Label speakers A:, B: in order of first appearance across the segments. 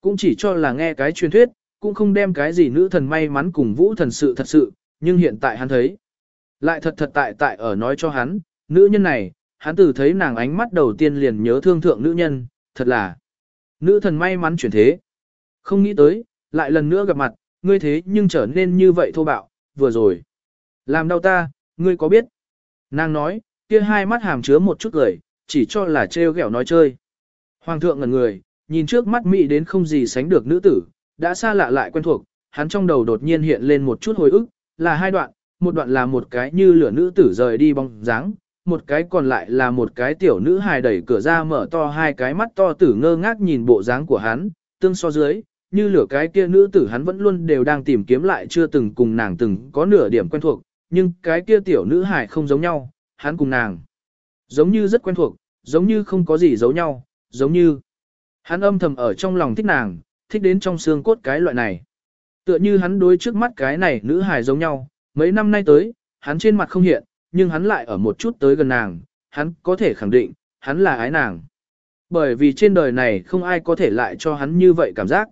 A: cũng chỉ cho là nghe cái truyền thuyết, cũng không đem cái gì nữ thần may mắn cùng vũ thần sự thật sự, nhưng hiện tại hắn thấy. Lại thật thật tại tại ở nói cho hắn, nữ nhân này, hắn từ thấy nàng ánh mắt đầu tiên liền nhớ thương thượng nữ nhân, thật là nữ thần may mắn chuyển thế. Không nghĩ tới, lại lần nữa gặp mặt, ngươi thế nhưng trở nên như vậy thô bạo, vừa rồi. Làm đau ta, ngươi có biết? Nàng nói, kia hai mắt hàm chứa một chút cười, chỉ cho là trêu ghẹo nói chơi. Hoàng thượng ngẩn người, nhìn trước mắt mỹ đến không gì sánh được nữ tử, đã xa lạ lại quen thuộc, hắn trong đầu đột nhiên hiện lên một chút hồi ức, là hai đoạn, một đoạn là một cái như lửa nữ tử rời đi bóng dáng, một cái còn lại là một cái tiểu nữ hài đẩy cửa ra mở to hai cái mắt to tử ngơ ngác nhìn bộ dáng của hắn, tương so dưới, như lửa cái kia nữ tử hắn vẫn luôn đều đang tìm kiếm lại chưa từng cùng nàng từng có nửa điểm quen thuộc, nhưng cái kia tiểu nữ hài không giống nhau, hắn cùng nàng giống như rất quen thuộc, giống như không có gì giấu nhau, giống như hắn âm thầm ở trong lòng thích nàng, thích đến trong xương cốt cái loại này. Tựa như hắn đối trước mắt cái này nữ hài giống nhau, mấy năm nay tới, hắn trên mặt không hiện, nhưng hắn lại ở một chút tới gần nàng, hắn có thể khẳng định, hắn là ái nàng. Bởi vì trên đời này không ai có thể lại cho hắn như vậy cảm giác.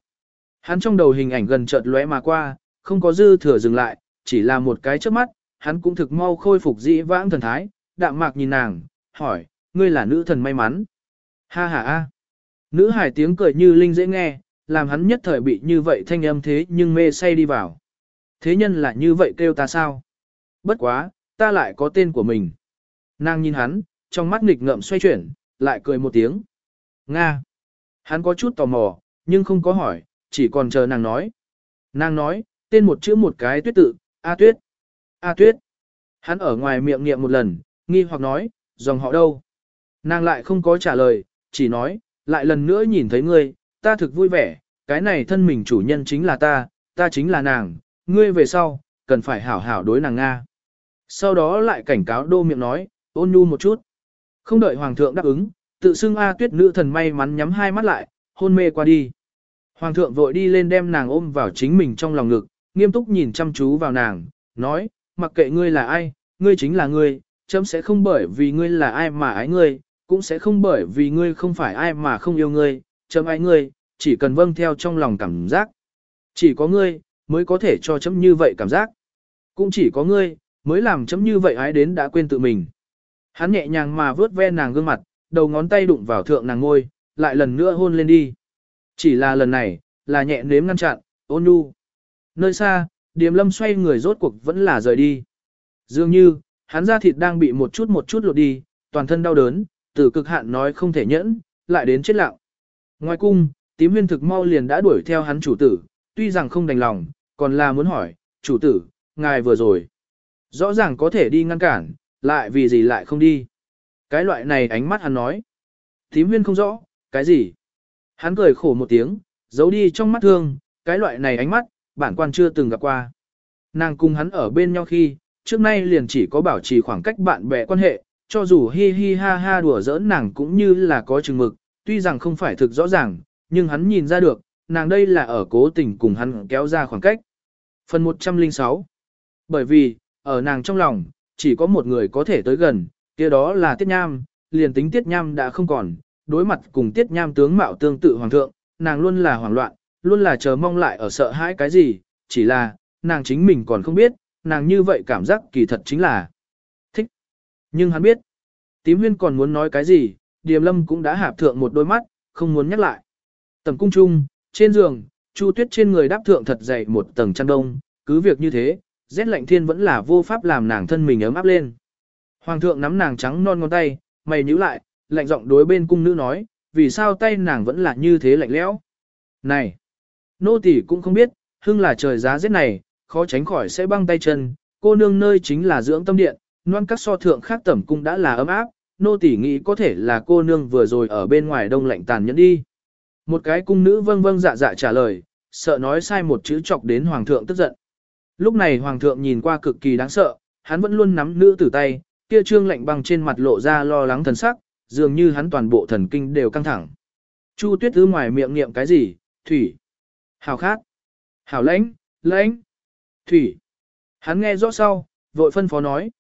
A: Hắn trong đầu hình ảnh gần chợt lóe mà qua, không có dư thừa dừng lại, chỉ là một cái trước mắt, hắn cũng thực mau khôi phục dĩ vãng thần thái, đạm mạc nhìn nàng, hỏi, ngươi là nữ thần may mắn. Ha ha a. Nữ hải tiếng cười như linh dễ nghe, làm hắn nhất thời bị như vậy thanh âm thế nhưng mê say đi vào. Thế nhân là như vậy kêu ta sao? Bất quá, ta lại có tên của mình. Nàng nhìn hắn, trong mắt nghịch ngợm xoay chuyển, lại cười một tiếng. Nga. Hắn có chút tò mò, nhưng không có hỏi, chỉ còn chờ nàng nói. Nàng nói, tên một chữ một cái tuyết tự, A tuyết. A tuyết. Hắn ở ngoài miệng niệm một lần, nghi hoặc nói, dòng họ đâu? Nàng lại không có trả lời, chỉ nói, lại lần nữa nhìn thấy ngươi, ta thực vui vẻ, cái này thân mình chủ nhân chính là ta, ta chính là nàng, ngươi về sau, cần phải hảo hảo đối nàng Nga. Sau đó lại cảnh cáo đô miệng nói, ôn nhu một chút. Không đợi hoàng thượng đáp ứng, tự xưng A tuyết nữ thần may mắn nhắm hai mắt lại, hôn mê qua đi. Hoàng thượng vội đi lên đem nàng ôm vào chính mình trong lòng ngực, nghiêm túc nhìn chăm chú vào nàng, nói, mặc kệ ngươi là ai, ngươi chính là ngươi, chấm sẽ không bởi vì ngươi là ai mà ái ngươi, cũng sẽ không bởi vì ngươi không phải ai mà không yêu ngươi, chấm ái ngươi, chỉ cần vâng theo trong lòng cảm giác. Chỉ có ngươi, mới có thể cho chấm như vậy cảm giác. Cũng chỉ có ngươi, mới làm chấm như vậy ái đến đã quên tự mình. Hắn nhẹ nhàng mà vớt ve nàng gương mặt, đầu ngón tay đụng vào thượng nàng ngôi, lại lần nữa hôn lên đi. Chỉ là lần này, là nhẹ nếm ngăn chặn, ôn nhu. Nơi xa, điềm lâm xoay người rốt cuộc vẫn là rời đi. Dường như, hắn da thịt đang bị một chút một chút lột đi, toàn thân đau đớn, từ cực hạn nói không thể nhẫn, lại đến chết lặng. Ngoài cung, tím huyên thực mau liền đã đuổi theo hắn chủ tử, tuy rằng không đành lòng, còn là muốn hỏi, chủ tử, ngài vừa rồi. Rõ ràng có thể đi ngăn cản, lại vì gì lại không đi. Cái loại này ánh mắt hắn nói. Tím huyên không rõ, cái gì? Hắn cười khổ một tiếng, giấu đi trong mắt thương, cái loại này ánh mắt, bản quan chưa từng gặp qua. Nàng cùng hắn ở bên nhau khi, trước nay liền chỉ có bảo trì khoảng cách bạn bè quan hệ, cho dù hi hi ha ha đùa giỡn nàng cũng như là có chừng mực, tuy rằng không phải thực rõ ràng, nhưng hắn nhìn ra được, nàng đây là ở cố tình cùng hắn kéo ra khoảng cách. Phần 106 Bởi vì, ở nàng trong lòng, chỉ có một người có thể tới gần, kia đó là Tiết Nham, liền tính Tiết Nham đã không còn, đối mặt cùng Tiết Nham tướng mạo tương tự hoàng thượng, nàng luôn là hoảng loạn, luôn là chờ mong lại ở sợ hãi cái gì, chỉ là, nàng chính mình còn không biết, nàng như vậy cảm giác kỳ thật chính là. Nhưng hắn biết, tím huyên còn muốn nói cái gì, điềm lâm cũng đã hạp thượng một đôi mắt, không muốn nhắc lại. Tầm cung trung trên giường, chu tuyết trên người đáp thượng thật dày một tầng chăn đông, cứ việc như thế, rét lạnh thiên vẫn là vô pháp làm nàng thân mình ấm áp lên. Hoàng thượng nắm nàng trắng non ngón tay, mày nhíu lại, lạnh giọng đối bên cung nữ nói, vì sao tay nàng vẫn là như thế lạnh lẽo? Này, nô tỳ cũng không biết, hưng là trời giá rét này, khó tránh khỏi sẽ băng tay chân, cô nương nơi chính là dưỡng tâm điện, noan các so thượng khác tẩm cung đã là ấm áp, nô tỳ nghĩ có thể là cô nương vừa rồi ở bên ngoài đông lạnh tàn nhẫn đi. Một cái cung nữ vâng vâng dạ dạ trả lời, sợ nói sai một chữ chọc đến hoàng thượng tức giận. Lúc này hoàng thượng nhìn qua cực kỳ đáng sợ, hắn vẫn luôn nắm nữ tử tay, kia trương lạnh băng trên mặt lộ ra lo lắng thần sắc, dường như hắn toàn bộ thần kinh đều căng thẳng. Chu tuyết thứ ngoài miệng niệm cái gì, thủy, hào khát, hào lãnh, lãnh, thủy. Hắn nghe rõ sau, vội phân phó nói.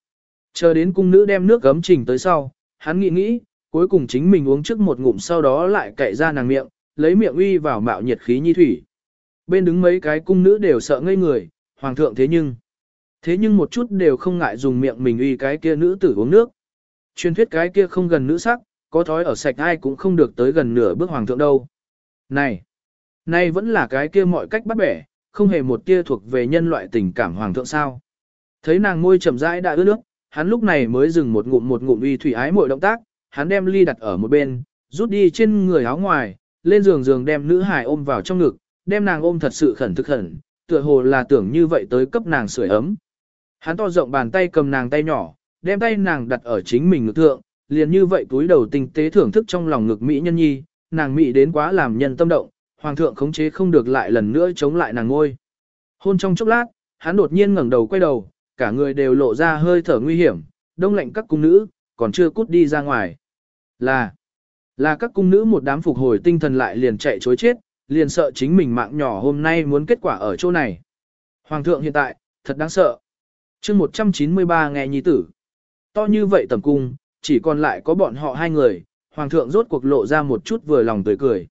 A: Chờ đến cung nữ đem nước gấm trình tới sau, hắn nghĩ nghĩ, cuối cùng chính mình uống trước một ngụm sau đó lại cậy ra nàng miệng, lấy miệng uy vào mạo nhiệt khí nhi thủy. Bên đứng mấy cái cung nữ đều sợ ngây người, hoàng thượng thế nhưng. Thế nhưng một chút đều không ngại dùng miệng mình uy cái kia nữ tử uống nước. Truyền thuyết cái kia không gần nữ sắc, có thói ở sạch ai cũng không được tới gần nửa bước hoàng thượng đâu. Này, này vẫn là cái kia mọi cách bắt bẻ, không hề một tia thuộc về nhân loại tình cảm hoàng thượng sao. Thấy nàng môi chậm rãi đã ướt nước, hắn lúc này mới dừng một ngụm một ngụm uy thủy ái mọi động tác, hắn đem ly đặt ở một bên, rút đi trên người áo ngoài, lên giường giường đem nữ hài ôm vào trong ngực, đem nàng ôm thật sự khẩn thực khẩn, tựa hồ là tưởng như vậy tới cấp nàng sưởi ấm. Hắn to rộng bàn tay cầm nàng tay nhỏ, đem tay nàng đặt ở chính mình ngực thượng, liền như vậy túi đầu tinh tế thưởng thức trong lòng ngực mỹ nhân nhi, nàng mỹ đến quá làm nhân tâm động, hoàng thượng khống chế không được lại lần nữa chống lại nàng ngôi. Hôn trong chốc lát, hắn đột nhiên ngẩng đầu quay đầu, cả người đều lộ ra hơi thở nguy hiểm, đông lạnh các cung nữ, còn chưa cút đi ra ngoài. Là, là các cung nữ một đám phục hồi tinh thần lại liền chạy chối chết, liền sợ chính mình mạng nhỏ hôm nay muốn kết quả ở chỗ này. Hoàng thượng hiện tại, thật đáng sợ. chương 193 nghe nhi tử. To như vậy tầm cung, chỉ còn lại có bọn họ hai người, hoàng thượng rốt cuộc lộ ra một chút vừa lòng tươi cười.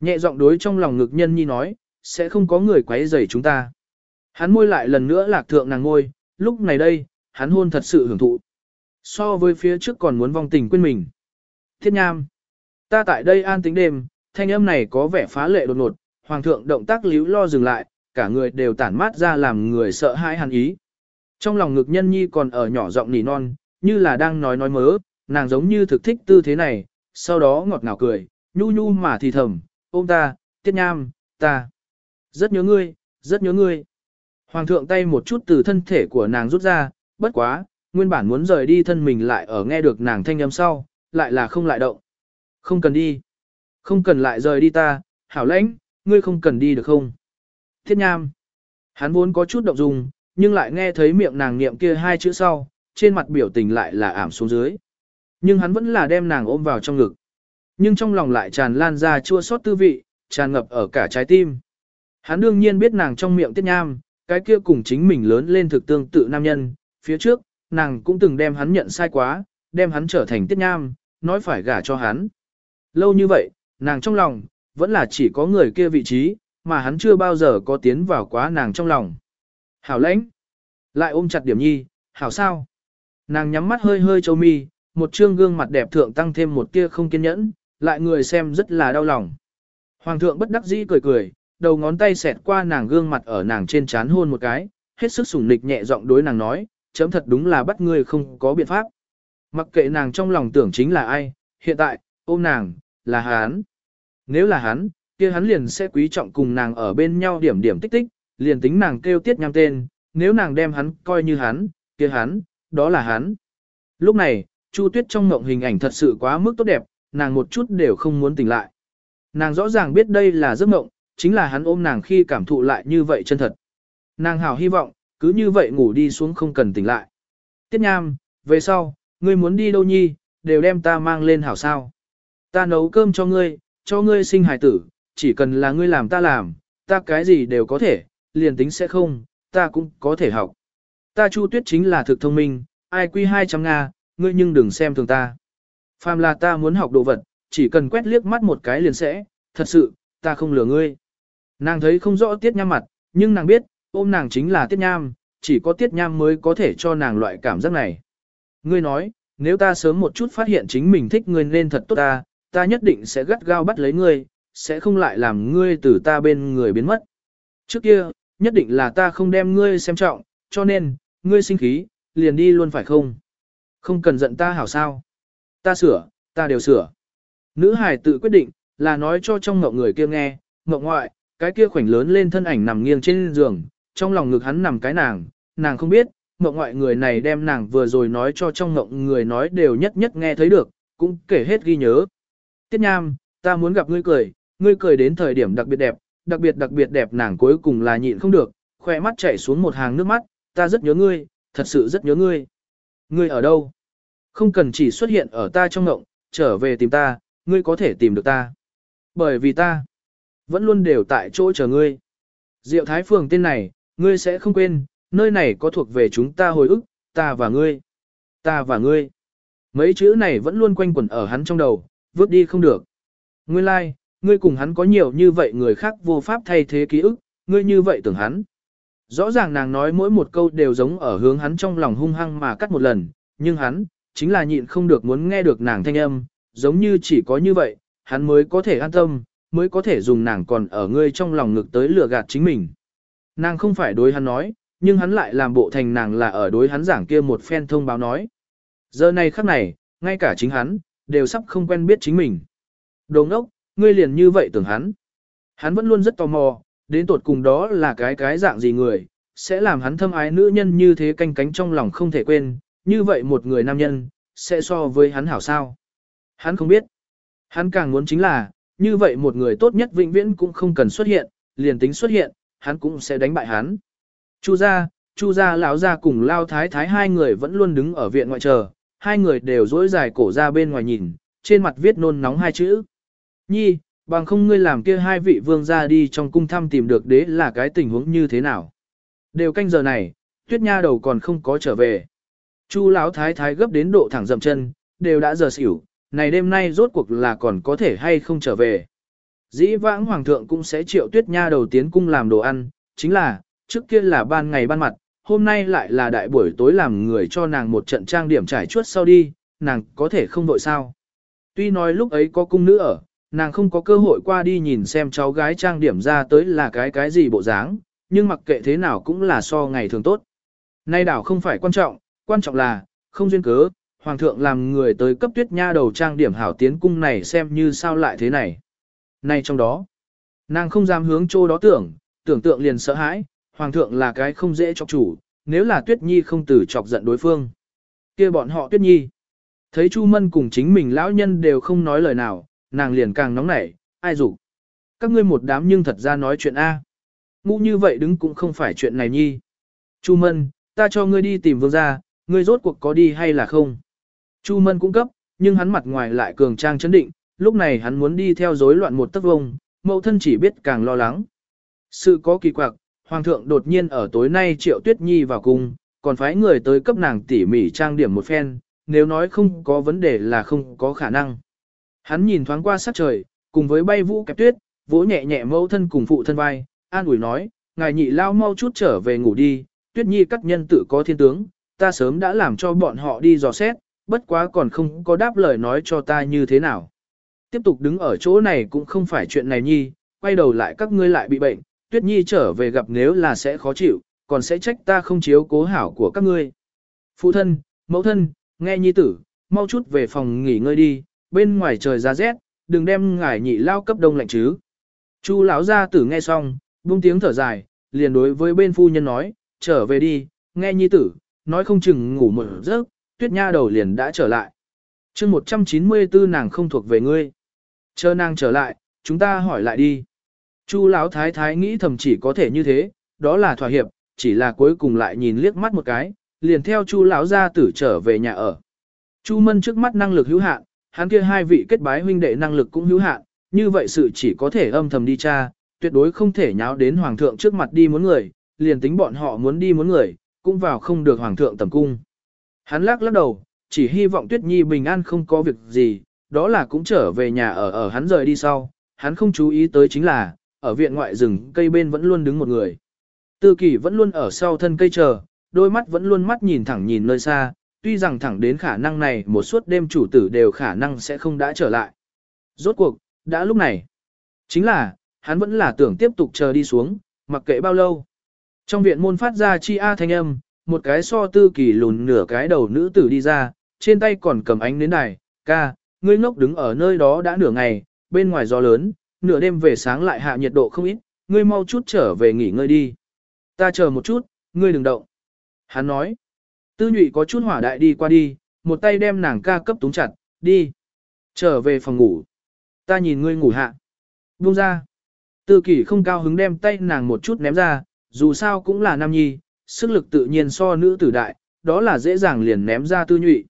A: Nhẹ giọng đối trong lòng ngực nhân nhi nói, sẽ không có người quấy rầy chúng ta. Hắn môi lại lần nữa lạc thượng nàng ngôi, lúc này đây, hắn hôn thật sự hưởng thụ. So với phía trước còn muốn vong tình quên mình. Thiết nham. Ta tại đây an tính đêm, thanh âm này có vẻ phá lệ đột ngột, hoàng thượng động tác líu lo dừng lại, cả người đều tản mát ra làm người sợ hãi hàn ý. Trong lòng ngực nhân nhi còn ở nhỏ giọng nỉ non, như là đang nói nói mớ, nàng giống như thực thích tư thế này, sau đó ngọt ngào cười, nhu nhu mà thì thầm, ôm ta, tiết nham, ta. Rất nhớ ngươi, rất nhớ ngươi. Hoàng thượng tay một chút từ thân thể của nàng rút ra, bất quá, nguyên bản muốn rời đi thân mình lại ở nghe được nàng thanh âm sau, lại là không lại động. Không cần đi. Không cần lại rời đi ta, hảo lãnh, ngươi không cần đi được không? Thiết nham. Hắn vốn có chút động dung, nhưng lại nghe thấy miệng nàng niệm kia hai chữ sau, trên mặt biểu tình lại là ảm xuống dưới. Nhưng hắn vẫn là đem nàng ôm vào trong ngực. Nhưng trong lòng lại tràn lan ra chua xót tư vị, tràn ngập ở cả trái tim. Hắn đương nhiên biết nàng trong miệng tiết nham, cái kia cùng chính mình lớn lên thực tương tự nam nhân, phía trước, nàng cũng từng đem hắn nhận sai quá, đem hắn trở thành tiết nham, nói phải gả cho hắn. Lâu như vậy, nàng trong lòng, vẫn là chỉ có người kia vị trí, mà hắn chưa bao giờ có tiến vào quá nàng trong lòng. Hảo lãnh, lại ôm chặt điểm nhi, hảo sao? Nàng nhắm mắt hơi hơi châu mi, một trương gương mặt đẹp thượng tăng thêm một tia không kiên nhẫn, lại người xem rất là đau lòng. Hoàng thượng bất đắc dĩ cười cười, đầu ngón tay xẹt qua nàng gương mặt ở nàng trên trán hôn một cái, hết sức sủng nịch nhẹ giọng đối nàng nói, chấm thật đúng là bắt ngươi không có biện pháp. Mặc kệ nàng trong lòng tưởng chính là ai, hiện tại, ôm nàng, là hắn. Nếu là hắn, kia hắn liền sẽ quý trọng cùng nàng ở bên nhau điểm điểm tích tích, liền tính nàng kêu tiết nhằm tên, nếu nàng đem hắn coi như hắn, kia hắn, đó là hắn. Lúc này, Chu Tuyết trong mộng hình ảnh thật sự quá mức tốt đẹp, nàng một chút đều không muốn tỉnh lại. Nàng rõ ràng biết đây là giấc mộng, chính là hắn ôm nàng khi cảm thụ lại như vậy chân thật. Nàng hào hy vọng, cứ như vậy ngủ đi xuống không cần tỉnh lại. Tiết nham, về sau, ngươi muốn đi đâu nhi, đều đem ta mang lên hảo sao. Ta nấu cơm cho ngươi, cho ngươi sinh hài tử, chỉ cần là ngươi làm ta làm, ta cái gì đều có thể, liền tính sẽ không, ta cũng có thể học. Ta Chu Tuyết chính là thực thông minh, ai quy 200 Nga, ngươi nhưng đừng xem thường ta. Phàm là ta muốn học đồ vật, chỉ cần quét liếc mắt một cái liền sẽ, thật sự, ta không lừa ngươi. Nàng thấy không rõ tiết nham mặt, nhưng nàng biết, ôm nàng chính là tiết nham, chỉ có tiết nham mới có thể cho nàng loại cảm giác này. Ngươi nói, nếu ta sớm một chút phát hiện chính mình thích ngươi nên thật tốt ta, ta nhất định sẽ gắt gao bắt lấy ngươi, sẽ không lại làm ngươi từ ta bên người biến mất. Trước kia, nhất định là ta không đem ngươi xem trọng, cho nên, ngươi sinh khí, liền đi luôn phải không? Không cần giận ta hảo sao? Ta sửa, ta đều sửa. Nữ hải tự quyết định, là nói cho trong ngộng người kia nghe, ngộng ngoại, cái kia khoảnh lớn lên thân ảnh nằm nghiêng trên giường, trong lòng ngực hắn nằm cái nàng, nàng không biết, mộng ngoại người này đem nàng vừa rồi nói cho trong mộng người nói đều nhất nhất nghe thấy được, cũng kể hết ghi nhớ. Tiết nham, ta muốn gặp ngươi cười, ngươi cười đến thời điểm đặc biệt đẹp, đặc biệt đặc biệt đẹp nàng cuối cùng là nhịn không được, khỏe mắt chảy xuống một hàng nước mắt, ta rất nhớ ngươi, thật sự rất nhớ ngươi. Ngươi ở đâu? Không cần chỉ xuất hiện ở ta trong ngộng, trở về tìm ta, ngươi có thể tìm được ta. Bởi vì ta, vẫn luôn đều tại chỗ chờ ngươi. Diệu Thái Phường tên này, ngươi sẽ không quên, nơi này có thuộc về chúng ta hồi ức, ta và ngươi. Ta và ngươi. Mấy chữ này vẫn luôn quanh quẩn ở hắn trong đầu, vứt đi không được. Nguyên lai, like, ngươi cùng hắn có nhiều như vậy người khác vô pháp thay thế ký ức, ngươi như vậy tưởng hắn. Rõ ràng nàng nói mỗi một câu đều giống ở hướng hắn trong lòng hung hăng mà cắt một lần, nhưng hắn, chính là nhịn không được muốn nghe được nàng thanh âm, giống như chỉ có như vậy, hắn mới có thể an tâm, mới có thể dùng nàng còn ở ngươi trong lòng ngực tới lừa gạt chính mình. Nàng không phải đối hắn nói, nhưng hắn lại làm bộ thành nàng là ở đối hắn giảng kia một phen thông báo nói. Giờ này khắc này, ngay cả chính hắn, đều sắp không quen biết chính mình. Đồ ngốc, ngươi liền như vậy tưởng hắn. Hắn vẫn luôn rất tò mò, đến tột cùng đó là cái cái dạng gì người, sẽ làm hắn thâm ái nữ nhân như thế canh cánh trong lòng không thể quên, như vậy một người nam nhân, sẽ so với hắn hảo sao. Hắn không biết. Hắn càng muốn chính là, như vậy một người tốt nhất vĩnh viễn cũng không cần xuất hiện, liền tính xuất hiện, hắn cũng sẽ đánh bại hắn. Chu gia, Chu gia lão gia cùng Lao Thái Thái hai người vẫn luôn đứng ở viện ngoại chờ, hai người đều dỗi dài cổ ra bên ngoài nhìn, trên mặt viết nôn nóng hai chữ. Nhi, bằng không ngươi làm kia hai vị vương gia đi trong cung thăm tìm được đế là cái tình huống như thế nào. Đều canh giờ này, tuyết nha đầu còn không có trở về. Chu lão thái thái gấp đến độ thẳng dậm chân, đều đã giờ xỉu, này đêm nay rốt cuộc là còn có thể hay không trở về. Dĩ vãng hoàng thượng cũng sẽ triệu tuyết nha đầu tiến cung làm đồ ăn, chính là, trước kia là ban ngày ban mặt, hôm nay lại là đại buổi tối làm người cho nàng một trận trang điểm trải chuốt sau đi, nàng có thể không vội sao. Tuy nói lúc ấy có cung nữ ở, nàng không có cơ hội qua đi nhìn xem cháu gái trang điểm ra tới là cái cái gì bộ dáng, nhưng mặc kệ thế nào cũng là so ngày thường tốt. Nay đảo không phải quan trọng, quan trọng là, không duyên cớ, hoàng thượng làm người tới cấp tuyết nha đầu trang điểm hảo tiến cung này xem như sao lại thế này. Nay trong đó, nàng không dám hướng chỗ đó tưởng, tưởng tượng liền sợ hãi, hoàng thượng là cái không dễ chọc chủ, nếu là tuyết nhi không từ chọc giận đối phương. kia bọn họ tuyết nhi. Thấy Chu Mân cùng chính mình lão nhân đều không nói lời nào, nàng liền càng nóng nảy, ai rủ. Các ngươi một đám nhưng thật ra nói chuyện A. Ngu như vậy đứng cũng không phải chuyện này nhi. Chu Mân, ta cho ngươi đi tìm vương gia, ngươi rốt cuộc có đi hay là không? Chu Mân cũng cấp, nhưng hắn mặt ngoài lại cường trang chấn định, lúc này hắn muốn đi theo rối loạn một tấc vông, mẫu thân chỉ biết càng lo lắng. Sự có kỳ quặc, Hoàng thượng đột nhiên ở tối nay triệu tuyết nhi vào cung, còn phái người tới cấp nàng tỉ mỉ trang điểm một phen, nếu nói không có vấn đề là không có khả năng. Hắn nhìn thoáng qua sát trời, cùng với bay vũ kẹp tuyết, vỗ nhẹ nhẹ mẫu thân cùng phụ thân vai, an ủi nói, ngài nhị lao mau chút trở về ngủ đi, tuyết nhi các nhân tự có thiên tướng, ta sớm đã làm cho bọn họ đi dò xét, bất quá còn không có đáp lời nói cho ta như thế nào. Tiếp tục đứng ở chỗ này cũng không phải chuyện này nhi, quay đầu lại các ngươi lại bị bệnh, tuyết nhi trở về gặp nếu là sẽ khó chịu, còn sẽ trách ta không chiếu cố hảo của các ngươi. Phụ thân, mẫu thân, nghe nhi tử, mau chút về phòng nghỉ ngơi đi, bên ngoài trời ra rét, đừng đem ngải nhị lao cấp đông lạnh chứ. Chu lão gia tử nghe xong, buông tiếng thở dài, liền đối với bên phu nhân nói, trở về đi, nghe nhi tử, nói không chừng ngủ một giấc, tuyết nha đầu liền đã trở lại. chương 194 nàng không thuộc về ngươi. Chờ nàng trở lại, chúng ta hỏi lại đi. Chu lão thái thái nghĩ thầm chỉ có thể như thế, đó là thỏa hiệp, chỉ là cuối cùng lại nhìn liếc mắt một cái, liền theo Chu lão gia tử trở về nhà ở. Chu Mân trước mắt năng lực hữu hạn, hắn kia hai vị kết bái huynh đệ năng lực cũng hữu hạn, như vậy sự chỉ có thể âm thầm đi tra, tuyệt đối không thể nháo đến hoàng thượng trước mặt đi muốn người, liền tính bọn họ muốn đi muốn người, cũng vào không được hoàng thượng tầm cung. Hắn lắc lắc đầu, chỉ hy vọng Tuyết Nhi bình an không có việc gì, đó là cũng trở về nhà ở ở hắn rời đi sau, hắn không chú ý tới chính là, ở viện ngoại rừng cây bên vẫn luôn đứng một người. Tư kỳ vẫn luôn ở sau thân cây chờ, đôi mắt vẫn luôn mắt nhìn thẳng nhìn nơi xa, tuy rằng thẳng đến khả năng này một suốt đêm chủ tử đều khả năng sẽ không đã trở lại. Rốt cuộc, đã lúc này. Chính là, hắn vẫn là tưởng tiếp tục chờ đi xuống, mặc kệ bao lâu. Trong viện môn phát ra chi a thanh âm, một cái so tư kỳ lùn nửa cái đầu nữ tử đi ra, trên tay còn cầm ánh nến này, ca, ngươi ngốc đứng ở nơi đó đã nửa ngày, bên ngoài gió lớn, nửa đêm về sáng lại hạ nhiệt độ không ít, ngươi mau chút trở về nghỉ ngơi đi. Ta chờ một chút, ngươi đừng động. Hắn nói. Tư nhụy có chút hỏa đại đi qua đi, một tay đem nàng ca cấp túng chặt, đi. Trở về phòng ngủ. Ta nhìn ngươi ngủ hạ. Buông ra. Tư kỷ không cao hứng đem tay nàng một chút ném ra, dù sao cũng là nam nhi, sức lực tự nhiên so nữ tử đại, đó là dễ dàng liền ném ra tư nhụy.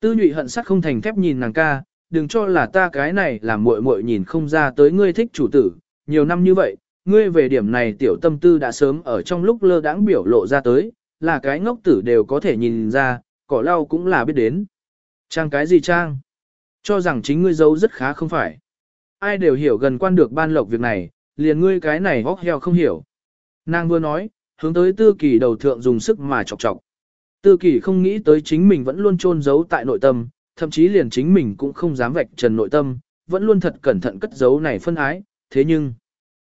A: Tư nhụy hận sắc không thành thép nhìn nàng ca, đừng cho là ta cái này làm muội muội nhìn không ra tới ngươi thích chủ tử, nhiều năm như vậy, ngươi về điểm này tiểu tâm tư đã sớm ở trong lúc lơ đãng biểu lộ ra tới, là cái ngốc tử đều có thể nhìn ra, cỏ lau cũng là biết đến. Trang cái gì trang? Cho rằng chính ngươi giấu rất khá không phải. ai đều hiểu gần quan được ban lộc việc này, liền ngươi cái này hóc heo không hiểu. Nàng vừa nói, hướng tới tư kỳ đầu thượng dùng sức mà chọc chọc. Tư kỳ không nghĩ tới chính mình vẫn luôn trôn giấu tại nội tâm, thậm chí liền chính mình cũng không dám vạch trần nội tâm, vẫn luôn thật cẩn thận cất giấu này phân ái, thế nhưng,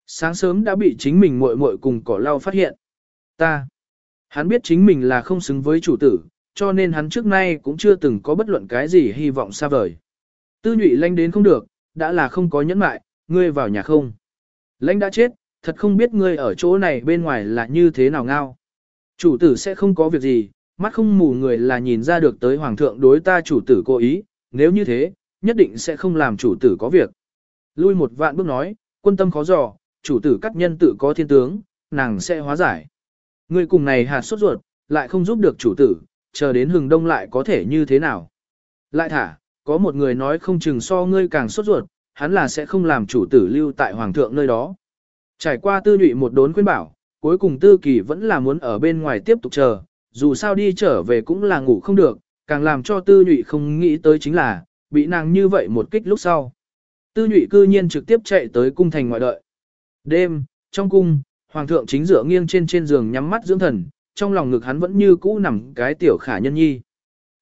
A: sáng sớm đã bị chính mình muội muội cùng cỏ lau phát hiện. Ta, hắn biết chính mình là không xứng với chủ tử, cho nên hắn trước nay cũng chưa từng có bất luận cái gì hy vọng xa vời. Tư nhụy lanh đến không được, đã là không có nhẫn mại, ngươi vào nhà không. Lãnh đã chết, thật không biết ngươi ở chỗ này bên ngoài là như thế nào ngao. Chủ tử sẽ không có việc gì, mắt không mù người là nhìn ra được tới hoàng thượng đối ta chủ tử cố ý, nếu như thế, nhất định sẽ không làm chủ tử có việc. Lui một vạn bước nói, quân tâm khó dò, chủ tử cắt nhân tự có thiên tướng, nàng sẽ hóa giải. Ngươi cùng này hạt sốt ruột, lại không giúp được chủ tử, chờ đến hừng đông lại có thể như thế nào. Lại thả, có một người nói không chừng so ngươi càng sốt ruột, hắn là sẽ không làm chủ tử lưu tại hoàng thượng nơi đó. Trải qua tư nhụy một đốn khuyên bảo, cuối cùng tư kỳ vẫn là muốn ở bên ngoài tiếp tục chờ, dù sao đi trở về cũng là ngủ không được, càng làm cho tư nhụy không nghĩ tới chính là, bị nàng như vậy một kích lúc sau. Tư nhụy cư nhiên trực tiếp chạy tới cung thành ngoại đợi. Đêm, trong cung, hoàng thượng chính dựa nghiêng trên trên giường nhắm mắt dưỡng thần, trong lòng ngực hắn vẫn như cũ nằm cái tiểu khả nhân nhi.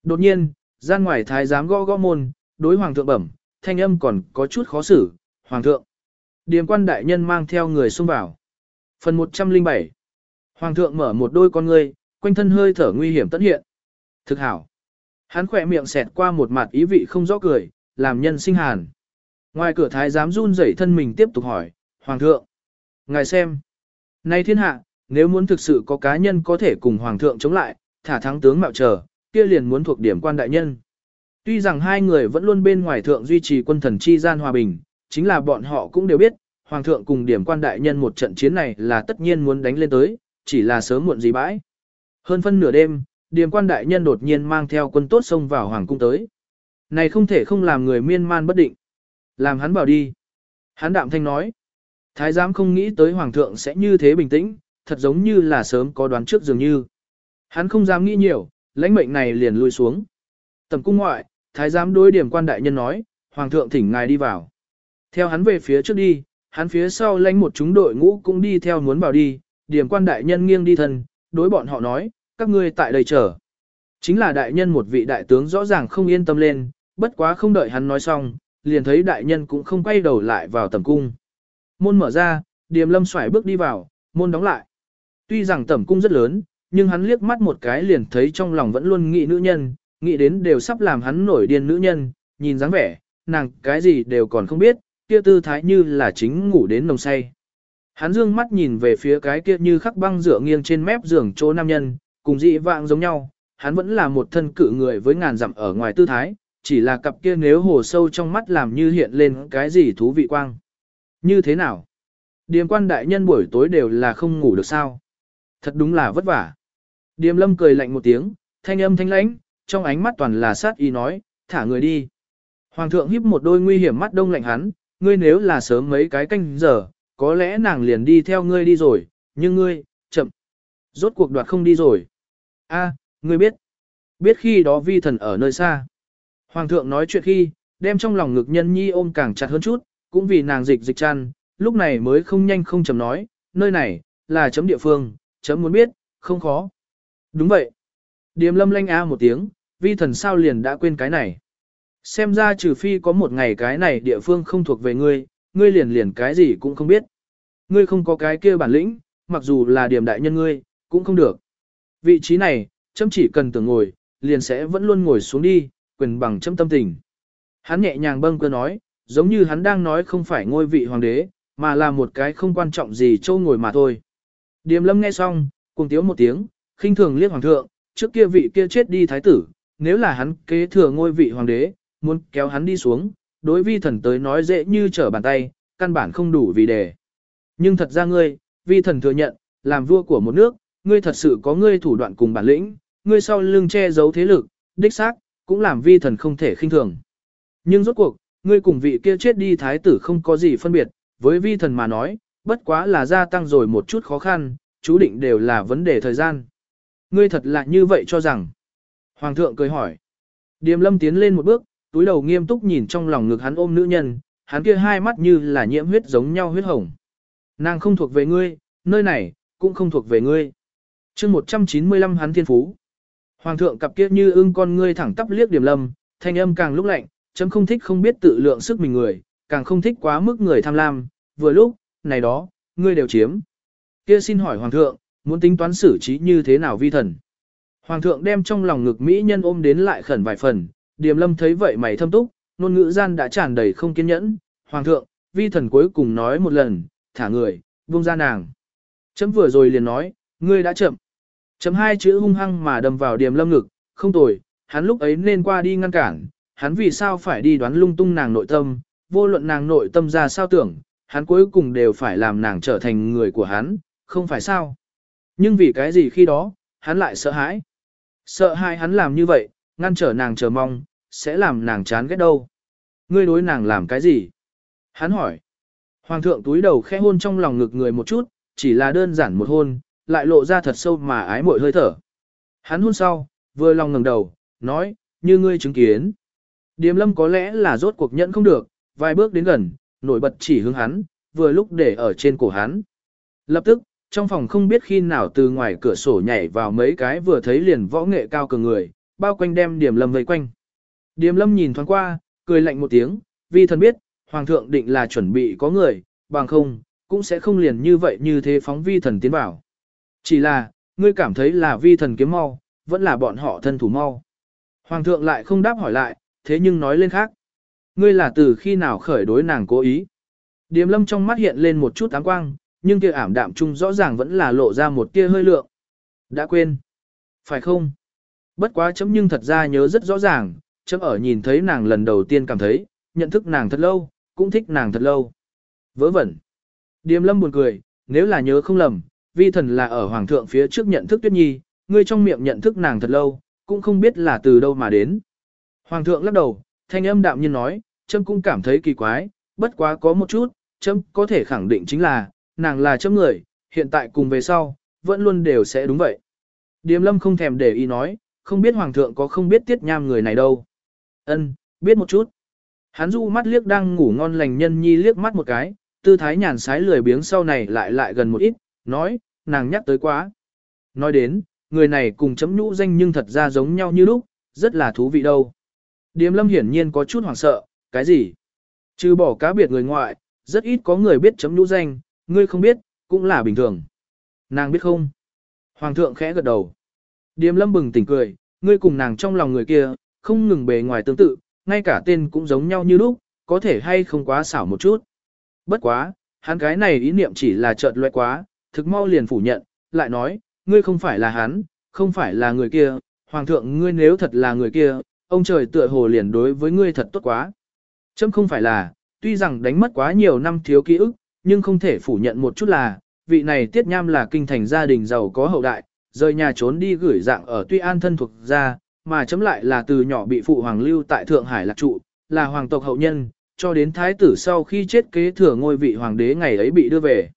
A: Đột nhiên, gian ngoài thái giám gõ gõ môn, đối hoàng thượng bẩm, thanh âm còn có chút khó xử, hoàng thượng. Điềm quan đại nhân mang theo người xông vào. Phần 107 Hoàng thượng mở một đôi con ngươi, quanh thân hơi thở nguy hiểm tất hiện. Thực hảo. Hắn khỏe miệng xẹt qua một mặt ý vị không rõ cười, làm nhân sinh hàn. Ngoài cửa thái giám run rẩy thân mình tiếp tục hỏi, Hoàng thượng. Ngài xem. nay thiên hạ, nếu muốn thực sự có cá nhân có thể cùng Hoàng thượng chống lại, thả thắng tướng mạo trở, kia liền muốn thuộc điểm quan đại nhân. Tuy rằng hai người vẫn luôn bên ngoài thượng duy trì quân thần chi gian hòa bình, chính là bọn họ cũng đều biết, Hoàng thượng cùng điểm quan đại nhân một trận chiến này là tất nhiên muốn đánh lên tới, chỉ là sớm muộn gì bãi. Hơn phân nửa đêm, điểm quan đại nhân đột nhiên mang theo quân tốt xông vào Hoàng cung tới. Này không thể không làm người miên man bất định. Làm hắn bảo đi. Hắn đạm thanh nói. Thái giám không nghĩ tới Hoàng thượng sẽ như thế bình tĩnh, thật giống như là sớm có đoán trước dường như. Hắn không dám nghĩ nhiều, lãnh mệnh này liền lui xuống. Tầm cung ngoại, thái giám đối điểm quan đại nhân nói, Hoàng thượng thỉnh ngài đi vào. Theo hắn về phía trước đi, hắn phía sau lánh một chúng đội ngũ cũng đi theo muốn vào đi, điểm quan đại nhân nghiêng đi thân, đối bọn họ nói, các ngươi tại đây chờ. Chính là đại nhân một vị đại tướng rõ ràng không yên tâm lên, bất quá không đợi hắn nói xong, liền thấy đại nhân cũng không quay đầu lại vào tầm cung. Môn mở ra, điểm lâm xoải bước đi vào, môn đóng lại. Tuy rằng tầm cung rất lớn, nhưng hắn liếc mắt một cái liền thấy trong lòng vẫn luôn nghĩ nữ nhân, nghĩ đến đều sắp làm hắn nổi điên nữ nhân, nhìn dáng vẻ, nàng cái gì đều còn không biết, kia tư thái như là chính ngủ đến nồng say. Hắn dương mắt nhìn về phía cái kia như khắc băng dựa nghiêng trên mép giường chỗ nam nhân, cùng dị vạng giống nhau, hắn vẫn là một thân cự người với ngàn dặm ở ngoài tư thái, chỉ là cặp kia nếu hồ sâu trong mắt làm như hiện lên cái gì thú vị quang. Như thế nào? Điềm quan đại nhân buổi tối đều là không ngủ được sao? Thật đúng là vất vả. Điềm lâm cười lạnh một tiếng, thanh âm thanh lãnh, trong ánh mắt toàn là sát ý nói, thả người đi. Hoàng thượng híp một đôi nguy hiểm mắt đông lạnh hắn, ngươi nếu là sớm mấy cái canh giờ, có lẽ nàng liền đi theo ngươi đi rồi, nhưng ngươi, chậm. Rốt cuộc đoạt không đi rồi. A, ngươi biết. Biết khi đó vi thần ở nơi xa. Hoàng thượng nói chuyện khi, đem trong lòng ngực nhân nhi ôm càng chặt hơn chút, cũng vì nàng dịch dịch chăn, lúc này mới không nhanh không chậm nói, nơi này, là chấm địa phương, chấm muốn biết, không khó. Đúng vậy. Điềm lâm lanh a một tiếng, vi thần sao liền đã quên cái này. Xem ra trừ phi có một ngày cái này địa phương không thuộc về ngươi, ngươi liền liền cái gì cũng không biết. Ngươi không có cái kia bản lĩnh, mặc dù là điểm đại nhân ngươi, cũng không được. Vị trí này, chấm chỉ cần tưởng ngồi, liền sẽ vẫn luôn ngồi xuống đi, quyền bằng chấm tâm tình. Hắn nhẹ nhàng bâng cơ nói, giống như hắn đang nói không phải ngôi vị hoàng đế, mà là một cái không quan trọng gì châu ngồi mà thôi. Điềm lâm nghe xong, cùng tiếu một tiếng, khinh thường liếc hoàng thượng, trước kia vị kia chết đi thái tử, nếu là hắn kế thừa ngôi vị hoàng đế, muốn kéo hắn đi xuống, đối vi thần tới nói dễ như trở bàn tay, căn bản không đủ vì đề. Nhưng thật ra ngươi, vi thần thừa nhận, làm vua của một nước, ngươi thật sự có ngươi thủ đoạn cùng bản lĩnh, ngươi sau lưng che giấu thế lực, đích xác, cũng làm vi thần không thể khinh thường. Nhưng rốt cuộc, ngươi cùng vị kia chết đi thái tử không có gì phân biệt, với vi thần mà nói, bất quá là gia tăng rồi một chút khó khăn, chú định đều là vấn đề thời gian. Ngươi thật là như vậy cho rằng. Hoàng thượng cười hỏi. Điềm lâm tiến lên một bước, túi đầu nghiêm túc nhìn trong lòng ngực hắn ôm nữ nhân, hắn kia hai mắt như là nhiễm huyết giống nhau huyết hồng. Nàng không thuộc về ngươi, nơi này, cũng không thuộc về ngươi. chương 195 hắn thiên phú. Hoàng thượng cặp kia như ưng con ngươi thẳng tắp liếc điểm lâm, thanh âm càng lúc lạnh, chấm không thích không biết tự lượng sức mình người, càng không thích quá mức người tham lam, vừa lúc, này đó, ngươi đều chiếm. Kia xin hỏi hoàng thượng, muốn tính toán xử trí như thế nào vi thần? Hoàng thượng đem trong lòng ngực mỹ nhân ôm đến lại khẩn vài phần, Điềm Lâm thấy vậy mày thâm túc, ngôn ngữ gian đã tràn đầy không kiên nhẫn, "Hoàng thượng, vi thần cuối cùng nói một lần, thả người, buông ra nàng." Chấm vừa rồi liền nói, "Ngươi đã chậm." Chấm hai chữ hung hăng mà đâm vào Điềm Lâm ngực, không tồi, hắn lúc ấy nên qua đi ngăn cản, hắn vì sao phải đi đoán lung tung nàng nội tâm, vô luận nàng nội tâm ra sao tưởng, hắn cuối cùng đều phải làm nàng trở thành người của hắn, không phải sao? Nhưng vì cái gì khi đó, hắn lại sợ hãi? Sợ hãi hắn làm như vậy, ngăn trở nàng chờ mong, sẽ làm nàng chán ghét đâu. Ngươi đối nàng làm cái gì? Hắn hỏi. Hoàng thượng túi đầu khẽ hôn trong lòng ngực người một chút, chỉ là đơn giản một hôn, lại lộ ra thật sâu mà ái mội hơi thở. Hắn hôn sau, vừa lòng ngẩng đầu, nói, như ngươi chứng kiến. Điềm lâm có lẽ là rốt cuộc nhận không được, vài bước đến gần, nổi bật chỉ hướng hắn, vừa lúc để ở trên cổ hắn. Lập tức, trong phòng không biết khi nào từ ngoài cửa sổ nhảy vào mấy cái vừa thấy liền võ nghệ cao cường người, bao quanh đem điểm Lâm vây quanh. Điềm Lâm nhìn thoáng qua, cười lạnh một tiếng, vì thần biết, Hoàng thượng định là chuẩn bị có người, bằng không, cũng sẽ không liền như vậy như thế phóng vi thần tiến vào. Chỉ là, ngươi cảm thấy là vi thần kiếm mau, vẫn là bọn họ thân thủ mau. Hoàng thượng lại không đáp hỏi lại, thế nhưng nói lên khác. Ngươi là từ khi nào khởi đối nàng cố ý. Điềm lâm trong mắt hiện lên một chút áng quang, nhưng kia ảm đạm chung rõ ràng vẫn là lộ ra một tia hơi lượng. Đã quên. Phải không? Bất quá chấm nhưng thật ra nhớ rất rõ ràng, chấm ở nhìn thấy nàng lần đầu tiên cảm thấy, nhận thức nàng thật lâu, cũng thích nàng thật lâu. Vớ vẩn. Điềm lâm buồn cười, nếu là nhớ không lầm, vi thần là ở hoàng thượng phía trước nhận thức tuyết nhi, ngươi trong miệng nhận thức nàng thật lâu, cũng không biết là từ đâu mà đến. Hoàng thượng lắc đầu, thanh âm đạm nhiên nói, chấm cũng cảm thấy kỳ quái, bất quá có một chút, chấm có thể khẳng định chính là, nàng là chấm người, hiện tại cùng về sau, vẫn luôn đều sẽ đúng vậy. Điềm lâm không thèm để ý nói, không biết hoàng thượng có không biết tiết nham người này đâu. Ân, biết một chút. Hắn du mắt liếc đang ngủ ngon lành nhân nhi liếc mắt một cái, tư thái nhàn sái lười biếng sau này lại lại gần một ít, nói, nàng nhắc tới quá. Nói đến, người này cùng chấm nhũ danh nhưng thật ra giống nhau như lúc, rất là thú vị đâu. Điềm lâm hiển nhiên có chút hoảng sợ, cái gì? Trừ bỏ cá biệt người ngoại, rất ít có người biết chấm nhũ danh, ngươi không biết, cũng là bình thường. Nàng biết không? Hoàng thượng khẽ gật đầu. Điềm lâm bừng tỉnh cười, ngươi cùng nàng trong lòng người kia, không ngừng bề ngoài tương tự, ngay cả tên cũng giống nhau như lúc, có thể hay không quá xảo một chút. Bất quá, hắn cái này ý niệm chỉ là chợt loại quá, thực mau liền phủ nhận, lại nói, ngươi không phải là hắn, không phải là người kia, hoàng thượng ngươi nếu thật là người kia, ông trời tựa hồ liền đối với ngươi thật tốt quá. Chấm không phải là, tuy rằng đánh mất quá nhiều năm thiếu ký ức, nhưng không thể phủ nhận một chút là, vị này tiết nham là kinh thành gia đình giàu có hậu đại, rời nhà trốn đi gửi dạng ở tuy an thân thuộc gia, mà chấm lại là từ nhỏ bị phụ hoàng lưu tại Thượng Hải lạc trụ, là hoàng tộc hậu nhân, cho đến thái tử sau khi chết kế thừa ngôi vị hoàng đế ngày ấy bị đưa về.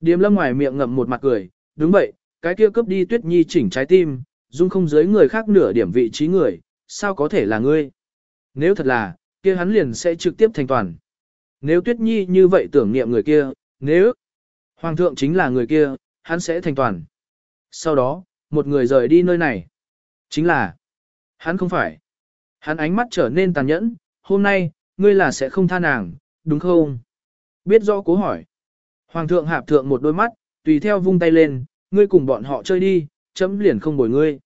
A: Điềm lâm ngoài miệng ngậm một mặt cười, đúng vậy, cái kia cướp đi tuyết nhi chỉnh trái tim, dung không dưới người khác nửa điểm vị trí người, sao có thể là ngươi? Nếu thật là, kia hắn liền sẽ trực tiếp thành toàn. Nếu tuyết nhi như vậy tưởng niệm người kia, nếu hoàng thượng chính là người kia, hắn sẽ thành toàn. Sau đó, một người rời đi nơi này. Chính là, hắn không phải. Hắn ánh mắt trở nên tàn nhẫn, hôm nay, ngươi là sẽ không tha nàng, đúng không? Biết rõ cố hỏi. Hoàng thượng hạp thượng một đôi mắt, tùy theo vung tay lên, ngươi cùng bọn họ chơi đi, chấm liền không bồi ngươi.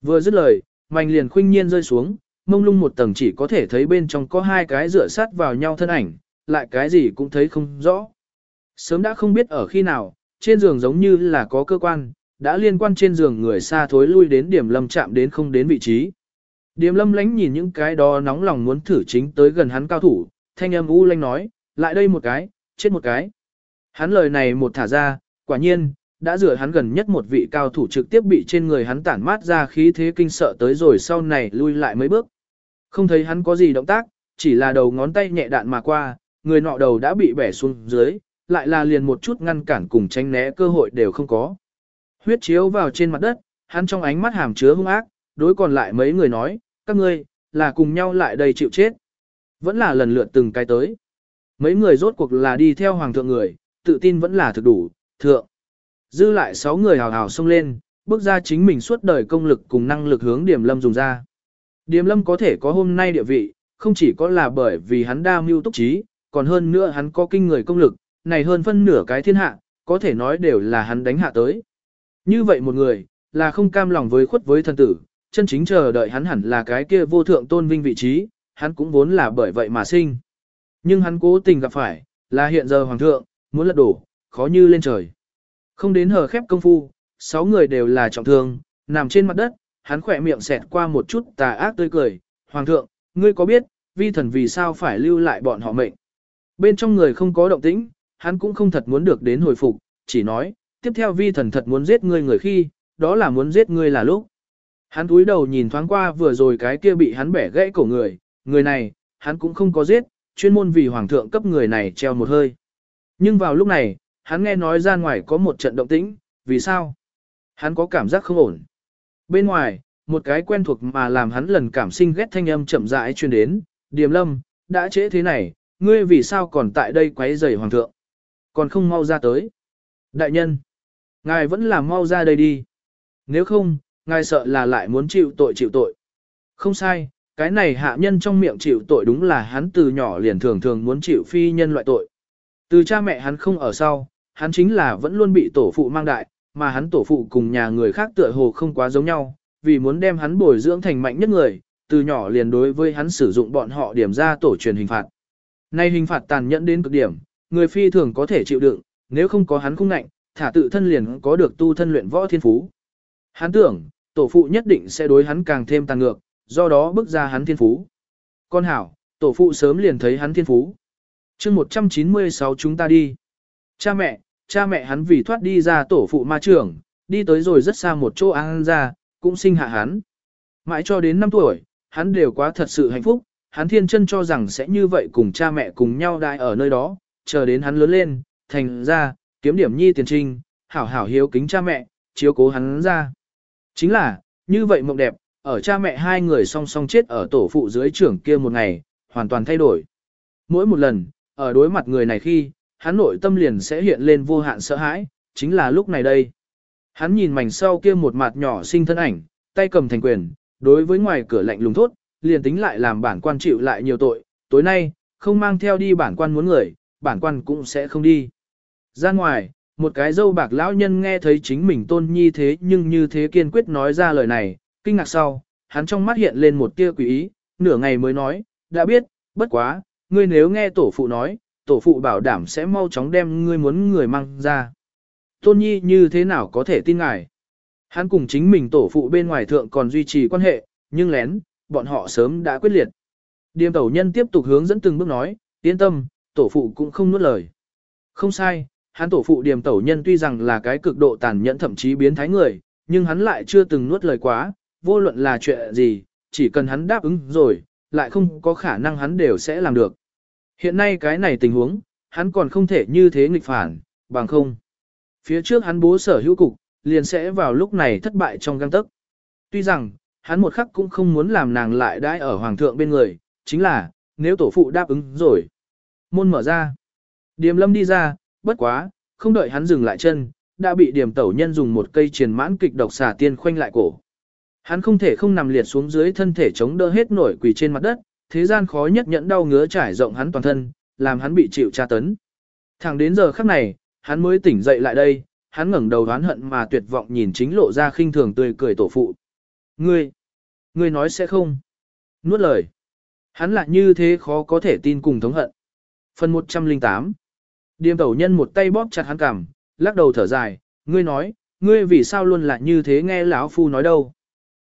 A: Vừa dứt lời, mảnh liền khuynh nhiên rơi xuống, mông lung một tầng chỉ có thể thấy bên trong có hai cái rửa sát vào nhau thân ảnh, lại cái gì cũng thấy không rõ. Sớm đã không biết ở khi nào, trên giường giống như là có cơ quan, đã liên quan trên giường người xa thối lui đến điểm lâm chạm đến không đến vị trí. Điểm lâm lánh nhìn những cái đó nóng lòng muốn thử chính tới gần hắn cao thủ, thanh âm u lanh nói, lại đây một cái, chết một cái. Hắn lời này một thả ra, quả nhiên, đã rửa hắn gần nhất một vị cao thủ trực tiếp bị trên người hắn tản mát ra khí thế kinh sợ tới rồi sau này lui lại mấy bước. Không thấy hắn có gì động tác, chỉ là đầu ngón tay nhẹ đạn mà qua, người nọ đầu đã bị bẻ xuống dưới, lại là liền một chút ngăn cản cùng tránh né cơ hội đều không có. Huyết chiếu vào trên mặt đất, hắn trong ánh mắt hàm chứa hung ác, đối còn lại mấy người nói, các ngươi, là cùng nhau lại đây chịu chết. Vẫn là lần lượt từng cái tới. mấy người rốt cuộc là đi theo hoàng thượng người, tự tin vẫn là thực đủ, thượng. Dư lại 6 người hào hào xông lên, bước ra chính mình suốt đời công lực cùng năng lực hướng điểm lâm dùng ra. Điểm lâm có thể có hôm nay địa vị, không chỉ có là bởi vì hắn đa mưu túc trí, còn hơn nữa hắn có kinh người công lực, này hơn phân nửa cái thiên hạ, có thể nói đều là hắn đánh hạ tới. Như vậy một người, là không cam lòng với khuất với thân tử, chân chính chờ đợi hắn hẳn là cái kia vô thượng tôn vinh vị trí, hắn cũng vốn là bởi vậy mà sinh. Nhưng hắn cố tình gặp phải, là hiện giờ hoàng thượng, muốn lật đổ, khó như lên trời. Không đến hờ khép công phu, sáu người đều là trọng thương, nằm trên mặt đất, hắn khỏe miệng xẹt qua một chút tà ác tươi cười. Hoàng thượng, ngươi có biết, vi thần vì sao phải lưu lại bọn họ mệnh? Bên trong người không có động tĩnh, hắn cũng không thật muốn được đến hồi phục, chỉ nói, tiếp theo vi thần thật muốn giết ngươi người khi, đó là muốn giết ngươi là lúc. Hắn túi đầu nhìn thoáng qua vừa rồi cái kia bị hắn bẻ gãy cổ người, người này, hắn cũng không có giết, chuyên môn vì hoàng thượng cấp người này treo một hơi. Nhưng vào lúc này, hắn nghe nói ra ngoài có một trận động tĩnh, vì sao? Hắn có cảm giác không ổn. Bên ngoài, một cái quen thuộc mà làm hắn lần cảm sinh ghét thanh âm chậm rãi truyền đến, Điềm Lâm, đã trễ thế này, ngươi vì sao còn tại đây quấy rầy hoàng thượng? Còn không mau ra tới. Đại nhân, ngài vẫn là mau ra đây đi. Nếu không, ngài sợ là lại muốn chịu tội chịu tội. Không sai, cái này hạ nhân trong miệng chịu tội đúng là hắn từ nhỏ liền thường thường muốn chịu phi nhân loại tội. Từ cha mẹ hắn không ở sau, hắn chính là vẫn luôn bị tổ phụ mang đại, mà hắn tổ phụ cùng nhà người khác tựa hồ không quá giống nhau, vì muốn đem hắn bồi dưỡng thành mạnh nhất người, từ nhỏ liền đối với hắn sử dụng bọn họ điểm ra tổ truyền hình phạt. Nay hình phạt tàn nhẫn đến cực điểm, người phi thường có thể chịu đựng, nếu không có hắn không ngạnh, thả tự thân liền có được tu thân luyện võ thiên phú. Hắn tưởng, tổ phụ nhất định sẽ đối hắn càng thêm tàn ngược, do đó bước ra hắn thiên phú. Con hảo, tổ phụ sớm liền thấy hắn thiên phú. chương 196 chúng ta đi. Cha mẹ, cha mẹ hắn vì thoát đi ra tổ phụ ma trưởng, đi tới rồi rất xa một chỗ an ra, cũng sinh hạ hắn. Mãi cho đến 5 tuổi, hắn đều quá thật sự hạnh phúc, hắn thiên chân cho rằng sẽ như vậy cùng cha mẹ cùng nhau đại ở nơi đó, chờ đến hắn lớn lên, thành ra, kiếm điểm nhi tiền trinh, hảo hảo hiếu kính cha mẹ, chiếu cố hắn ra. Chính là, như vậy mộng đẹp, ở cha mẹ hai người song song chết ở tổ phụ dưới trưởng kia một ngày, hoàn toàn thay đổi. Mỗi một lần, ở đối mặt người này khi, hắn nội tâm liền sẽ hiện lên vô hạn sợ hãi, chính là lúc này đây. Hắn nhìn mảnh sau kia một mặt nhỏ sinh thân ảnh, tay cầm thành quyền, đối với ngoài cửa lạnh lùng thốt, liền tính lại làm bản quan chịu lại nhiều tội, tối nay, không mang theo đi bản quan muốn người, bản quan cũng sẽ không đi. Ra ngoài, một cái dâu bạc lão nhân nghe thấy chính mình tôn nhi thế nhưng như thế kiên quyết nói ra lời này, kinh ngạc sau, hắn trong mắt hiện lên một tia quỷ ý, nửa ngày mới nói, đã biết, bất quá, ngươi nếu nghe tổ phụ nói, tổ phụ bảo đảm sẽ mau chóng đem ngươi muốn người mang ra. Tôn nhi như thế nào có thể tin ngài? Hắn cùng chính mình tổ phụ bên ngoài thượng còn duy trì quan hệ, nhưng lén, bọn họ sớm đã quyết liệt. Điềm tẩu nhân tiếp tục hướng dẫn từng bước nói, yên tâm, tổ phụ cũng không nuốt lời. Không sai, hắn tổ phụ điềm tẩu nhân tuy rằng là cái cực độ tàn nhẫn thậm chí biến thái người, nhưng hắn lại chưa từng nuốt lời quá, vô luận là chuyện gì, chỉ cần hắn đáp ứng rồi, lại không có khả năng hắn đều sẽ làm được. Hiện nay cái này tình huống, hắn còn không thể như thế nghịch phản, bằng không. Phía trước hắn bố sở hữu cục, liền sẽ vào lúc này thất bại trong găng tức. Tuy rằng, hắn một khắc cũng không muốn làm nàng lại đãi ở hoàng thượng bên người, chính là, nếu tổ phụ đáp ứng rồi. Môn mở ra. Điềm lâm đi ra, bất quá, không đợi hắn dừng lại chân, đã bị điểm tẩu nhân dùng một cây triền mãn kịch độc xà tiên khoanh lại cổ. Hắn không thể không nằm liệt xuống dưới thân thể chống đỡ hết nổi quỳ trên mặt đất, thế gian khó nhất nhẫn đau ngứa trải rộng hắn toàn thân, làm hắn bị chịu tra tấn. Thẳng đến giờ khắc này, hắn mới tỉnh dậy lại đây, hắn ngẩng đầu đoán hận mà tuyệt vọng nhìn chính lộ ra khinh thường tươi cười tổ phụ. Ngươi, ngươi nói sẽ không. Nuốt lời. Hắn lại như thế khó có thể tin cùng thống hận. Phần 108 Điềm tẩu nhân một tay bóp chặt hắn cằm, lắc đầu thở dài, ngươi nói, ngươi vì sao luôn là như thế nghe lão phu nói đâu.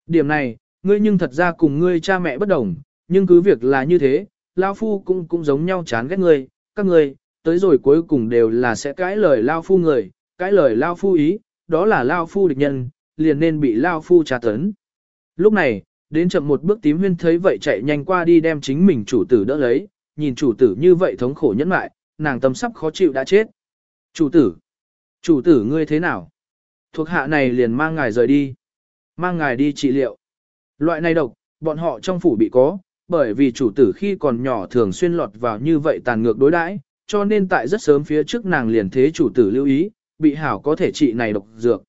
A: Điểm này, ngươi nhưng thật ra cùng ngươi cha mẹ bất đồng, nhưng cứ việc là như thế, lão phu cũng cũng giống nhau chán ghét ngươi, các ngươi, tới rồi cuối cùng đều là sẽ cãi lời lão phu người, cãi lời lão phu ý, đó là lão phu địch nhân, liền nên bị lão phu tra tấn. Lúc này, đến chậm một bước tím huyên thấy vậy chạy nhanh qua đi đem chính mình chủ tử đỡ lấy, nhìn chủ tử như vậy thống khổ nhẫn mại, nàng tâm sắp khó chịu đã chết. Chủ tử, chủ tử ngươi thế nào? Thuộc hạ này liền mang ngài rời đi. Mang ngài đi trị liệu. Loại này độc, bọn họ trong phủ bị có, bởi vì chủ tử khi còn nhỏ thường xuyên lọt vào như vậy tàn ngược đối đãi, cho nên tại rất sớm phía trước nàng liền thế chủ tử lưu ý, bị hảo có thể trị này độc dược.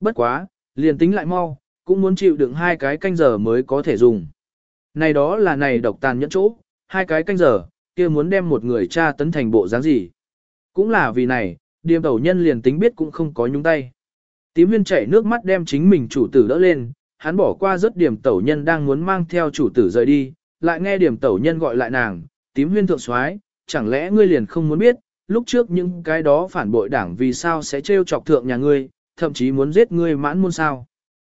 A: Bất quá, liền tính lại mau, cũng muốn chịu đựng hai cái canh giờ mới có thể dùng. Này đó là này độc tàn nhẫn chỗ, hai cái canh giờ, kia muốn đem một người cha tấn thành bộ dáng gì. Cũng là vì này, điềm tẩu nhân liền tính biết cũng không có nhúng tay. Tím huyên chảy nước mắt đem chính mình chủ tử đỡ lên, hắn bỏ qua rất điểm tẩu nhân đang muốn mang theo chủ tử rời đi, lại nghe điểm tẩu nhân gọi lại nàng, tím huyên thượng soái chẳng lẽ ngươi liền không muốn biết, lúc trước những cái đó phản bội đảng vì sao sẽ trêu chọc thượng nhà ngươi, thậm chí muốn giết ngươi mãn môn sao.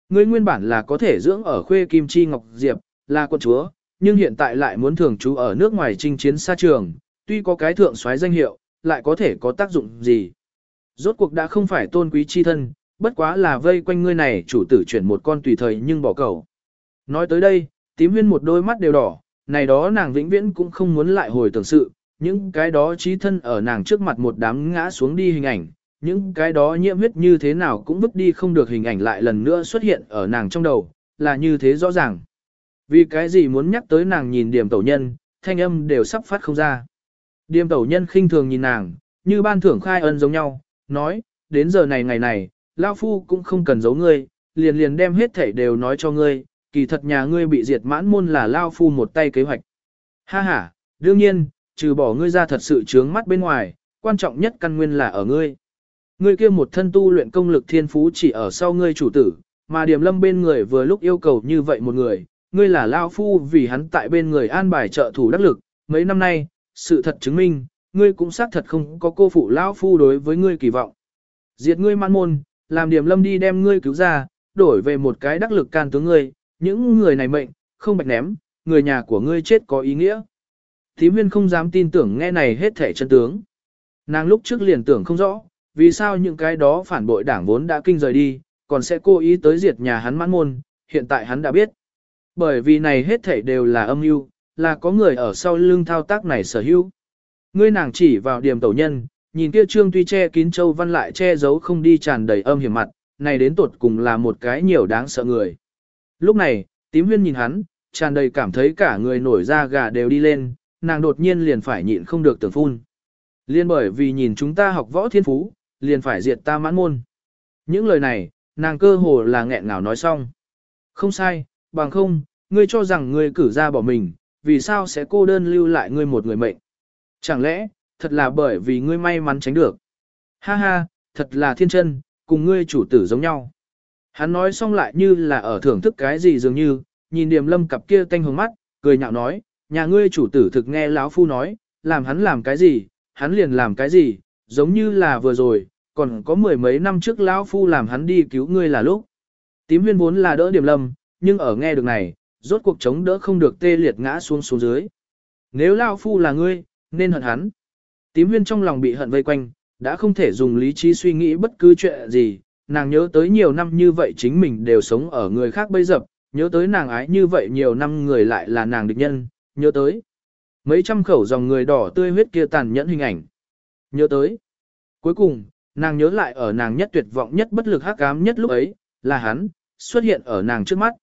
A: Ngươi nguyên bản là có thể dưỡng ở khuê kim chi ngọc diệp, là quân chúa, nhưng hiện tại lại muốn thường trú ở nước ngoài chinh chiến xa trường, tuy có cái thượng soái danh hiệu, lại có thể có tác dụng gì. Rốt cuộc đã không phải tôn quý chi thân, bất quá là vây quanh ngươi này chủ tử chuyển một con tùy thời nhưng bỏ cầu. Nói tới đây, tím huyên một đôi mắt đều đỏ, này đó nàng vĩnh viễn cũng không muốn lại hồi tưởng sự, những cái đó trí thân ở nàng trước mặt một đám ngã xuống đi hình ảnh, những cái đó nhiễm huyết như thế nào cũng vứt đi không được hình ảnh lại lần nữa xuất hiện ở nàng trong đầu, là như thế rõ ràng. Vì cái gì muốn nhắc tới nàng nhìn điểm tẩu nhân, thanh âm đều sắp phát không ra. Điểm tẩu nhân khinh thường nhìn nàng, như ban thưởng khai ân giống nhau, nói, đến giờ này ngày này, Lao Phu cũng không cần giấu ngươi, liền liền đem hết thảy đều nói cho ngươi, kỳ thật nhà ngươi bị diệt mãn môn là Lao Phu một tay kế hoạch. Ha ha, đương nhiên, trừ bỏ ngươi ra thật sự trướng mắt bên ngoài, quan trọng nhất căn nguyên là ở ngươi. Ngươi kia một thân tu luyện công lực thiên phú chỉ ở sau ngươi chủ tử, mà điểm lâm bên người vừa lúc yêu cầu như vậy một người, ngươi là Lao Phu vì hắn tại bên người an bài trợ thủ đắc lực, mấy năm nay, sự thật chứng minh, ngươi cũng xác thật không có cô phụ Lao Phu đối với ngươi kỳ vọng. Diệt ngươi mãn môn, làm điểm lâm đi đem ngươi cứu ra, đổi về một cái đắc lực can tướng ngươi, những người này mệnh, không bạch ném, người nhà của ngươi chết có ý nghĩa. Thím huyên không dám tin tưởng nghe này hết thể chân tướng. Nàng lúc trước liền tưởng không rõ, vì sao những cái đó phản bội đảng vốn đã kinh rời đi, còn sẽ cố ý tới diệt nhà hắn mãn môn, hiện tại hắn đã biết. Bởi vì này hết thảy đều là âm mưu, là có người ở sau lưng thao tác này sở hữu. Ngươi nàng chỉ vào điểm tẩu nhân, nhìn kia trương tuy che kín châu văn lại che giấu không đi tràn đầy âm hiểm mặt, này đến tột cùng là một cái nhiều đáng sợ người. Lúc này, tím huyên nhìn hắn, tràn đầy cảm thấy cả người nổi da gà đều đi lên, nàng đột nhiên liền phải nhịn không được tưởng phun. Liên bởi vì nhìn chúng ta học võ thiên phú, liền phải diệt ta mãn môn. Những lời này, nàng cơ hồ là nghẹn ngào nói xong. Không sai, bằng không, ngươi cho rằng ngươi cử ra bỏ mình, vì sao sẽ cô đơn lưu lại ngươi một người mệnh. Chẳng lẽ, thật là bởi vì ngươi may mắn tránh được. Ha ha, thật là thiên chân, cùng ngươi chủ tử giống nhau. Hắn nói xong lại như là ở thưởng thức cái gì dường như, nhìn điềm lâm cặp kia tanh hồng mắt, cười nhạo nói, nhà ngươi chủ tử thực nghe lão phu nói, làm hắn làm cái gì, hắn liền làm cái gì, giống như là vừa rồi, còn có mười mấy năm trước lão phu làm hắn đi cứu ngươi là lúc. Tím huyên vốn là đỡ điểm lâm, nhưng ở nghe được này, rốt cuộc chống đỡ không được tê liệt ngã xuống xuống dưới. Nếu lão phu là ngươi, nên hận hắn. Tím huyên trong lòng bị hận vây quanh, đã không thể dùng lý trí suy nghĩ bất cứ chuyện gì, nàng nhớ tới nhiều năm như vậy chính mình đều sống ở người khác bây dập, nhớ tới nàng ái như vậy nhiều năm người lại là nàng địch nhân, nhớ tới mấy trăm khẩu dòng người đỏ tươi huyết kia tàn nhẫn hình ảnh. Nhớ tới. Cuối cùng, nàng nhớ lại ở nàng nhất tuyệt vọng nhất bất lực hắc ám nhất lúc ấy, là hắn, xuất hiện ở nàng trước mắt.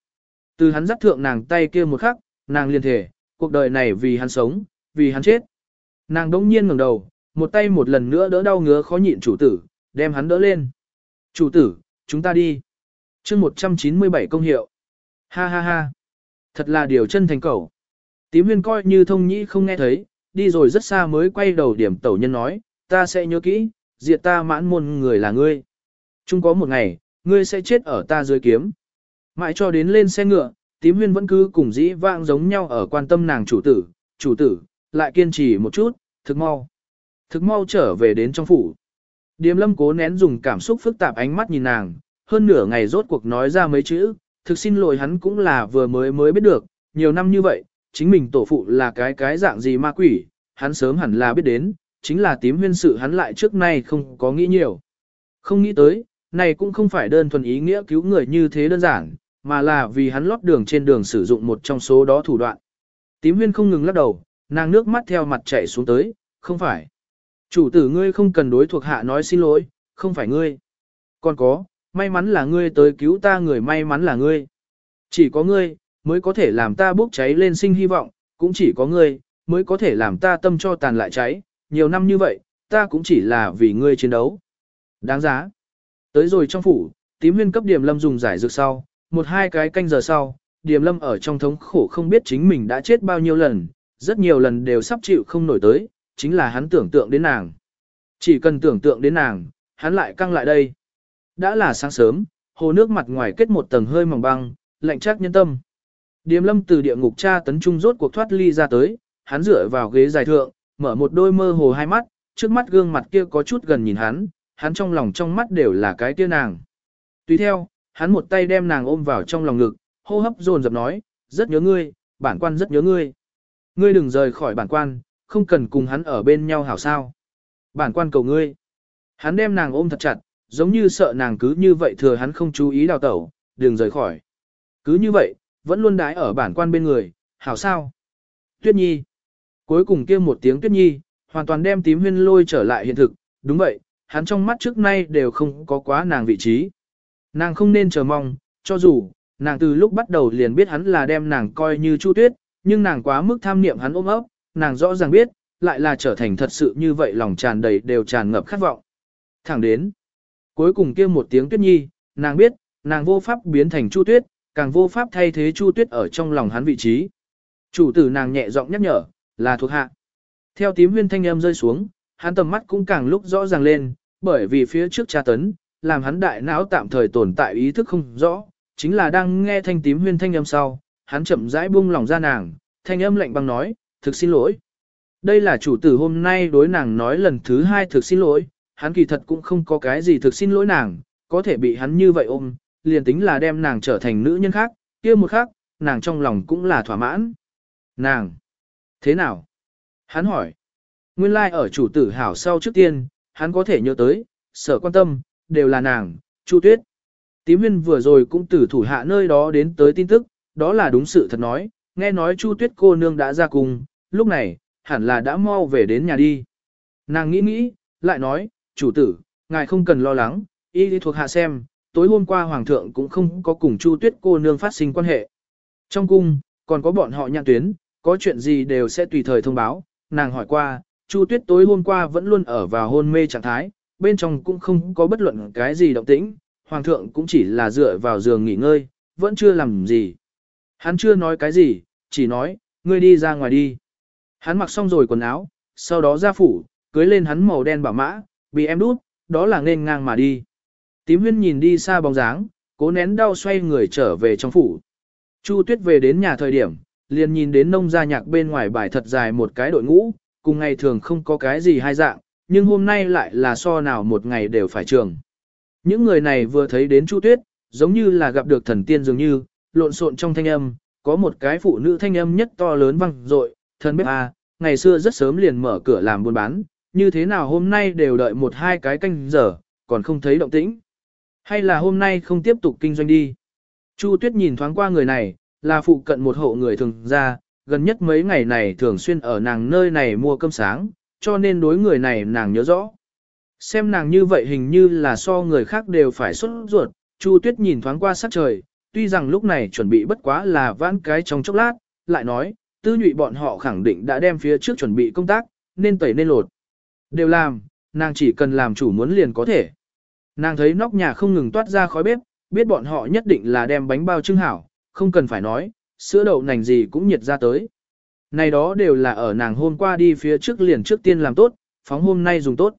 A: Từ hắn dắt thượng nàng tay kia một khắc, nàng liền thể, cuộc đời này vì hắn sống, vì hắn chết. Nàng đông nhiên ngẩng đầu, một tay một lần nữa đỡ đau ngứa khó nhịn chủ tử, đem hắn đỡ lên. Chủ tử, chúng ta đi. chương 197 công hiệu. Ha ha ha. Thật là điều chân thành cầu. Tím huyên coi như thông nhĩ không nghe thấy, đi rồi rất xa mới quay đầu điểm tẩu nhân nói, ta sẽ nhớ kỹ, diệt ta mãn môn người là ngươi. Chung có một ngày, ngươi sẽ chết ở ta dưới kiếm. Mãi cho đến lên xe ngựa, tím huyên vẫn cứ cùng dĩ vãng giống nhau ở quan tâm nàng chủ tử, chủ tử, lại kiên trì một chút, thực mau. Thực mau trở về đến trong phủ. Điềm lâm cố nén dùng cảm xúc phức tạp ánh mắt nhìn nàng, hơn nửa ngày rốt cuộc nói ra mấy chữ, thực xin lỗi hắn cũng là vừa mới mới biết được, nhiều năm như vậy, chính mình tổ phụ là cái cái dạng gì ma quỷ, hắn sớm hẳn là biết đến, chính là tím huyên sự hắn lại trước nay không có nghĩ nhiều. Không nghĩ tới, này cũng không phải đơn thuần ý nghĩa cứu người như thế đơn giản, mà là vì hắn lót đường trên đường sử dụng một trong số đó thủ đoạn. Tím huyên không ngừng lắc đầu, nàng nước mắt theo mặt chảy xuống tới, không phải. Chủ tử ngươi không cần đối thuộc hạ nói xin lỗi, không phải ngươi. Còn có, may mắn là ngươi tới cứu ta người may mắn là ngươi. Chỉ có ngươi, mới có thể làm ta bốc cháy lên sinh hy vọng, cũng chỉ có ngươi, mới có thể làm ta tâm cho tàn lại cháy, nhiều năm như vậy, ta cũng chỉ là vì ngươi chiến đấu. Đáng giá. Tới rồi trong phủ, tím huyên cấp điểm lâm dùng giải dược sau, một hai cái canh giờ sau, Điềm lâm ở trong thống khổ không biết chính mình đã chết bao nhiêu lần, rất nhiều lần đều sắp chịu không nổi tới, chính là hắn tưởng tượng đến nàng. Chỉ cần tưởng tượng đến nàng, hắn lại căng lại đây. Đã là sáng sớm, hồ nước mặt ngoài kết một tầng hơi mỏng băng, lạnh chắc nhân tâm. Điềm lâm từ địa ngục tra tấn trung rốt cuộc thoát ly ra tới, hắn dựa vào ghế dài thượng, mở một đôi mơ hồ hai mắt, trước mắt gương mặt kia có chút gần nhìn hắn, hắn trong lòng trong mắt đều là cái kia nàng. Tùy theo, hắn một tay đem nàng ôm vào trong lòng ngực, hô hấp dồn dập nói, rất nhớ ngươi, bản quan rất nhớ ngươi. Ngươi đừng rời khỏi bản quan, không cần cùng hắn ở bên nhau hảo sao. Bản quan cầu ngươi. Hắn đem nàng ôm thật chặt, giống như sợ nàng cứ như vậy thừa hắn không chú ý đào tẩu, đừng rời khỏi. Cứ như vậy, vẫn luôn đái ở bản quan bên người, hảo sao. Tuyết Nhi. Cuối cùng kia một tiếng Tuyết Nhi, hoàn toàn đem tím huyên lôi trở lại hiện thực, đúng vậy, hắn trong mắt trước nay đều không có quá nàng vị trí. Nàng không nên chờ mong, cho dù, nàng từ lúc bắt đầu liền biết hắn là đem nàng coi như Chu Tuyết, nhưng nàng quá mức tham niệm hắn ôm ấp, nàng rõ ràng biết, lại là trở thành thật sự như vậy lòng tràn đầy đều tràn ngập khát vọng. Thẳng đến, cuối cùng kia một tiếng Tuyết Nhi, nàng biết, nàng vô pháp biến thành Chu Tuyết, càng vô pháp thay thế Chu Tuyết ở trong lòng hắn vị trí. Chủ tử nàng nhẹ giọng nhắc nhở, là thuộc hạ. Theo tím huyên thanh âm rơi xuống, hắn tầm mắt cũng càng lúc rõ ràng lên, bởi vì phía trước tra tấn, làm hắn đại não tạm thời tồn tại ý thức không rõ, chính là đang nghe thanh tím huyên thanh âm sau, hắn chậm rãi buông lòng ra nàng, thanh âm lạnh băng nói, thực xin lỗi. Đây là chủ tử hôm nay đối nàng nói lần thứ hai thực xin lỗi, hắn kỳ thật cũng không có cái gì thực xin lỗi nàng, có thể bị hắn như vậy ôm, liền tính là đem nàng trở thành nữ nhân khác, kia một khác, nàng trong lòng cũng là thỏa mãn. Nàng! Thế nào? Hắn hỏi. Nguyên lai like ở chủ tử hảo sau trước tiên, hắn có thể nhớ tới, sở quan tâm, đều là nàng, Chu Tuyết. Tím huyên vừa rồi cũng từ thủ hạ nơi đó đến tới tin tức, đó là đúng sự thật nói, nghe nói Chu Tuyết cô nương đã ra cùng, lúc này, hẳn là đã mau về đến nhà đi. Nàng nghĩ nghĩ, lại nói, chủ tử, ngài không cần lo lắng, y đi thuộc hạ xem, tối hôm qua hoàng thượng cũng không có cùng Chu Tuyết cô nương phát sinh quan hệ. Trong cung, còn có bọn họ Nhạc tuyến, có chuyện gì đều sẽ tùy thời thông báo, nàng hỏi qua, Chu Tuyết tối hôm qua vẫn luôn ở vào hôn mê trạng thái, bên trong cũng không có bất luận cái gì động tĩnh, hoàng thượng cũng chỉ là dựa vào giường nghỉ ngơi, vẫn chưa làm gì. Hắn chưa nói cái gì, chỉ nói, ngươi đi ra ngoài đi. Hắn mặc xong rồi quần áo, sau đó ra phủ, cưới lên hắn màu đen bảo mã, bị em đút, đó là nên ngang mà đi. Tím huyên nhìn đi xa bóng dáng, cố nén đau xoay người trở về trong phủ. Chu tuyết về đến nhà thời điểm, liền nhìn đến nông gia nhạc bên ngoài bài thật dài một cái đội ngũ, cùng ngày thường không có cái gì hai dạng, nhưng hôm nay lại là so nào một ngày đều phải trường. Những người này vừa thấy đến Chu Tuyết, giống như là gặp được thần tiên dường như, lộn xộn trong thanh âm, có một cái phụ nữ thanh âm nhất to lớn vang dội, thần bếp à, ngày xưa rất sớm liền mở cửa làm buôn bán, như thế nào hôm nay đều đợi một hai cái canh giờ, còn không thấy động tĩnh. Hay là hôm nay không tiếp tục kinh doanh đi. Chu Tuyết nhìn thoáng qua người này, là phụ cận một hộ người thường ra, gần nhất mấy ngày này thường xuyên ở nàng nơi này mua cơm sáng, cho nên đối người này nàng nhớ rõ. Xem nàng như vậy hình như là so người khác đều phải xuất ruột, Chu Tuyết nhìn thoáng qua sắc trời, tuy rằng lúc này chuẩn bị bất quá là vãn cái trong chốc lát, lại nói, tư nhụy bọn họ khẳng định đã đem phía trước chuẩn bị công tác, nên tẩy nên lột. Đều làm, nàng chỉ cần làm chủ muốn liền có thể. Nàng thấy nóc nhà không ngừng toát ra khói bếp, biết bọn họ nhất định là đem bánh bao trưng hảo, không cần phải nói, sữa đậu nành gì cũng nhiệt ra tới. Này đó đều là ở nàng hôm qua đi phía trước liền trước tiên làm tốt, phóng hôm nay dùng tốt.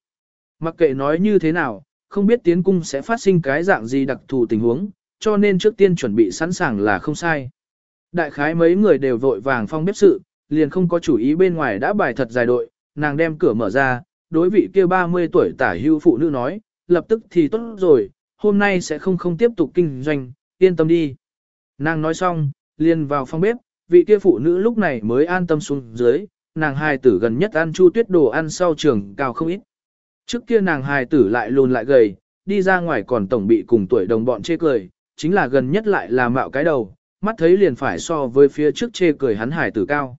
A: Mặc kệ nói như thế nào, không biết tiến cung sẽ phát sinh cái dạng gì đặc thù tình huống, cho nên trước tiên chuẩn bị sẵn sàng là không sai. Đại khái mấy người đều vội vàng phong bếp sự, liền không có chủ ý bên ngoài đã bài thật dài đội, nàng đem cửa mở ra, đối vị kia 30 tuổi tả hưu phụ nữ nói, lập tức thì tốt rồi, hôm nay sẽ không không tiếp tục kinh doanh, yên tâm đi. Nàng nói xong, liền vào phòng bếp, vị kia phụ nữ lúc này mới an tâm xuống dưới, nàng hài tử gần nhất ăn chu tuyết đồ ăn sau trường cao không ít. Trước kia nàng hài tử lại lùn lại gầy, đi ra ngoài còn tổng bị cùng tuổi đồng bọn chê cười, chính là gần nhất lại là mạo cái đầu, mắt thấy liền phải so với phía trước chê cười hắn hài tử cao.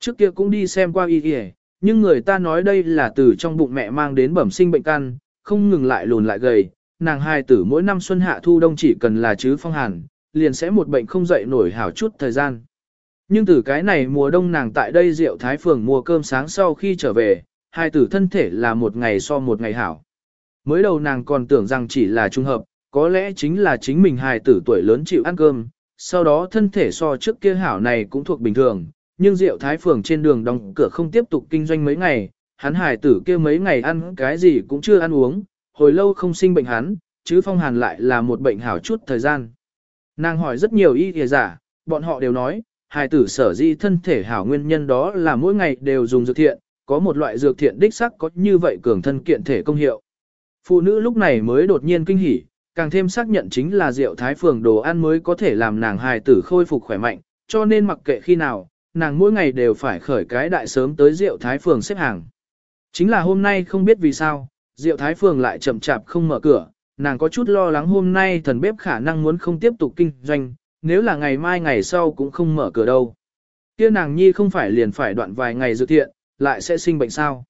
A: Trước kia cũng đi xem qua y kìa, nhưng người ta nói đây là từ trong bụng mẹ mang đến bẩm sinh bệnh căn, không ngừng lại lùn lại gầy, nàng hài tử mỗi năm xuân hạ thu đông chỉ cần là chứ phong hàn, liền sẽ một bệnh không dậy nổi hảo chút thời gian. Nhưng từ cái này mùa đông nàng tại đây rượu thái phường mua cơm sáng sau khi trở về, hai tử thân thể là một ngày so một ngày hảo. Mới đầu nàng còn tưởng rằng chỉ là trung hợp, có lẽ chính là chính mình hài tử tuổi lớn chịu ăn cơm, sau đó thân thể so trước kia hảo này cũng thuộc bình thường, nhưng rượu thái phường trên đường đóng cửa không tiếp tục kinh doanh mấy ngày, hắn hài tử kia mấy ngày ăn cái gì cũng chưa ăn uống, hồi lâu không sinh bệnh hắn, chứ phong hàn lại là một bệnh hảo chút thời gian. Nàng hỏi rất nhiều y kìa giả, bọn họ đều nói, hài tử sở di thân thể hảo nguyên nhân đó là mỗi ngày đều dùng dược thiện, có một loại dược thiện đích sắc có như vậy cường thân kiện thể công hiệu. Phụ nữ lúc này mới đột nhiên kinh hỉ, càng thêm xác nhận chính là rượu thái phường đồ ăn mới có thể làm nàng hài tử khôi phục khỏe mạnh, cho nên mặc kệ khi nào, nàng mỗi ngày đều phải khởi cái đại sớm tới rượu thái phường xếp hàng. Chính là hôm nay không biết vì sao, rượu thái phường lại chậm chạp không mở cửa, nàng có chút lo lắng hôm nay thần bếp khả năng muốn không tiếp tục kinh doanh, nếu là ngày mai ngày sau cũng không mở cửa đâu. Kia nàng nhi không phải liền phải đoạn vài ngày dự thiện, lại sẽ sinh bệnh sao.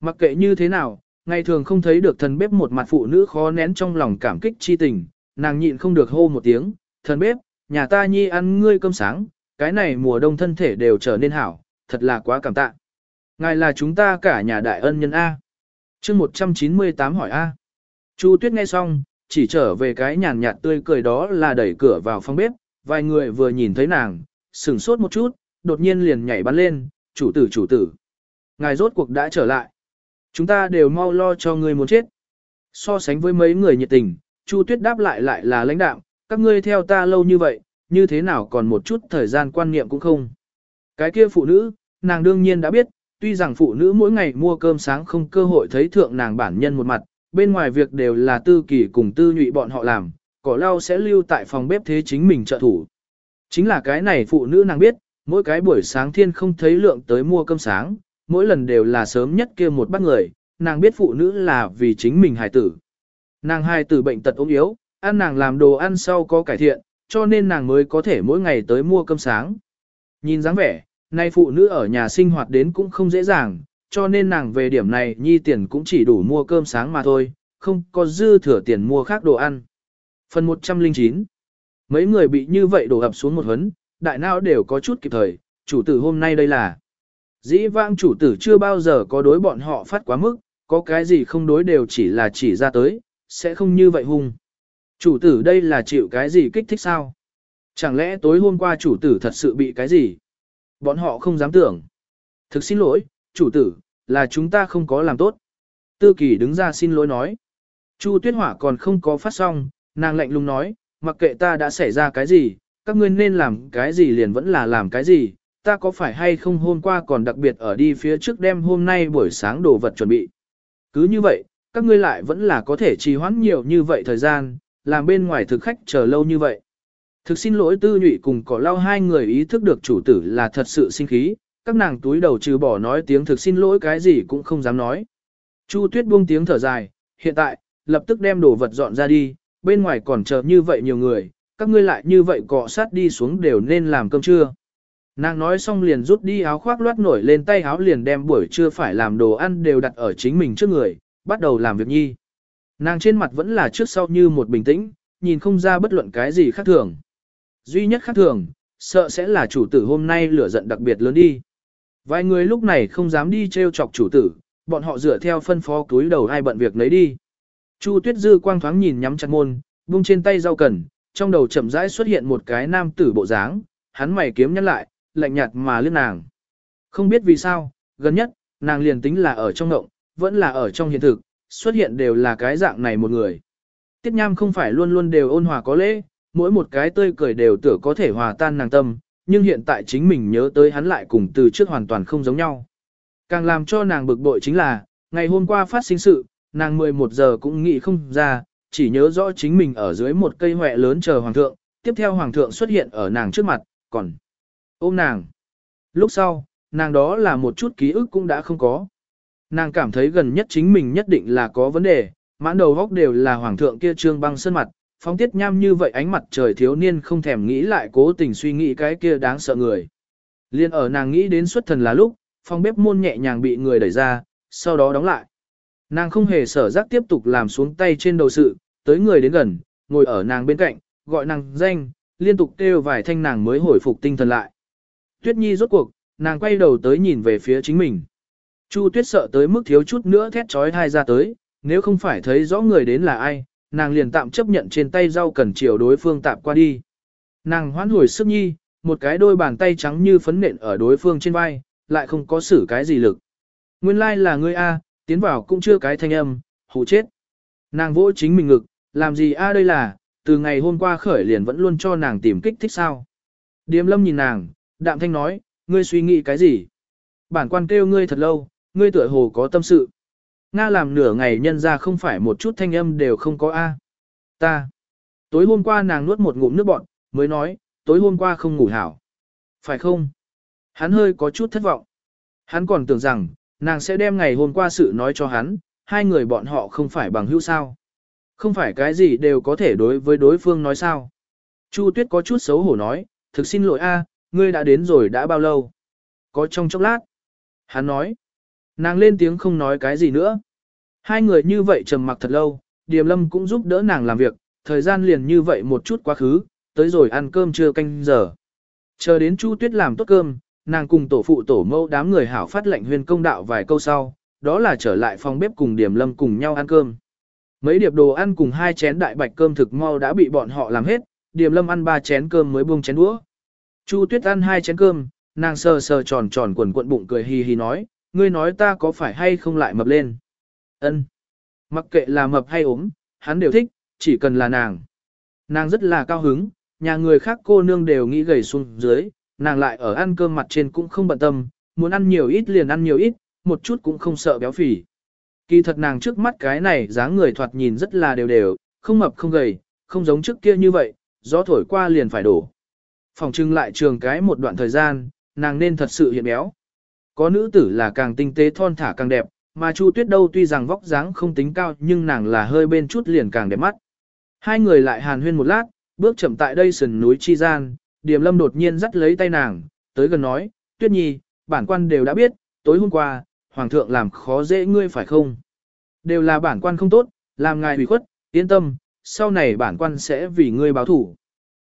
A: Mặc kệ như thế nào, ngày thường không thấy được thần bếp một mặt phụ nữ khó nén trong lòng cảm kích chi tình, nàng nhịn không được hô một tiếng, thần bếp, nhà ta nhi ăn ngươi cơm sáng, cái này mùa đông thân thể đều trở nên hảo, thật là quá cảm tạ. Ngài là chúng ta cả nhà đại ân nhân A. chương 198 hỏi A. Chu Tuyết nghe xong, chỉ trở về cái nhàn nhạt tươi cười đó là đẩy cửa vào phòng bếp, vài người vừa nhìn thấy nàng, sửng sốt một chút, đột nhiên liền nhảy bắn lên, chủ tử chủ tử. Ngài rốt cuộc đã trở lại. Chúng ta đều mau lo cho ngươi muốn chết. So sánh với mấy người nhiệt tình, Chu Tuyết đáp lại lại là lãnh đạo, các ngươi theo ta lâu như vậy, như thế nào còn một chút thời gian quan niệm cũng không. Cái kia phụ nữ, nàng đương nhiên đã biết, tuy rằng phụ nữ mỗi ngày mua cơm sáng không cơ hội thấy thượng nàng bản nhân một mặt, bên ngoài việc đều là tư kỳ cùng tư nhụy bọn họ làm, cỏ lau sẽ lưu tại phòng bếp thế chính mình trợ thủ. Chính là cái này phụ nữ nàng biết, mỗi cái buổi sáng thiên không thấy lượng tới mua cơm sáng, mỗi lần đều là sớm nhất kia một bát người, nàng biết phụ nữ là vì chính mình hài tử. Nàng hài tử bệnh tật ốm yếu, ăn nàng làm đồ ăn sau có cải thiện, cho nên nàng mới có thể mỗi ngày tới mua cơm sáng. Nhìn dáng vẻ, nay phụ nữ ở nhà sinh hoạt đến cũng không dễ dàng, cho nên nàng về điểm này nhi tiền cũng chỉ đủ mua cơm sáng mà thôi, không có dư thừa tiền mua khác đồ ăn. Phần 109 Mấy người bị như vậy đổ ập xuống một hấn, đại não đều có chút kịp thời, chủ tử hôm nay đây là. Dĩ vãng chủ tử chưa bao giờ có đối bọn họ phát quá mức, có cái gì không đối đều chỉ là chỉ ra tới, sẽ không như vậy hung. Chủ tử đây là chịu cái gì kích thích sao? Chẳng lẽ tối hôm qua chủ tử thật sự bị cái gì? Bọn họ không dám tưởng. Thực xin lỗi, chủ tử, là chúng ta không có làm tốt. Tư kỳ đứng ra xin lỗi nói. Chu tuyết hỏa còn không có phát xong, nàng lạnh lùng nói, mặc kệ ta đã xảy ra cái gì, các ngươi nên làm cái gì liền vẫn là làm cái gì, ta có phải hay không hôm qua còn đặc biệt ở đi phía trước đêm hôm nay buổi sáng đồ vật chuẩn bị. Cứ như vậy, các ngươi lại vẫn là có thể trì hoãn nhiều như vậy thời gian, làm bên ngoài thực khách chờ lâu như vậy. Thực xin lỗi tư nhụy cùng cỏ Lao hai người ý thức được chủ tử là thật sự sinh khí, các nàng túi đầu trừ bỏ nói tiếng thực xin lỗi cái gì cũng không dám nói. Chu tuyết buông tiếng thở dài, hiện tại, lập tức đem đồ vật dọn ra đi, bên ngoài còn chờ như vậy nhiều người, các ngươi lại như vậy cọ sát đi xuống đều nên làm cơm trưa. Nàng nói xong liền rút đi áo khoác loát nổi lên tay áo liền đem buổi trưa phải làm đồ ăn đều đặt ở chính mình trước người, bắt đầu làm việc nhi. Nàng trên mặt vẫn là trước sau như một bình tĩnh, nhìn không ra bất luận cái gì khác thường. Duy nhất khác thường, sợ sẽ là chủ tử hôm nay lửa giận đặc biệt lớn đi. Vài người lúc này không dám đi treo chọc chủ tử, bọn họ dựa theo phân phó túi đầu ai bận việc lấy đi. Chu Tuyết Dư quang thoáng nhìn nhắm chặt môn, buông trên tay rau cần, trong đầu chậm rãi xuất hiện một cái nam tử bộ dáng, hắn mày kiếm nhăn lại, lạnh nhạt mà liếc nàng. Không biết vì sao, gần nhất, nàng liền tính là ở trong ngộng, vẫn là ở trong hiện thực, xuất hiện đều là cái dạng này một người. Tiết nham không phải luôn luôn đều ôn hòa có lễ, mỗi một cái tươi cười đều tưởng có thể hòa tan nàng tâm, nhưng hiện tại chính mình nhớ tới hắn lại cùng từ trước hoàn toàn không giống nhau. Càng làm cho nàng bực bội chính là, ngày hôm qua phát sinh sự, nàng 11 giờ cũng nghĩ không ra, chỉ nhớ rõ chính mình ở dưới một cây hòe lớn chờ hoàng thượng, tiếp theo hoàng thượng xuất hiện ở nàng trước mặt, còn ôm nàng. Lúc sau, nàng đó là một chút ký ức cũng đã không có. Nàng cảm thấy gần nhất chính mình nhất định là có vấn đề, mãn đầu góc đều là hoàng thượng kia trương băng sơn mặt, phóng tiết nham như vậy ánh mặt trời thiếu niên không thèm nghĩ lại cố tình suy nghĩ cái kia đáng sợ người. Liên ở nàng nghĩ đến xuất thần là lúc, phòng bếp môn nhẹ nhàng bị người đẩy ra, sau đó đóng lại. Nàng không hề sở giác tiếp tục làm xuống tay trên đầu sự, tới người đến gần, ngồi ở nàng bên cạnh, gọi nàng danh, liên tục kêu vài thanh nàng mới hồi phục tinh thần lại. Tuyết Nhi rốt cuộc, nàng quay đầu tới nhìn về phía chính mình. Chu Tuyết sợ tới mức thiếu chút nữa thét trói thai ra tới, nếu không phải thấy rõ người đến là ai, nàng liền tạm chấp nhận trên tay rau cần chiều đối phương tạm qua đi. Nàng hoán hồi sức nhi, một cái đôi bàn tay trắng như phấn nện ở đối phương trên vai, lại không có xử cái gì lực. Nguyên lai like là ngươi A, tiến vào cũng chưa cái thanh âm, hù chết. Nàng vỗ chính mình ngực, làm gì A đây là, từ ngày hôm qua khởi liền vẫn luôn cho nàng tìm kích thích sao. Điềm lâm nhìn nàng, đạm thanh nói, ngươi suy nghĩ cái gì? Bản quan kêu ngươi thật lâu, ngươi tựa hồ có tâm sự. Nga làm nửa ngày nhân ra không phải một chút thanh âm đều không có A. Ta. Tối hôm qua nàng nuốt một ngụm nước bọn, mới nói, tối hôm qua không ngủ hảo. Phải không? Hắn hơi có chút thất vọng. Hắn còn tưởng rằng, nàng sẽ đem ngày hôm qua sự nói cho hắn, hai người bọn họ không phải bằng hữu sao. Không phải cái gì đều có thể đối với đối phương nói sao. Chu Tuyết có chút xấu hổ nói, thực xin lỗi a, ngươi đã đến rồi đã bao lâu? Có trong chốc lát. Hắn nói. Nàng lên tiếng không nói cái gì nữa. Hai người như vậy trầm mặc thật lâu, Điềm Lâm cũng giúp đỡ nàng làm việc, thời gian liền như vậy một chút quá khứ, tới rồi ăn cơm trưa canh giờ. Chờ đến Chu Tuyết làm tốt cơm, nàng cùng tổ phụ tổ mẫu đám người hảo phát lệnh huyền công đạo vài câu sau, đó là trở lại phòng bếp cùng Điềm Lâm cùng nhau ăn cơm. Mấy điệp đồ ăn cùng hai chén đại bạch cơm thực mau đã bị bọn họ làm hết, Điềm Lâm ăn ba chén cơm mới buông chén đũa. Chu Tuyết ăn hai chén cơm, nàng sờ sờ tròn tròn quần quận bụng cười hì hì nói, ngươi nói ta có phải hay không lại mập lên. Ân, Mặc kệ là mập hay ốm, hắn đều thích, chỉ cần là nàng. Nàng rất là cao hứng, nhà người khác cô nương đều nghĩ gầy xuống dưới, nàng lại ở ăn cơm mặt trên cũng không bận tâm, muốn ăn nhiều ít liền ăn nhiều ít, một chút cũng không sợ béo phì. Kỳ thật nàng trước mắt cái này dáng người thoạt nhìn rất là đều đều, không mập không gầy, không giống trước kia như vậy, gió thổi qua liền phải đổ. Phòng trưng lại trường cái một đoạn thời gian, nàng nên thật sự hiện béo. Có nữ tử là càng tinh tế thon thả càng đẹp, mà Chu Tuyết đâu tuy rằng vóc dáng không tính cao nhưng nàng là hơi bên chút liền càng đẹp mắt. Hai người lại hàn huyên một lát, bước chậm tại đây sườn núi chi gian, Điềm Lâm đột nhiên dắt lấy tay nàng, tới gần nói, Tuyết Nhi, bản quan đều đã biết, tối hôm qua, Hoàng thượng làm khó dễ ngươi phải không? Đều là bản quan không tốt, làm ngài hủy khuất, yên tâm, sau này bản quan sẽ vì ngươi báo thủ.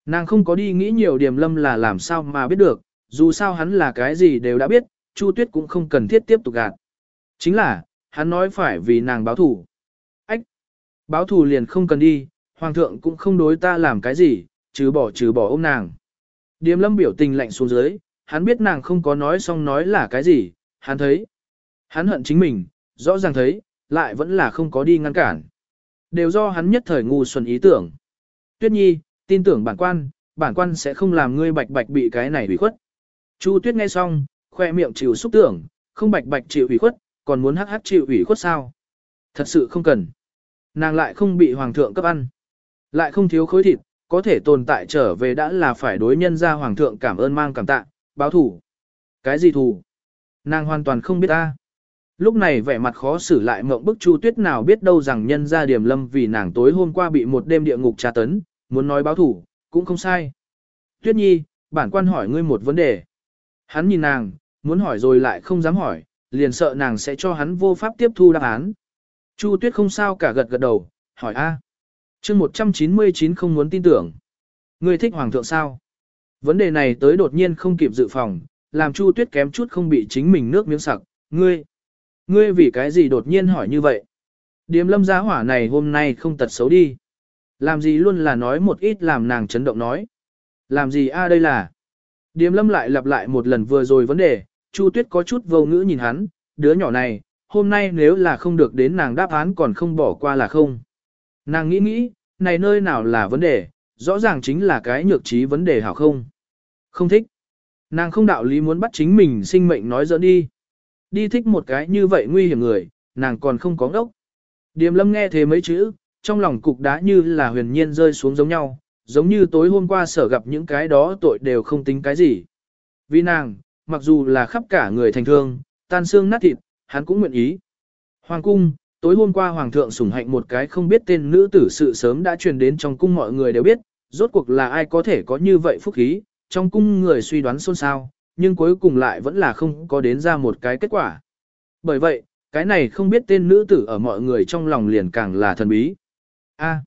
A: Nàng không có đi nghĩ nhiều Điềm Lâm là làm sao mà biết được, dù sao hắn là cái gì đều đã biết, Chu Tuyết cũng không cần thiết tiếp tục gạt. Chính là, hắn nói phải vì nàng báo thủ. Ách! Báo thủ liền không cần đi, hoàng thượng cũng không đối ta làm cái gì, trừ bỏ trừ bỏ ôm nàng. Điềm lâm biểu tình lạnh xuống dưới, hắn biết nàng không có nói xong nói là cái gì, hắn thấy. Hắn hận chính mình, rõ ràng thấy, lại vẫn là không có đi ngăn cản. Đều do hắn nhất thời ngu xuẩn ý tưởng. Tuyết nhi, tin tưởng bản quan, bản quan sẽ không làm ngươi bạch bạch bị cái này bị khuất. Chu tuyết nghe xong, khoe miệng chịu xúc tưởng, không bạch bạch chịu ủy khuất, còn muốn hắc hắc chịu ủy khuất sao? Thật sự không cần. Nàng lại không bị hoàng thượng cấp ăn. Lại không thiếu khối thịt, có thể tồn tại trở về đã là phải đối nhân ra hoàng thượng cảm ơn mang cảm tạ, báo thủ. Cái gì thủ? Nàng hoàn toàn không biết ta. Lúc này vẻ mặt khó xử lại mộng bức Chu Tuyết nào biết đâu rằng nhân ra điểm lâm vì nàng tối hôm qua bị một đêm địa ngục tra tấn, muốn nói báo thủ, cũng không sai. Tuyết Nhi, bản quan hỏi ngươi một vấn đề. Hắn nhìn nàng, muốn hỏi rồi lại không dám hỏi, liền sợ nàng sẽ cho hắn vô pháp tiếp thu đáp án. Chu Tuyết không sao cả gật gật đầu, hỏi a. À. Chương 199 không muốn tin tưởng. Ngươi thích hoàng thượng sao? Vấn đề này tới đột nhiên không kịp dự phòng, làm Chu Tuyết kém chút không bị chính mình nước miếng sặc. Ngươi, ngươi vì cái gì đột nhiên hỏi như vậy? Điềm lâm giá hỏa này hôm nay không tật xấu đi. Làm gì luôn là nói một ít làm nàng chấn động nói. Làm gì a đây là? Điềm lâm lại lặp lại một lần vừa rồi vấn đề, Chu Tuyết có chút vô ngữ nhìn hắn, đứa nhỏ này, hôm nay nếu là không được đến nàng đáp án còn không bỏ qua là không. Nàng nghĩ nghĩ, này nơi nào là vấn đề, rõ ràng chính là cái nhược trí vấn đề hảo không. Không thích. Nàng không đạo lý muốn bắt chính mình sinh mệnh nói dỡ đi. Đi thích một cái như vậy nguy hiểm người, nàng còn không có ngốc. Điềm lâm nghe thế mấy chữ, trong lòng cục đá như là huyền nhiên rơi xuống giống nhau, giống như tối hôm qua sở gặp những cái đó tội đều không tính cái gì. Vì nàng, mặc dù là khắp cả người thành thương, tan xương nát thịt, hắn cũng nguyện ý. Hoàng cung, tối hôm qua hoàng thượng sủng hạnh một cái không biết tên nữ tử sự sớm đã truyền đến trong cung mọi người đều biết, rốt cuộc là ai có thể có như vậy phúc khí, trong cung người suy đoán xôn xao, nhưng cuối cùng lại vẫn là không có đến ra một cái kết quả. Bởi vậy, cái này không biết tên nữ tử ở mọi người trong lòng liền càng là thần bí. A.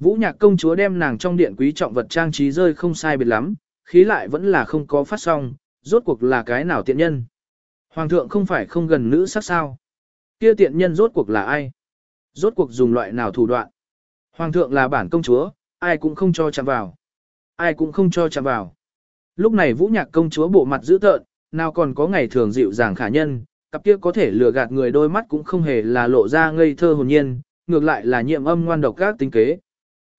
A: Vũ nhạc công chúa đem nàng trong điện quý trọng vật trang trí rơi không sai biệt lắm, khí lại vẫn là không có phát xong, rốt cuộc là cái nào tiện nhân. Hoàng thượng không phải không gần nữ sắc sao. Kia tiện nhân rốt cuộc là ai? Rốt cuộc dùng loại nào thủ đoạn? Hoàng thượng là bản công chúa, ai cũng không cho chạm vào. Ai cũng không cho chạm vào. Lúc này vũ nhạc công chúa bộ mặt dữ tợn, nào còn có ngày thường dịu dàng khả nhân, cặp kia có thể lừa gạt người đôi mắt cũng không hề là lộ ra ngây thơ hồn nhiên, ngược lại là nhiệm âm ngoan độc các tính kế.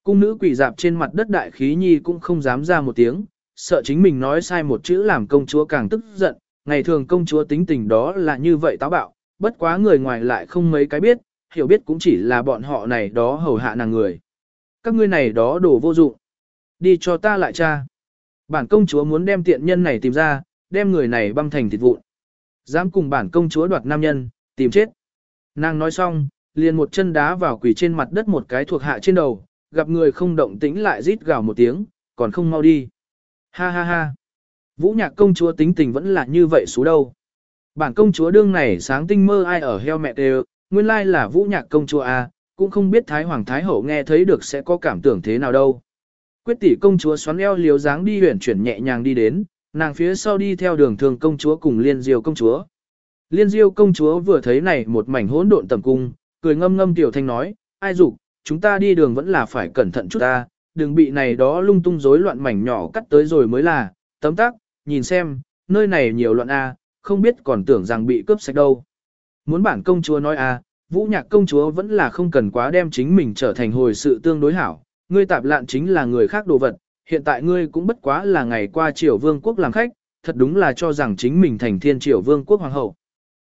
A: Cung nữ quỷ dạp trên mặt đất đại khí nhi cũng không dám ra một tiếng, sợ chính mình nói sai một chữ làm công chúa càng tức giận, ngày thường công chúa tính tình đó là như vậy táo bạo, bất quá người ngoài lại không mấy cái biết, hiểu biết cũng chỉ là bọn họ này đó hầu hạ nàng người. Các ngươi này đó đổ vô dụng. Đi cho ta lại cha. Bản công chúa muốn đem tiện nhân này tìm ra, đem người này băm thành thịt vụn. Dám cùng bản công chúa đoạt nam nhân, tìm chết. Nàng nói xong, liền một chân đá vào quỷ trên mặt đất một cái thuộc hạ trên đầu, gặp người không động tĩnh lại rít gào một tiếng, còn không mau đi. Ha ha ha. Vũ nhạc công chúa tính tình vẫn là như vậy số đâu. Bản công chúa đương này sáng tinh mơ ai ở heo mẹ đều, nguyên lai là vũ nhạc công chúa à? cũng không biết Thái Hoàng Thái Hậu nghe thấy được sẽ có cảm tưởng thế nào đâu. Quyết tỷ công chúa xoắn eo liều dáng đi huyển chuyển nhẹ nhàng đi đến, nàng phía sau đi theo đường thường công chúa cùng liên diêu công chúa. Liên diêu công chúa vừa thấy này một mảnh hỗn độn tầm cung, cười ngâm ngâm tiểu thanh nói, ai dục chúng ta đi đường vẫn là phải cẩn thận chút ta, đừng bị này đó lung tung rối loạn mảnh nhỏ cắt tới rồi mới là, tấm tắc, nhìn xem, nơi này nhiều loạn A, không biết còn tưởng rằng bị cướp sạch đâu. Muốn bản công chúa nói A, vũ nhạc công chúa vẫn là không cần quá đem chính mình trở thành hồi sự tương đối hảo, ngươi tạp lạn chính là người khác đồ vật, hiện tại ngươi cũng bất quá là ngày qua triều vương quốc làm khách, thật đúng là cho rằng chính mình thành thiên triều vương quốc hoàng hậu.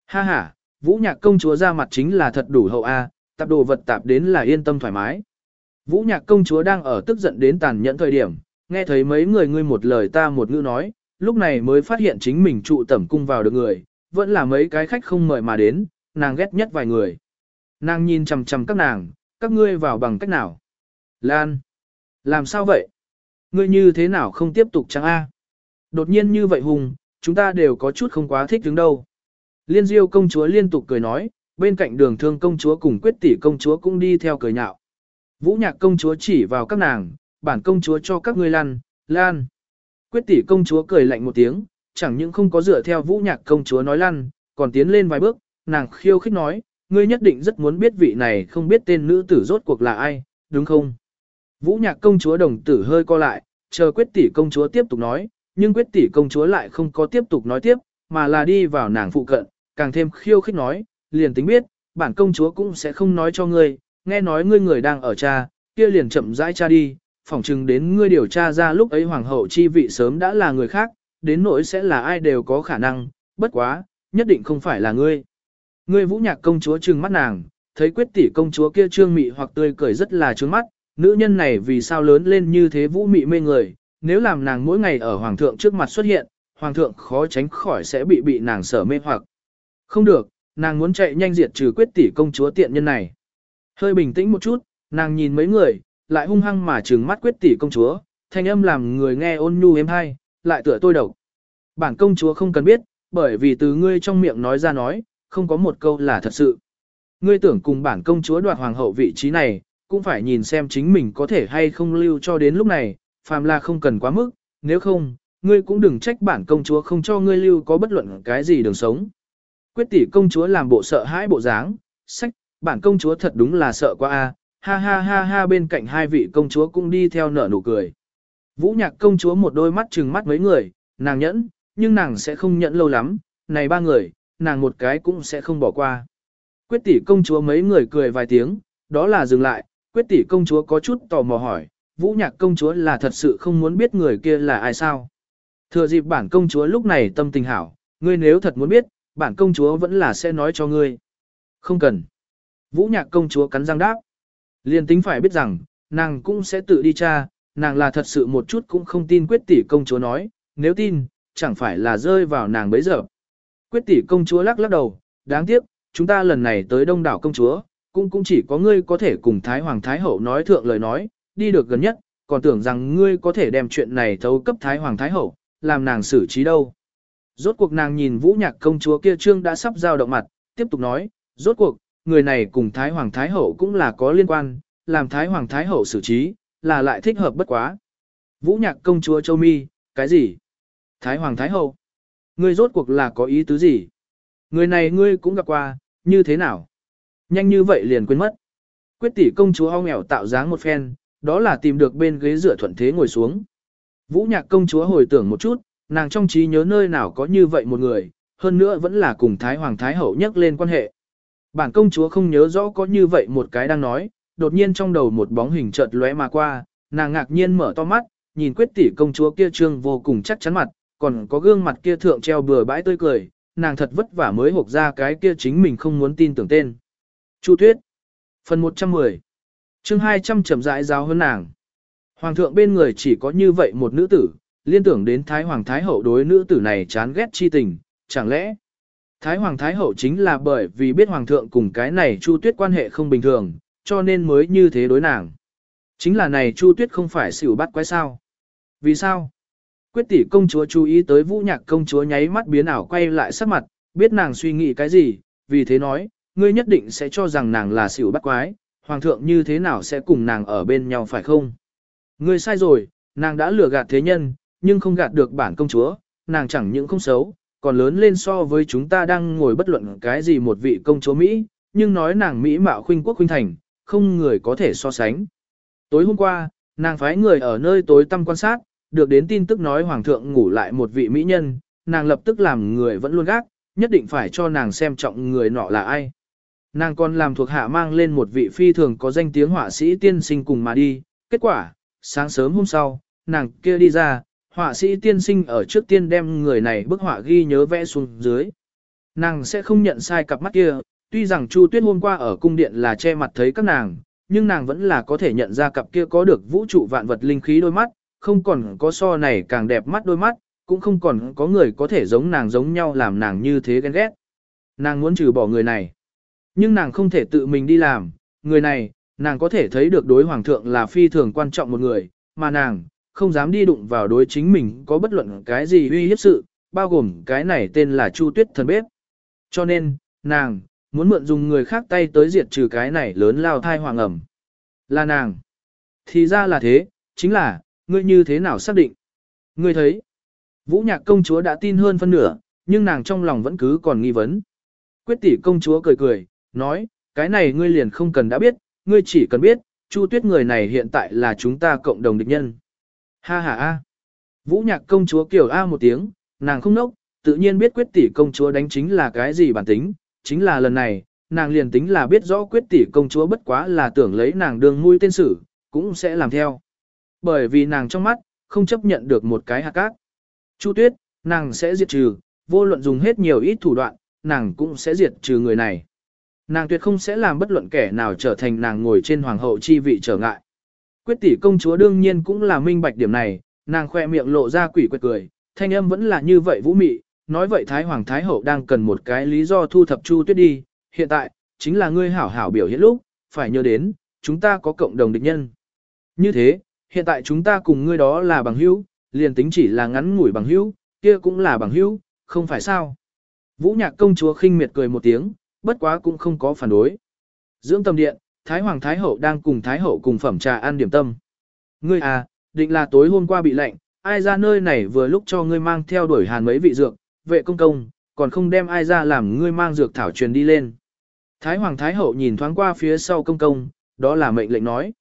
A: Ha ha, vũ nhạc công chúa ra mặt chính là thật đủ hậu A, tạp đồ vật tạp đến là yên tâm thoải mái. Vũ nhạc công chúa đang ở tức giận đến tàn nhẫn thời điểm, nghe thấy mấy người ngươi một lời ta một ngữ nói, lúc này mới phát hiện chính mình trụ tẩm cung vào được người, vẫn là mấy cái khách không mời mà đến, nàng ghét nhất vài người. Nàng nhìn chằm chằm các nàng, các ngươi vào bằng cách nào? Lan! Làm sao vậy? Ngươi như thế nào không tiếp tục chăng a? Đột nhiên như vậy hùng, chúng ta đều có chút không quá thích đứng đâu. Liên diêu công chúa liên tục cười nói, bên cạnh đường thương công chúa cùng quyết tỷ công chúa cũng đi theo cười nhạo. Vũ nhạc công chúa chỉ vào các nàng, bản công chúa cho các ngươi lăn, lan. Quyết tỷ công chúa cười lạnh một tiếng, chẳng những không có dựa theo vũ nhạc công chúa nói lăn, còn tiến lên vài bước, nàng khiêu khích nói, ngươi nhất định rất muốn biết vị này không biết tên nữ tử rốt cuộc là ai, đúng không? Vũ nhạc công chúa đồng tử hơi co lại, chờ quyết tỷ công chúa tiếp tục nói, nhưng quyết tỷ công chúa lại không có tiếp tục nói tiếp, mà là đi vào nàng phụ cận, càng thêm khiêu khích nói, liền tính biết, bản công chúa cũng sẽ không nói cho ngươi, nghe nói ngươi người đang ở cha, kia liền chậm rãi cha đi, phỏng chừng đến ngươi điều tra ra lúc ấy hoàng hậu chi vị sớm đã là người khác, đến nỗi sẽ là ai đều có khả năng, bất quá, nhất định không phải là ngươi. Ngươi vũ nhạc công chúa trừng mắt nàng, thấy quyết tỷ công chúa kia trương mị hoặc tươi cười rất là trướng mắt, nữ nhân này vì sao lớn lên như thế vũ mị mê người, nếu làm nàng mỗi ngày ở hoàng thượng trước mặt xuất hiện, hoàng thượng khó tránh khỏi sẽ bị bị nàng sở mê hoặc. Không được, nàng muốn chạy nhanh diệt trừ quyết tỷ công chúa tiện nhân này. Hơi bình tĩnh một chút, nàng nhìn mấy người, lại hung hăng mà trừng mắt quyết tỷ công chúa, thanh âm làm người nghe ôn nhu êm hay, lại tựa tôi độc. Bản công chúa không cần biết, bởi vì từ ngươi trong miệng nói ra nói, không có một câu là thật sự. Ngươi tưởng cùng bản công chúa đoạt hoàng hậu vị trí này, cũng phải nhìn xem chính mình có thể hay không lưu cho đến lúc này, phàm là không cần quá mức, nếu không, ngươi cũng đừng trách bản công chúa không cho ngươi lưu có bất luận cái gì đường sống. Quyết tỷ công chúa làm bộ sợ hãi bộ dáng, sách, bản công chúa thật đúng là sợ quá a, ha ha ha ha bên cạnh hai vị công chúa cũng đi theo nở nụ cười. Vũ nhạc công chúa một đôi mắt trừng mắt mấy người, nàng nhẫn, nhưng nàng sẽ không nhẫn lâu lắm, này ba người, nàng một cái cũng sẽ không bỏ qua. Quyết tỷ công chúa mấy người cười vài tiếng, đó là dừng lại, quyết tỷ công chúa có chút tò mò hỏi, vũ nhạc công chúa là thật sự không muốn biết người kia là ai sao. Thừa dịp bản công chúa lúc này tâm tình hảo, ngươi nếu thật muốn biết, bản công chúa vẫn là sẽ nói cho ngươi. Không cần. Vũ nhạc công chúa cắn răng đáp. Liên tính phải biết rằng, nàng cũng sẽ tự đi tra, nàng là thật sự một chút cũng không tin quyết tỷ công chúa nói, nếu tin, chẳng phải là rơi vào nàng bấy giờ. Quyết tỷ công chúa lắc lắc đầu, đáng tiếc, chúng ta lần này tới đông đảo công chúa, cũng cũng chỉ có ngươi có thể cùng Thái Hoàng Thái Hậu nói thượng lời nói, đi được gần nhất, còn tưởng rằng ngươi có thể đem chuyện này thấu cấp Thái Hoàng Thái Hậu, làm nàng xử trí đâu. Rốt cuộc nàng nhìn vũ nhạc công chúa kia trương đã sắp giao động mặt, tiếp tục nói, rốt cuộc, người này cùng Thái Hoàng Thái Hậu cũng là có liên quan, làm Thái Hoàng Thái Hậu xử trí, là lại thích hợp bất quá. Vũ nhạc công chúa Châu Mi, cái gì? Thái Hoàng Thái Hậu? Ngươi rốt cuộc là có ý tứ gì? Người này ngươi cũng gặp qua, như thế nào? Nhanh như vậy liền quên mất. Quyết tỷ công chúa ho nghèo tạo dáng một phen, đó là tìm được bên ghế rửa thuận thế ngồi xuống. Vũ nhạc công chúa hồi tưởng một chút, nàng trong trí nhớ nơi nào có như vậy một người, hơn nữa vẫn là cùng Thái Hoàng Thái Hậu nhắc lên quan hệ. Bản công chúa không nhớ rõ có như vậy một cái đang nói, đột nhiên trong đầu một bóng hình chợt lóe mà qua, nàng ngạc nhiên mở to mắt, nhìn quyết tỷ công chúa kia trương vô cùng chắc chắn mặt, còn có gương mặt kia thượng treo bừa bãi tươi cười, nàng thật vất vả mới hộp ra cái kia chính mình không muốn tin tưởng tên. Chu Tuyết Phần 110 chương 200 chậm rãi giáo hơn nàng. Hoàng thượng bên người chỉ có như vậy một nữ tử, liên tưởng đến Thái Hoàng Thái Hậu đối nữ tử này chán ghét chi tình, chẳng lẽ Thái Hoàng Thái Hậu chính là bởi vì biết Hoàng thượng cùng cái này Chu Tuyết quan hệ không bình thường, cho nên mới như thế đối nàng. Chính là này Chu Tuyết không phải xỉu bắt quái sao. Vì sao? Quyết tỷ công chúa chú ý tới vũ nhạc công chúa nháy mắt biến ảo quay lại sắc mặt, biết nàng suy nghĩ cái gì, vì thế nói, ngươi nhất định sẽ cho rằng nàng là xỉu bắt quái, hoàng thượng như thế nào sẽ cùng nàng ở bên nhau phải không? Ngươi sai rồi, nàng đã lừa gạt thế nhân, nhưng không gạt được bản công chúa, nàng chẳng những không xấu, còn lớn lên so với chúng ta đang ngồi bất luận cái gì một vị công chúa Mỹ, nhưng nói nàng Mỹ mạo khuynh quốc khuynh thành, không người có thể so sánh. Tối hôm qua, nàng phái người ở nơi tối tăm quan sát, được đến tin tức nói hoàng thượng ngủ lại một vị mỹ nhân, nàng lập tức làm người vẫn luôn gác, nhất định phải cho nàng xem trọng người nọ là ai. Nàng còn làm thuộc hạ mang lên một vị phi thường có danh tiếng họa sĩ tiên sinh cùng mà đi, kết quả, sáng sớm hôm sau, nàng kia đi ra, họa sĩ tiên sinh ở trước tiên đem người này bức họa ghi nhớ vẽ xuống dưới. Nàng sẽ không nhận sai cặp mắt kia, tuy rằng Chu Tuyết hôm qua ở cung điện là che mặt thấy các nàng, nhưng nàng vẫn là có thể nhận ra cặp kia có được vũ trụ vạn vật linh khí đôi mắt, không còn có so này càng đẹp mắt đôi mắt, cũng không còn có người có thể giống nàng giống nhau làm nàng như thế ghen ghét. Nàng muốn trừ bỏ người này. Nhưng nàng không thể tự mình đi làm, người này, nàng có thể thấy được đối hoàng thượng là phi thường quan trọng một người, mà nàng, không dám đi đụng vào đối chính mình có bất luận cái gì uy hiếp sự, bao gồm cái này tên là Chu Tuyết thần bếp. Cho nên, nàng, muốn mượn dùng người khác tay tới diệt trừ cái này lớn lao thai hoàng ẩm. Là nàng. Thì ra là thế, chính là, ngươi như thế nào xác định? Ngươi thấy, Vũ Nhạc công chúa đã tin hơn phân nửa, nhưng nàng trong lòng vẫn cứ còn nghi vấn. Quyết tỷ công chúa cười cười, nói, cái này ngươi liền không cần đã biết, ngươi chỉ cần biết, Chu Tuyết người này hiện tại là chúng ta cộng đồng địch nhân. Ha ha a. Vũ Nhạc công chúa kiểu a một tiếng, nàng không nốc, tự nhiên biết Quyết tỷ công chúa đánh chính là cái gì bản tính, chính là lần này, nàng liền tính là biết rõ Quyết tỷ công chúa bất quá là tưởng lấy nàng đường mũi tên sử, cũng sẽ làm theo. Bởi vì nàng trong mắt, không chấp nhận được một cái hạt cát. Chu tuyết, nàng sẽ diệt trừ, vô luận dùng hết nhiều ít thủ đoạn, nàng cũng sẽ diệt trừ người này. Nàng tuyệt không sẽ làm bất luận kẻ nào trở thành nàng ngồi trên hoàng hậu chi vị trở ngại. Quyết tỷ công chúa đương nhiên cũng là minh bạch điểm này, nàng khoe miệng lộ ra quỷ quệt cười, thanh âm vẫn là như vậy vũ mị, nói vậy Thái Hoàng Thái Hậu đang cần một cái lý do thu thập Chu Tuyết đi, hiện tại, chính là ngươi hảo hảo biểu hiện lúc, phải nhớ đến, chúng ta có cộng đồng địch nhân. Như thế, hiện tại chúng ta cùng ngươi đó là bằng hữu, liền tính chỉ là ngắn ngủi bằng hữu, kia cũng là bằng hữu, không phải sao. Vũ nhạc công chúa khinh miệt cười một tiếng, bất quá cũng không có phản đối. Dưỡng tâm điện, Thái Hoàng Thái Hậu đang cùng Thái Hậu cùng phẩm trà ăn điểm tâm. Ngươi à, định là tối hôm qua bị lệnh, ai ra nơi này vừa lúc cho ngươi mang theo đuổi hàn mấy vị dược, vệ công công, còn không đem ai ra làm ngươi mang dược thảo truyền đi lên. Thái Hoàng Thái Hậu nhìn thoáng qua phía sau công công, đó là mệnh lệnh nói.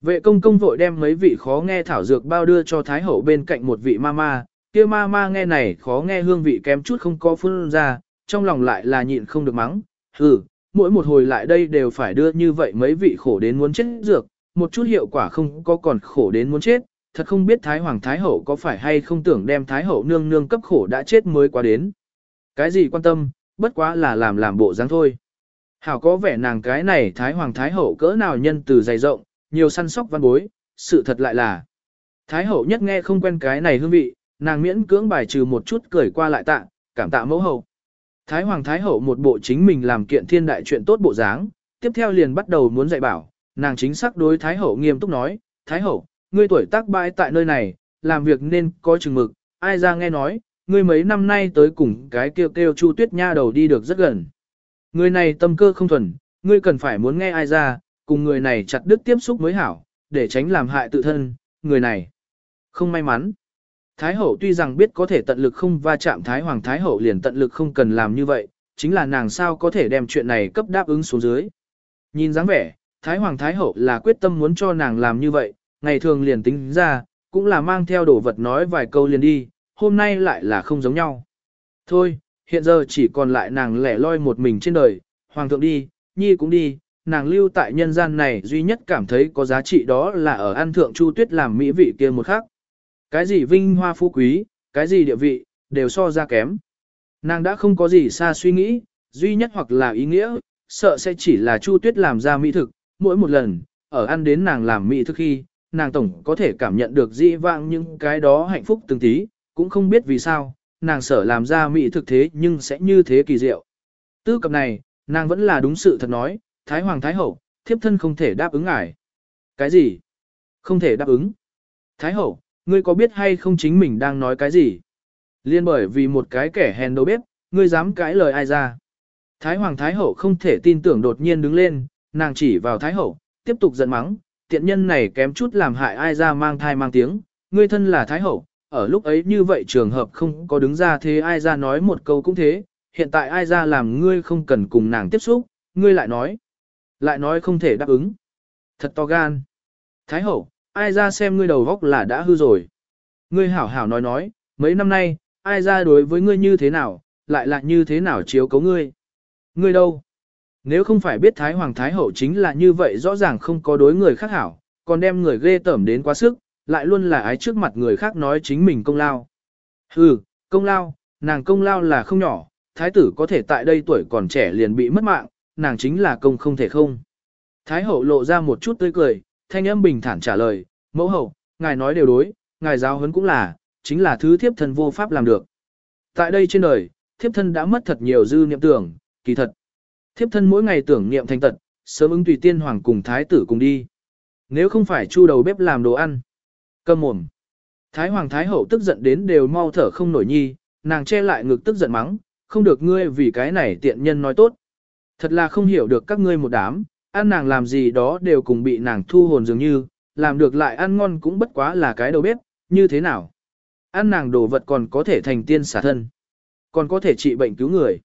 A: Vệ công công vội đem mấy vị khó nghe thảo dược bao đưa cho Thái Hậu bên cạnh một vị ma ma, kia ma ma nghe này khó nghe hương vị kém chút không có phun ra, trong lòng lại là nhịn không được mắng, hừ, mỗi một hồi lại đây đều phải đưa như vậy mấy vị khổ đến muốn chết dược, một chút hiệu quả không có còn khổ đến muốn chết, thật không biết Thái Hoàng Thái Hậu có phải hay không tưởng đem Thái Hậu nương nương cấp khổ đã chết mới qua đến. Cái gì quan tâm, bất quá là làm làm bộ dáng thôi. Hảo có vẻ nàng cái này Thái Hoàng Thái Hậu cỡ nào nhân từ dày rộng, nhiều săn sóc văn bối, sự thật lại là. Thái hậu nhất nghe không quen cái này hương vị, nàng miễn cưỡng bài trừ một chút cười qua lại tạ, cảm tạ mẫu hậu. Thái hoàng thái hậu một bộ chính mình làm kiện thiên đại chuyện tốt bộ dáng, tiếp theo liền bắt đầu muốn dạy bảo, nàng chính xác đối thái hậu nghiêm túc nói, thái hậu, ngươi tuổi tác bãi tại nơi này, làm việc nên có chừng mực, ai ra nghe nói, ngươi mấy năm nay tới cùng cái kêu kêu chu tuyết nha đầu đi được rất gần. Người này tâm cơ không thuần, ngươi cần phải muốn nghe ai ra, cùng người này chặt đứt tiếp xúc mới hảo, để tránh làm hại tự thân, người này. Không may mắn. Thái hậu tuy rằng biết có thể tận lực không va chạm Thái Hoàng Thái hậu liền tận lực không cần làm như vậy, chính là nàng sao có thể đem chuyện này cấp đáp ứng xuống dưới. Nhìn dáng vẻ, Thái Hoàng Thái hậu là quyết tâm muốn cho nàng làm như vậy, ngày thường liền tính ra, cũng là mang theo đồ vật nói vài câu liền đi, hôm nay lại là không giống nhau. Thôi, hiện giờ chỉ còn lại nàng lẻ loi một mình trên đời, Hoàng thượng đi, Nhi cũng đi, nàng lưu tại nhân gian này duy nhất cảm thấy có giá trị đó là ở an thượng Chu Tuyết làm mỹ vị kia một khắc. Cái gì vinh hoa phú quý, cái gì địa vị, đều so ra kém. Nàng đã không có gì xa suy nghĩ, duy nhất hoặc là ý nghĩa, sợ sẽ chỉ là Chu Tuyết làm ra mỹ thực, mỗi một lần, ở ăn đến nàng làm mỹ thực khi, nàng tổng có thể cảm nhận được dĩ vãng những cái đó hạnh phúc từng tí, cũng không biết vì sao, nàng sợ làm ra mỹ thực thế nhưng sẽ như thế kỳ diệu. Tư cập này, nàng vẫn là đúng sự thật nói, Thái Hoàng Thái Hậu, thiếp thân không thể đáp ứng ngài. Cái gì? Không thể đáp ứng. Thái Hậu, ngươi có biết hay không chính mình đang nói cái gì? Liên bởi vì một cái kẻ hèn đầu bếp, ngươi dám cãi lời ai ra? Thái Hoàng Thái Hậu không thể tin tưởng đột nhiên đứng lên, nàng chỉ vào Thái Hậu, tiếp tục giận mắng, tiện nhân này kém chút làm hại ai ra mang thai mang tiếng, ngươi thân là Thái Hậu, ở lúc ấy như vậy trường hợp không có đứng ra thế ai ra nói một câu cũng thế, hiện tại ai ra làm ngươi không cần cùng nàng tiếp xúc, ngươi lại nói. Lại nói không thể đáp ứng. Thật to gan. Thái hậu, ai ra xem ngươi đầu góc là đã hư rồi. Ngươi hảo hảo nói nói, mấy năm nay, ai ra đối với ngươi như thế nào, lại là như thế nào chiếu cấu ngươi. Ngươi đâu? Nếu không phải biết Thái Hoàng Thái Hậu chính là như vậy rõ ràng không có đối người khác hảo, còn đem người ghê tởm đến quá sức, lại luôn là ái trước mặt người khác nói chính mình công lao. Hừ, công lao, nàng công lao là không nhỏ, thái tử có thể tại đây tuổi còn trẻ liền bị mất mạng, nàng chính là công không thể không. Thái hậu lộ ra một chút tươi cười, thanh âm bình thản trả lời, mẫu hậu, ngài nói đều đối, ngài giáo huấn cũng là, chính là thứ thiếp thân vô pháp làm được. Tại đây trên đời, thiếp thân đã mất thật nhiều dư niệm tưởng, kỳ thật. Thiếp thân mỗi ngày tưởng niệm thành tật, sớm ứng tùy tiên hoàng cùng thái tử cùng đi. Nếu không phải chu đầu bếp làm đồ ăn, cơm mồm. Thái hoàng thái hậu tức giận đến đều mau thở không nổi nhi, nàng che lại ngực tức giận mắng, không được ngươi vì cái này tiện nhân nói tốt. Thật là không hiểu được các ngươi một đám, ăn nàng làm gì đó đều cùng bị nàng thu hồn dường như, làm được lại ăn ngon cũng bất quá là cái đầu bếp, như thế nào. Ăn nàng đồ vật còn có thể thành tiên xả thân, còn có thể trị bệnh cứu người.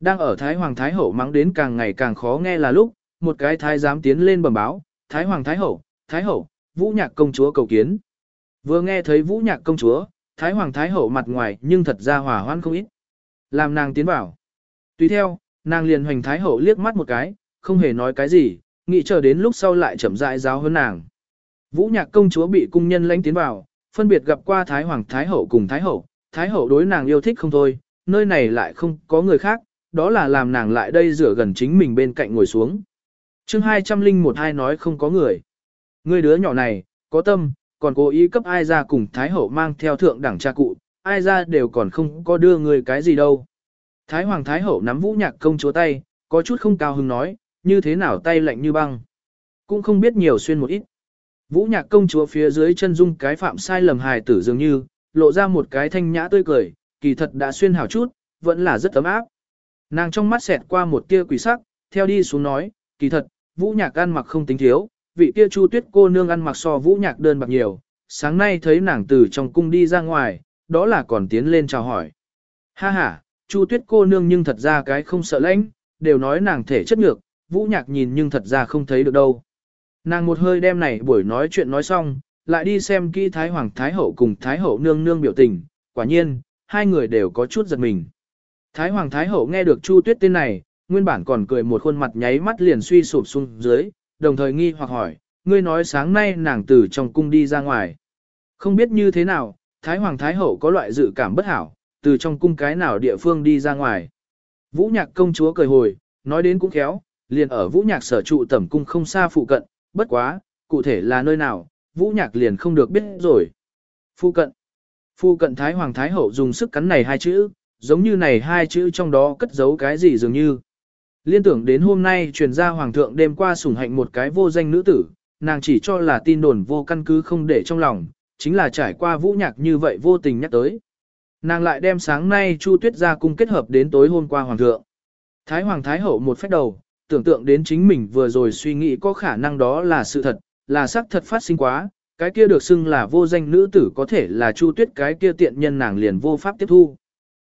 A: Đang ở Thái Hoàng Thái Hậu mắng đến càng ngày càng khó nghe là lúc, một cái thái giám tiến lên bẩm báo, Thái Hoàng Thái Hậu, Thái Hậu, Vũ Nhạc Công Chúa cầu kiến. Vừa nghe thấy Vũ Nhạc Công Chúa, Thái Hoàng Thái Hậu mặt ngoài nhưng thật ra hòa hoan không ít. Làm nàng tiến vào. Tùy theo, nàng liền hoành Thái Hậu liếc mắt một cái, không hề nói cái gì, nghĩ chờ đến lúc sau lại chậm rãi giáo hơn nàng. Vũ Nhạc Công Chúa bị cung nhân lãnh tiến vào, phân biệt gặp qua Thái Hoàng Thái Hậu cùng Thái Hậu, Thái Hậu đối nàng yêu thích không thôi, nơi này lại không có người khác, đó là làm nàng lại đây rửa gần chính mình bên cạnh ngồi xuống. chương 201 hai nói không có người. Người đứa nhỏ này, có tâm, còn cố ý cấp ai ra cùng Thái Hậu mang theo thượng đẳng cha cụ, ai ra đều còn không có đưa người cái gì đâu. Thái Hoàng Thái Hậu nắm vũ nhạc công chúa tay, có chút không cao hứng nói, như thế nào tay lạnh như băng. Cũng không biết nhiều xuyên một ít. Vũ nhạc công chúa phía dưới chân dung cái phạm sai lầm hài tử dường như, lộ ra một cái thanh nhã tươi cười, kỳ thật đã xuyên hảo chút, vẫn là rất ấm áp. Nàng trong mắt xẹt qua một tia quỷ sắc, theo đi xuống nói, kỳ thật, vũ nhạc ăn mặc không tính thiếu, vị kia chu tuyết cô nương ăn mặc so vũ nhạc đơn bạc nhiều, sáng nay thấy nàng từ trong cung đi ra ngoài, đó là còn tiến lên chào hỏi. Ha ha, chu tuyết cô nương nhưng thật ra cái không sợ lãnh, đều nói nàng thể chất nhược, vũ nhạc nhìn nhưng thật ra không thấy được đâu. Nàng một hơi đem này buổi nói chuyện nói xong, lại đi xem kỹ Thái Hoàng Thái Hậu cùng Thái Hậu nương nương biểu tình, quả nhiên, hai người đều có chút giật mình. Thái Hoàng Thái Hậu nghe được Chu Tuyết tên này, nguyên bản còn cười một khuôn mặt nháy mắt liền suy sụp xuống dưới, đồng thời nghi hoặc hỏi, ngươi nói sáng nay nàng từ trong cung đi ra ngoài. Không biết như thế nào, Thái Hoàng Thái Hậu có loại dự cảm bất hảo, từ trong cung cái nào địa phương đi ra ngoài. Vũ Nhạc công chúa cười hồi, nói đến cũng khéo, liền ở Vũ Nhạc sở trụ tẩm cung không xa phụ cận, bất quá, cụ thể là nơi nào, Vũ Nhạc liền không được biết rồi. Phụ cận. Phụ cận Thái Hoàng Thái Hậu dùng sức cắn này hai chữ, giống như này hai chữ trong đó cất giấu cái gì dường như. Liên tưởng đến hôm nay truyền ra Hoàng thượng đêm qua sủng hạnh một cái vô danh nữ tử, nàng chỉ cho là tin đồn vô căn cứ không để trong lòng, chính là trải qua vũ nhạc như vậy vô tình nhắc tới. Nàng lại đem sáng nay Chu Tuyết ra cung kết hợp đến tối hôm qua Hoàng thượng. Thái Hoàng Thái Hậu một phép đầu, tưởng tượng đến chính mình vừa rồi suy nghĩ có khả năng đó là sự thật, là xác thật phát sinh quá, cái kia được xưng là vô danh nữ tử có thể là Chu Tuyết cái kia tiện nhân nàng liền vô pháp tiếp thu.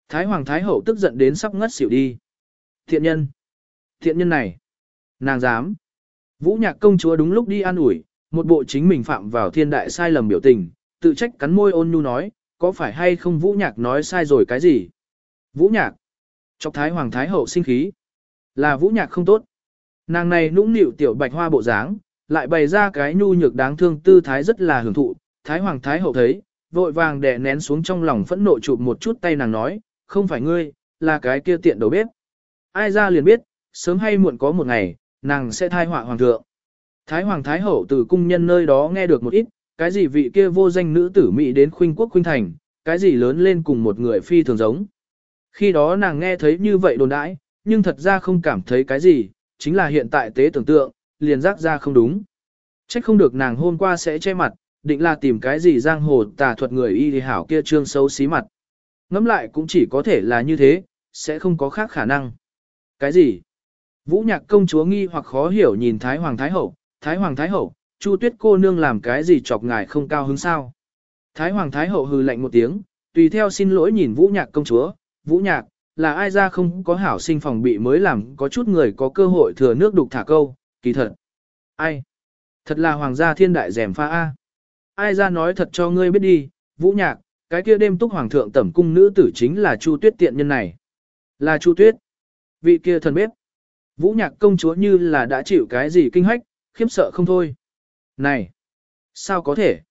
A: Thái Hoàng Thái Hậu tức giận đến sắp ngất xỉu đi. Thiện nhân. Thiện nhân này. Nàng dám. Vũ nhạc công chúa đúng lúc đi an ủi, một bộ chính mình phạm vào thiên đại sai lầm biểu tình, tự trách cắn môi ôn nhu nói, có phải hay không Vũ nhạc nói sai rồi cái gì? Vũ nhạc. Chọc Thái Hoàng Thái Hậu sinh khí. Là Vũ nhạc không tốt. Nàng này nũng nịu tiểu bạch hoa bộ dáng, lại bày ra cái nhu nhược đáng thương tư thái rất là hưởng thụ. Thái Hoàng Thái Hậu thấy, vội vàng đè nén xuống trong lòng phẫn nộ chụp một chút tay nàng nói, không phải ngươi, là cái kia tiện đầu bếp. Ai ra liền biết, sớm hay muộn có một ngày, nàng sẽ thai họa hoàng thượng. Thái Hoàng Thái Hậu từ cung nhân nơi đó nghe được một ít, cái gì vị kia vô danh nữ tử Mỹ đến khuynh quốc khuynh thành, cái gì lớn lên cùng một người phi thường giống. Khi đó nàng nghe thấy như vậy đồn đãi, nhưng thật ra không cảm thấy cái gì, chính là hiện tại tế tưởng tượng, liền giác ra không đúng. Trách không được nàng hôm qua sẽ che mặt, định là tìm cái gì giang hồ tà thuật người y hảo kia trương xấu xí mặt. Ngắm lại cũng chỉ có thể là như thế, sẽ không có khác khả năng. Cái gì? Vũ nhạc công chúa nghi hoặc khó hiểu nhìn Thái Hoàng Thái Hậu, Thái Hoàng Thái Hậu, Chu Tuyết cô nương làm cái gì chọc ngài không cao hứng sao? Thái Hoàng Thái Hậu hừ lạnh một tiếng, tùy theo xin lỗi nhìn Vũ nhạc công chúa, Vũ nhạc, là ai ra không có hảo sinh phòng bị mới làm có chút người có cơ hội thừa nước đục thả câu, kỳ thật. Ai? Thật là hoàng gia thiên đại rèm pha A. Ai ra nói thật cho ngươi biết đi, Vũ nhạc, cái kia đêm túc hoàng thượng tẩm cung nữ tử chính là Chu Tuyết tiện nhân này. Là Chu Tuyết. Vị kia thần bếp. Vũ nhạc công chúa như là đã chịu cái gì kinh hách, khiếp sợ không thôi. Này! Sao có thể?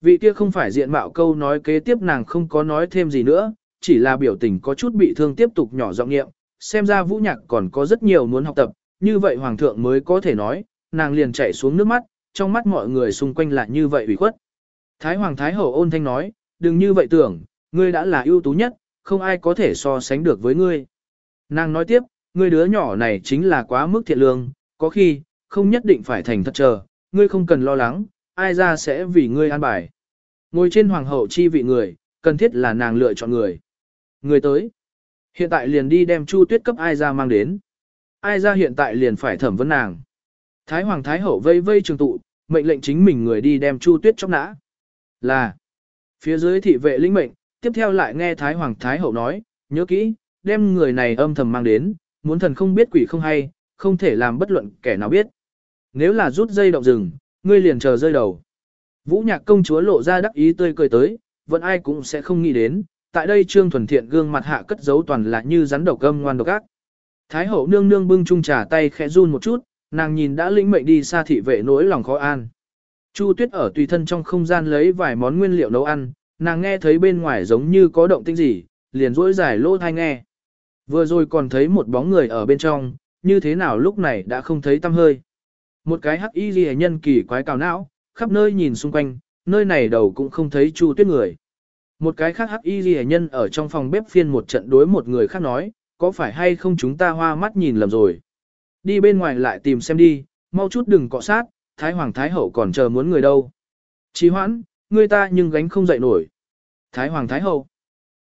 A: Vị kia không phải diện mạo câu nói kế tiếp nàng không có nói thêm gì nữa, chỉ là biểu tình có chút bị thương tiếp tục nhỏ giọng nghiệm, xem ra vũ nhạc còn có rất nhiều muốn học tập, như vậy hoàng thượng mới có thể nói, nàng liền chạy xuống nước mắt, trong mắt mọi người xung quanh lại như vậy ủy khuất. Thái hoàng thái hậu ôn thanh nói, đừng như vậy tưởng, ngươi đã là ưu tú nhất, không ai có thể so sánh được với ngươi. Nàng nói tiếp, ngươi đứa nhỏ này chính là quá mức thiện lương, có khi, không nhất định phải thành thật chờ, ngươi không cần lo lắng, ai ra sẽ vì ngươi an bài. Ngồi trên hoàng hậu chi vị người, cần thiết là nàng lựa chọn người. Người tới. Hiện tại liền đi đem Chu Tuyết cấp ai ra mang đến. Ai ra hiện tại liền phải thẩm vấn nàng. Thái hoàng thái hậu vây vây trường tụ, mệnh lệnh chính mình người đi đem Chu Tuyết chóc nã. Là. Phía dưới thị vệ linh mệnh, tiếp theo lại nghe Thái hoàng thái hậu nói, nhớ kỹ, đem người này âm thầm mang đến, muốn thần không biết quỷ không hay, không thể làm bất luận kẻ nào biết. Nếu là rút dây động rừng, ngươi liền chờ rơi đầu. Vũ nhạc công chúa lộ ra đắc ý tươi cười tới, vẫn ai cũng sẽ không nghĩ đến, tại đây trương thuần thiện gương mặt hạ cất giấu toàn là như rắn độc gâm ngoan độc ác. Thái hậu nương nương bưng chung trà tay khẽ run một chút, nàng nhìn đã lĩnh mệnh đi xa thị vệ nỗi lòng khó an. Chu Tuyết ở tùy thân trong không gian lấy vài món nguyên liệu nấu ăn, nàng nghe thấy bên ngoài giống như có động tĩnh gì, liền rỗi dài lỗ thai nghe. Vừa rồi còn thấy một bóng người ở bên trong, như thế nào lúc này đã không thấy tăm hơi. Một cái hắc y ghi nhân kỳ quái cào não, khắp nơi nhìn xung quanh, nơi này đầu cũng không thấy Chu Tuyết người. Một cái khác hắc y ghi nhân ở trong phòng bếp phiên một trận đối một người khác nói, có phải hay không chúng ta hoa mắt nhìn lầm rồi. Đi bên ngoài lại tìm xem đi, mau chút đừng cọ sát, Thái Hoàng Thái Hậu còn chờ muốn người đâu. Chí hoãn, người ta nhưng gánh không dậy nổi. Thái Hoàng Thái Hậu.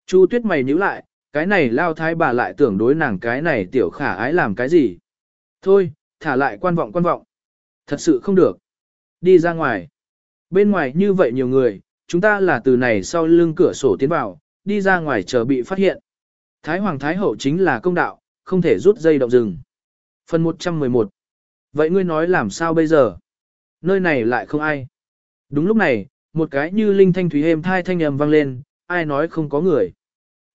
A: Chu Tuyết mày nhíu lại, cái này lao thái bà lại tưởng đối nàng cái này tiểu khả ái làm cái gì. Thôi, thả lại quan vọng quan vọng. Thật sự không được. Đi ra ngoài. Bên ngoài như vậy nhiều người, chúng ta là từ này sau lưng cửa sổ tiến vào, đi ra ngoài chờ bị phát hiện. Thái Hoàng Thái Hậu chính là công đạo, không thể rút dây động rừng. Phần 111 Vậy ngươi nói làm sao bây giờ? Nơi này lại không ai. Đúng lúc này, một cái như linh thanh thúy êm thai thanh âm vang lên, ai nói không có người.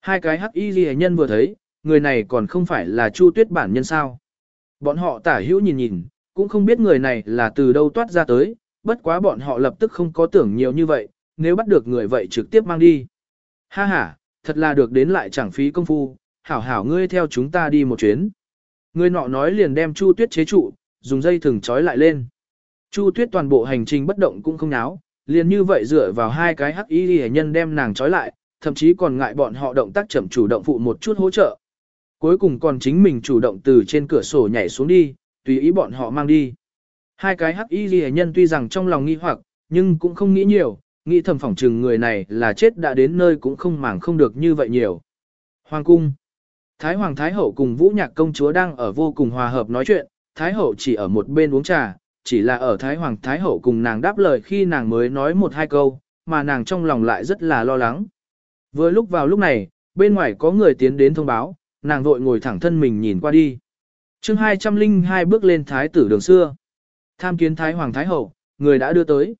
A: Hai cái hắc y ghi nhân vừa thấy, người này còn không phải là Chu Tuyết bản nhân sao. Bọn họ tả hữu nhìn nhìn, cũng không biết người này là từ đâu toát ra tới, bất quá bọn họ lập tức không có tưởng nhiều như vậy, nếu bắt được người vậy trực tiếp mang đi. Ha ha, thật là được đến lại chẳng phí công phu, hảo hảo ngươi theo chúng ta đi một chuyến. Người nọ nói liền đem Chu Tuyết chế trụ, dùng dây thừng trói lại lên. Chu Tuyết toàn bộ hành trình bất động cũng không náo, liền như vậy dựa vào hai cái hắc y hệ nhân đem nàng trói lại, thậm chí còn ngại bọn họ động tác chậm chủ động phụ một chút hỗ trợ. Cuối cùng còn chính mình chủ động từ trên cửa sổ nhảy xuống đi, tùy ý bọn họ mang đi. Hai cái hắc y ghi nhân tuy rằng trong lòng nghi hoặc, nhưng cũng không nghĩ nhiều, nghĩ thầm phỏng chừng người này là chết đã đến nơi cũng không màng không được như vậy nhiều. Hoàng cung Thái Hoàng Thái Hậu cùng Vũ Nhạc Công Chúa đang ở vô cùng hòa hợp nói chuyện, Thái Hậu chỉ ở một bên uống trà, chỉ là ở Thái Hoàng Thái Hậu cùng nàng đáp lời khi nàng mới nói một hai câu, mà nàng trong lòng lại rất là lo lắng. Vừa lúc vào lúc này, bên ngoài có người tiến đến thông báo, nàng vội ngồi thẳng thân mình nhìn qua đi. chương 202 bước lên thái tử đường xưa. Tham kiến Thái Hoàng Thái Hậu, người đã đưa tới.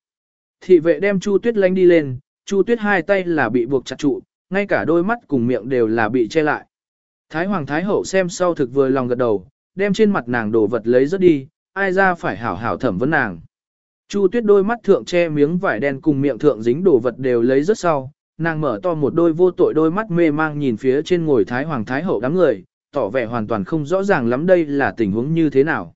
A: Thị vệ đem Chu Tuyết Lanh đi lên, Chu Tuyết hai tay là bị buộc chặt trụ, ngay cả đôi mắt cùng miệng đều là bị che lại. Thái Hoàng Thái Hậu xem sau thực vừa lòng gật đầu, đem trên mặt nàng đồ vật lấy rất đi, ai ra phải hảo hảo thẩm vấn nàng. Chu Tuyết đôi mắt thượng che miếng vải đen cùng miệng thượng dính đồ vật đều lấy rất sau, nàng mở to một đôi vô tội đôi mắt mê mang nhìn phía trên ngồi Thái Hoàng Thái Hậu đám người, tỏ vẻ hoàn toàn không rõ ràng lắm đây là tình huống như thế nào.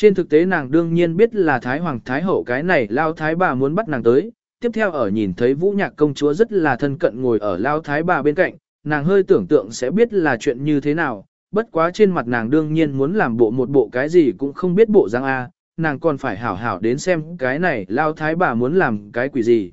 A: Trên thực tế nàng đương nhiên biết là Thái Hoàng Thái Hậu cái này lao Thái bà muốn bắt nàng tới, tiếp theo ở nhìn thấy Vũ Nhạc công chúa rất là thân cận ngồi ở lao Thái bà bên cạnh, nàng hơi tưởng tượng sẽ biết là chuyện như thế nào, bất quá trên mặt nàng đương nhiên muốn làm bộ một bộ cái gì cũng không biết bộ răng A, nàng còn phải hảo hảo đến xem cái này lao Thái bà muốn làm cái quỷ gì.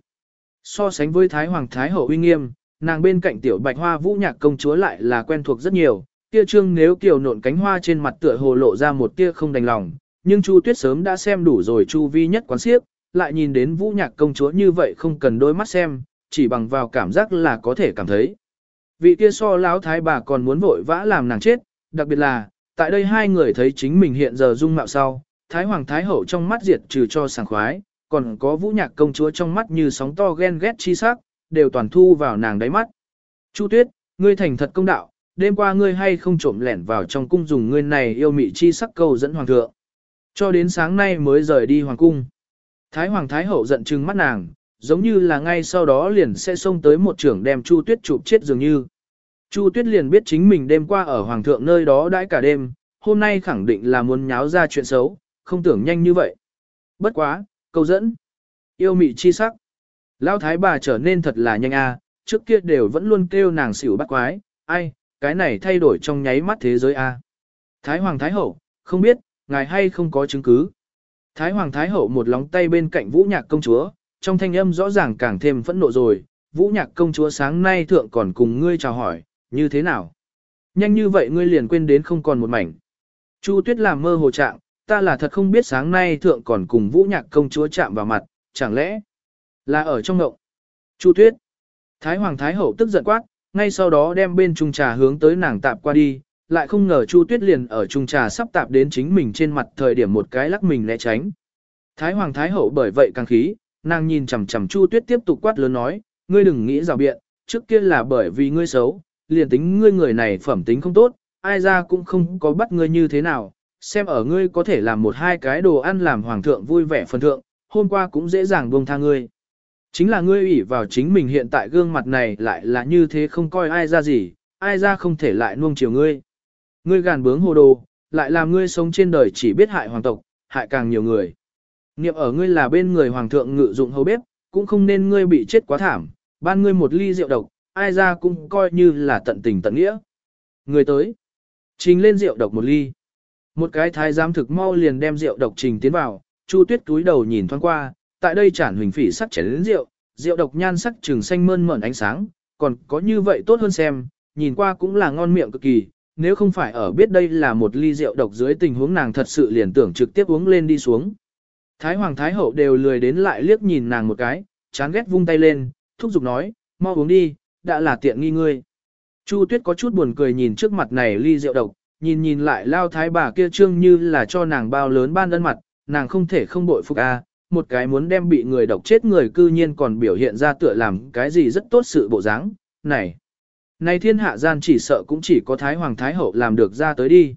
A: So sánh với Thái Hoàng Thái Hậu uy nghiêm, nàng bên cạnh tiểu bạch hoa Vũ Nhạc công chúa lại là quen thuộc rất nhiều, kia trương nếu kiều nộn cánh hoa trên mặt tựa hồ lộ ra một tia không đành lòng, nhưng Chu Tuyết sớm đã xem đủ rồi Chu Vi nhất quán siếp, lại nhìn đến Vũ Nhạc công chúa như vậy không cần đôi mắt xem, chỉ bằng vào cảm giác là có thể cảm thấy. Vị kia so lão thái bà còn muốn vội vã làm nàng chết, đặc biệt là, tại đây hai người thấy chính mình hiện giờ dung mạo sau, Thái Hoàng Thái Hậu trong mắt diệt trừ cho sảng khoái, còn có Vũ Nhạc công chúa trong mắt như sóng to ghen ghét chi sắc, đều toàn thu vào nàng đáy mắt. Chu Tuyết, ngươi thành thật công đạo, đêm qua ngươi hay không trộm lẻn vào trong cung dùng ngươi này yêu mị chi sắc câu dẫn hoàng thượng. Cho đến sáng nay mới rời đi hoàng cung. Thái hoàng thái hậu giận trừng mắt nàng, giống như là ngay sau đó liền sẽ xông tới một trưởng đem Chu Tuyết chụp chết dường như. Chu Tuyết liền biết chính mình đêm qua ở hoàng thượng nơi đó đãi cả đêm, hôm nay khẳng định là muốn nháo ra chuyện xấu, không tưởng nhanh như vậy. Bất quá, câu dẫn, yêu mị chi sắc. Lão thái bà trở nên thật là nhanh a, trước kia đều vẫn luôn kêu nàng xỉu bắt quái, ai, cái này thay đổi trong nháy mắt thế giới a. Thái hoàng thái hậu, không biết, ngài hay không có chứng cứ. Thái Hoàng Thái Hậu một lóng tay bên cạnh Vũ Nhạc công chúa, trong thanh âm rõ ràng càng thêm phẫn nộ rồi, Vũ Nhạc công chúa sáng nay thượng còn cùng ngươi chào hỏi, như thế nào? Nhanh như vậy ngươi liền quên đến không còn một mảnh. Chu Tuyết làm mơ hồ trạng, ta là thật không biết sáng nay thượng còn cùng Vũ Nhạc công chúa chạm vào mặt, chẳng lẽ là ở trong ngộng? Chu Tuyết. Thái Hoàng Thái Hậu tức giận quát, ngay sau đó đem bên trung trà hướng tới nàng tạp qua đi, lại không ngờ Chu Tuyết liền ở trung trà sắp tạp đến chính mình trên mặt thời điểm một cái lắc mình né tránh. Thái Hoàng Thái Hậu bởi vậy càng khí, nàng nhìn chằm chằm Chu Tuyết tiếp tục quát lớn nói, ngươi đừng nghĩ rào biện, trước kia là bởi vì ngươi xấu, liền tính ngươi người này phẩm tính không tốt, ai ra cũng không có bắt ngươi như thế nào, xem ở ngươi có thể làm một hai cái đồ ăn làm hoàng thượng vui vẻ phần thượng, hôm qua cũng dễ dàng buông tha ngươi. Chính là ngươi ủy vào chính mình hiện tại gương mặt này lại là như thế không coi ai ra gì, ai ra không thể lại nuông chiều ngươi. Ngươi gàn bướng hồ đồ, lại làm ngươi sống trên đời chỉ biết hại hoàng tộc, hại càng nhiều người. Niệm ở ngươi là bên người hoàng thượng ngự dụng hầu bếp, cũng không nên ngươi bị chết quá thảm, ban ngươi một ly rượu độc, ai ra cũng coi như là tận tình tận nghĩa. Người tới, trình lên rượu độc một ly. Một cái thái giám thực mau liền đem rượu độc trình tiến vào, Chu Tuyết túi đầu nhìn thoáng qua, tại đây chản huỳnh phỉ sắc chén đến rượu, rượu độc nhan sắc trường xanh mơn mởn ánh sáng, còn có như vậy tốt hơn xem, nhìn qua cũng là ngon miệng cực kỳ, nếu không phải ở biết đây là một ly rượu độc dưới tình huống nàng thật sự liền tưởng trực tiếp uống lên đi xuống. Thái Hoàng Thái Hậu đều lười đến lại liếc nhìn nàng một cái, chán ghét vung tay lên, thúc giục nói, mau uống đi, đã là tiện nghi ngươi. Chu Tuyết có chút buồn cười nhìn trước mặt này ly rượu độc, nhìn nhìn lại lao thái bà kia trương như là cho nàng bao lớn ban ân mặt, nàng không thể không bội phục a, một cái muốn đem bị người độc chết người cư nhiên còn biểu hiện ra tựa làm cái gì rất tốt sự bộ dáng. Này, này thiên hạ gian chỉ sợ cũng chỉ có Thái Hoàng Thái Hậu làm được ra tới đi.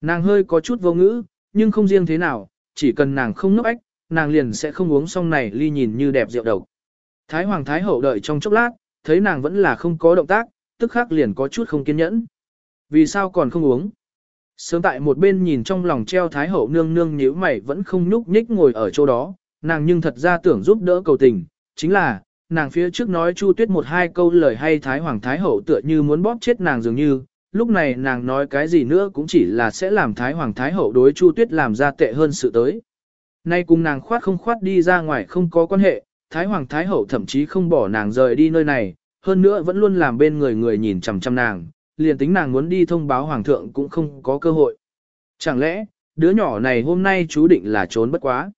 A: Nàng hơi có chút vô ngữ, nhưng không riêng thế nào, chỉ cần nàng không nốc ách, nàng liền sẽ không uống xong này ly nhìn như đẹp rượu độc. Thái Hoàng Thái Hậu đợi trong chốc lát, thấy nàng vẫn là không có động tác, tức khắc liền có chút không kiên nhẫn. Vì sao còn không uống? Sớm tại một bên nhìn trong lòng treo Thái Hậu nương nương nhíu mày vẫn không nhúc nhích ngồi ở chỗ đó, nàng nhưng thật ra tưởng giúp đỡ cầu tình, chính là, nàng phía trước nói Chu Tuyết một hai câu lời hay Thái Hoàng Thái Hậu tựa như muốn bóp chết nàng dường như, lúc này nàng nói cái gì nữa cũng chỉ là sẽ làm Thái Hoàng Thái Hậu đối Chu Tuyết làm ra tệ hơn sự tới. Nay cùng nàng khoát không khoát đi ra ngoài không có quan hệ, Thái Hoàng Thái Hậu thậm chí không bỏ nàng rời đi nơi này, hơn nữa vẫn luôn làm bên người người nhìn chằm chằm nàng, liền tính nàng muốn đi thông báo Hoàng thượng cũng không có cơ hội. Chẳng lẽ, Đứa nhỏ này hôm nay chú định là trốn bất quá.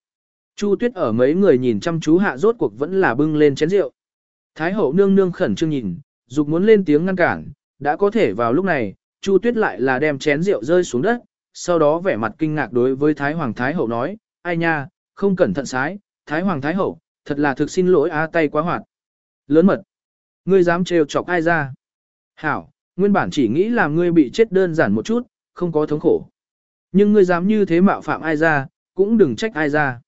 A: Chu Tuyết ở mấy người nhìn chăm chú hạ rốt cuộc vẫn là bưng lên chén rượu. Thái hậu nương nương khẩn trương nhìn, dục muốn lên tiếng ngăn cản, đã có thể vào lúc này, Chu Tuyết lại là đem chén rượu rơi xuống đất, sau đó vẻ mặt kinh ngạc đối với Thái Hoàng Thái hậu nói, ai nha, không cẩn thận sái, Thái Hoàng Thái hậu, thật là thực xin lỗi a tay quá hoạt. Lớn mật, ngươi dám trêu chọc ai ra? Hảo, nguyên bản chỉ nghĩ là ngươi bị chết đơn giản một chút, không có thống khổ. Nhưng ngươi dám như thế mạo phạm ai ra, cũng đừng trách ai ra.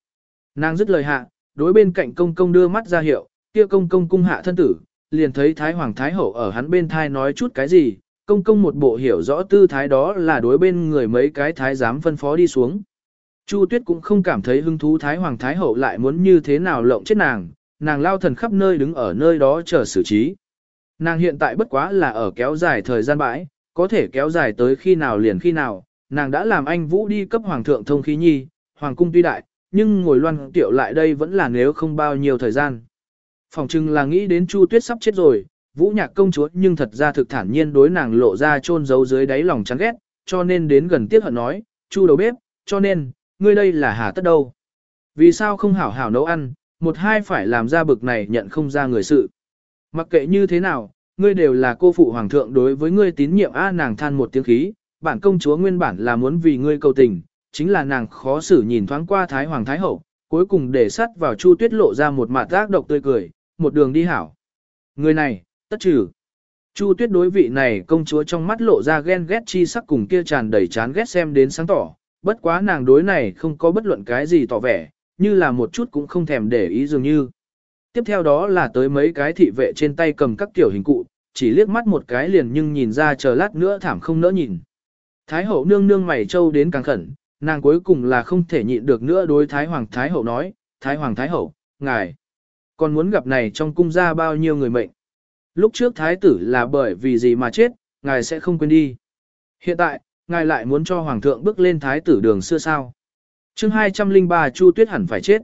A: Nàng dứt lời hạ, đối bên cạnh công công đưa mắt ra hiệu, kia công công cung hạ thân tử, liền thấy Thái Hoàng Thái Hậu ở hắn bên thai nói chút cái gì, công công một bộ hiểu rõ tư thái đó là đối bên người mấy cái thái giám phân phó đi xuống. Chu Tuyết cũng không cảm thấy hứng thú Thái Hoàng Thái Hậu lại muốn như thế nào lộng chết nàng, nàng lao thần khắp nơi đứng ở nơi đó chờ xử trí. Nàng hiện tại bất quá là ở kéo dài thời gian bãi, có thể kéo dài tới khi nào liền khi nào, nàng đã làm anh Vũ đi cấp Hoàng thượng thông khí nhi, Hoàng cung tuy đại, nhưng ngồi loan tiểu lại đây vẫn là nếu không bao nhiêu thời gian. Phòng chừng là nghĩ đến Chu Tuyết sắp chết rồi, Vũ Nhạc công chúa nhưng thật ra thực thản nhiên đối nàng lộ ra chôn giấu dưới đáy lòng chán ghét, cho nên đến gần tiếp hận nói, Chu đầu bếp, cho nên, ngươi đây là hà tất đâu. Vì sao không hảo hảo nấu ăn, một hai phải làm ra bực này nhận không ra người sự. Mặc kệ như thế nào, ngươi đều là cô phụ hoàng thượng đối với ngươi tín nhiệm a nàng than một tiếng khí, bản công chúa nguyên bản là muốn vì ngươi cầu tình, chính là nàng khó xử nhìn thoáng qua thái hoàng thái hậu, cuối cùng để sắt vào chu tuyết lộ ra một mặt ác độc tươi cười, một đường đi hảo. Người này, tất trừ. Chu tuyết đối vị này công chúa trong mắt lộ ra ghen ghét chi sắc cùng kia tràn đầy chán ghét xem đến sáng tỏ, bất quá nàng đối này không có bất luận cái gì tỏ vẻ, như là một chút cũng không thèm để ý dường như. Tiếp theo đó là tới mấy cái thị vệ trên tay cầm các tiểu hình cụ, chỉ liếc mắt một cái liền nhưng nhìn ra chờ lát nữa thảm không nỡ nhìn. Thái hậu nương nương mày trâu đến càng khẩn, nàng cuối cùng là không thể nhịn được nữa đối Thái Hoàng Thái hậu nói, Thái Hoàng Thái hậu, ngài, còn muốn gặp này trong cung ra bao nhiêu người mệnh. Lúc trước Thái tử là bởi vì gì mà chết, ngài sẽ không quên đi. Hiện tại, ngài lại muốn cho Hoàng thượng bước lên Thái tử đường xưa sao. chương 203 Chu Tuyết hẳn phải chết.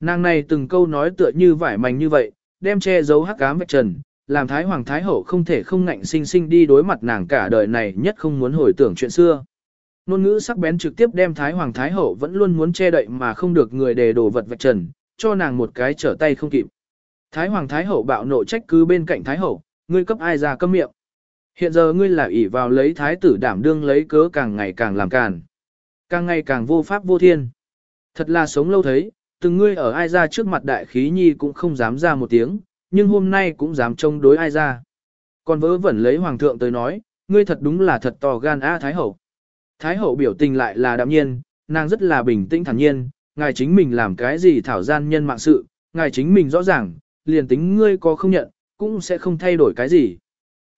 A: Nàng này từng câu nói tựa như vải mảnh như vậy, đem che giấu hắc ám vạch trần, làm Thái Hoàng Thái Hậu không thể không ngạnh sinh sinh đi đối mặt nàng cả đời này nhất không muốn hồi tưởng chuyện xưa. Nôn ngữ sắc bén trực tiếp đem Thái Hoàng Thái Hậu vẫn luôn muốn che đậy mà không được người đề đổ vật vạch trần, cho nàng một cái trở tay không kịp. Thái Hoàng Thái Hậu bạo nộ trách cứ bên cạnh Thái Hậu, ngươi cấp ai ra câm miệng. Hiện giờ ngươi là ỷ vào lấy Thái tử đảm đương lấy cớ càng ngày càng làm càn. Càng ngày càng vô pháp vô thiên. Thật là sống lâu thấy, từng ngươi ở ai ra trước mặt đại khí nhi cũng không dám ra một tiếng, nhưng hôm nay cũng dám chống đối ai ra. Còn vớ vẩn lấy hoàng thượng tới nói, ngươi thật đúng là thật to gan a Thái Hậu. Thái Hậu biểu tình lại là đạm nhiên, nàng rất là bình tĩnh thản nhiên, ngài chính mình làm cái gì thảo gian nhân mạng sự, ngài chính mình rõ ràng, liền tính ngươi có không nhận, cũng sẽ không thay đổi cái gì.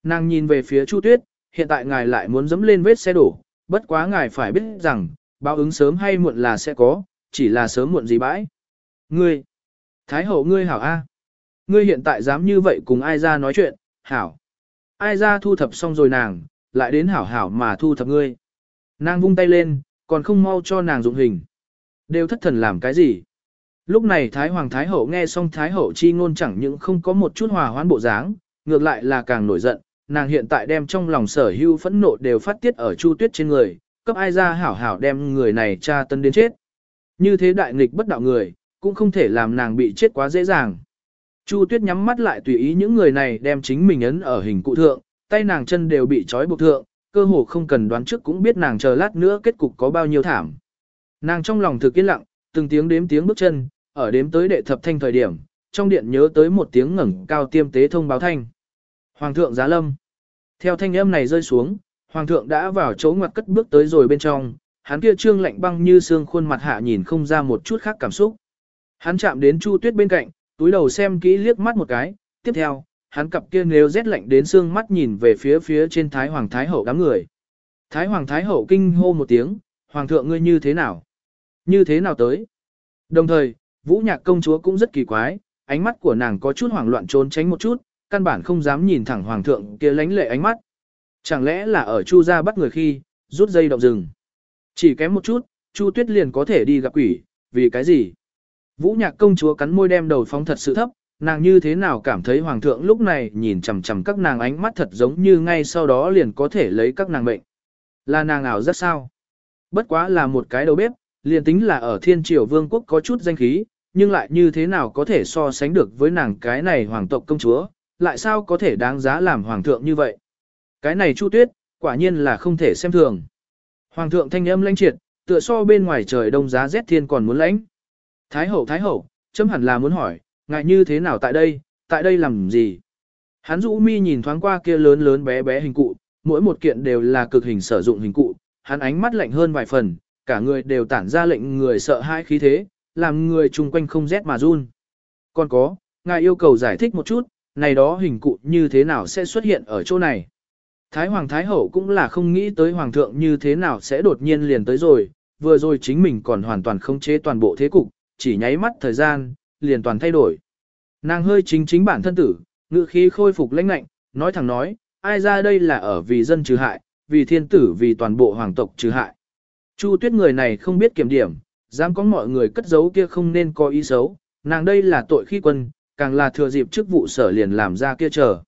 A: Nàng nhìn về phía Chu Tuyết, hiện tại ngài lại muốn dẫm lên vết xe đổ, bất quá ngài phải biết rằng, báo ứng sớm hay muộn là sẽ có, chỉ là sớm muộn gì bãi. Ngươi, Thái hậu ngươi hảo A. Ngươi hiện tại dám như vậy cùng ai ra nói chuyện, hảo. Ai ra thu thập xong rồi nàng, lại đến hảo hảo mà thu thập ngươi. Nàng vung tay lên, còn không mau cho nàng dụng hình. Đều thất thần làm cái gì? Lúc này Thái Hoàng Thái Hậu nghe xong Thái Hậu chi ngôn chẳng những không có một chút hòa hoãn bộ dáng, ngược lại là càng nổi giận, nàng hiện tại đem trong lòng sở hưu phẫn nộ đều phát tiết ở Chu Tuyết trên người, cấp ai ra hảo hảo đem người này tra tân đến chết. Như thế đại nghịch bất đạo người, cũng không thể làm nàng bị chết quá dễ dàng. Chu Tuyết nhắm mắt lại tùy ý những người này đem chính mình ấn ở hình cụ thượng, tay nàng chân đều bị trói buộc thượng, cơ hồ không cần đoán trước cũng biết nàng chờ lát nữa kết cục có bao nhiêu thảm. Nàng trong lòng thực yên lặng, từng tiếng đếm tiếng bước chân, ở đếm tới đệ thập thanh thời điểm, trong điện nhớ tới một tiếng ngẩng cao tiêm tế thông báo thanh. Hoàng thượng giá lâm. Theo thanh âm này rơi xuống, hoàng thượng đã vào chỗ ngoặt cất bước tới rồi bên trong, hắn kia trương lạnh băng như xương khuôn mặt hạ nhìn không ra một chút khác cảm xúc. Hắn chạm đến Chu Tuyết bên cạnh, túi đầu xem kỹ liếc mắt một cái, tiếp theo, hắn cặp kia nếu rét lạnh đến xương mắt nhìn về phía phía trên Thái Hoàng Thái Hậu đám người. Thái Hoàng Thái Hậu kinh hô một tiếng, Hoàng thượng ngươi như thế nào? Như thế nào tới? Đồng thời, Vũ Nhạc công chúa cũng rất kỳ quái, ánh mắt của nàng có chút hoảng loạn trốn tránh một chút, căn bản không dám nhìn thẳng Hoàng thượng kia lánh lệ ánh mắt. Chẳng lẽ là ở Chu gia bắt người khi, rút dây động rừng. Chỉ kém một chút, Chu Tuyết liền có thể đi gặp quỷ, vì cái gì? Vũ nhạc công chúa cắn môi đem đầu phóng thật sự thấp, nàng như thế nào cảm thấy hoàng thượng lúc này nhìn chằm chằm các nàng ánh mắt thật giống như ngay sau đó liền có thể lấy các nàng mệnh. Là nàng ảo rất sao? bất quá là một cái đầu bếp, liền tính là ở thiên triều vương quốc có chút danh khí, nhưng lại như thế nào có thể so sánh được với nàng cái này hoàng tộc công chúa, lại sao có thể đáng giá làm hoàng thượng như vậy. Cái này Chu Tuyết, quả nhiên là không thể xem thường. Hoàng thượng thanh âm lãnh triệt, tựa so bên ngoài trời đông giá rét thiên còn muốn lãnh. Thái hậu thái hậu, chấm hẳn là muốn hỏi, ngại như thế nào tại đây, tại đây làm gì? Hắn rũ mi nhìn thoáng qua kia lớn lớn bé bé hình cụ, mỗi một kiện đều là cực hình sử dụng hình cụ, hắn ánh mắt lạnh hơn vài phần, cả người đều tản ra lệnh người sợ hãi khí thế, làm người chung quanh không rét mà run. Còn có, ngài yêu cầu giải thích một chút, này đó hình cụ như thế nào sẽ xuất hiện ở chỗ này. Thái Hoàng Thái Hậu cũng là không nghĩ tới Hoàng thượng như thế nào sẽ đột nhiên liền tới rồi, vừa rồi chính mình còn hoàn toàn không chế toàn bộ thế cục, chỉ nháy mắt thời gian, liền toàn thay đổi. Nàng hơi chính chính bản thân tử, ngự khí khôi phục lãnh lạnh, nói thẳng nói, ai ra đây là ở vì dân trừ hại, vì thiên tử vì toàn bộ hoàng tộc trừ hại. Chu tuyết người này không biết kiểm điểm, dám có mọi người cất giấu kia không nên có ý xấu, nàng đây là tội khi quân, càng là thừa dịp chức vụ sở liền làm ra kia chờ.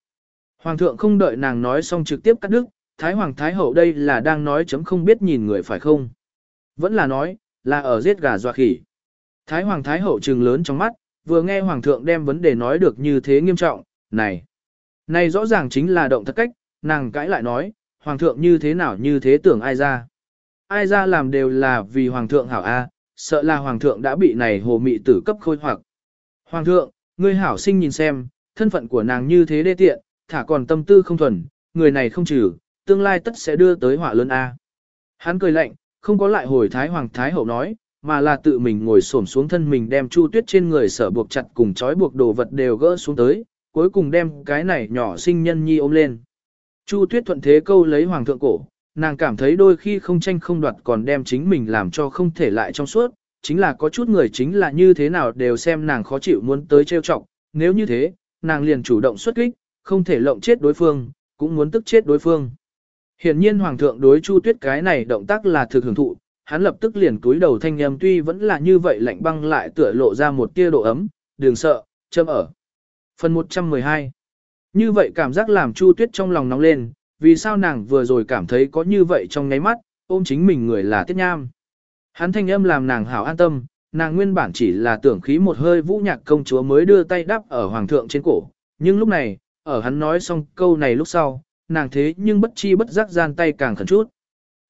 A: Hoàng thượng không đợi nàng nói xong trực tiếp cắt đứt, Thái Hoàng Thái Hậu đây là đang nói chấm không biết nhìn người phải không. Vẫn là nói, là ở giết gà dọa khỉ. Thái Hoàng Thái Hậu trừng lớn trong mắt, vừa nghe Hoàng thượng đem vấn đề nói được như thế nghiêm trọng, này. Này rõ ràng chính là động thật cách, nàng cãi lại nói, Hoàng thượng như thế nào như thế tưởng ai ra. Ai ra làm đều là vì Hoàng thượng hảo A, sợ là Hoàng thượng đã bị này hồ mị tử cấp khôi hoặc. Hoàng thượng, ngươi hảo sinh nhìn xem, thân phận của nàng như thế đê tiện, thả còn tâm tư không thuần, người này không trừ, tương lai tất sẽ đưa tới họa lớn A. Hắn cười lạnh, không có lại hồi Thái Hoàng Thái Hậu nói, mà là tự mình ngồi xổm xuống thân mình đem Chu Tuyết trên người sở buộc chặt cùng trói buộc đồ vật đều gỡ xuống tới, cuối cùng đem cái này nhỏ sinh nhân nhi ôm lên. Chu Tuyết thuận thế câu lấy hoàng thượng cổ, nàng cảm thấy đôi khi không tranh không đoạt còn đem chính mình làm cho không thể lại trong suốt, chính là có chút người chính là như thế nào đều xem nàng khó chịu muốn tới trêu chọc, nếu như thế, nàng liền chủ động xuất kích, không thể lộng chết đối phương, cũng muốn tức chết đối phương. Hiển nhiên hoàng thượng đối Chu Tuyết cái này động tác là thực hưởng thụ, hắn lập tức liền túi đầu thanh âm tuy vẫn là như vậy lạnh băng lại tựa lộ ra một tia độ ấm, đừng sợ, châm ở. Phần 112 Như vậy cảm giác làm Chu Tuyết trong lòng nóng lên, vì sao nàng vừa rồi cảm thấy có như vậy trong ngáy mắt, ôm chính mình người là Tiết Nham. Hắn thanh âm làm nàng hảo an tâm, nàng nguyên bản chỉ là tưởng khí một hơi vũ nhạc công chúa mới đưa tay đắp ở hoàng thượng trên cổ, nhưng lúc này, ở hắn nói xong câu này lúc sau, nàng thế nhưng bất chi bất giác gian tay càng khẩn chút.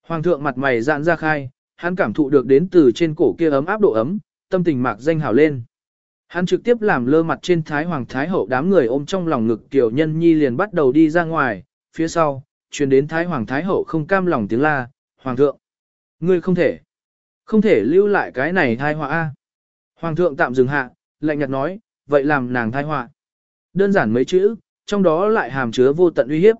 A: Hoàng thượng mặt mày dạn ra khai, hắn cảm thụ được đến từ trên cổ kia ấm áp độ ấm, tâm tình mạc danh hảo lên. Hắn trực tiếp làm lơ mặt trên Thái Hoàng Thái Hậu đám người ôm trong lòng ngực Tiểu Nhân Nhi liền bắt đầu đi ra ngoài, phía sau, truyền đến Thái Hoàng Thái Hậu không cam lòng tiếng la, Hoàng thượng, ngươi không thể, không thể lưu lại cái này thai họa a. Hoàng thượng tạm dừng hạ, lạnh nhạt nói, vậy làm nàng thai họa. Đơn giản mấy chữ, trong đó lại hàm chứa vô tận uy hiếp.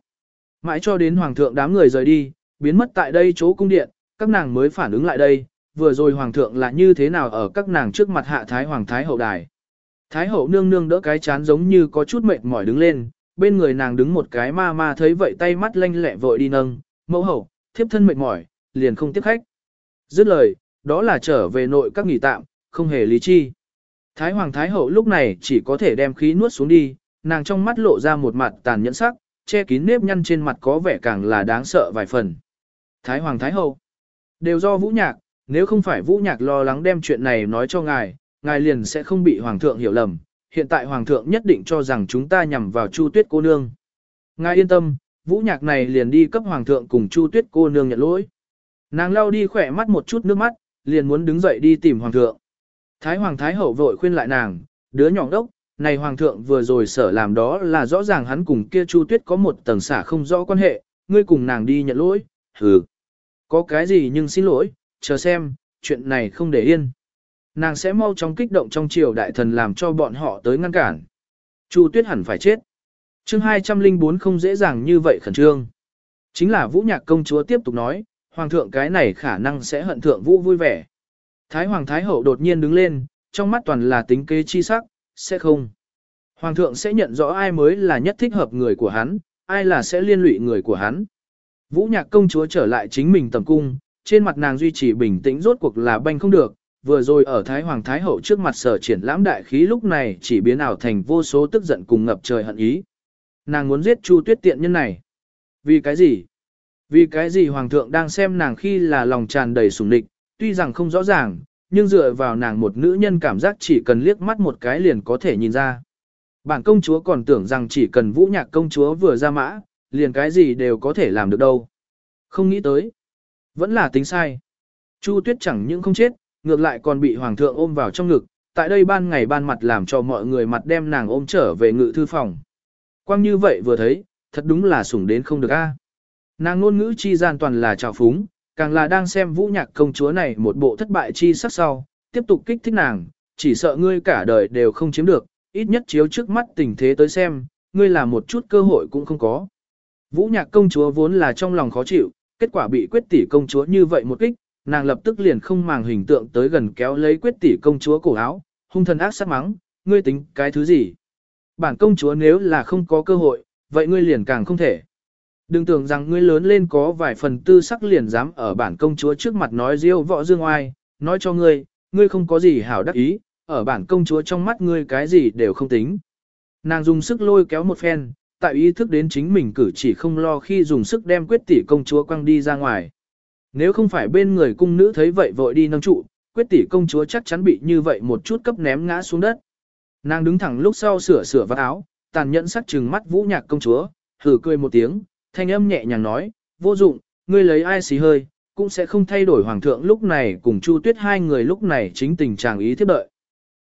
A: Mãi cho đến Hoàng thượng đám người rời đi, biến mất tại đây chỗ cung điện, các nàng mới phản ứng lại đây, vừa rồi Hoàng thượng là như thế nào ở các nàng trước mặt hạ Thái Hoàng Thái Hậu đài. Thái hậu nương nương đỡ cái chán giống như có chút mệt mỏi đứng lên, bên người nàng đứng một cái ma ma thấy vậy tay mắt lanh lẹ vội đi nâng, mẫu hậu, thiếp thân mệt mỏi, liền không tiếp khách. Dứt lời, đó là trở về nội các nghỉ tạm, không hề lý chi. Thái hoàng thái hậu lúc này chỉ có thể đem khí nuốt xuống đi, nàng trong mắt lộ ra một mặt tàn nhẫn sắc, che kín nếp nhăn trên mặt có vẻ càng là đáng sợ vài phần. Thái hoàng thái hậu, đều do vũ nhạc, nếu không phải vũ nhạc lo lắng đem chuyện này nói cho ngài, ngài liền sẽ không bị hoàng thượng hiểu lầm, hiện tại hoàng thượng nhất định cho rằng chúng ta nhằm vào Chu Tuyết cô nương. Ngài yên tâm, vũ nhạc này liền đi cấp hoàng thượng cùng Chu Tuyết cô nương nhận lỗi. Nàng lau đi khỏe mắt một chút nước mắt, liền muốn đứng dậy đi tìm hoàng thượng. Thái hoàng thái hậu vội khuyên lại nàng, đứa nhỏ đốc, này hoàng thượng vừa rồi sở làm đó là rõ ràng hắn cùng kia Chu Tuyết có một tầng xả không rõ quan hệ, ngươi cùng nàng đi nhận lỗi, hừ. Có cái gì nhưng xin lỗi, chờ xem, chuyện này không để yên. Nàng sẽ mau chóng kích động trong triều đại thần làm cho bọn họ tới ngăn cản. Chu Tuyết hẳn phải chết. Chương 204 không dễ dàng như vậy khẩn trương. Chính là Vũ Nhạc công chúa tiếp tục nói, hoàng thượng cái này khả năng sẽ hận thượng Vũ vui vẻ. Thái hoàng thái hậu đột nhiên đứng lên, trong mắt toàn là tính kế chi sắc, sẽ không. Hoàng thượng sẽ nhận rõ ai mới là nhất thích hợp người của hắn, ai là sẽ liên lụy người của hắn. Vũ Nhạc công chúa trở lại chính mình tầm cung, trên mặt nàng duy trì bình tĩnh rốt cuộc là banh không được, vừa rồi ở Thái Hoàng Thái Hậu trước mặt sở triển lãm đại khí lúc này chỉ biến ảo thành vô số tức giận cùng ngập trời hận ý. Nàng muốn giết Chu Tuyết tiện nhân này. Vì cái gì? Vì cái gì hoàng thượng đang xem nàng khi là lòng tràn đầy sủng địch, tuy rằng không rõ ràng, nhưng dựa vào nàng một nữ nhân cảm giác chỉ cần liếc mắt một cái liền có thể nhìn ra. Bản công chúa còn tưởng rằng chỉ cần vũ nhạc công chúa vừa ra mã, liền cái gì đều có thể làm được đâu. Không nghĩ tới. Vẫn là tính sai. Chu tuyết chẳng những không chết, ngược lại còn bị hoàng thượng ôm vào trong ngực, tại đây ban ngày ban mặt làm cho mọi người mặt đem nàng ôm trở về ngự thư phòng. Quang như vậy vừa thấy, thật đúng là sủng đến không được a. Nàng ngôn ngữ chi gian toàn là trào phúng, càng là đang xem vũ nhạc công chúa này một bộ thất bại chi sắc sau, tiếp tục kích thích nàng, chỉ sợ ngươi cả đời đều không chiếm được, ít nhất chiếu trước mắt tình thế tới xem, ngươi là một chút cơ hội cũng không có. Vũ nhạc công chúa vốn là trong lòng khó chịu, kết quả bị quyết tỷ công chúa như vậy một kích, nàng lập tức liền không màng hình tượng tới gần kéo lấy quyết tỷ công chúa cổ áo, hung thần ác sát mắng, ngươi tính cái thứ gì? Bản công chúa nếu là không có cơ hội, vậy ngươi liền càng không thể. Đừng tưởng rằng ngươi lớn lên có vài phần tư sắc liền dám ở bản công chúa trước mặt nói riêu võ dương oai, nói cho ngươi, ngươi không có gì hảo đắc ý, ở bản công chúa trong mắt ngươi cái gì đều không tính. Nàng dùng sức lôi kéo một phen, tại ý thức đến chính mình cử chỉ không lo khi dùng sức đem quyết tỷ công chúa quăng đi ra ngoài. Nếu không phải bên người cung nữ thấy vậy vội đi nâng trụ, quyết tỷ công chúa chắc chắn bị như vậy một chút cấp ném ngã xuống đất. Nàng đứng thẳng lúc sau sửa sửa vạt áo, tàn nhẫn sắc trừng mắt vũ nhạc công chúa, thử cười một tiếng, thanh âm nhẹ nhàng nói, vô dụng, ngươi lấy ai xí hơi, cũng sẽ không thay đổi hoàng thượng lúc này cùng Chu Tuyết hai người lúc này chính tình trạng ý thiết đợi.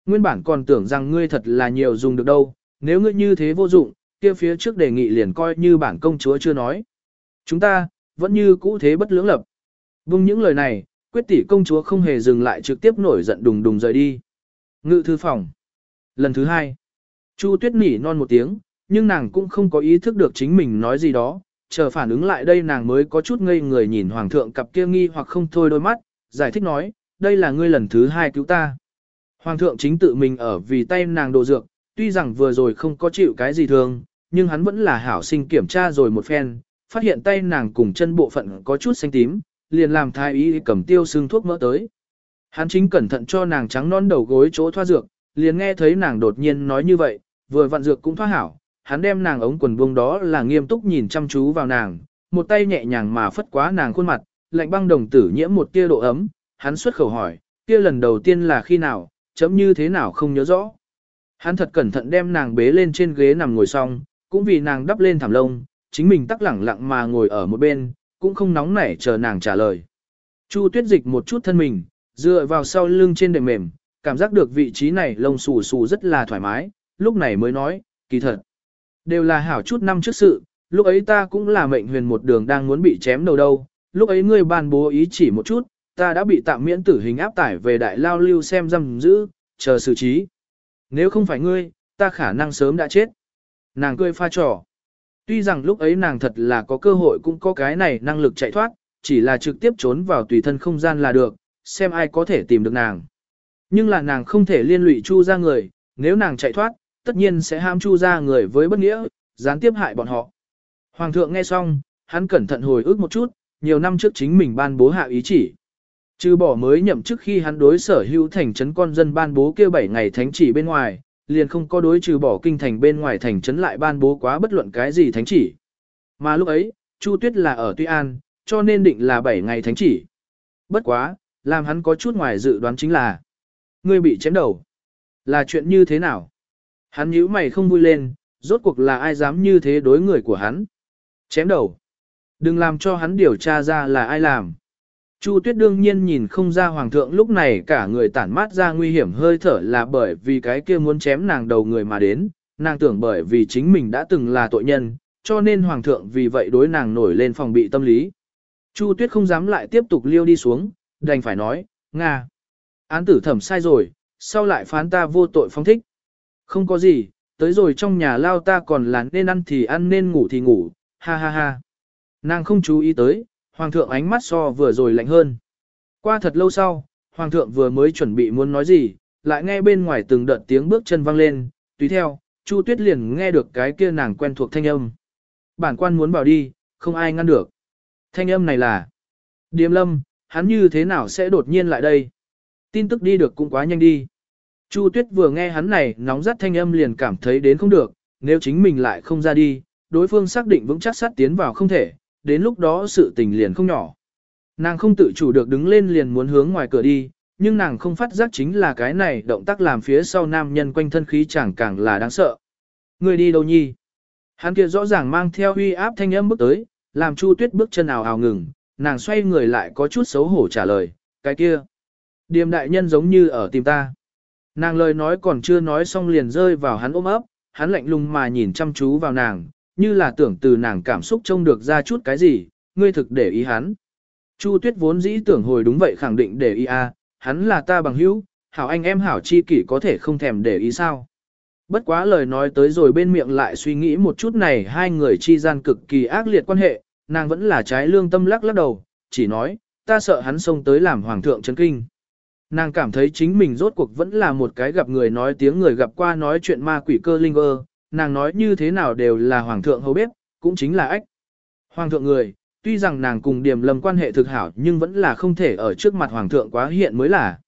A: Nguyên bản còn tưởng rằng ngươi thật là nhiều dùng được đâu, nếu ngươi như thế vô dụng, kia phía trước đề nghị liền coi như bản công chúa chưa nói. Chúng ta, vẫn như cũ thế bất lưỡng lập. Vung những lời này, quyết tỷ công chúa không hề dừng lại trực tiếp nổi giận đùng đùng rời đi. Ngự thư phòng. Lần thứ hai, Chu Tuyết nỉ non một tiếng, nhưng nàng cũng không có ý thức được chính mình nói gì đó, chờ phản ứng lại đây nàng mới có chút ngây người nhìn hoàng thượng cặp kia nghi hoặc không thôi đôi mắt, giải thích nói, đây là ngươi lần thứ hai cứu ta. Hoàng thượng chính tự mình ở vì tay nàng đồ dược, tuy rằng vừa rồi không có chịu cái gì thường, nhưng hắn vẫn là hảo sinh kiểm tra rồi một phen, phát hiện tay nàng cùng chân bộ phận có chút xanh tím, liền làm thái y cầm tiêu xương thuốc mỡ tới. Hắn chính cẩn thận cho nàng trắng non đầu gối chỗ thoa dược, liền nghe thấy nàng đột nhiên nói như vậy, vừa vặn dược cũng thoa hảo, hắn đem nàng ống quần buông đó là nghiêm túc nhìn chăm chú vào nàng, một tay nhẹ nhàng mà phất quá nàng khuôn mặt, lạnh băng đồng tử nhiễm một tia độ ấm, hắn xuất khẩu hỏi, kia lần đầu tiên là khi nào, chấm như thế nào không nhớ rõ. Hắn thật cẩn thận đem nàng bế lên trên ghế nằm ngồi xong, cũng vì nàng đắp lên thảm lông, chính mình tắc lẳng lặng mà ngồi ở một bên, cũng không nóng nảy chờ nàng trả lời. Chu tuyết dịch một chút thân mình, dựa vào sau lưng trên đệm mềm, cảm giác được vị trí này lông xù xù rất là thoải mái, lúc này mới nói, kỳ thật. Đều là hảo chút năm trước sự, lúc ấy ta cũng là mệnh huyền một đường đang muốn bị chém đầu đâu, lúc ấy ngươi ban bố ý chỉ một chút, ta đã bị tạm miễn tử hình áp tải về đại lao lưu xem giam giữ, chờ xử trí. Nếu không phải ngươi, ta khả năng sớm đã chết. Nàng cười pha trò. Tuy rằng lúc ấy nàng thật là có cơ hội cũng có cái này năng lực chạy thoát, chỉ là trực tiếp trốn vào tùy thân không gian là được, xem ai có thể tìm được nàng. Nhưng là nàng không thể liên lụy chu ra người, nếu nàng chạy thoát, tất nhiên sẽ ham chu ra người với bất nghĩa, gián tiếp hại bọn họ. Hoàng thượng nghe xong, hắn cẩn thận hồi ức một chút, nhiều năm trước chính mình ban bố hạ ý chỉ. Trừ bỏ mới nhậm chức khi hắn đối sở hữu thành trấn con dân ban bố kêu 7 ngày thánh chỉ bên ngoài, liền không có đối trừ bỏ kinh thành bên ngoài thành trấn lại ban bố quá bất luận cái gì thánh chỉ. Mà lúc ấy, Chu Tuyết là ở Tuy An, cho nên định là 7 ngày thánh chỉ. Bất quá, làm hắn có chút ngoài dự đoán chính là Ngươi bị chém đầu. Là chuyện như thế nào? Hắn nhíu mày không vui lên, rốt cuộc là ai dám như thế đối người của hắn? Chém đầu. Đừng làm cho hắn điều tra ra là ai làm. Chu Tuyết đương nhiên nhìn không ra hoàng thượng lúc này cả người tản mát ra nguy hiểm hơi thở là bởi vì cái kia muốn chém nàng đầu người mà đến, nàng tưởng bởi vì chính mình đã từng là tội nhân, cho nên hoàng thượng vì vậy đối nàng nổi lên phòng bị tâm lý. Chu Tuyết không dám lại tiếp tục liêu đi xuống, đành phải nói, Nga. Án tử thẩm sai rồi, sau lại phán ta vô tội phong thích. Không có gì, tới rồi trong nhà lao ta còn là nên ăn thì ăn nên ngủ thì ngủ, ha ha ha. Nàng không chú ý tới, hoàng thượng ánh mắt so vừa rồi lạnh hơn. Qua thật lâu sau, hoàng thượng vừa mới chuẩn bị muốn nói gì, lại nghe bên ngoài từng đợt tiếng bước chân vang lên, tùy theo, Chu Tuyết liền nghe được cái kia nàng quen thuộc thanh âm. Bản quan muốn bảo đi, không ai ngăn được. Thanh âm này là Điềm lâm, hắn như thế nào sẽ đột nhiên lại đây? Tin tức đi được cũng quá nhanh đi. Chu Tuyết vừa nghe hắn này nóng rất thanh âm liền cảm thấy đến không được, nếu chính mình lại không ra đi, đối phương xác định vững chắc sát tiến vào không thể, đến lúc đó sự tình liền không nhỏ. Nàng không tự chủ được đứng lên liền muốn hướng ngoài cửa đi, nhưng nàng không phát giác chính là cái này động tác làm phía sau nam nhân quanh thân khí chẳng càng là đáng sợ. Người đi đâu nhi? Hắn kia rõ ràng mang theo uy áp thanh âm bước tới, làm Chu Tuyết bước chân ào ào ngừng, nàng xoay người lại có chút xấu hổ trả lời, cái kia. Điềm đại nhân giống như ở tìm ta. Nàng lời nói còn chưa nói xong liền rơi vào hắn ôm ấp, hắn lạnh lùng mà nhìn chăm chú vào nàng, như là tưởng từ nàng cảm xúc trông được ra chút cái gì, ngươi thực để ý hắn. Chu Tuyết vốn dĩ tưởng hồi đúng vậy khẳng định để ý a, à, hắn là ta bằng hữu, hảo anh em hảo chi kỷ có thể không thèm để ý sao. Bất quá lời nói tới rồi bên miệng lại suy nghĩ một chút này hai người chi gian cực kỳ ác liệt quan hệ, nàng vẫn là trái lương tâm lắc lắc đầu, chỉ nói, ta sợ hắn xông tới làm hoàng thượng chấn kinh. Nàng cảm thấy chính mình rốt cuộc vẫn là một cái gặp người nói tiếng người gặp qua nói chuyện ma quỷ cơ linh ơ, nàng nói như thế nào đều là hoàng thượng hầu bếp, cũng chính là ách. Hoàng thượng người, tuy rằng nàng cùng điểm lầm quan hệ thực hảo nhưng vẫn là không thể ở trước mặt hoàng thượng quá hiện mới là.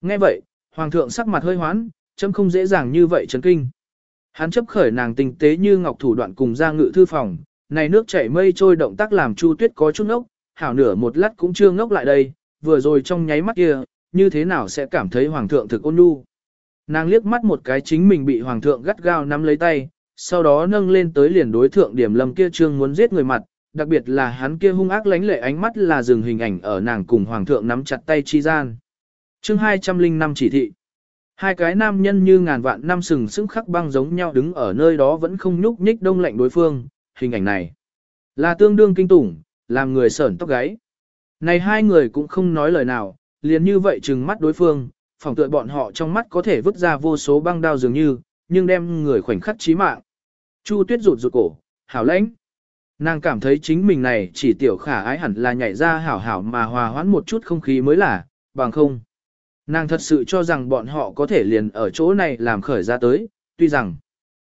A: Nghe vậy, hoàng thượng sắc mặt hơi hoán, chấm không dễ dàng như vậy chấn kinh. Hắn chấp khởi nàng tinh tế như ngọc thủ đoạn cùng ra ngự thư phòng, này nước chảy mây trôi động tác làm Chu Tuyết có chút ngốc, hảo nửa một lát cũng chưa ngốc lại đây, vừa rồi trong nháy mắt kia, như thế nào sẽ cảm thấy hoàng thượng thực ôn nhu. Nàng liếc mắt một cái chính mình bị hoàng thượng gắt gao nắm lấy tay, sau đó nâng lên tới liền đối thượng điểm lâm kia trương muốn giết người mặt, đặc biệt là hắn kia hung ác lánh lệ ánh mắt là dừng hình ảnh ở nàng cùng hoàng thượng nắm chặt tay chi gian. Chương 205 chỉ thị. Hai cái nam nhân như ngàn vạn năm sừng sững khắc băng giống nhau đứng ở nơi đó vẫn không nhúc nhích đông lạnh đối phương, hình ảnh này là tương đương kinh tủng, làm người sởn tóc gáy. Này hai người cũng không nói lời nào, liền như vậy trừng mắt đối phương, phòng tựa bọn họ trong mắt có thể vứt ra vô số băng đao dường như, nhưng đem người khoảnh khắc chí mạng. Chu Tuyết rụt rụt cổ, hảo lãnh. Nàng cảm thấy chính mình này chỉ tiểu khả ái hẳn là nhảy ra hảo hảo mà hòa hoãn một chút không khí mới là, bằng không. Nàng thật sự cho rằng bọn họ có thể liền ở chỗ này làm khởi ra tới, tuy rằng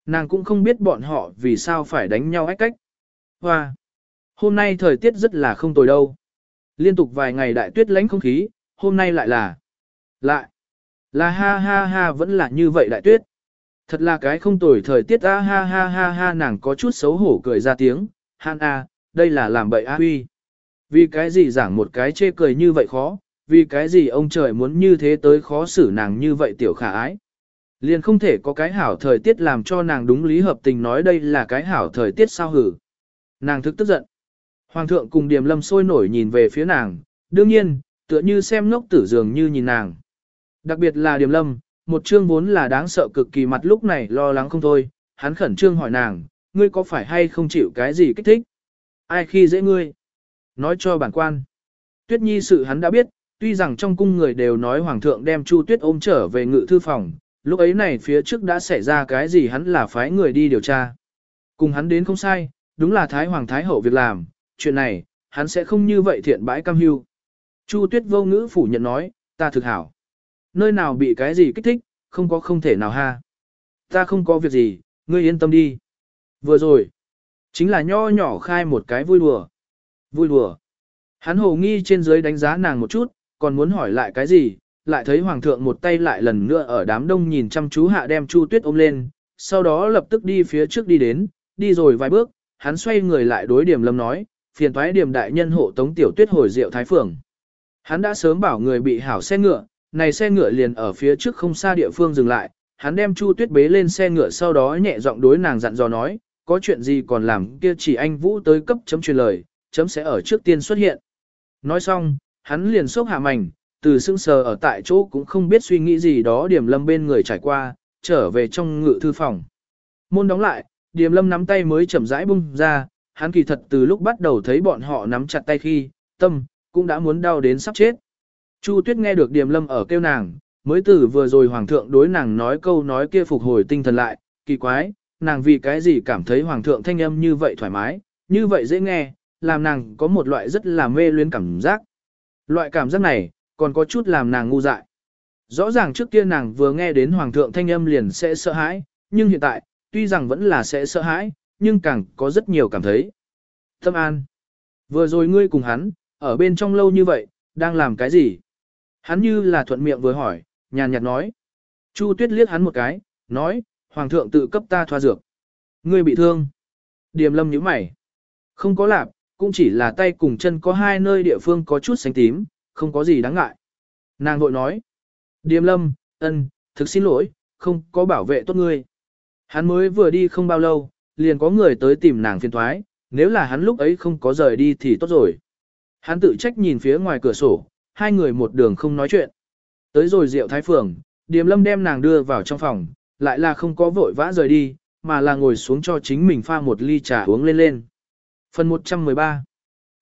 A: nàng cũng không biết bọn họ vì sao phải đánh nhau ách cách. Hoa! Hôm nay thời tiết rất là không tồi đâu. Liên tục vài ngày đại tuyết lánh không khí, hôm nay lại là... Lại! Là ha ha ha vẫn là như vậy đại tuyết. Thật là cái không tồi thời tiết a ha ha ha ha nàng có chút xấu hổ cười ra tiếng, han a, đây là làm bậy a huy. Vì cái gì giảng một cái chê cười như vậy khó, vì cái gì ông trời muốn như thế tới khó xử nàng như vậy tiểu khả ái. Liền không thể có cái hảo thời tiết làm cho nàng đúng lý hợp tình nói đây là cái hảo thời tiết sao hử. Nàng thức tức giận. Hoàng thượng cùng Điềm Lâm sôi nổi nhìn về phía nàng, đương nhiên, tựa như xem ngốc tử dường như nhìn nàng. Đặc biệt là Điềm Lâm, một chương vốn là đáng sợ cực kỳ mặt lúc này lo lắng không thôi, hắn khẩn trương hỏi nàng, ngươi có phải hay không chịu cái gì kích thích? Ai khi dễ ngươi? Nói cho bản quan. Tuyết Nhi sự hắn đã biết, tuy rằng trong cung người đều nói hoàng thượng đem Chu Tuyết ôm trở về ngự thư phòng, lúc ấy này phía trước đã xảy ra cái gì hắn là phái người đi điều tra. Cùng hắn đến không sai, đúng là Thái Hoàng Thái Hậu việc làm, chuyện này, hắn sẽ không như vậy thiện bãi cam hưu. Chu Tuyết vô ngữ phủ nhận nói, ta thực hảo. Nơi nào bị cái gì kích thích, không có không thể nào ha. Ta không có việc gì, ngươi yên tâm đi. Vừa rồi, chính là nho nhỏ khai một cái vui đùa. Vui đùa. Hắn hồ nghi trên dưới đánh giá nàng một chút, còn muốn hỏi lại cái gì, lại thấy hoàng thượng một tay lại lần nữa ở đám đông nhìn chăm chú hạ đem Chu Tuyết ôm lên, sau đó lập tức đi phía trước đi đến, đi rồi vài bước, hắn xoay người lại đối điểm lâm nói, phiền thoái điểm đại nhân hộ tống tiểu tuyết hồi rượu thái phường. Hắn đã sớm bảo người bị hảo xe ngựa, này xe ngựa liền ở phía trước không xa địa phương dừng lại, hắn đem Chu Tuyết bế lên xe ngựa sau đó nhẹ giọng đối nàng dặn dò nói, có chuyện gì còn làm kia chỉ anh Vũ tới cấp chấm truyền lời, chấm sẽ ở trước tiên xuất hiện. Nói xong, hắn liền xốc hạ mảnh, từ sững sờ ở tại chỗ cũng không biết suy nghĩ gì đó điểm lâm bên người trải qua, trở về trong ngự thư phòng. Môn đóng lại, điểm lâm nắm tay mới chậm rãi bung ra, hắn kỳ thật từ lúc bắt đầu thấy bọn họ nắm chặt tay khi, tâm, cũng đã muốn đau đến sắp chết. Chu Tuyết nghe được Điềm lâm ở kêu nàng, mới từ vừa rồi hoàng thượng đối nàng nói câu nói kia phục hồi tinh thần lại, kỳ quái, nàng vì cái gì cảm thấy hoàng thượng thanh âm như vậy thoải mái, như vậy dễ nghe, làm nàng có một loại rất là mê luyến cảm giác. Loại cảm giác này, còn có chút làm nàng ngu dại. Rõ ràng trước kia nàng vừa nghe đến hoàng thượng thanh âm liền sẽ sợ hãi, nhưng hiện tại, tuy rằng vẫn là sẽ sợ hãi, nhưng càng có rất nhiều cảm thấy. Tâm an. Vừa rồi ngươi cùng hắn, ở bên trong lâu như vậy, đang làm cái gì? Hắn như là thuận miệng vừa hỏi, nhàn nhạt nói. Chu tuyết liếc hắn một cái, nói, hoàng thượng tự cấp ta thoa dược. Ngươi bị thương. Điềm lâm nhíu mày. Không có lạp, cũng chỉ là tay cùng chân có hai nơi địa phương có chút xanh tím, không có gì đáng ngại. Nàng vội nói, Điềm lâm, ân, thực xin lỗi, không có bảo vệ tốt ngươi. Hắn mới vừa đi không bao lâu, liền có người tới tìm nàng phiền thoái, nếu là hắn lúc ấy không có rời đi thì tốt rồi. Hắn tự trách nhìn phía ngoài cửa sổ, hai người một đường không nói chuyện. Tới rồi rượu thái phường, Điềm lâm đem nàng đưa vào trong phòng, lại là không có vội vã rời đi, mà là ngồi xuống cho chính mình pha một ly trà uống lên lên. Phần 113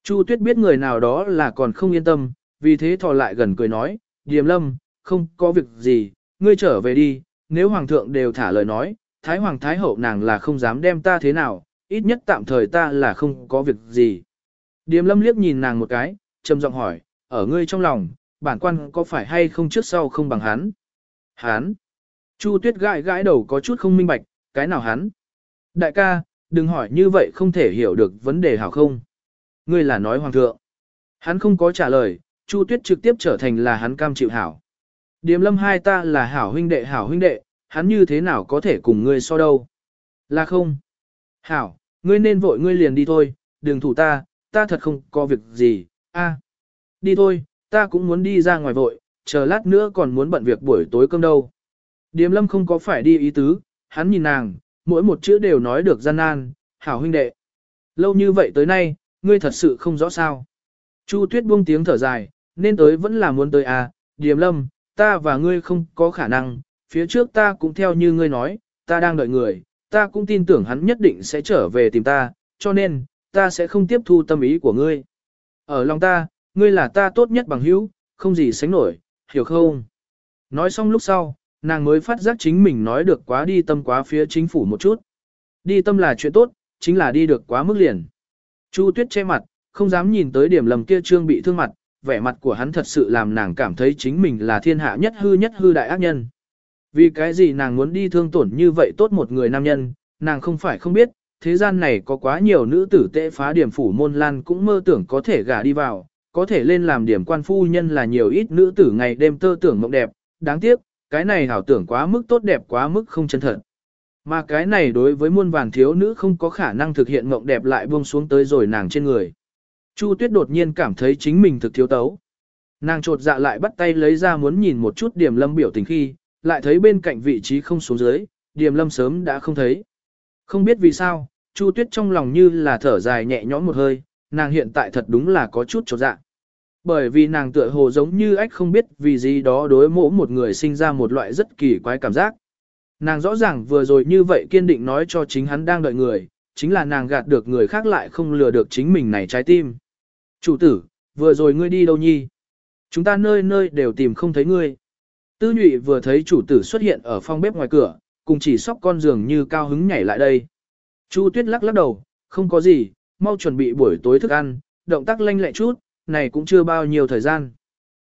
A: Chu Tuyết biết người nào đó là còn không yên tâm, vì thế thò lại gần cười nói, Điềm lâm, không có việc gì, ngươi trở về đi, nếu hoàng thượng đều thả lời nói, thái hoàng thái hậu nàng là không dám đem ta thế nào, ít nhất tạm thời ta là không có việc gì. Điềm lâm liếc nhìn nàng một cái, trầm giọng hỏi, ở ngươi trong lòng, bản quan có phải hay không trước sau không bằng hắn? Hắn? Chu tuyết gãi gãi đầu có chút không minh bạch, cái nào hắn? Đại ca, đừng hỏi như vậy không thể hiểu được vấn đề hảo không? Ngươi là nói hoàng thượng. Hắn không có trả lời, Chu tuyết trực tiếp trở thành là hắn cam chịu hảo. Điềm lâm hai ta là hảo huynh đệ hảo huynh đệ, hắn như thế nào có thể cùng ngươi so đâu? Là không? Hảo, ngươi nên vội ngươi liền đi thôi, đừng thủ ta, ta thật không có việc gì, a. Đi thôi, ta cũng muốn đi ra ngoài vội, chờ lát nữa còn muốn bận việc buổi tối cơm đâu. Điềm lâm không có phải đi ý tứ, hắn nhìn nàng, mỗi một chữ đều nói được gian nan, hảo huynh đệ. Lâu như vậy tới nay, ngươi thật sự không rõ sao. Chu tuyết buông tiếng thở dài, nên tới vẫn là muốn tới à, điềm lâm, ta và ngươi không có khả năng, phía trước ta cũng theo như ngươi nói, ta đang đợi người, ta cũng tin tưởng hắn nhất định sẽ trở về tìm ta, cho nên, ta sẽ không tiếp thu tâm ý của ngươi. Ở lòng ta, ngươi là ta tốt nhất bằng hữu, không gì sánh nổi, hiểu không? Nói xong lúc sau, nàng mới phát giác chính mình nói được quá đi tâm quá phía chính phủ một chút. Đi tâm là chuyện tốt, chính là đi được quá mức liền. Chu tuyết che mặt, không dám nhìn tới điểm lầm kia trương bị thương mặt, vẻ mặt của hắn thật sự làm nàng cảm thấy chính mình là thiên hạ nhất hư nhất hư đại ác nhân. Vì cái gì nàng muốn đi thương tổn như vậy tốt một người nam nhân, nàng không phải không biết, thế gian này có quá nhiều nữ tử tệ phá điểm phủ môn lan cũng mơ tưởng có thể gả đi vào, có thể lên làm điểm quan phu nhân là nhiều ít nữ tử ngày đêm tơ tưởng mộng đẹp, đáng tiếc, cái này hảo tưởng quá mức tốt đẹp quá mức không chân thật. Mà cái này đối với muôn vàng thiếu nữ không có khả năng thực hiện mộng đẹp lại buông xuống tới rồi nàng trên người. Chu Tuyết đột nhiên cảm thấy chính mình thực thiếu tấu. Nàng trột dạ lại bắt tay lấy ra muốn nhìn một chút điểm lâm biểu tình khi, lại thấy bên cạnh vị trí không xuống dưới, điểm lâm sớm đã không thấy. Không biết vì sao, Chu Tuyết trong lòng như là thở dài nhẹ nhõm một hơi, nàng hiện tại thật đúng là có chút trột dạ. Bởi vì nàng tựa hồ giống như ách không biết vì gì đó đối mỗ một người sinh ra một loại rất kỳ quái cảm giác. Nàng rõ ràng vừa rồi như vậy kiên định nói cho chính hắn đang đợi người, chính là nàng gạt được người khác lại không lừa được chính mình này trái tim. Chủ tử, vừa rồi ngươi đi đâu nhi? Chúng ta nơi nơi đều tìm không thấy ngươi. Tư nhụy vừa thấy chủ tử xuất hiện ở phòng bếp ngoài cửa, cùng chỉ sóc con giường như cao hứng nhảy lại đây. Chu tuyết lắc lắc đầu, không có gì, mau chuẩn bị buổi tối thức ăn, động tác lanh lẹ chút, này cũng chưa bao nhiêu thời gian.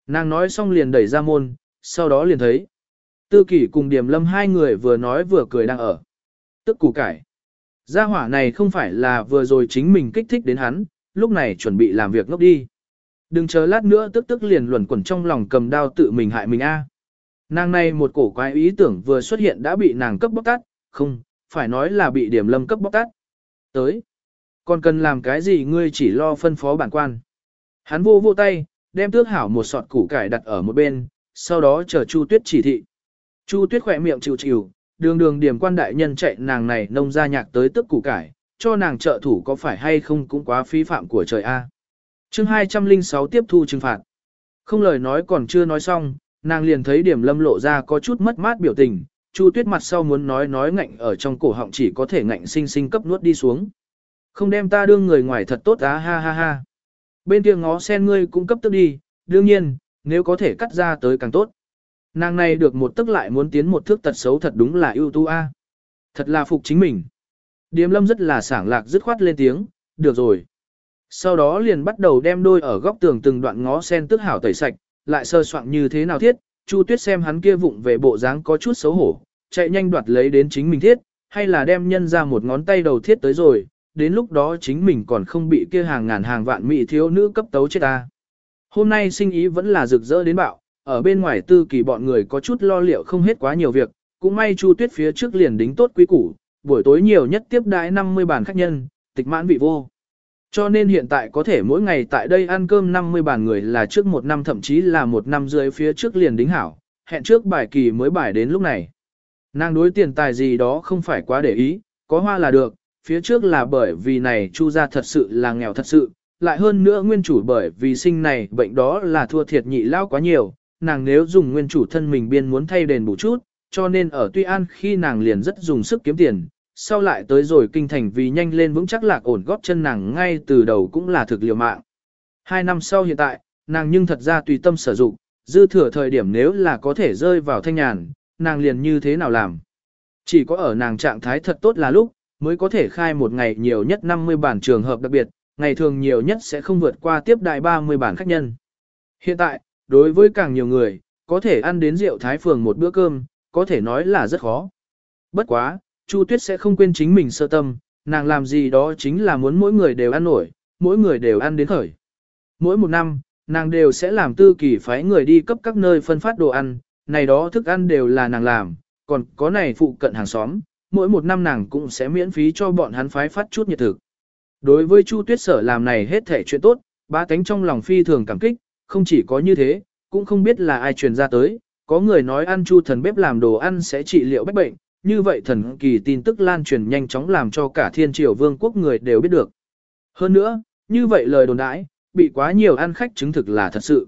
A: Nàng nói xong liền đẩy ra môn, sau đó liền thấy. Tư kỷ cùng điểm lâm hai người vừa nói vừa cười đang ở. Tức củ cải. Gia hỏa này không phải là vừa rồi chính mình kích thích đến hắn, lúc này chuẩn bị làm việc ngốc đi. Đừng chờ lát nữa tức tức liền luẩn quẩn trong lòng cầm đao tự mình hại mình a. Nàng này một cổ quái ý tưởng vừa xuất hiện đã bị nàng cấp bóc tát, không, phải nói là bị điểm lâm cấp bóc tát. Tới. Còn cần làm cái gì ngươi chỉ lo phân phó bản quan. Hắn vô vô tay, đem tước hảo một sọt củ cải đặt ở một bên, sau đó chờ Chu Tuyết chỉ thị. Chu Tuyết khỏe miệng chịu chịu, đường đường điểm quan đại nhân chạy nàng này nông ra nhạc tới tức củ cải, cho nàng trợ thủ có phải hay không cũng quá phí phạm của trời A. chương 206 tiếp thu trừng phạt. Không lời nói còn chưa nói xong, nàng liền thấy điểm lâm lộ ra có chút mất mát biểu tình, Chu Tuyết mặt sau muốn nói nói ngạnh ở trong cổ họng chỉ có thể ngạnh sinh sinh cấp nuốt đi xuống. Không đem ta đương người ngoài thật tốt á ha ha ha. Bên kia ngó sen ngươi cũng cấp tức đi, đương nhiên, nếu có thể cắt ra tới càng tốt. Nàng này được một tức lại muốn tiến một thước tật xấu thật đúng là ưu tú a. Thật là phục chính mình. Điềm lâm rất là sảng lạc dứt khoát lên tiếng, được rồi. Sau đó liền bắt đầu đem đôi ở góc tường từng đoạn ngó sen tức hảo tẩy sạch, lại sơ soạn như thế nào thiết, Chu Tuyết xem hắn kia vụng về bộ dáng có chút xấu hổ, chạy nhanh đoạt lấy đến chính mình thiết, hay là đem nhân ra một ngón tay đầu thiết tới rồi, đến lúc đó chính mình còn không bị kia hàng ngàn hàng vạn mỹ thiếu nữ cấp tấu chết ta. Hôm nay sinh ý vẫn là rực rỡ đến bạo, ở bên ngoài tư kỳ bọn người có chút lo liệu không hết quá nhiều việc, cũng may Chu Tuyết phía trước liền đính tốt quý củ, buổi tối nhiều nhất tiếp đãi 50 bàn khách nhân, tịch mãn vị vô. Cho nên hiện tại có thể mỗi ngày tại đây ăn cơm 50 bàn người là trước một năm thậm chí là một năm dưới phía trước liền đính hảo, hẹn trước bài kỳ mới bài đến lúc này. Nàng đối tiền tài gì đó không phải quá để ý, có hoa là được, phía trước là bởi vì này chu gia thật sự là nghèo thật sự, lại hơn nữa nguyên chủ bởi vì sinh này bệnh đó là thua thiệt nhị lao quá nhiều, nàng nếu dùng nguyên chủ thân mình biên muốn thay đền bù chút, cho nên ở Tuy An khi nàng liền rất dùng sức kiếm tiền, sau lại tới rồi kinh thành vì nhanh lên vững chắc lạc ổn góp chân nàng ngay từ đầu cũng là thực liều mạng. Hai năm sau hiện tại, nàng nhưng thật ra tùy tâm sử dụng, dư thừa thời điểm nếu là có thể rơi vào thanh nhàn, nàng liền như thế nào làm. Chỉ có ở nàng trạng thái thật tốt là lúc, mới có thể khai một ngày nhiều nhất 50 bản trường hợp đặc biệt, ngày thường nhiều nhất sẽ không vượt qua tiếp đại 30 bản khách nhân. Hiện tại, đối với càng nhiều người, có thể ăn đến rượu thái phường một bữa cơm, có thể nói là rất khó. Bất quá, Chu Tuyết sẽ không quên chính mình sơ tâm, nàng làm gì đó chính là muốn mỗi người đều ăn nổi, mỗi người đều ăn đến khởi. Mỗi một năm, nàng đều sẽ làm tư kỳ phái người đi cấp các nơi phân phát đồ ăn, này đó thức ăn đều là nàng làm, còn có này phụ cận hàng xóm, mỗi một năm nàng cũng sẽ miễn phí cho bọn hắn phái phát chút nhiệt thực. Đối với Chu Tuyết Sở làm này hết thể chuyện tốt, ba cánh trong lòng phi thường cảm kích, không chỉ có như thế, cũng không biết là ai truyền ra tới, có người nói ăn Chu thần bếp làm đồ ăn sẽ trị liệu bách bệnh, như vậy thần kỳ tin tức lan truyền nhanh chóng làm cho cả thiên triều vương quốc người đều biết được. Hơn nữa, như vậy lời đồn đãi, bị quá nhiều ăn khách chứng thực là thật sự.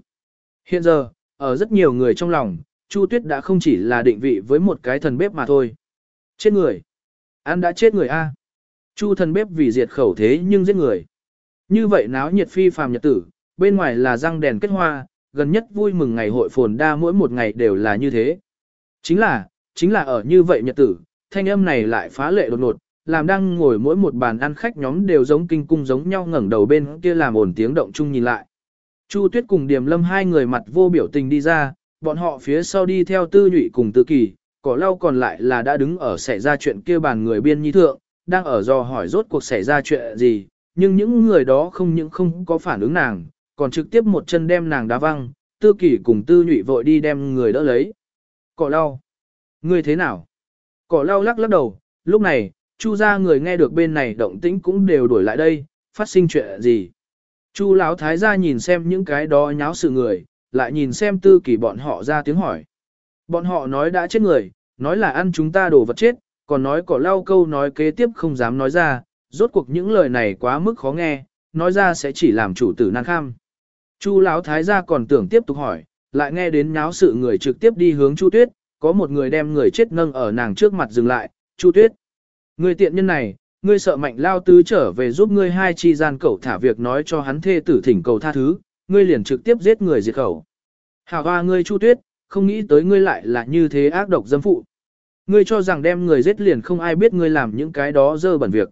A: Hiện giờ, ở rất nhiều người trong lòng, Chu Tuyết đã không chỉ là định vị với một cái thần bếp mà thôi. Chết người. Ăn đã chết người A. Chu thần bếp vì diệt khẩu thế nhưng giết người. Như vậy náo nhiệt phi phàm nhật tử, bên ngoài là răng đèn kết hoa, gần nhất vui mừng ngày hội phồn đa mỗi một ngày đều là như thế. Chính là, chính là ở như vậy nhật tử, thanh âm này lại phá lệ đột ngột, làm đang ngồi mỗi một bàn ăn khách nhóm đều giống kinh cung giống nhau ngẩng đầu bên kia làm ồn tiếng động chung nhìn lại. Chu Tuyết cùng Điềm Lâm hai người mặt vô biểu tình đi ra, bọn họ phía sau đi theo Tư Nhụy cùng Tư Kỳ, cỏ lau còn lại là đã đứng ở xảy ra chuyện kia bàn người biên nhi thượng, đang ở do hỏi rốt cuộc xảy ra chuyện gì, nhưng những người đó không những không có phản ứng nàng, còn trực tiếp một chân đem nàng đá văng, Tư Kỷ cùng Tư Nhụy vội đi đem người đỡ lấy. Cỏ lau, ngươi thế nào? Cỏ lau lắc lắc đầu, lúc này, Chu ra người nghe được bên này động tĩnh cũng đều đuổi lại đây, phát sinh chuyện gì. Chu lão thái gia nhìn xem những cái đó nháo sự người, lại nhìn xem tư Kỷ bọn họ ra tiếng hỏi. Bọn họ nói đã chết người, nói là ăn chúng ta đồ vật chết, còn nói cỏ lau câu nói kế tiếp không dám nói ra, rốt cuộc những lời này quá mức khó nghe, nói ra sẽ chỉ làm chủ tử nan kham. Chu lão thái gia còn tưởng tiếp tục hỏi, lại nghe đến nháo sự người trực tiếp đi hướng Chu Tuyết, có một người đem người chết nâng ở nàng trước mặt dừng lại, Chu Tuyết. Người tiện nhân này, ngươi sợ mạnh lao tứ trở về giúp ngươi hai chi gian cậu thả việc nói cho hắn thê tử thỉnh cầu tha thứ, ngươi liền trực tiếp giết người diệt khẩu. Hảo hoa ngươi Chu Tuyết, không nghĩ tới ngươi lại là như thế ác độc dâm phụ. Ngươi cho rằng đem người giết liền không ai biết ngươi làm những cái đó dơ bẩn việc.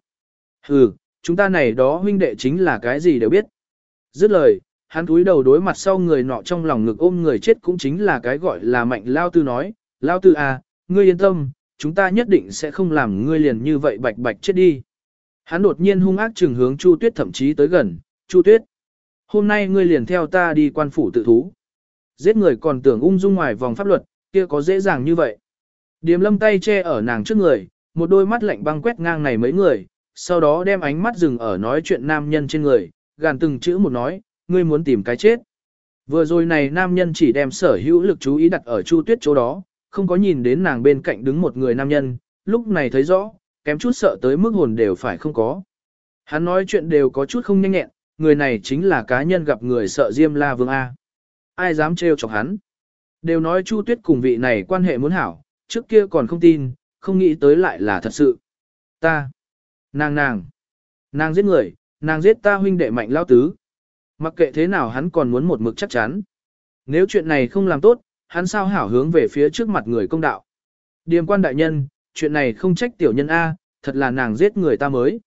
A: Hừ, chúng ta này đó huynh đệ chính là cái gì đều biết. Dứt lời, hắn cúi đầu đối mặt sau người nọ trong lòng ngực ôm người chết cũng chính là cái gọi là mạnh lao tư nói, lao tư à, ngươi yên tâm, chúng ta nhất định sẽ không làm ngươi liền như vậy bạch bạch chết đi. Hắn đột nhiên hung ác trừng hướng Chu Tuyết thậm chí tới gần, Chu Tuyết. Hôm nay ngươi liền theo ta đi quan phủ tự thú. Giết người còn tưởng ung dung ngoài vòng pháp luật, kia có dễ dàng như vậy. Điềm lâm tay che ở nàng trước người, một đôi mắt lạnh băng quét ngang này mấy người, sau đó đem ánh mắt dừng ở nói chuyện nam nhân trên người, gàn từng chữ một nói, ngươi muốn tìm cái chết. Vừa rồi này nam nhân chỉ đem sở hữu lực chú ý đặt ở Chu Tuyết chỗ đó, không có nhìn đến nàng bên cạnh đứng một người nam nhân, lúc này thấy rõ, kém chút sợ tới mức hồn đều phải không có. Hắn nói chuyện đều có chút không nhanh nhẹn, người này chính là cá nhân gặp người sợ Diêm La Vương A. Ai dám trêu chọc hắn? Đều nói Chu Tuyết cùng vị này quan hệ muốn hảo, trước kia còn không tin, không nghĩ tới lại là thật sự. Ta, nàng nàng, nàng giết người, nàng giết ta huynh đệ mạnh lao tứ. Mặc kệ thế nào hắn còn muốn một mực chắc chắn. Nếu chuyện này không làm tốt, hắn sao hảo hướng về phía trước mặt người công đạo. Điềm quan đại nhân, chuyện này không trách tiểu nhân A, thật là nàng giết người ta mới.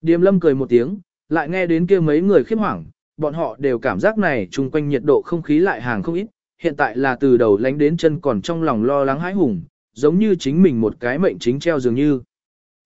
A: Điềm lâm cười một tiếng, lại nghe đến kia mấy người khiếp hoảng, bọn họ đều cảm giác này chung quanh nhiệt độ không khí lại hàng không ít, hiện tại là từ đầu lánh đến chân còn trong lòng lo lắng hãi hùng, giống như chính mình một cái mệnh chính treo dường như.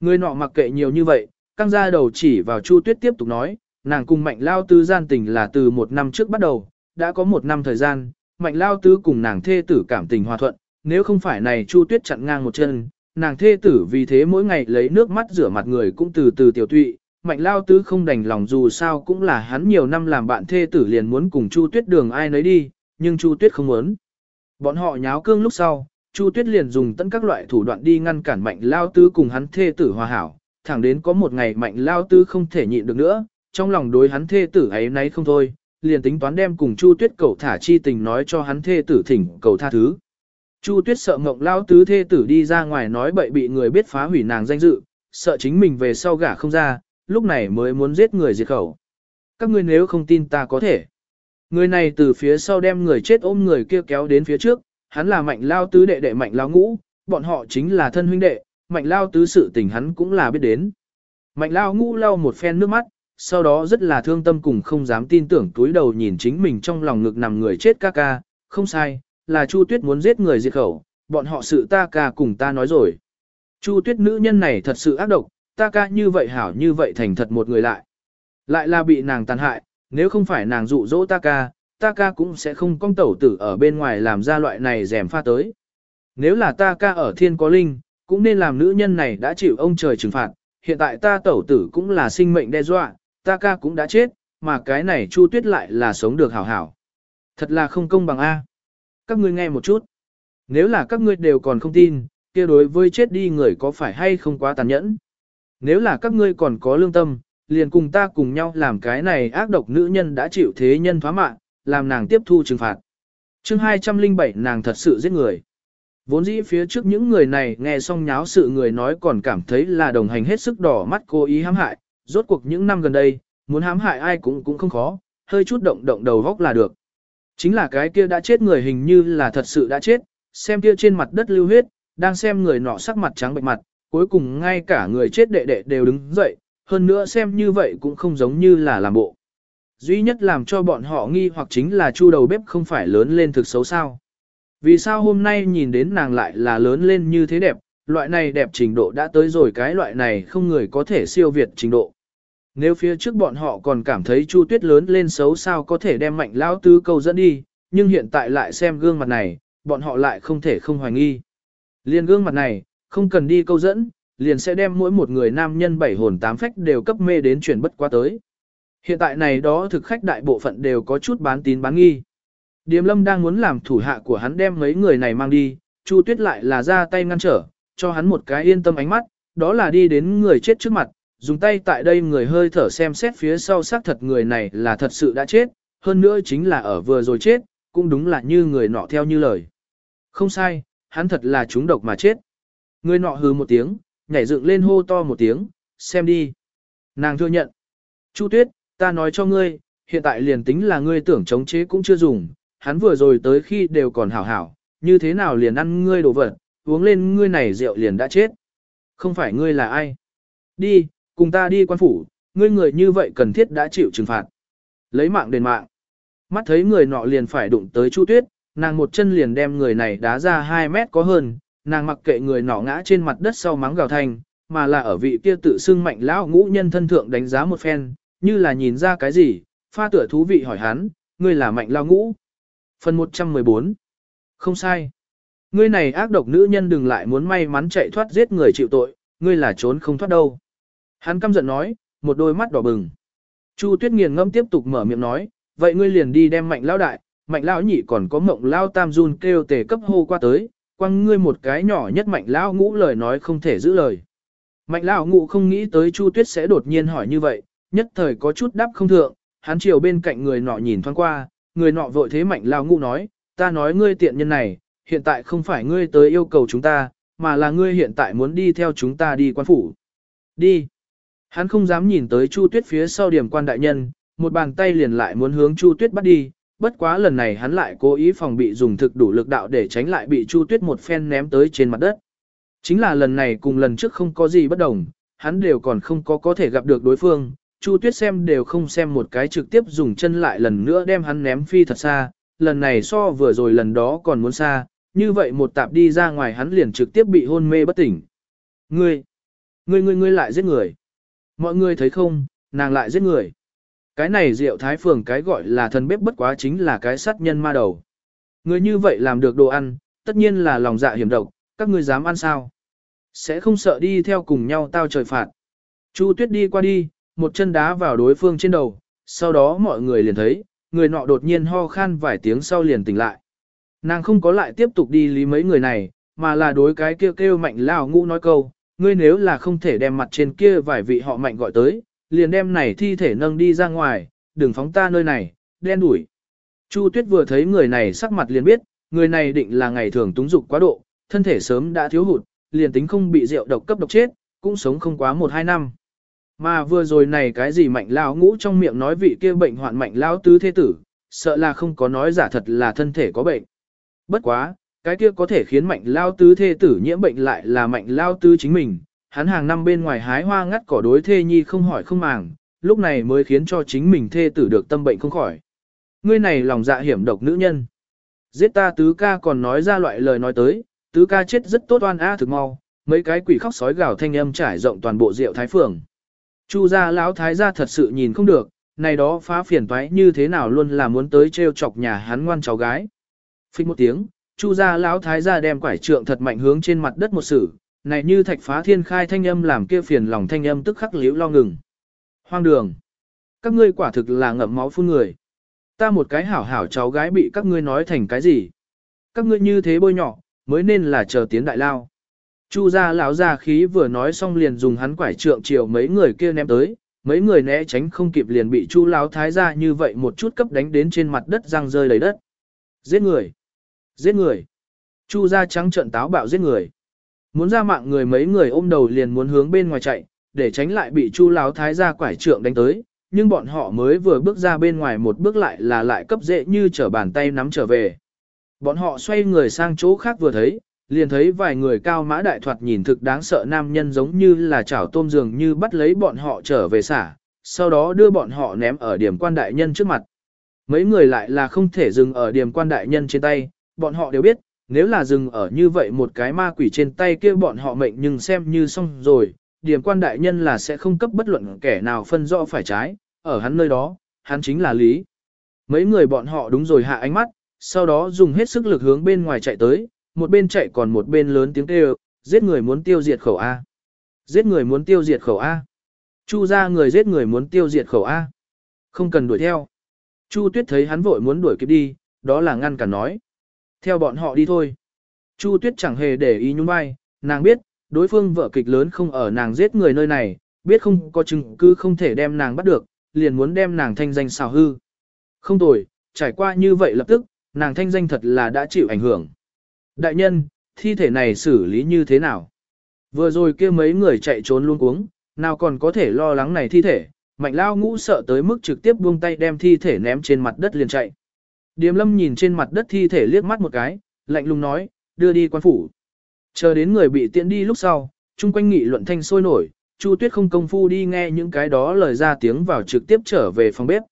A: Người nọ mặc kệ nhiều như vậy, căng ra đầu chỉ vào Chu Tuyết tiếp tục nói, nàng cùng mạnh lao tư gian tình là từ một năm trước bắt đầu, đã có một năm thời gian, mạnh lao tư cùng nàng thê tử cảm tình hòa thuận, nếu không phải này Chu Tuyết chặn ngang một chân, nàng thê tử vì thế mỗi ngày lấy nước mắt rửa mặt người cũng từ từ tiểu tụy, mạnh lao tứ không đành lòng dù sao cũng là hắn nhiều năm làm bạn thê tử liền muốn cùng Chu Tuyết đường ai nấy đi, nhưng Chu Tuyết không muốn. Bọn họ nháo cương lúc sau, Chu Tuyết liền dùng tận các loại thủ đoạn đi ngăn cản mạnh lao tứ cùng hắn thê tử hòa hảo, thẳng đến có một ngày mạnh lao tứ không thể nhịn được nữa, trong lòng đối hắn thê tử ấy nấy không thôi, liền tính toán đem cùng Chu Tuyết cầu thả chi tình nói cho hắn thê tử thỉnh cầu tha thứ. Chu Tuyết sợ ngộng lao tứ thê tử đi ra ngoài nói bậy bị người biết phá hủy nàng danh dự, sợ chính mình về sau gả không ra, lúc này mới muốn giết người diệt khẩu. Các ngươi nếu không tin ta có thể. Người này từ phía sau đem người chết ôm người kia kéo đến phía trước, hắn là mạnh lao tứ đệ đệ mạnh lao ngũ, bọn họ chính là thân huynh đệ, mạnh lao tứ sự tình hắn cũng là biết đến. Mạnh lao ngũ lau một phen nước mắt, sau đó rất là thương tâm cùng không dám tin tưởng túi đầu nhìn chính mình trong lòng ngực nằm người chết ca ca, không sai, là Chu Tuyết muốn giết người diệt khẩu, bọn họ sự ta ca cùng ta nói rồi. Chu Tuyết nữ nhân này thật sự ác độc, ta ca như vậy hảo như vậy thành thật một người lại. Lại là bị nàng tàn hại, nếu không phải nàng dụ dỗ ta ca, ta ca cũng sẽ không cong tẩu tử ở bên ngoài làm ra loại này rèm pha tới. Nếu là ta ca ở thiên có linh, cũng nên làm nữ nhân này đã chịu ông trời trừng phạt, hiện tại ta tẩu tử cũng là sinh mệnh đe dọa, ta ca cũng đã chết, mà cái này Chu Tuyết lại là sống được hảo hảo. Thật là không công bằng A. Các ngươi nghe một chút. Nếu là các ngươi đều còn không tin, kia đối với chết đi người có phải hay không quá tàn nhẫn. Nếu là các ngươi còn có lương tâm, liền cùng ta cùng nhau làm cái này ác độc nữ nhân đã chịu thế nhân thoá mạng, làm nàng tiếp thu trừng phạt. chương 207 nàng thật sự giết người. Vốn dĩ phía trước những người này nghe xong nháo sự người nói còn cảm thấy là đồng hành hết sức đỏ mắt cố ý hãm hại, rốt cuộc những năm gần đây, muốn hãm hại ai cũng cũng không khó, hơi chút động động đầu góc là được. Chính là cái kia đã chết người hình như là thật sự đã chết, xem kia trên mặt đất lưu huyết, đang xem người nọ sắc mặt trắng bệnh mặt, cuối cùng ngay cả người chết đệ đệ đều đứng dậy, hơn nữa xem như vậy cũng không giống như là làm bộ. Duy nhất làm cho bọn họ nghi hoặc chính là chu đầu bếp không phải lớn lên thực xấu sao. Vì sao hôm nay nhìn đến nàng lại là lớn lên như thế đẹp, loại này đẹp trình độ đã tới rồi cái loại này không người có thể siêu việt trình độ. Nếu phía trước bọn họ còn cảm thấy Chu Tuyết lớn lên xấu sao có thể đem mạnh lão tứ câu dẫn đi, nhưng hiện tại lại xem gương mặt này, bọn họ lại không thể không hoài nghi. Liên gương mặt này, không cần đi câu dẫn, liền sẽ đem mỗi một người nam nhân bảy hồn tám phách đều cấp mê đến chuyển bất qua tới. Hiện tại này đó thực khách đại bộ phận đều có chút bán tín bán nghi. Điềm lâm đang muốn làm thủ hạ của hắn đem mấy người này mang đi, Chu Tuyết lại là ra tay ngăn trở, cho hắn một cái yên tâm ánh mắt, đó là đi đến người chết trước mặt, dùng tay tại đây người hơi thở xem xét phía sau xác thật người này là thật sự đã chết, hơn nữa chính là ở vừa rồi chết, cũng đúng là như người nọ theo như lời. Không sai, hắn thật là trúng độc mà chết. Người nọ hừ một tiếng, nhảy dựng lên hô to một tiếng, xem đi. Nàng thừa nhận. Chu Tuyết, ta nói cho ngươi, hiện tại liền tính là ngươi tưởng chống chế cũng chưa dùng, hắn vừa rồi tới khi đều còn hảo hảo, như thế nào liền ăn ngươi đồ vật, uống lên ngươi này rượu liền đã chết. Không phải ngươi là ai. Đi, cùng ta đi quan phủ, ngươi người như vậy cần thiết đã chịu trừng phạt. Lấy mạng đền mạng. Mắt thấy người nọ liền phải đụng tới Chu Tuyết, nàng một chân liền đem người này đá ra 2 mét có hơn, nàng mặc kệ người nọ ngã trên mặt đất sau mắng gào thành, mà là ở vị kia tự xưng mạnh lão ngũ nhân thân thượng đánh giá một phen, như là nhìn ra cái gì, pha tựa thú vị hỏi hắn, ngươi là mạnh lão ngũ. Phần 114 Không sai. Ngươi này ác độc nữ nhân đừng lại muốn may mắn chạy thoát giết người chịu tội, ngươi là trốn không thoát đâu. Hắn căm giận nói, một đôi mắt đỏ bừng. Chu Tuyết nghiền ngâm tiếp tục mở miệng nói, vậy ngươi liền đi đem mạnh lão đại, mạnh lão nhị còn có mộng lão tam run kêu tề cấp hô qua tới, quăng ngươi một cái nhỏ nhất mạnh lão ngũ lời nói không thể giữ lời. Mạnh lão ngũ không nghĩ tới Chu Tuyết sẽ đột nhiên hỏi như vậy, nhất thời có chút đáp không thượng, hắn chiều bên cạnh người nọ nhìn thoáng qua, người nọ vội thế mạnh lão ngũ nói, ta nói ngươi tiện nhân này, hiện tại không phải ngươi tới yêu cầu chúng ta, mà là ngươi hiện tại muốn đi theo chúng ta đi quan phủ. Đi. Hắn không dám nhìn tới Chu Tuyết phía sau điểm quan đại nhân, một bàn tay liền lại muốn hướng Chu Tuyết bắt đi, bất quá lần này hắn lại cố ý phòng bị dùng thực đủ lực đạo để tránh lại bị Chu Tuyết một phen ném tới trên mặt đất. Chính là lần này cùng lần trước không có gì bất đồng, hắn đều còn không có có thể gặp được đối phương, Chu Tuyết xem đều không xem một cái trực tiếp dùng chân lại lần nữa đem hắn ném phi thật xa, lần này so vừa rồi lần đó còn muốn xa, như vậy một tạp đi ra ngoài hắn liền trực tiếp bị hôn mê bất tỉnh. Ngươi, ngươi ngươi ngươi lại giết người. Mọi người thấy không, nàng lại giết người. Cái này rượu thái phường cái gọi là thần bếp bất quá chính là cái sát nhân ma đầu. Người như vậy làm được đồ ăn, tất nhiên là lòng dạ hiểm độc, các ngươi dám ăn sao? Sẽ không sợ đi theo cùng nhau tao trời phạt. Chu Tuyết đi qua đi, một chân đá vào đối phương trên đầu, sau đó mọi người liền thấy, người nọ đột nhiên ho khan vài tiếng sau liền tỉnh lại. Nàng không có lại tiếp tục đi lý mấy người này, mà là đối cái kêu kêu mạnh lao ngũ nói câu, ngươi nếu là không thể đem mặt trên kia vài vị họ mạnh gọi tới, liền đem này thi thể nâng đi ra ngoài, đừng phóng ta nơi này, đen đuổi. Chu Tuyết vừa thấy người này sắc mặt liền biết, người này định là ngày thường túng dục quá độ, thân thể sớm đã thiếu hụt, liền tính không bị rượu độc cấp độc chết, cũng sống không quá 1-2 năm. Mà vừa rồi này cái gì mạnh lao ngũ trong miệng nói vị kia bệnh hoạn mạnh lao tứ thế tử, sợ là không có nói giả thật là thân thể có bệnh. Bất quá, cái kia có thể khiến mạnh lao tứ thê tử nhiễm bệnh lại là mạnh lao tứ chính mình, hắn hàng năm bên ngoài hái hoa ngắt cỏ đối thê nhi không hỏi không màng, lúc này mới khiến cho chính mình thê tử được tâm bệnh không khỏi. Ngươi này lòng dạ hiểm độc nữ nhân. Giết ta tứ ca còn nói ra loại lời nói tới, tứ ca chết rất tốt oan a thực mau, mấy cái quỷ khóc sói gào thanh âm trải rộng toàn bộ rượu thái phường. Chu gia lão thái gia thật sự nhìn không được, này đó phá phiền toái như thế nào luôn là muốn tới trêu chọc nhà hắn ngoan cháu gái. Phích một tiếng, Chu gia lão thái gia đem quải trượng thật mạnh hướng trên mặt đất một sử, này như thạch phá thiên khai thanh âm làm kia phiền lòng thanh âm tức khắc liễu lo ngừng. Hoang đường. Các ngươi quả thực là ngậm máu phun người. Ta một cái hảo hảo cháu gái bị các ngươi nói thành cái gì? Các ngươi như thế bôi nhỏ, mới nên là chờ tiến đại lao. Chu gia lão gia khí vừa nói xong liền dùng hắn quải trượng chiều mấy người kia ném tới, mấy người né tránh không kịp liền bị Chu lão thái gia như vậy một chút cấp đánh đến trên mặt đất răng rơi đầy đất. Giết người! Giết người! Chu gia trắng trợn táo bạo giết người. Muốn ra mạng người mấy người ôm đầu liền muốn hướng bên ngoài chạy, để tránh lại bị Chu lão thái gia quải trượng đánh tới, nhưng bọn họ mới vừa bước ra bên ngoài một bước lại là lại cấp dễ như trở bàn tay nắm trở về. Bọn họ xoay người sang chỗ khác vừa thấy, liền thấy vài người cao mã đại thoạt nhìn thực đáng sợ nam nhân giống như là chảo tôm dường như bắt lấy bọn họ trở về xả, sau đó đưa bọn họ ném ở điểm quan đại nhân trước mặt. Mấy người lại là không thể dừng ở điểm quan đại nhân trên tay, bọn họ đều biết, nếu là dừng ở như vậy một cái ma quỷ trên tay kia bọn họ mệnh nhưng xem như xong rồi, điểm quan đại nhân là sẽ không cấp bất luận kẻ nào phân rõ phải trái, ở hắn nơi đó, hắn chính là lý. Mấy người bọn họ đúng rồi hạ ánh mắt, sau đó dùng hết sức lực hướng bên ngoài chạy tới, một bên chạy còn một bên lớn tiếng kêu, giết người muốn tiêu diệt khẩu A. Giết người muốn tiêu diệt khẩu A. Chu ra người giết người muốn tiêu diệt khẩu A. Không cần đuổi theo. Chu tuyết thấy hắn vội muốn đuổi kịp đi, đó là ngăn cản nói. Theo bọn họ đi thôi. Chu tuyết chẳng hề để ý nhún vai, nàng biết, đối phương vợ kịch lớn không ở nàng giết người nơi này, biết không có chứng cứ không thể đem nàng bắt được, liền muốn đem nàng thanh danh xào hư. Không tồi, trải qua như vậy lập tức, nàng thanh danh thật là đã chịu ảnh hưởng. Đại nhân, thi thể này xử lý như thế nào? Vừa rồi kia mấy người chạy trốn luôn cuống, nào còn có thể lo lắng này thi thể, mạnh lao ngũ sợ tới mức trực tiếp buông tay đem thi thể ném trên mặt đất liền chạy. Điềm lâm nhìn trên mặt đất thi thể liếc mắt một cái, lạnh lùng nói, đưa đi quan phủ. Chờ đến người bị tiện đi lúc sau, chung quanh nghị luận thanh sôi nổi, Chu Tuyết không công phu đi nghe những cái đó lời ra tiếng vào trực tiếp trở về phòng bếp.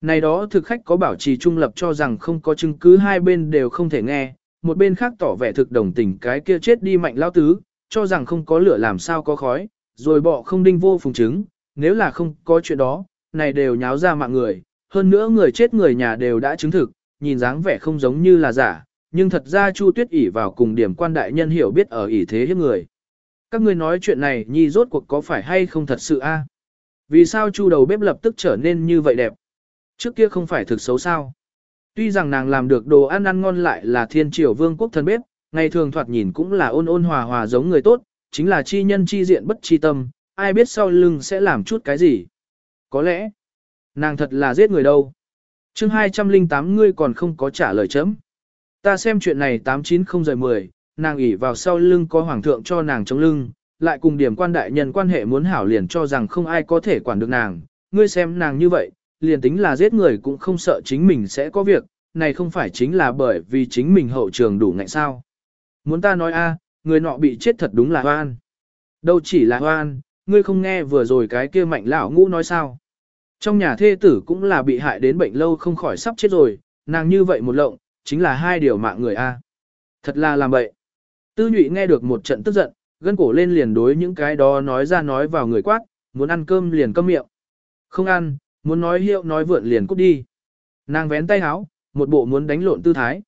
A: Này đó thực khách có bảo trì trung lập cho rằng không có chứng cứ hai bên đều không thể nghe, một bên khác tỏ vẻ thực đồng tình cái kia chết đi mạnh lao tứ, cho rằng không có lửa làm sao có khói, rồi bọ không đinh vô phùng chứng, nếu là không có chuyện đó, này đều nháo ra mạng người, hơn nữa người chết người nhà đều đã chứng thực, nhìn dáng vẻ không giống như là giả, nhưng thật ra Chu Tuyết ỷ vào cùng điểm quan đại nhân hiểu biết ở ỷ thế hiếp người. Các ngươi nói chuyện này nhi rốt cuộc có phải hay không thật sự a? Vì sao Chu đầu bếp lập tức trở nên như vậy đẹp? Trước kia không phải thực xấu sao? Tuy rằng nàng làm được đồ ăn ăn ngon lại là thiên triều vương quốc thân bếp, ngày thường thoạt nhìn cũng là ôn ôn hòa hòa giống người tốt, chính là chi nhân chi diện bất chi tâm, ai biết sau lưng sẽ làm chút cái gì. Có lẽ, nàng thật là giết người đâu chương 208 ngươi còn không có trả lời chấm. Ta xem chuyện này 890-10, nàng ỉ vào sau lưng có hoàng thượng cho nàng chống lưng, lại cùng điểm quan đại nhân quan hệ muốn hảo liền cho rằng không ai có thể quản được nàng. Ngươi xem nàng như vậy, liền tính là giết người cũng không sợ chính mình sẽ có việc, này không phải chính là bởi vì chính mình hậu trường đủ ngạnh sao. Muốn ta nói a, người nọ bị chết thật đúng là hoan. Đâu chỉ là hoan, ngươi không nghe vừa rồi cái kia mạnh lão ngũ nói sao. Trong nhà thê tử cũng là bị hại đến bệnh lâu không khỏi sắp chết rồi, nàng như vậy một lộng, chính là hai điều mạng người a. Thật là làm bậy. Tư nhụy nghe được một trận tức giận, gân cổ lên liền đối những cái đó nói ra nói vào người quát, muốn ăn cơm liền câm miệng. Không ăn, muốn nói hiệu nói vượn liền cút đi. Nàng vén tay háo, một bộ muốn đánh lộn tư thái.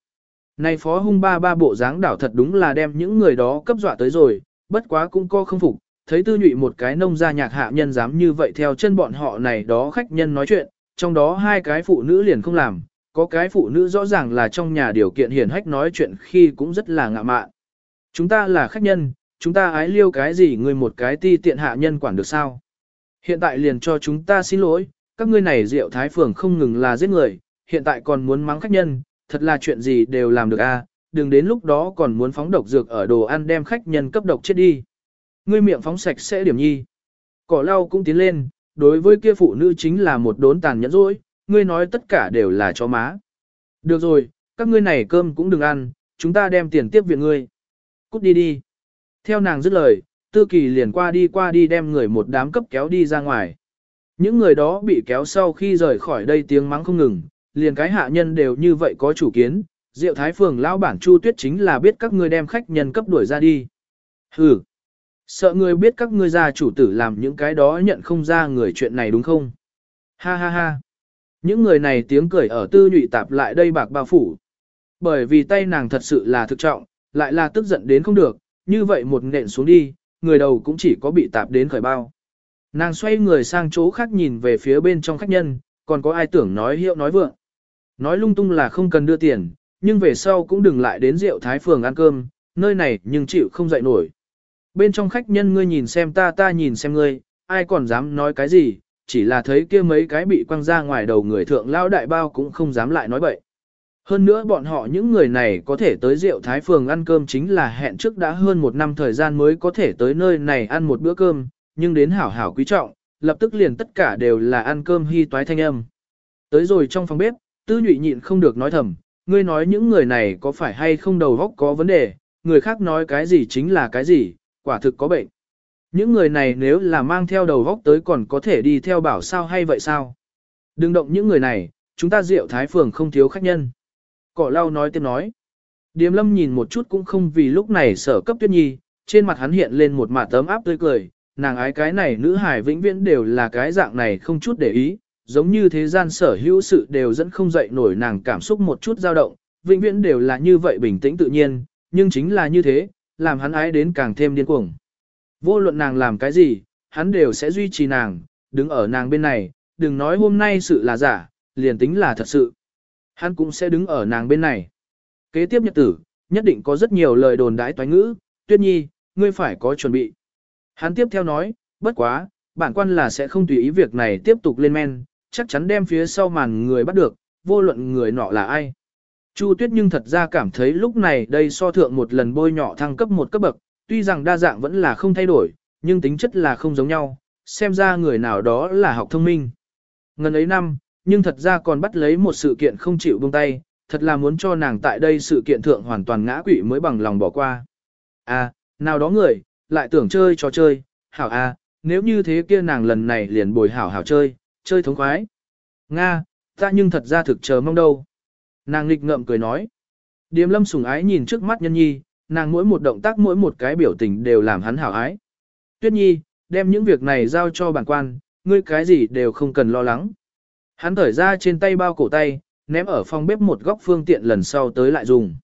A: Này phó hung ba ba bộ dáng đảo thật đúng là đem những người đó cấp dọa tới rồi, bất quá cũng co không phục, thấy tư nhụy một cái nông gia nhạc hạ nhân dám như vậy theo chân bọn họ này đó khách nhân nói chuyện, trong đó hai cái phụ nữ liền không làm, có cái phụ nữ rõ ràng là trong nhà điều kiện hiển hách nói chuyện khi cũng rất là ngạ mạn. Chúng ta là khách nhân, chúng ta ái liêu cái gì người một cái ti tiện hạ nhân quản được sao? Hiện tại liền cho chúng ta xin lỗi, các ngươi này rượu thái phường không ngừng là giết người, hiện tại còn muốn mắng khách nhân, thật là chuyện gì đều làm được a, à, đừng đến lúc đó còn muốn phóng độc dược ở đồ ăn đem khách nhân cấp độc chết đi. Ngươi miệng phóng sạch sẽ điểm nhi. Cỏ lau cũng tiến lên, đối với kia phụ nữ chính là một đốn tàn nhẫn rồi, ngươi nói tất cả đều là cho má. Được rồi, các ngươi này cơm cũng đừng ăn, chúng ta đem tiền tiếp viện ngươi. Cút đi đi. Theo nàng dứt lời, tư kỳ liền qua đi qua đi đem người một đám cấp kéo đi ra ngoài. Những người đó bị kéo sau khi rời khỏi đây tiếng mắng không ngừng, liền cái hạ nhân đều như vậy có chủ kiến, Diệu Thái Phường lão bản Chu Tuyết chính là biết các ngươi đem khách nhân cấp đuổi ra đi. Hừ, sợ ngươi biết các ngươi gia chủ tử làm những cái đó nhận không ra người chuyện này đúng không? Ha ha ha. Những người này tiếng cười ở tư nhụy tạp lại đây bạc bao phủ. Bởi vì tay nàng thật sự là thực trọng, lại là tức giận đến không được, như vậy một nện xuống đi, người đầu cũng chỉ có bị tạp đến khởi bao. Nàng xoay người sang chỗ khác nhìn về phía bên trong khách nhân, còn có ai tưởng nói hiệu nói vượng. Nói lung tung là không cần đưa tiền, nhưng về sau cũng đừng lại đến rượu thái phường ăn cơm, nơi này nhưng chịu không dậy nổi. Bên trong khách nhân ngươi nhìn xem ta ta nhìn xem ngươi, ai còn dám nói cái gì, chỉ là thấy kia mấy cái bị quăng ra ngoài đầu người thượng lao đại bao cũng không dám lại nói bậy. Hơn nữa bọn họ những người này có thể tới rượu Thái Phường ăn cơm chính là hẹn trước đã hơn một năm thời gian mới có thể tới nơi này ăn một bữa cơm, nhưng đến hảo hảo quý trọng, lập tức liền tất cả đều là ăn cơm hy toái thanh âm. Tới rồi trong phòng bếp, tư nhụy nhịn không được nói thầm, ngươi nói những người này có phải hay không đầu óc có vấn đề, người khác nói cái gì chính là cái gì, quả thực có bệnh. Những người này nếu là mang theo đầu góc tới còn có thể đi theo bảo sao hay vậy sao? Đừng động những người này, chúng ta rượu thái phường không thiếu khách nhân. Cỏ lau nói tiếp nói. Điềm lâm nhìn một chút cũng không vì lúc này sở cấp tuyết nhi, trên mặt hắn hiện lên một mạt tấm áp tươi cười, nàng ái cái này nữ hải vĩnh viễn đều là cái dạng này không chút để ý, giống như thế gian sở hữu sự đều dẫn không dậy nổi nàng cảm xúc một chút dao động, vĩnh viễn đều là như vậy bình tĩnh tự nhiên, nhưng chính là như thế, làm hắn ái đến càng thêm điên cuồng. Vô luận nàng làm cái gì, hắn đều sẽ duy trì nàng, đứng ở nàng bên này, đừng nói hôm nay sự là giả, liền tính là thật sự. Hắn cũng sẽ đứng ở nàng bên này. Kế tiếp nhật tử, nhất định có rất nhiều lời đồn đãi toái ngữ, tuyết nhi, ngươi phải có chuẩn bị. Hắn tiếp theo nói, bất quá, bản quan là sẽ không tùy ý việc này tiếp tục lên men, chắc chắn đem phía sau màn người bắt được, vô luận người nọ là ai. Chu Tuyết nhưng thật ra cảm thấy lúc này đây so thượng một lần bôi nhỏ thăng cấp một cấp bậc, tuy rằng đa dạng vẫn là không thay đổi, nhưng tính chất là không giống nhau, xem ra người nào đó là học thông minh. Ngần ấy năm, nhưng thật ra còn bắt lấy một sự kiện không chịu buông tay, thật là muốn cho nàng tại đây sự kiện thượng hoàn toàn ngã quỵ mới bằng lòng bỏ qua. À, nào đó người, lại tưởng chơi trò chơi, hảo à, nếu như thế kia nàng lần này liền bồi hảo hảo chơi, chơi thống khoái. Nga, ta nhưng thật ra thực chờ mong đâu. Nàng nghịch ngợm cười nói. Điềm lâm sùng ái nhìn trước mắt nhân nhi, nàng mỗi một động tác mỗi một cái biểu tình đều làm hắn hảo ái. Tuyết nhi, đem những việc này giao cho bản quan, ngươi cái gì đều không cần lo lắng. Hắn thở ra trên tay bao cổ tay, ném ở phòng bếp một góc phương tiện lần sau tới lại dùng.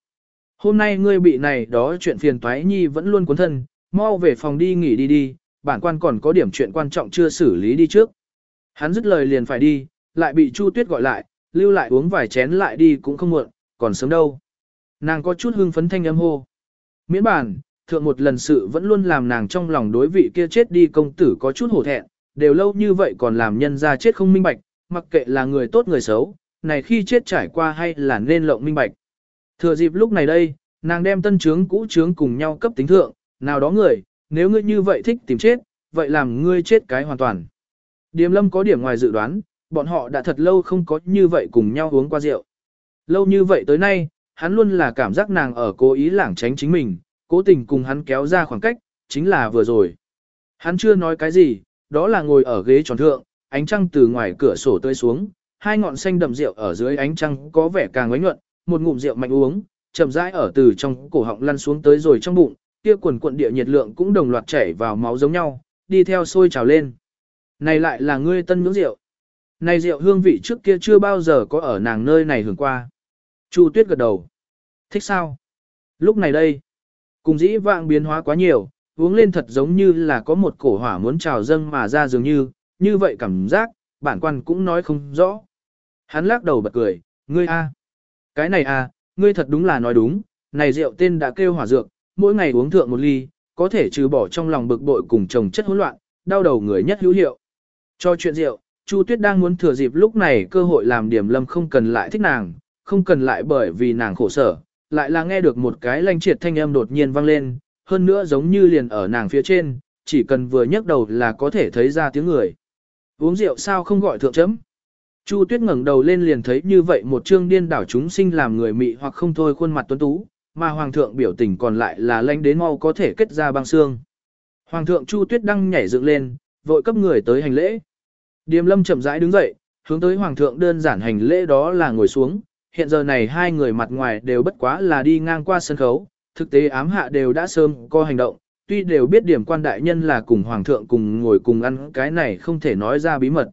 A: Hôm nay ngươi bị này đó chuyện phiền toái nhi vẫn luôn cuốn thân, mau về phòng đi nghỉ đi đi, bản quan còn có điểm chuyện quan trọng chưa xử lý đi trước. Hắn dứt lời liền phải đi, lại bị Chu Tuyết gọi lại, lưu lại uống vài chén lại đi cũng không muộn, còn sớm đâu. Nàng có chút hưng phấn thanh âm hô. Miễn bản, thượng một lần sự vẫn luôn làm nàng trong lòng đối vị kia chết đi công tử có chút hổ thẹn, đều lâu như vậy còn làm nhân ra chết không minh bạch, mặc kệ là người tốt người xấu, này khi chết trải qua hay là nên lộng minh bạch. Thừa dịp lúc này đây, nàng đem tân trướng cũ trướng cùng nhau cấp tính thượng, nào đó người, nếu ngươi như vậy thích tìm chết, vậy làm ngươi chết cái hoàn toàn. Điềm lâm có điểm ngoài dự đoán, bọn họ đã thật lâu không có như vậy cùng nhau uống qua rượu. Lâu như vậy tới nay, hắn luôn là cảm giác nàng ở cố ý lảng tránh chính mình, cố tình cùng hắn kéo ra khoảng cách, chính là vừa rồi. Hắn chưa nói cái gì, đó là ngồi ở ghế tròn thượng, ánh trăng từ ngoài cửa sổ tươi xuống, hai ngọn xanh đậm rượu ở dưới ánh trăng có vẻ càng ánh nhuận, một ngụm rượu mạnh uống, chậm rãi ở từ trong cổ họng lăn xuống tới rồi trong bụng, kia quần cuộn địa nhiệt lượng cũng đồng loạt chảy vào máu giống nhau, đi theo sôi trào lên. Này lại là ngươi tân nhưỡng rượu. Này rượu hương vị trước kia chưa bao giờ có ở nàng nơi này hưởng qua. Chu Tuyết gật đầu. Thích sao? Lúc này đây, cùng dĩ vạng biến hóa quá nhiều, uống lên thật giống như là có một cổ hỏa muốn trào dâng mà ra dường như, như vậy cảm giác, bản quan cũng nói không rõ. Hắn lắc đầu bật cười, ngươi a, Cái này a, ngươi thật đúng là nói đúng, này rượu tên đã kêu hỏa dược, mỗi ngày uống thượng một ly, có thể trừ bỏ trong lòng bực bội cùng chồng chất hỗn loạn, đau đầu người nhất hữu hiệu. Cho chuyện rượu, Chu Tuyết đang muốn thừa dịp lúc này cơ hội làm điểm lâm không cần lại thích nàng, không cần lại bởi vì nàng khổ sở, lại là nghe được một cái lanh triệt thanh âm đột nhiên vang lên, hơn nữa giống như liền ở nàng phía trên, chỉ cần vừa nhấc đầu là có thể thấy ra tiếng người. Uống rượu sao không gọi thượng chấm? Chu Tuyết ngẩng đầu lên liền thấy như vậy một trương điên đảo chúng sinh làm người mị hoặc không thôi khuôn mặt tuấn tú, mà hoàng thượng biểu tình còn lại là lanh đến mau có thể kết ra băng xương. Hoàng thượng Chu Tuyết đang nhảy dựng lên, vội cấp người tới hành lễ. Điềm lâm chậm rãi đứng dậy, hướng tới hoàng thượng đơn giản hành lễ đó là ngồi xuống, hiện giờ này hai người mặt ngoài đều bất quá là đi ngang qua sân khấu, thực tế ám hạ đều đã sớm có hành động, tuy đều biết điểm quan đại nhân là cùng hoàng thượng cùng ngồi cùng ăn cái này không thể nói ra bí mật.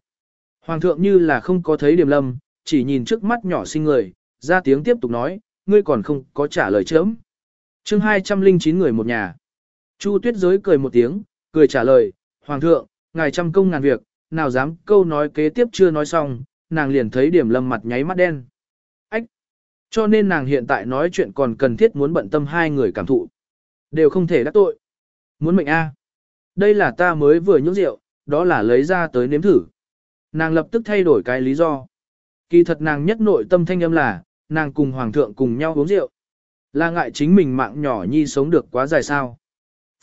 A: Hoàng thượng như là không có thấy điểm lâm, chỉ nhìn trước mắt nhỏ xinh người, ra tiếng tiếp tục nói, ngươi còn không có trả lời chớm. chương 209 người một nhà. Chu tuyết giới cười một tiếng, cười trả lời, Hoàng thượng, ngài trăm công ngàn việc, nào dám câu nói kế tiếp chưa nói xong, nàng liền thấy điểm lâm mặt nháy mắt đen. Ách! Cho nên nàng hiện tại nói chuyện còn cần thiết muốn bận tâm hai người cảm thụ. Đều không thể đắc tội. Muốn mệnh A. Đây là ta mới vừa nhúc rượu, đó là lấy ra tới nếm thử. Nàng lập tức thay đổi cái lý do. Kỳ thật nàng nhất nội tâm thanh âm là, nàng cùng hoàng thượng cùng nhau uống rượu. Là ngại chính mình mạng nhỏ nhi sống được quá dài sao.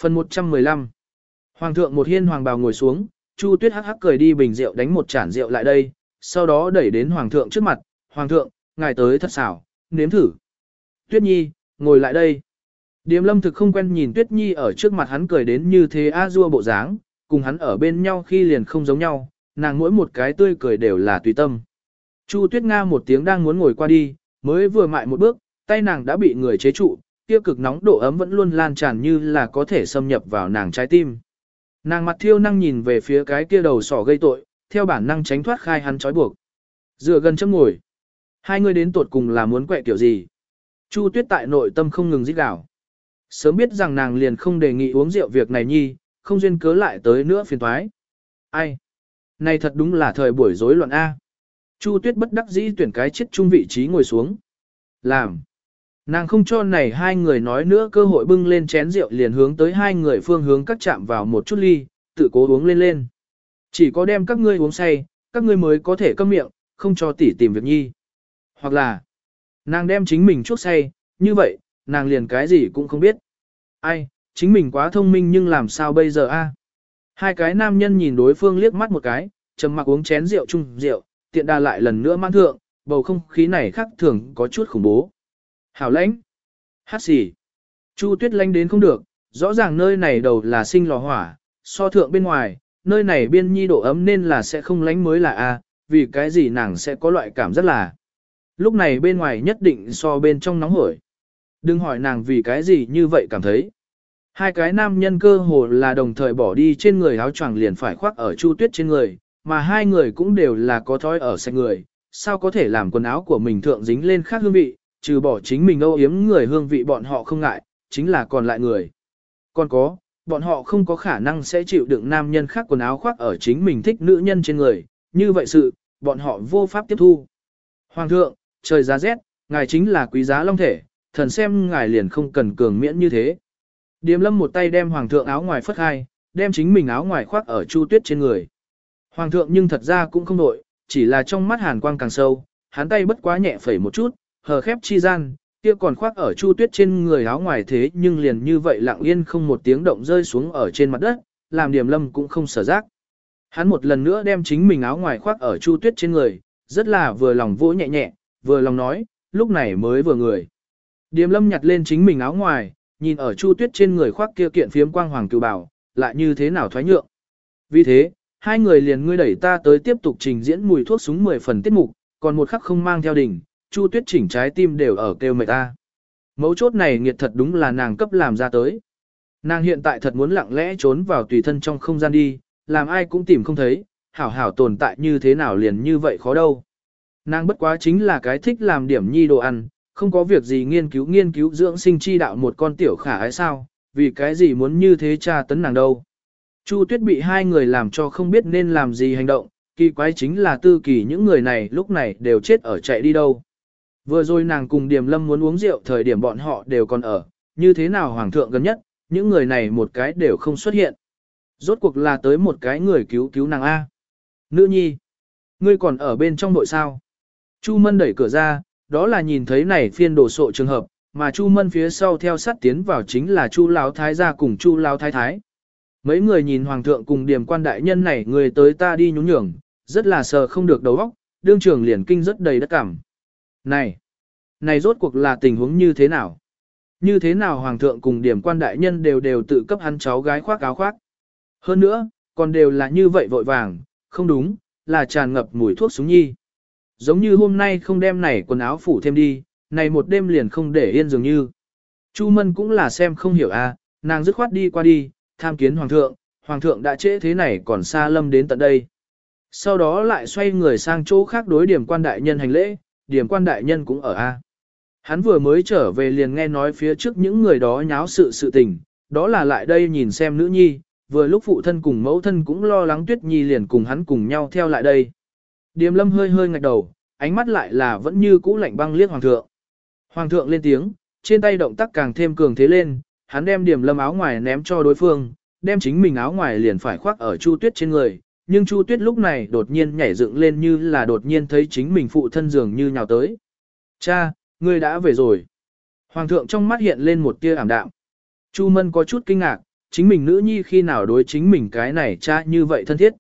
A: Phần 115 Hoàng thượng một hiên hoàng bào ngồi xuống, Chu Tuyết hắc hắc cười đi bình rượu đánh một chản rượu lại đây, sau đó đẩy đến hoàng thượng trước mặt, "Hoàng thượng, ngài tới thật xảo, nếm thử." "Tuyết Nhi, ngồi lại đây." Điềm Lâm thực không quen nhìn Tuyết Nhi ở trước mặt hắn cười đến như thế a dua bộ dáng, cùng hắn ở bên nhau khi liền không giống nhau, nàng mỗi một cái tươi cười đều là tùy tâm. Chu Tuyết Nga một tiếng đang muốn ngồi qua đi, mới vừa mại một bước, tay nàng đã bị người chế trụ, kia cực nóng độ ấm vẫn luôn lan tràn như là có thể xâm nhập vào nàng trái tim. Nàng mặt thiêu năng nhìn về phía cái kia đầu sỏ gây tội, theo bản năng tránh thoát khai hắn trói buộc. Dựa gần chấm ngồi. Hai người đến tuột cùng là muốn quẹ kiểu gì? Chu tuyết tại nội tâm không ngừng giết đảo. Sớm biết rằng nàng liền không đề nghị uống rượu việc này nhi, không duyên cớ lại tới nữa phiền thoái. Ai? Này thật đúng là thời buổi rối loạn A. Chu tuyết bất đắc dĩ tuyển cái chết trung vị trí ngồi xuống. Làm. Nàng không cho này hai người nói nữa cơ hội bưng lên chén rượu liền hướng tới hai người phương hướng các chạm vào một chút ly, tự cố uống lên lên. Chỉ có đem các ngươi uống say, các ngươi mới có thể câm miệng, không cho tỷ tìm việc nhi. Hoặc là, nàng đem chính mình chuốc say, như vậy, nàng liền cái gì cũng không biết. Ai, chính mình quá thông minh nhưng làm sao bây giờ a? Hai cái nam nhân nhìn đối phương liếc mắt một cái, trầm mặc uống chén rượu chung rượu, tiện đà lại lần nữa mãn thượng, bầu không khí này khác thường có chút khủng bố. Hảo lãnh. Hát xỉ. Chu tuyết lãnh đến không được, rõ ràng nơi này đầu là sinh lò hỏa, so thượng bên ngoài, nơi này biên nhi độ ấm nên là sẽ không lánh mới là A, vì cái gì nàng sẽ có loại cảm rất là. Lúc này bên ngoài nhất định so bên trong nóng hổi. Đừng hỏi nàng vì cái gì như vậy cảm thấy. Hai cái nam nhân cơ hồ là đồng thời bỏ đi trên người áo choàng liền phải khoác ở chu tuyết trên người, mà hai người cũng đều là có thói ở sạch người, sao có thể làm quần áo của mình thượng dính lên khác hương vị, trừ bỏ chính mình âu yếm người hương vị bọn họ không ngại, chính là còn lại người. Còn có, bọn họ không có khả năng sẽ chịu đựng nam nhân khác quần áo khoác ở chính mình thích nữ nhân trên người, như vậy sự, bọn họ vô pháp tiếp thu. Hoàng thượng, trời giá rét, ngài chính là quý giá long thể, thần xem ngài liền không cần cường miễn như thế. Điềm lâm một tay đem hoàng thượng áo ngoài phất hai, đem chính mình áo ngoài khoác ở chu tuyết trên người. Hoàng thượng nhưng thật ra cũng không nội, chỉ là trong mắt hàn quang càng sâu, hắn tay bất quá nhẹ phẩy một chút, hờ khép chi gian, kia còn khoác ở chu tuyết trên người áo ngoài thế nhưng liền như vậy lặng yên không một tiếng động rơi xuống ở trên mặt đất, làm điểm lâm cũng không sở giác. Hắn một lần nữa đem chính mình áo ngoài khoác ở chu tuyết trên người, rất là vừa lòng vỗ nhẹ nhẹ, vừa lòng nói, lúc này mới vừa người. Điềm lâm nhặt lên chính mình áo ngoài, nhìn ở chu tuyết trên người khoác kia kiện phiếm quang hoàng cựu bảo, lại như thế nào thoái nhượng. Vì thế, hai người liền ngươi đẩy ta tới tiếp tục trình diễn mùi thuốc súng 10 phần tiết mục, còn một khắc không mang theo đỉnh, Chu Tuyết chỉnh trái tim đều ở kêu mệt ta. Mấu chốt này nghiệt thật đúng là nàng cấp làm ra tới. Nàng hiện tại thật muốn lặng lẽ trốn vào tùy thân trong không gian đi, làm ai cũng tìm không thấy, hảo hảo tồn tại như thế nào liền như vậy khó đâu. Nàng bất quá chính là cái thích làm điểm nhi đồ ăn, không có việc gì nghiên cứu nghiên cứu dưỡng sinh chi đạo một con tiểu khả ái sao, vì cái gì muốn như thế tra tấn nàng đâu. Chu Tuyết bị hai người làm cho không biết nên làm gì hành động, kỳ quái chính là tư kỳ những người này lúc này đều chết ở chạy đi đâu. Vừa rồi nàng cùng Điềm Lâm muốn uống rượu thời điểm bọn họ đều còn ở, như thế nào Hoàng thượng gần nhất, những người này một cái đều không xuất hiện. Rốt cuộc là tới một cái người cứu cứu nàng A. Nữ nhi, ngươi còn ở bên trong nội sao? Chu Mân đẩy cửa ra, đó là nhìn thấy này phiên đổ sộ trường hợp, mà Chu Mân phía sau theo sát tiến vào chính là Chu Lão Thái gia cùng Chu Lão Thái Thái. Mấy người nhìn Hoàng thượng cùng điểm quan đại nhân này người tới ta đi nhún nhường, rất là sờ không được đầu óc, đương trường liền kinh rất đầy đất cảm. Này, này rốt cuộc là tình huống như thế nào? Như thế nào Hoàng thượng cùng điểm quan đại nhân đều đều tự cấp hắn cháu gái khoác áo khoác? Hơn nữa, còn đều là như vậy vội vàng, không đúng, là tràn ngập mùi thuốc súng nhi. Giống như hôm nay không đem này quần áo phủ thêm đi, này một đêm liền không để yên dường như. Chu Mân cũng là xem không hiểu a, à, nàng dứt khoát đi qua đi, tham kiến hoàng thượng, hoàng thượng đã trễ thế này còn xa lâm đến tận đây. Sau đó lại xoay người sang chỗ khác đối điểm quan đại nhân hành lễ, điểm quan đại nhân cũng ở a. Hắn vừa mới trở về liền nghe nói phía trước những người đó nháo sự sự tình, đó là lại đây nhìn xem nữ nhi, vừa lúc phụ thân cùng mẫu thân cũng lo lắng tuyết nhi liền cùng hắn cùng nhau theo lại đây. Điềm lâm hơi hơi ngạch đầu, ánh mắt lại là vẫn như cũ lạnh băng liếc hoàng thượng. Hoàng thượng lên tiếng, trên tay động tác càng thêm cường thế lên, hắn đem điểm lâm áo ngoài ném cho đối phương, đem chính mình áo ngoài liền phải khoác ở Chu Tuyết trên người, nhưng Chu Tuyết lúc này đột nhiên nhảy dựng lên như là đột nhiên thấy chính mình phụ thân dường như nhào tới. Cha, ngươi đã về rồi. Hoàng thượng trong mắt hiện lên một tia ảm đạm. Chu Mân có chút kinh ngạc, chính mình nữ nhi khi nào đối chính mình cái này cha như vậy thân thiết.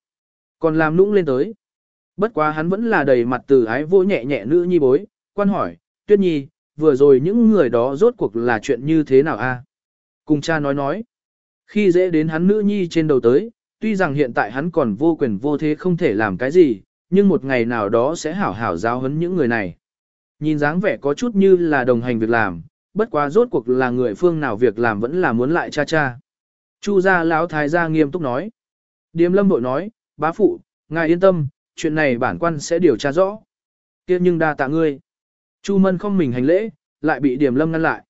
A: Còn làm nũng lên tới. Bất quá hắn vẫn là đầy mặt từ ái vô nhẹ nhẹ nữ nhi bối, quan hỏi, tuyết nhi, vừa rồi những người đó rốt cuộc là chuyện như thế nào a? Cùng cha nói nói. Khi dễ đến hắn nữ nhi trên đầu tới, tuy rằng hiện tại hắn còn vô quyền vô thế không thể làm cái gì, nhưng một ngày nào đó sẽ hảo hảo giáo huấn những người này. Nhìn dáng vẻ có chút như là đồng hành việc làm, bất quá rốt cuộc là người phương nào việc làm vẫn là muốn lại cha cha. Chu gia lão thái gia nghiêm túc nói. Điềm lâm bội nói, bá phụ, ngài yên tâm, chuyện này bản quan sẽ điều tra rõ. kia nhưng đa tạ ngươi. Chu mân không mình hành lễ, lại bị điềm lâm ngăn lại.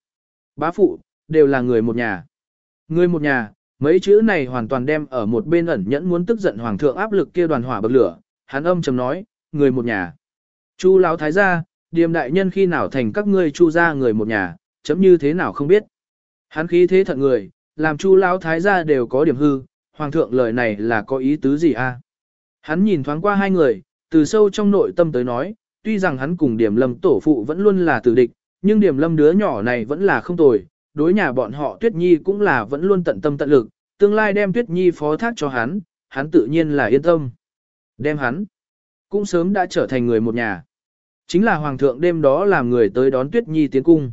A: Bá phụ, đều là người một nhà. Người một nhà, mấy chữ này hoàn toàn đem ở một bên ẩn nhẫn muốn tức giận hoàng thượng áp lực kia đoàn hỏa bậc lửa, hắn âm trầm nói, người một nhà. Chu lão thái gia, điềm đại nhân khi nào thành các ngươi chu ra người một nhà, chấm như thế nào không biết. Hắn khí thế thận người, làm chu lão thái gia đều có điểm hư, hoàng thượng lời này là có ý tứ gì a? Hắn nhìn thoáng qua hai người, từ sâu trong nội tâm tới nói, tuy rằng hắn cùng điểm lâm tổ phụ vẫn luôn là tử địch, nhưng điểm lâm đứa nhỏ này vẫn là không tồi, đối nhà bọn họ Tuyết Nhi cũng là vẫn luôn tận tâm tận lực, tương lai đem Tuyết Nhi phó thác cho hắn, hắn tự nhiên là yên tâm. Đem hắn, cũng sớm đã trở thành người một nhà. Chính là Hoàng thượng đêm đó làm người tới đón Tuyết Nhi tiến cung.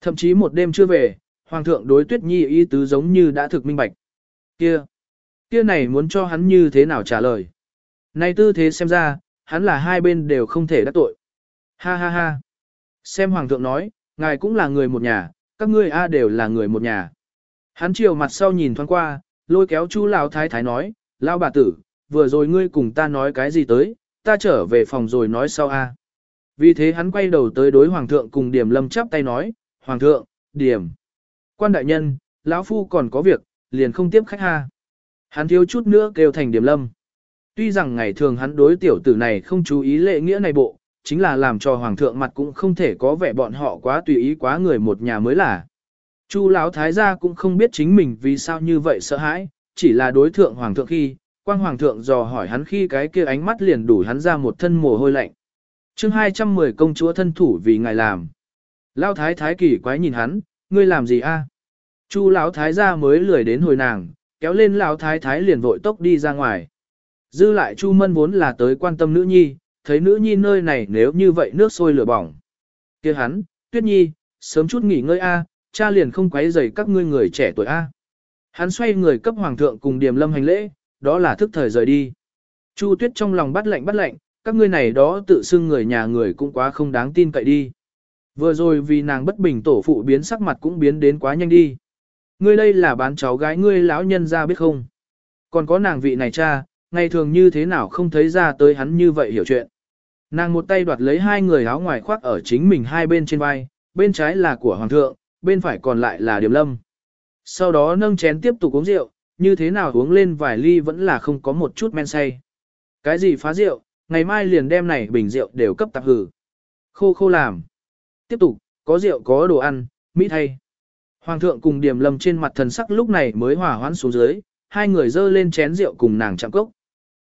A: Thậm chí một đêm chưa về, Hoàng thượng đối Tuyết Nhi ý tứ giống như đã thực minh bạch. Kia, kia này muốn cho hắn như thế nào trả lời. Này tư thế xem ra, hắn là hai bên đều không thể đắc tội. Ha ha ha. Xem Hoàng thượng nói, ngài cũng là người một nhà, các ngươi A đều là người một nhà. Hắn chiều mặt sau nhìn thoáng qua, lôi kéo chú Lão Thái Thái nói, Lão bà tử, vừa rồi ngươi cùng ta nói cái gì tới, ta trở về phòng rồi nói sau A. Vì thế hắn quay đầu tới đối Hoàng thượng cùng Điểm Lâm chắp tay nói, Hoàng thượng, Điểm, quan đại nhân, lão Phu còn có việc, liền không tiếp khách ha. Hắn thiếu chút nữa kêu thành Điểm Lâm. Tuy rằng ngày thường hắn đối tiểu tử này không chú ý lệ nghĩa này bộ, chính là làm cho hoàng thượng mặt cũng không thể có vẻ bọn họ quá tùy ý quá người một nhà mới là. Chu lão thái gia cũng không biết chính mình vì sao như vậy sợ hãi, chỉ là đối thượng hoàng thượng khi, quang hoàng thượng dò hỏi hắn khi cái kia ánh mắt liền đủ hắn ra một thân mồ hôi lạnh. Chương 210 công chúa thân thủ vì ngài làm. Lão thái thái kỳ quái nhìn hắn, ngươi làm gì a? Chu lão thái gia mới lười đến hồi nàng, kéo lên lão thái thái liền vội tốc đi ra ngoài. Dư lại Chu Mân vốn là tới quan tâm nữ nhi, thấy nữ nhi nơi này nếu như vậy nước sôi lửa bỏng. kia hắn, tuyết nhi, sớm chút nghỉ ngơi a, cha liền không quấy rầy các ngươi người trẻ tuổi a. Hắn xoay người cấp hoàng thượng cùng điềm lâm hành lễ, đó là thức thời rời đi. Chu tuyết trong lòng bắt lạnh bắt lạnh, các ngươi này đó tự xưng người nhà người cũng quá không đáng tin cậy đi. Vừa rồi vì nàng bất bình tổ phụ biến sắc mặt cũng biến đến quá nhanh đi. Ngươi đây là bán cháu gái ngươi lão nhân ra biết không? Còn có nàng vị này cha, ngày thường như thế nào không thấy ra tới hắn như vậy hiểu chuyện. Nàng một tay đoạt lấy hai người áo ngoài khoác ở chính mình hai bên trên vai, bên trái là của hoàng thượng, bên phải còn lại là điểm lâm. Sau đó nâng chén tiếp tục uống rượu, như thế nào uống lên vài ly vẫn là không có một chút men say. Cái gì phá rượu, ngày mai liền đem này bình rượu đều cấp tạp hử. Khô khô làm. Tiếp tục, có rượu có đồ ăn, mỹ thay. Hoàng thượng cùng điểm lâm trên mặt thần sắc lúc này mới hòa hoãn xuống dưới, hai người dơ lên chén rượu cùng nàng chạm cốc.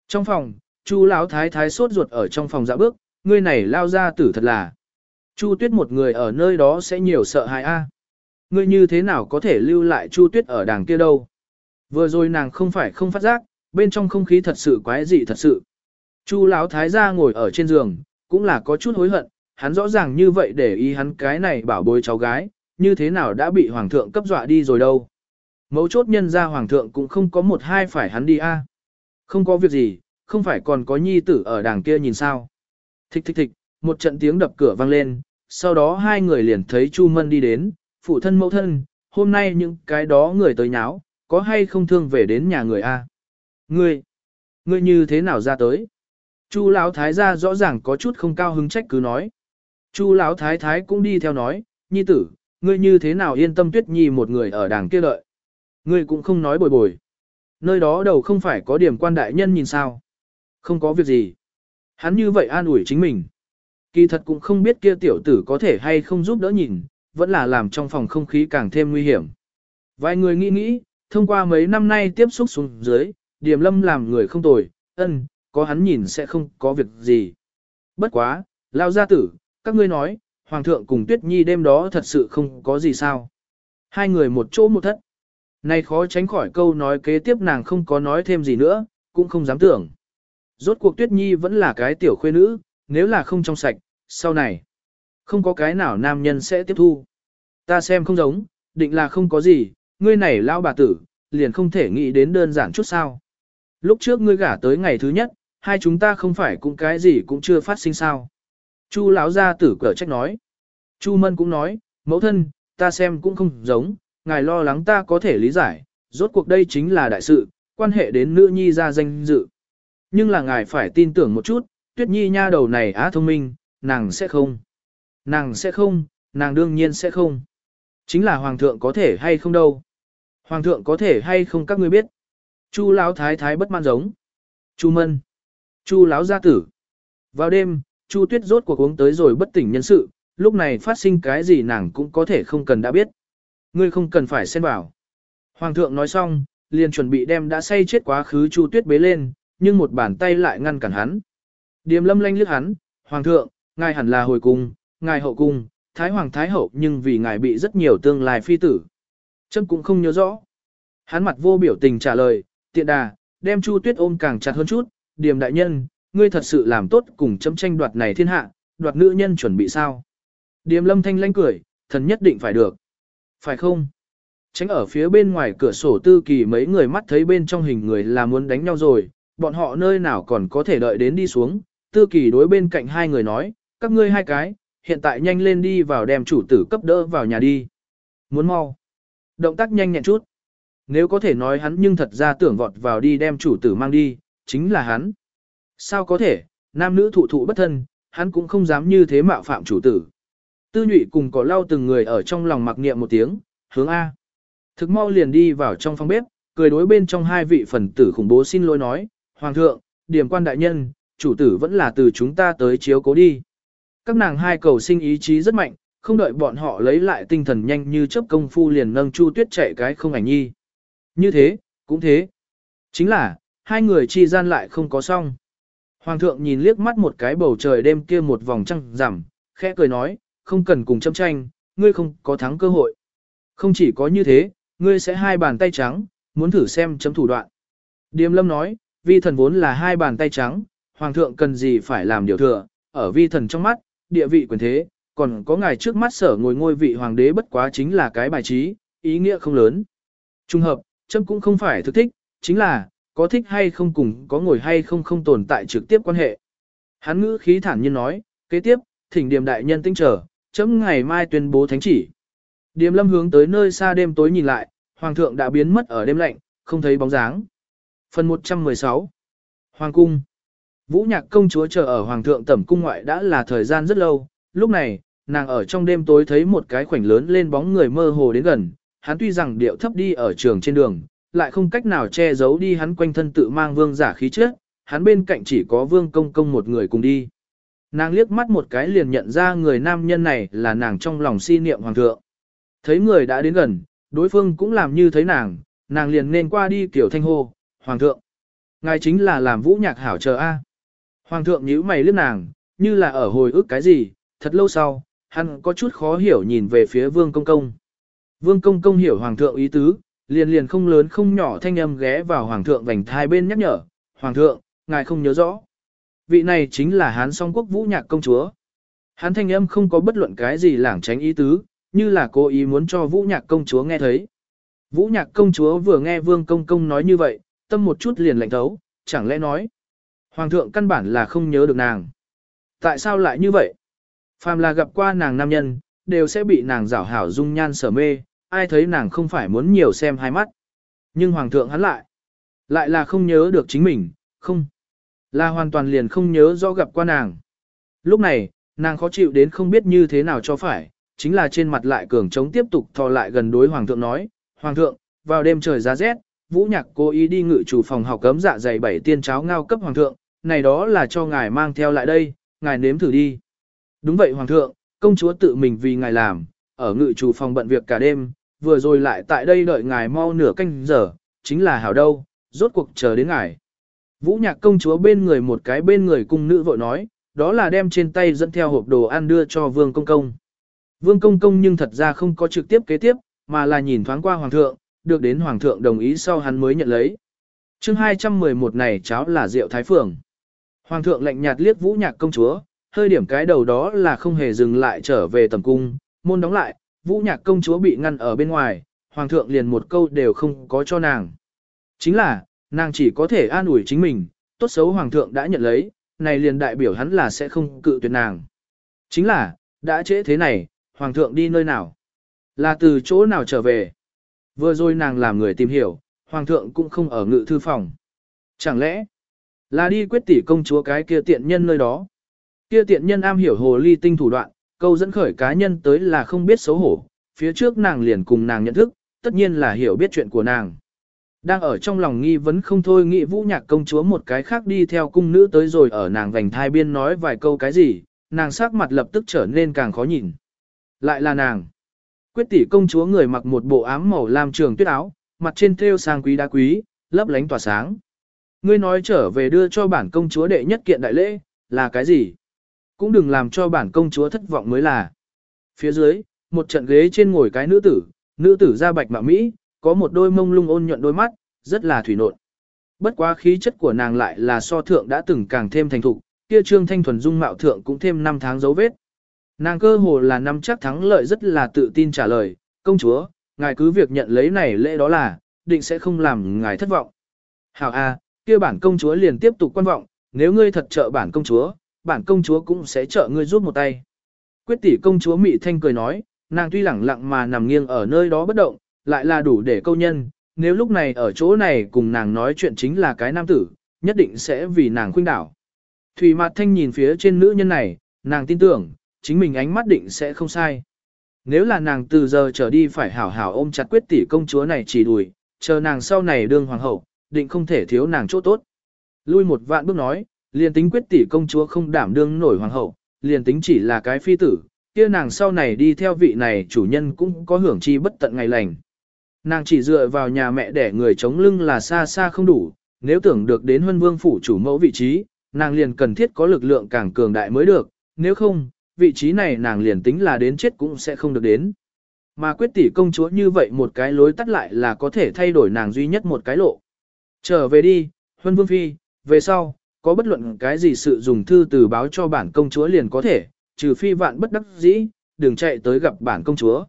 A: Trong phòng, Chu lão thái thái sốt ruột ở trong phòng dạ bước, ngươi này lao ra tử thật là. Chu tuyết một người ở nơi đó sẽ nhiều sợ hãi a. Ngươi như thế nào có thể lưu lại Chu tuyết ở đàng kia đâu. Vừa rồi nàng không phải không phát giác, bên trong không khí thật sự quái dị thật sự. Chu lão thái gia ngồi ở trên giường, cũng là có chút hối hận, hắn rõ ràng như vậy để ý hắn cái này bảo bối cháu gái, như thế nào đã bị hoàng thượng cấp dọa đi rồi đâu. Mấu chốt nhân ra hoàng thượng cũng không có một hai phải hắn đi a. Không có việc gì, không phải còn có nhi tử ở đàng kia nhìn sao. Thích thích thích, một trận tiếng đập cửa vang lên, sau đó hai người liền thấy Chu Mân đi đến, phụ thân mẫu thân, hôm nay những cái đó người tới nháo, có hay không thương về đến nhà người a? Ngươi, ngươi như thế nào ra tới? Chu lão thái gia rõ ràng có chút không cao hứng trách cứ nói. Chu lão thái thái cũng đi theo nói, nhi tử, ngươi như thế nào yên tâm tuyết nhi một người ở đàng kia đợi. Ngươi cũng không nói bồi bồi. Nơi đó đầu không phải có điểm quan đại nhân nhìn sao. Không có việc gì. Hắn như vậy an ủi chính mình. Kỳ thật cũng không biết kia tiểu tử có thể hay không giúp đỡ nhìn, vẫn là làm trong phòng không khí càng thêm nguy hiểm. Vài người nghĩ nghĩ, thông qua mấy năm nay tiếp xúc xuống dưới, Điềm Lâm làm người không tồi, ân, có hắn nhìn sẽ không có việc gì. Bất quá, lao gia tử, các ngươi nói, Hoàng thượng cùng Tuyết Nhi đêm đó thật sự không có gì sao. Hai người một chỗ một thất. Này khó tránh khỏi câu nói kế tiếp nàng không có nói thêm gì nữa, cũng không dám tưởng. Rốt cuộc Tuyết Nhi vẫn là cái tiểu khuê nữ, nếu là không trong sạch, sau này, không có cái nào nam nhân sẽ tiếp thu. Ta xem không giống, định là không có gì, ngươi này lao bà tử, liền không thể nghĩ đến đơn giản chút sao. Lúc trước ngươi gả tới ngày thứ nhất, hai chúng ta không phải cũng cái gì cũng chưa phát sinh sao. Chu lão gia tử cở trách nói. Chu Mân cũng nói, mẫu thân, ta xem cũng không giống, ngài lo lắng ta có thể lý giải, rốt cuộc đây chính là đại sự, quan hệ đến nữ nhi ra danh dự. Nhưng là ngài phải tin tưởng một chút, tuyết nhi nha đầu này á thông minh, nàng sẽ không. Nàng sẽ không, nàng đương nhiên sẽ không. Chính là hoàng thượng có thể hay không đâu. Hoàng thượng có thể hay không các ngươi biết. Chu lão thái thái bất mãn giống. Chu Mân. Chu lão gia tử. Vào đêm, Chu Tuyết rốt cuộc uống tới rồi bất tỉnh nhân sự, lúc này phát sinh cái gì nàng cũng có thể không cần đã biết. Ngươi không cần phải xen vào. Hoàng thượng nói xong, liền chuẩn bị đem đã say chết quá khứ Chu Tuyết bế lên, nhưng một bàn tay lại ngăn cản hắn. Điềm lâm lanh liếc hắn, Hoàng thượng, ngài hẳn là hồi cung, ngài hậu cung, Thái Hoàng Thái Hậu nhưng vì ngài bị rất nhiều tương lai phi tử. chân cũng không nhớ rõ. Hắn mặt vô biểu tình trả lời, tiện đà, đem Chu Tuyết ôm càng chặt hơn chút, điềm đại nhân, ngươi thật sự làm tốt cùng chấm tranh đoạt này thiên hạ, đoạt nữ nhân chuẩn bị sao. Điềm lâm thanh lanh cười, thần nhất định phải được. Phải không? Tránh ở phía bên ngoài cửa sổ tư kỳ mấy người mắt thấy bên trong hình người là muốn đánh nhau rồi, bọn họ nơi nào còn có thể đợi đến đi xuống. Tư kỳ đối bên cạnh hai người nói, các ngươi hai cái, hiện tại nhanh lên đi vào đem chủ tử cấp đỡ vào nhà đi. Muốn mau. Động tác nhanh nhẹn chút. Nếu có thể nói hắn nhưng thật ra tưởng vọt vào đi đem chủ tử mang đi, chính là hắn. Sao có thể, nam nữ thụ thụ bất thân, hắn cũng không dám như thế mạo phạm chủ tử. Tư nhụy cùng có lau từng người ở trong lòng mặc niệm một tiếng, hướng A. Thực mau liền đi vào trong phòng bếp, cười đối bên trong hai vị phần tử khủng bố xin lỗi nói, Hoàng thượng, điểm quan đại nhân, chủ tử vẫn là từ chúng ta tới chiếu cố đi. Các nàng hai cầu sinh ý chí rất mạnh, không đợi bọn họ lấy lại tinh thần nhanh như chớp công phu liền nâng Chu Tuyết chạy cái không ảnh nhi. Như thế, cũng thế. Chính là, hai người chi gian lại không có xong. Hoàng thượng nhìn liếc mắt một cái bầu trời đêm kia một vòng trăng rằm, khẽ cười nói, không cần cùng châm tranh, ngươi không có thắng cơ hội. Không chỉ có như thế, ngươi sẽ hai bàn tay trắng, muốn thử xem chấm thủ đoạn. Điềm lâm nói, vi thần vốn là hai bàn tay trắng, hoàng thượng cần gì phải làm điều thừa, ở vi thần trong mắt, địa vị quyền thế, còn có ngài trước mắt sở ngồi ngôi vị hoàng đế bất quá chính là cái bài trí, ý nghĩa không lớn. Trung hợp, chấm cũng không phải thực thích, chính là, có thích hay không cùng có ngồi hay không không tồn tại trực tiếp quan hệ. Hắn ngữ khí thản nhiên nói, kế tiếp, thỉnh điểm đại nhân tinh trở, chấm ngày mai tuyên bố thánh chỉ. Điềm lâm hướng tới nơi xa đêm tối nhìn lại, hoàng thượng đã biến mất ở đêm lạnh, không thấy bóng dáng. Phần 116 Hoàng cung Vũ nhạc công chúa chờ ở hoàng thượng tẩm cung ngoại đã là thời gian rất lâu, lúc này, nàng ở trong đêm tối thấy một cái khoảnh lớn lên bóng người mơ hồ đến gần, hắn tuy rằng điệu thấp đi ở trường trên đường, lại không cách nào che giấu đi hắn quanh thân tự mang vương giả khí chất, hắn bên cạnh chỉ có vương công công một người cùng đi. Nàng liếc mắt một cái liền nhận ra người nam nhân này là nàng trong lòng si niệm hoàng thượng. Thấy người đã đến gần, đối phương cũng làm như thấy nàng, nàng liền nên qua đi kiểu thanh hô, hoàng thượng. Ngài chính là làm vũ nhạc hảo chờ a. Hoàng thượng nhíu mày liếc nàng, như là ở hồi ức cái gì, thật lâu sau, hắn có chút khó hiểu nhìn về phía vương công công. Vương công công hiểu hoàng thượng ý tứ, liền liền không lớn không nhỏ thanh âm ghé vào hoàng thượng vành thai bên nhắc nhở, hoàng thượng, ngài không nhớ rõ. Vị này chính là hán song quốc vũ nhạc công chúa. Hán thanh âm không có bất luận cái gì lảng tránh ý tứ, như là cố ý muốn cho vũ nhạc công chúa nghe thấy. Vũ nhạc công chúa vừa nghe vương công công nói như vậy, tâm một chút liền lạnh thấu, chẳng lẽ nói. Hoàng thượng căn bản là không nhớ được nàng. Tại sao lại như vậy? Phàm là gặp qua nàng nam nhân, đều sẽ bị nàng rảo hảo dung nhan sở mê, ai thấy nàng không phải muốn nhiều xem hai mắt. Nhưng hoàng thượng hắn lại, lại là không nhớ được chính mình, không. Là hoàn toàn liền không nhớ rõ gặp qua nàng. Lúc này, nàng khó chịu đến không biết như thế nào cho phải, chính là trên mặt lại cường chống tiếp tục thò lại gần đối hoàng thượng nói, Hoàng thượng, vào đêm trời giá rét, Vũ Nhạc cố ý đi ngự chủ phòng học cấm dạ dày bảy tiên cháo ngao cấp hoàng thượng, này đó là cho ngài mang theo lại đây, ngài nếm thử đi. Đúng vậy hoàng thượng, công chúa tự mình vì ngài làm, ở ngự chủ phòng bận việc cả đêm, vừa rồi lại tại đây đợi ngài mau nửa canh giờ, chính là hảo đâu, rốt cuộc chờ đến ngài. Vũ Nhạc công chúa bên người một cái bên người cung nữ vội nói, đó là đem trên tay dẫn theo hộp đồ ăn đưa cho Vương Công Công. Vương Công Công nhưng thật ra không có trực tiếp kế tiếp, mà là nhìn thoáng qua hoàng thượng, được đến hoàng thượng đồng ý sau hắn mới nhận lấy. chương 211 này cháo là rượu thái phường. Hoàng thượng lạnh nhạt liếc vũ nhạc công chúa, hơi điểm cái đầu đó là không hề dừng lại trở về tầm cung, môn đóng lại, vũ nhạc công chúa bị ngăn ở bên ngoài, hoàng thượng liền một câu đều không có cho nàng. Chính là, nàng chỉ có thể an ủi chính mình, tốt xấu hoàng thượng đã nhận lấy, này liền đại biểu hắn là sẽ không cự tuyệt nàng. Chính là, đã trễ thế này, hoàng thượng đi nơi nào? Là từ chỗ nào trở về? Vừa rồi nàng làm người tìm hiểu, hoàng thượng cũng không ở ngự thư phòng. Chẳng lẽ là đi quyết tỷ công chúa cái kia tiện nhân nơi đó? Kia tiện nhân am hiểu hồ ly tinh thủ đoạn, câu dẫn khởi cá nhân tới là không biết xấu hổ, phía trước nàng liền cùng nàng nhận thức, tất nhiên là hiểu biết chuyện của nàng. Đang ở trong lòng nghi vấn không thôi nghĩ vũ nhạc công chúa một cái khác đi theo cung nữ tới rồi ở nàng vành thai biên nói vài câu cái gì, nàng sắc mặt lập tức trở nên càng khó nhìn. Lại là nàng. Quyết tỷ công chúa người mặc một bộ ám màu lam trường tuyết áo, mặt trên thêu sang quý đá quý, lấp lánh tỏa sáng. Ngươi nói trở về đưa cho bản công chúa đệ nhất kiện đại lễ, là cái gì? Cũng đừng làm cho bản công chúa thất vọng mới là. Phía dưới, một trận ghế trên ngồi cái nữ tử, nữ tử da bạch mạ Mỹ, có một đôi mông lung ôn nhuận đôi mắt, rất là thủy nộn. Bất quá khí chất của nàng lại là so thượng đã từng càng thêm thành thục, kia trương thanh thuần dung mạo thượng cũng thêm năm tháng dấu vết. Nàng cơ hồ là nắm chắc thắng lợi rất là tự tin trả lời, công chúa, ngài cứ việc nhận lấy này lễ đó là, định sẽ không làm ngài thất vọng. Hảo A, kia bản công chúa liền tiếp tục quan vọng, nếu ngươi thật trợ bản công chúa, bản công chúa cũng sẽ trợ ngươi giúp một tay. Quyết tỷ công chúa Mị Thanh cười nói, nàng tuy lẳng lặng mà nằm nghiêng ở nơi đó bất động, lại là đủ để câu nhân, nếu lúc này ở chỗ này cùng nàng nói chuyện chính là cái nam tử, nhất định sẽ vì nàng khuynh đảo. Thủy Mạt Thanh nhìn phía trên nữ nhân này, nàng tin tưởng, chính mình ánh mắt định sẽ không sai. Nếu là nàng từ giờ trở đi phải hảo hảo ôm chặt quyết tỷ công chúa này chỉ đùi, chờ nàng sau này đương hoàng hậu, định không thể thiếu nàng chỗ tốt. Lui một vạn bước nói, liền tính quyết tỷ công chúa không đảm đương nổi hoàng hậu, liền tính chỉ là cái phi tử, kia nàng sau này đi theo vị này chủ nhân cũng có hưởng chi bất tận ngày lành. Nàng chỉ dựa vào nhà mẹ để người chống lưng là xa xa không đủ, nếu tưởng được đến huân vương phủ chủ mẫu vị trí, nàng liền cần thiết có lực lượng càng cường đại mới được, nếu không, vị trí này nàng liền tính là đến chết cũng sẽ không được đến. Mà quyết tỷ công chúa như vậy một cái lối tắt lại là có thể thay đổi nàng duy nhất một cái lộ. Trở về đi, Huân Vương Phi, về sau, có bất luận cái gì sự dùng thư từ báo cho bản công chúa liền có thể, trừ phi vạn bất đắc dĩ, đừng chạy tới gặp bản công chúa.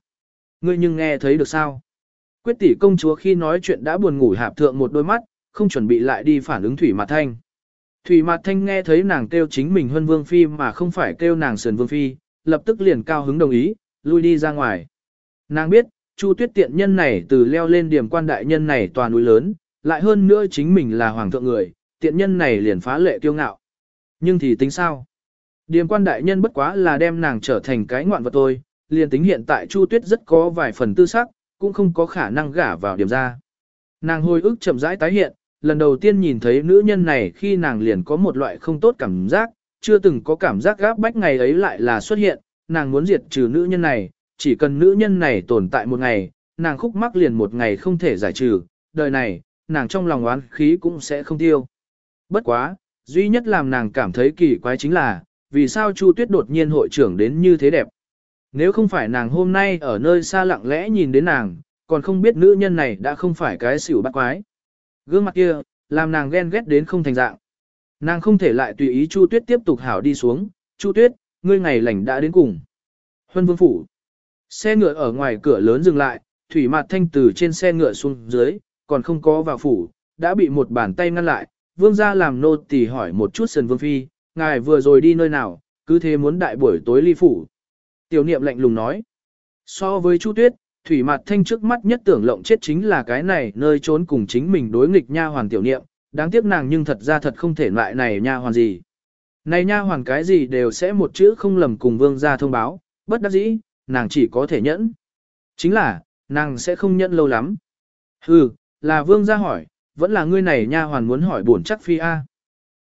A: Ngươi nhưng nghe thấy được sao? Quyết tỷ công chúa khi nói chuyện đã buồn ngủ hạp thượng một đôi mắt, không chuẩn bị lại đi phản ứng thủy mặt thanh. Thủy Mạt Thanh nghe thấy nàng kêu chính mình Huân Vương Phi mà không phải kêu nàng Sườn Vương Phi, lập tức liền cao hứng đồng ý, lui đi ra ngoài. Nàng biết, Chu Tuyết tiện nhân này từ leo lên điểm quan đại nhân này tòa núi lớn, lại hơn nữa chính mình là hoàng thượng người, tiện nhân này liền phá lệ kiêu ngạo. Nhưng thì tính sao? Điềm quan đại nhân bất quá là đem nàng trở thành cái ngoạn vật tôi, liền tính hiện tại Chu Tuyết rất có vài phần tư sắc, cũng không có khả năng gả vào điểm ra. Nàng hồi ức chậm rãi tái hiện, lần đầu tiên nhìn thấy nữ nhân này khi nàng liền có một loại không tốt cảm giác, chưa từng có cảm giác gáp bách ngày ấy lại là xuất hiện, nàng muốn diệt trừ nữ nhân này, chỉ cần nữ nhân này tồn tại một ngày, nàng khúc mắc liền một ngày không thể giải trừ, đời này, nàng trong lòng oán khí cũng sẽ không tiêu. Bất quá, duy nhất làm nàng cảm thấy kỳ quái chính là, vì sao Chu Tuyết đột nhiên hội trưởng đến như thế đẹp. Nếu không phải nàng hôm nay ở nơi xa lặng lẽ nhìn đến nàng, còn không biết nữ nhân này đã không phải cái xỉu bắt quái. Gương mặt kia, làm nàng ghen ghét đến không thành dạng. Nàng không thể lại tùy ý Chu Tuyết tiếp tục hảo đi xuống, Chu Tuyết, ngươi ngày lành đã đến cùng. Huân Vương Phủ. Xe ngựa ở ngoài cửa lớn dừng lại, Thủy Mạt Thanh từ trên xe ngựa xuống dưới, còn không có vào phủ, đã bị một bàn tay ngăn lại. Vương gia làm nô tỳ hỏi một chút Sần Vương Phi, ngài vừa rồi đi nơi nào, cứ thế muốn đại buổi tối ly phủ. Tiểu niệm lạnh lùng nói. So với Chu Tuyết, Thủy Mạt Thanh trước mắt nhất tưởng lộng chết chính là cái này nơi trốn cùng chính mình đối nghịch nha hoàn tiểu niệm, đáng tiếc nàng nhưng thật ra thật không thể loại này nha hoàn gì. Này nha hoàn cái gì đều sẽ một chữ không lầm cùng vương gia thông báo, bất đắc dĩ, nàng chỉ có thể nhẫn. Chính là, nàng sẽ không nhẫn lâu lắm. Hừ, là vương gia hỏi, vẫn là ngươi này nha hoàn muốn hỏi bổn chắc phi a.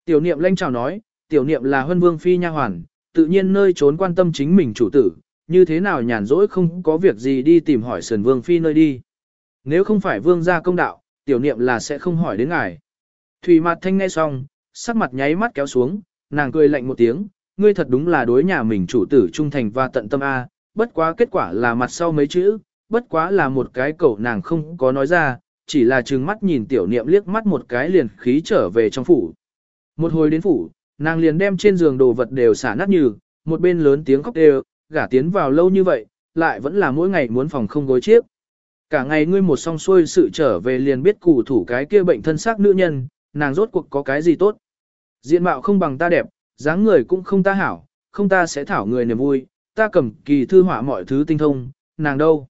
A: Tiểu niệm lanh chào nói, tiểu niệm là huân vương phi nha hoàn, tự nhiên nơi trốn quan tâm chính mình chủ tử, như thế nào nhàn rỗi không có việc gì đi tìm hỏi sườn vương phi nơi đi. Nếu không phải vương gia công đạo, tiểu niệm là sẽ không hỏi đến ngài. Thủy mặt thanh nghe xong, sắc mặt nháy mắt kéo xuống, nàng cười lạnh một tiếng, ngươi thật đúng là đối nhà mình chủ tử trung thành và tận tâm A, bất quá kết quả là mặt sau mấy chữ, bất quá là một cái cậu nàng không có nói ra, chỉ là trừng mắt nhìn tiểu niệm liếc mắt một cái liền khí trở về trong phủ. Một hồi đến phủ, nàng liền đem trên giường đồ vật đều xả nát như, một bên lớn tiếng khóc đều, gả tiến vào lâu như vậy, lại vẫn là mỗi ngày muốn phòng không gối chiếc. Cả ngày ngươi một song xuôi sự trở về liền biết cụ thủ cái kia bệnh thân xác nữ nhân, nàng rốt cuộc có cái gì tốt. Diện mạo không bằng ta đẹp, dáng người cũng không ta hảo, không ta sẽ thảo người niềm vui, ta cầm kỳ thư họa mọi thứ tinh thông, nàng đâu.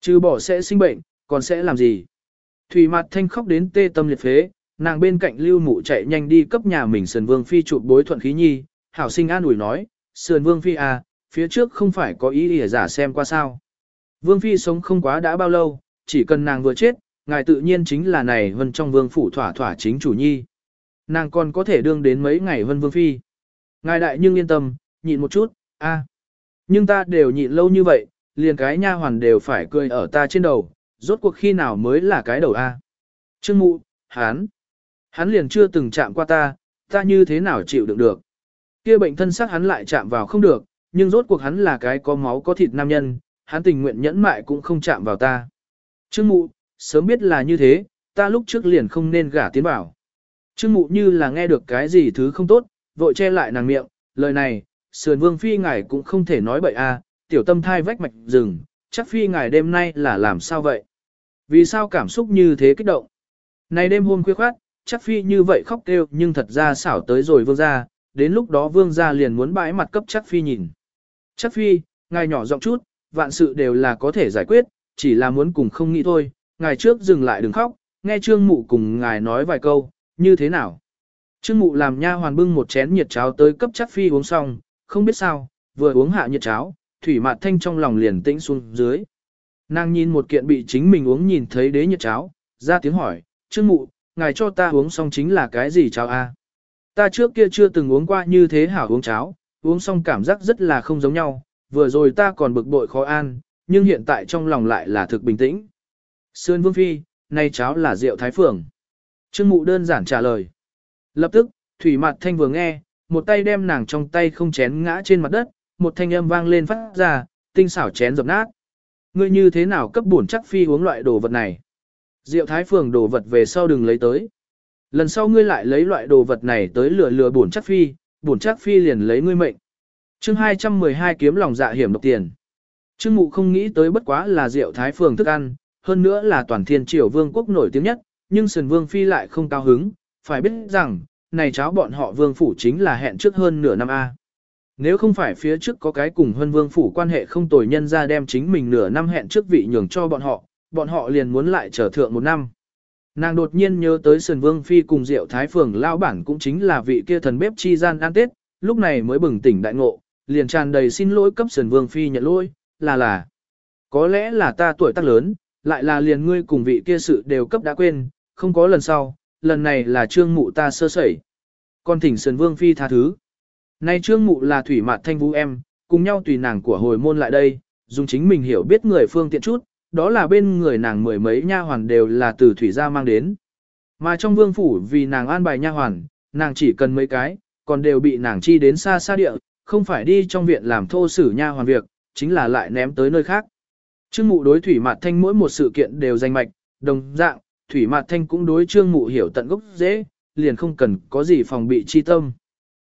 A: Trừ bỏ sẽ sinh bệnh, còn sẽ làm gì? Thủy mặt thanh khóc đến tê tâm liệt phế, nàng bên cạnh lưu mụ chạy nhanh đi cấp nhà mình sườn vương phi chụp bối thuận khí nhi, hảo sinh an ủi nói, sườn vương phi à, phía trước không phải có ý ỉa giả xem qua sao. Vương phi sống không quá đã bao lâu, chỉ cần nàng vừa chết, ngài tự nhiên chính là này vân trong vương phủ thỏa thỏa chính chủ nhi. Nàng còn có thể đương đến mấy ngày vân vương phi. Ngài đại nhưng yên tâm, nhịn một chút, a. Nhưng ta đều nhịn lâu như vậy, liền cái nha hoàn đều phải cười ở ta trên đầu, rốt cuộc khi nào mới là cái đầu a. Trương mụ, hán. Hắn liền chưa từng chạm qua ta, ta như thế nào chịu đựng được. Kia bệnh thân xác hắn lại chạm vào không được, nhưng rốt cuộc hắn là cái có máu có thịt nam nhân, hắn tình nguyện nhẫn mại cũng không chạm vào ta. Trương mụ, sớm biết là như thế, ta lúc trước liền không nên gả tiến bảo. Trương mụ như là nghe được cái gì thứ không tốt, vội che lại nàng miệng, lời này, sườn vương phi ngài cũng không thể nói bậy a, à, tiểu tâm thai vách mạch rừng, chắc phi ngài đêm nay là làm sao vậy? Vì sao cảm xúc như thế kích động? Này đêm hôm khuya khoát, chắc phi như vậy khóc kêu nhưng thật ra xảo tới rồi vương gia, đến lúc đó vương gia liền muốn bãi mặt cấp chắc phi nhìn. Chắc phi, ngài nhỏ giọng chút, vạn sự đều là có thể giải quyết, chỉ là muốn cùng không nghĩ thôi, ngài trước dừng lại đừng khóc, nghe trương mụ cùng ngài nói vài câu, như thế nào. Trương mụ làm nha hoàn bưng một chén nhiệt cháo tới cấp chắc phi uống xong, không biết sao, vừa uống hạ nhiệt cháo, thủy mạt thanh trong lòng liền tĩnh xuống dưới. Nàng nhìn một kiện bị chính mình uống nhìn thấy đế nhiệt cháo, ra tiếng hỏi, trương mụ, ngài cho ta uống xong chính là cái gì cháo a? Ta trước kia chưa từng uống qua như thế hảo uống cháo, uống xong cảm giác rất là không giống nhau, vừa rồi ta còn bực bội khó an, nhưng hiện tại trong lòng lại là thực bình tĩnh. Sơn Vương Phi, nay cháo là rượu thái phường. Trương Mụ đơn giản trả lời. Lập tức, Thủy Mạt Thanh vừa nghe, một tay đem nàng trong tay không chén ngã trên mặt đất, một thanh âm vang lên phát ra, tinh xảo chén dập nát. Ngươi như thế nào cấp bổn chắc phi uống loại đồ vật này? Diệu Thái Phường đồ vật về sau đừng lấy tới. Lần sau ngươi lại lấy loại đồ vật này tới lừa lừa bổn chắc phi, bổn chắc phi liền lấy ngươi mệnh. Chương 212 kiếm lòng dạ hiểm độc tiền. Trương Mụ không nghĩ tới bất quá là Diệu Thái Phường thức ăn, hơn nữa là toàn thiên triều vương quốc nổi tiếng nhất, nhưng Sần Vương Phi lại không cao hứng, phải biết rằng, này cháu bọn họ vương phủ chính là hẹn trước hơn nửa năm A. Nếu không phải phía trước có cái cùng huân vương phủ quan hệ không tồi nhân ra đem chính mình nửa năm hẹn trước vị nhường cho bọn họ, bọn họ liền muốn lại trở thượng một năm. Nàng đột nhiên nhớ tới sơn Vương Phi cùng Diệu Thái Phường lao bản cũng chính là vị kia thần bếp chi gian ăn tết, lúc này mới bừng tỉnh đại ngộ, liền tràn đầy xin lỗi cấp sơn Vương Phi nhận lỗi, là là. Có lẽ là ta tuổi tác lớn, lại là liền ngươi cùng vị kia sự đều cấp đã quên, không có lần sau, lần này là trương mụ ta sơ sẩy. Con thỉnh Sơn Vương Phi tha thứ. Nay trương mụ là thủy mạt thanh vũ em, cùng nhau tùy nàng của hồi môn lại đây, dùng chính mình hiểu biết người phương tiện chút, đó là bên người nàng mười mấy nha hoàn đều là từ thủy gia mang đến. Mà trong vương phủ vì nàng an bài nha hoàn, nàng chỉ cần mấy cái, còn đều bị nàng chi đến xa xa địa, không phải đi trong viện làm thô sử nha hoàn việc, chính là lại ném tới nơi khác. Trương mụ đối thủy mạt thanh mỗi một sự kiện đều danh mạch, đồng dạng, thủy mạt thanh cũng đối trương mụ hiểu tận gốc dễ, liền không cần có gì phòng bị chi tâm.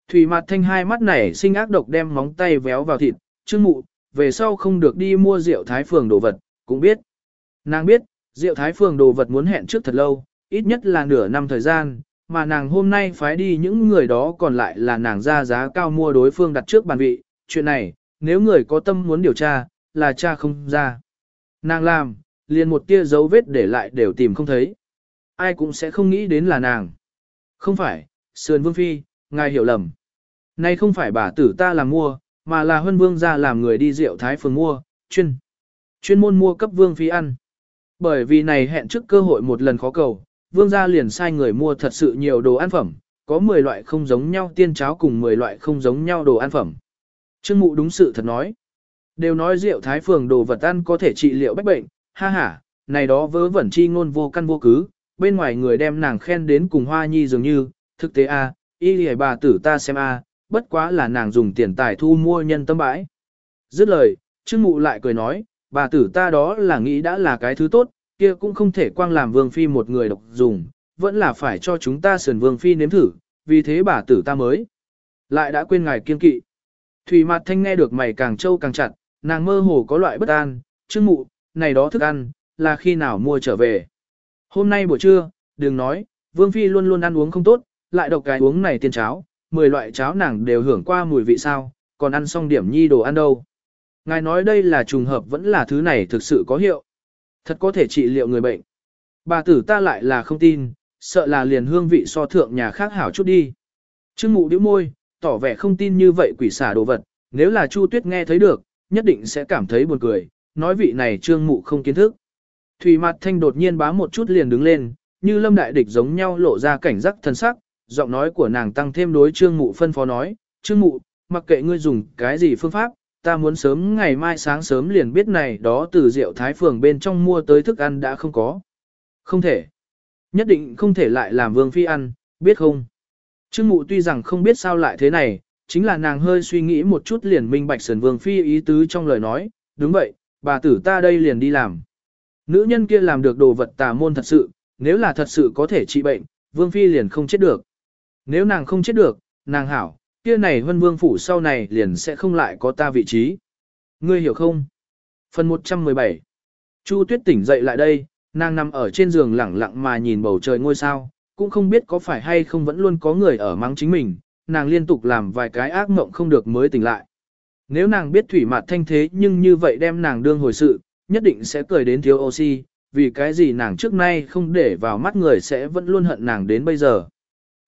A: Thủy mặt thanh hai mắt này sinh ác độc đem móng tay véo vào thịt, trương mụ, về sau không được đi mua rượu thái phường đồ vật, cũng biết. Nàng biết, rượu thái phường đồ vật muốn hẹn trước thật lâu, ít nhất là nửa năm thời gian, mà nàng hôm nay phái đi những người đó còn lại là nàng ra giá cao mua đối phương đặt trước bàn vị, chuyện này, nếu người có tâm muốn điều tra, là cha không ra. Nàng làm, liền một tia dấu vết để lại đều tìm không thấy. Ai cũng sẽ không nghĩ đến là nàng. Không phải, Sườn Vương Phi, ngài hiểu lầm. Nay không phải bà tử ta làm mua, mà là huân vương ra làm người đi rượu thái phường mua, chuyên. Chuyên môn mua cấp Vương Phi ăn. Bởi vì này hẹn trước cơ hội một lần khó cầu, Vương gia liền sai người mua thật sự nhiều đồ ăn phẩm, có 10 loại không giống nhau tiên cháo cùng 10 loại không giống nhau đồ ăn phẩm. Trương Mụ đúng sự thật nói. Đều nói rượu thái phường đồ vật ăn có thể trị liệu bách bệnh, ha ha, này đó vớ vẩn chi ngôn vô căn vô cứ, bên ngoài người đem nàng khen đến cùng hoa nhi dường như, thực tế a, y lì bà tử ta xem a, bất quá là nàng dùng tiền tài thu mua nhân tâm bãi. Dứt lời, Trương Mụ lại cười nói, bà tử ta đó là nghĩ đã là cái thứ tốt, kia cũng không thể quang làm vương phi một người độc dùng, vẫn là phải cho chúng ta sườn vương phi nếm thử, vì thế bà tử ta mới. Lại đã quên ngài kiên kỵ. Thủy mặt thanh nghe được mày càng trâu càng chặt, nàng mơ hồ có loại bất an, trương mụ, này đó thức ăn, là khi nào mua trở về. Hôm nay buổi trưa, đừng nói, vương phi luôn luôn ăn uống không tốt, lại độc cái uống này tiên cháo, 10 loại cháo nàng đều hưởng qua mùi vị sao, còn ăn xong điểm nhi đồ ăn đâu. Ngài nói đây là trùng hợp vẫn là thứ này thực sự có hiệu. Thật có thể trị liệu người bệnh. Bà tử ta lại là không tin, sợ là liền hương vị so thượng nhà khác hảo chút đi. Trương mụ điếu môi, tỏ vẻ không tin như vậy quỷ xả đồ vật, nếu là Chu Tuyết nghe thấy được, nhất định sẽ cảm thấy buồn cười, nói vị này trương mụ không kiến thức. Thủy mặt thanh đột nhiên bá một chút liền đứng lên, như lâm đại địch giống nhau lộ ra cảnh giác thân sắc, giọng nói của nàng tăng thêm đối trương mụ phân phó nói, trương mụ, mặc kệ ngươi dùng cái gì phương pháp, ta muốn sớm ngày mai sáng sớm liền biết này đó từ rượu thái phường bên trong mua tới thức ăn đã không có. Không thể. Nhất định không thể lại làm vương phi ăn, biết không? Trương mụ tuy rằng không biết sao lại thế này, chính là nàng hơi suy nghĩ một chút liền minh bạch sườn vương phi ý tứ trong lời nói, đúng vậy, bà tử ta đây liền đi làm. Nữ nhân kia làm được đồ vật tà môn thật sự, nếu là thật sự có thể trị bệnh, vương phi liền không chết được. Nếu nàng không chết được, nàng hảo, kia này huân vương phủ sau này liền sẽ không lại có ta vị trí. Ngươi hiểu không? Phần 117 Chu tuyết tỉnh dậy lại đây, nàng nằm ở trên giường lẳng lặng mà nhìn bầu trời ngôi sao, cũng không biết có phải hay không vẫn luôn có người ở mắng chính mình, nàng liên tục làm vài cái ác mộng không được mới tỉnh lại. Nếu nàng biết thủy mặt thanh thế nhưng như vậy đem nàng đương hồi sự, nhất định sẽ cười đến thiếu oxy, vì cái gì nàng trước nay không để vào mắt người sẽ vẫn luôn hận nàng đến bây giờ.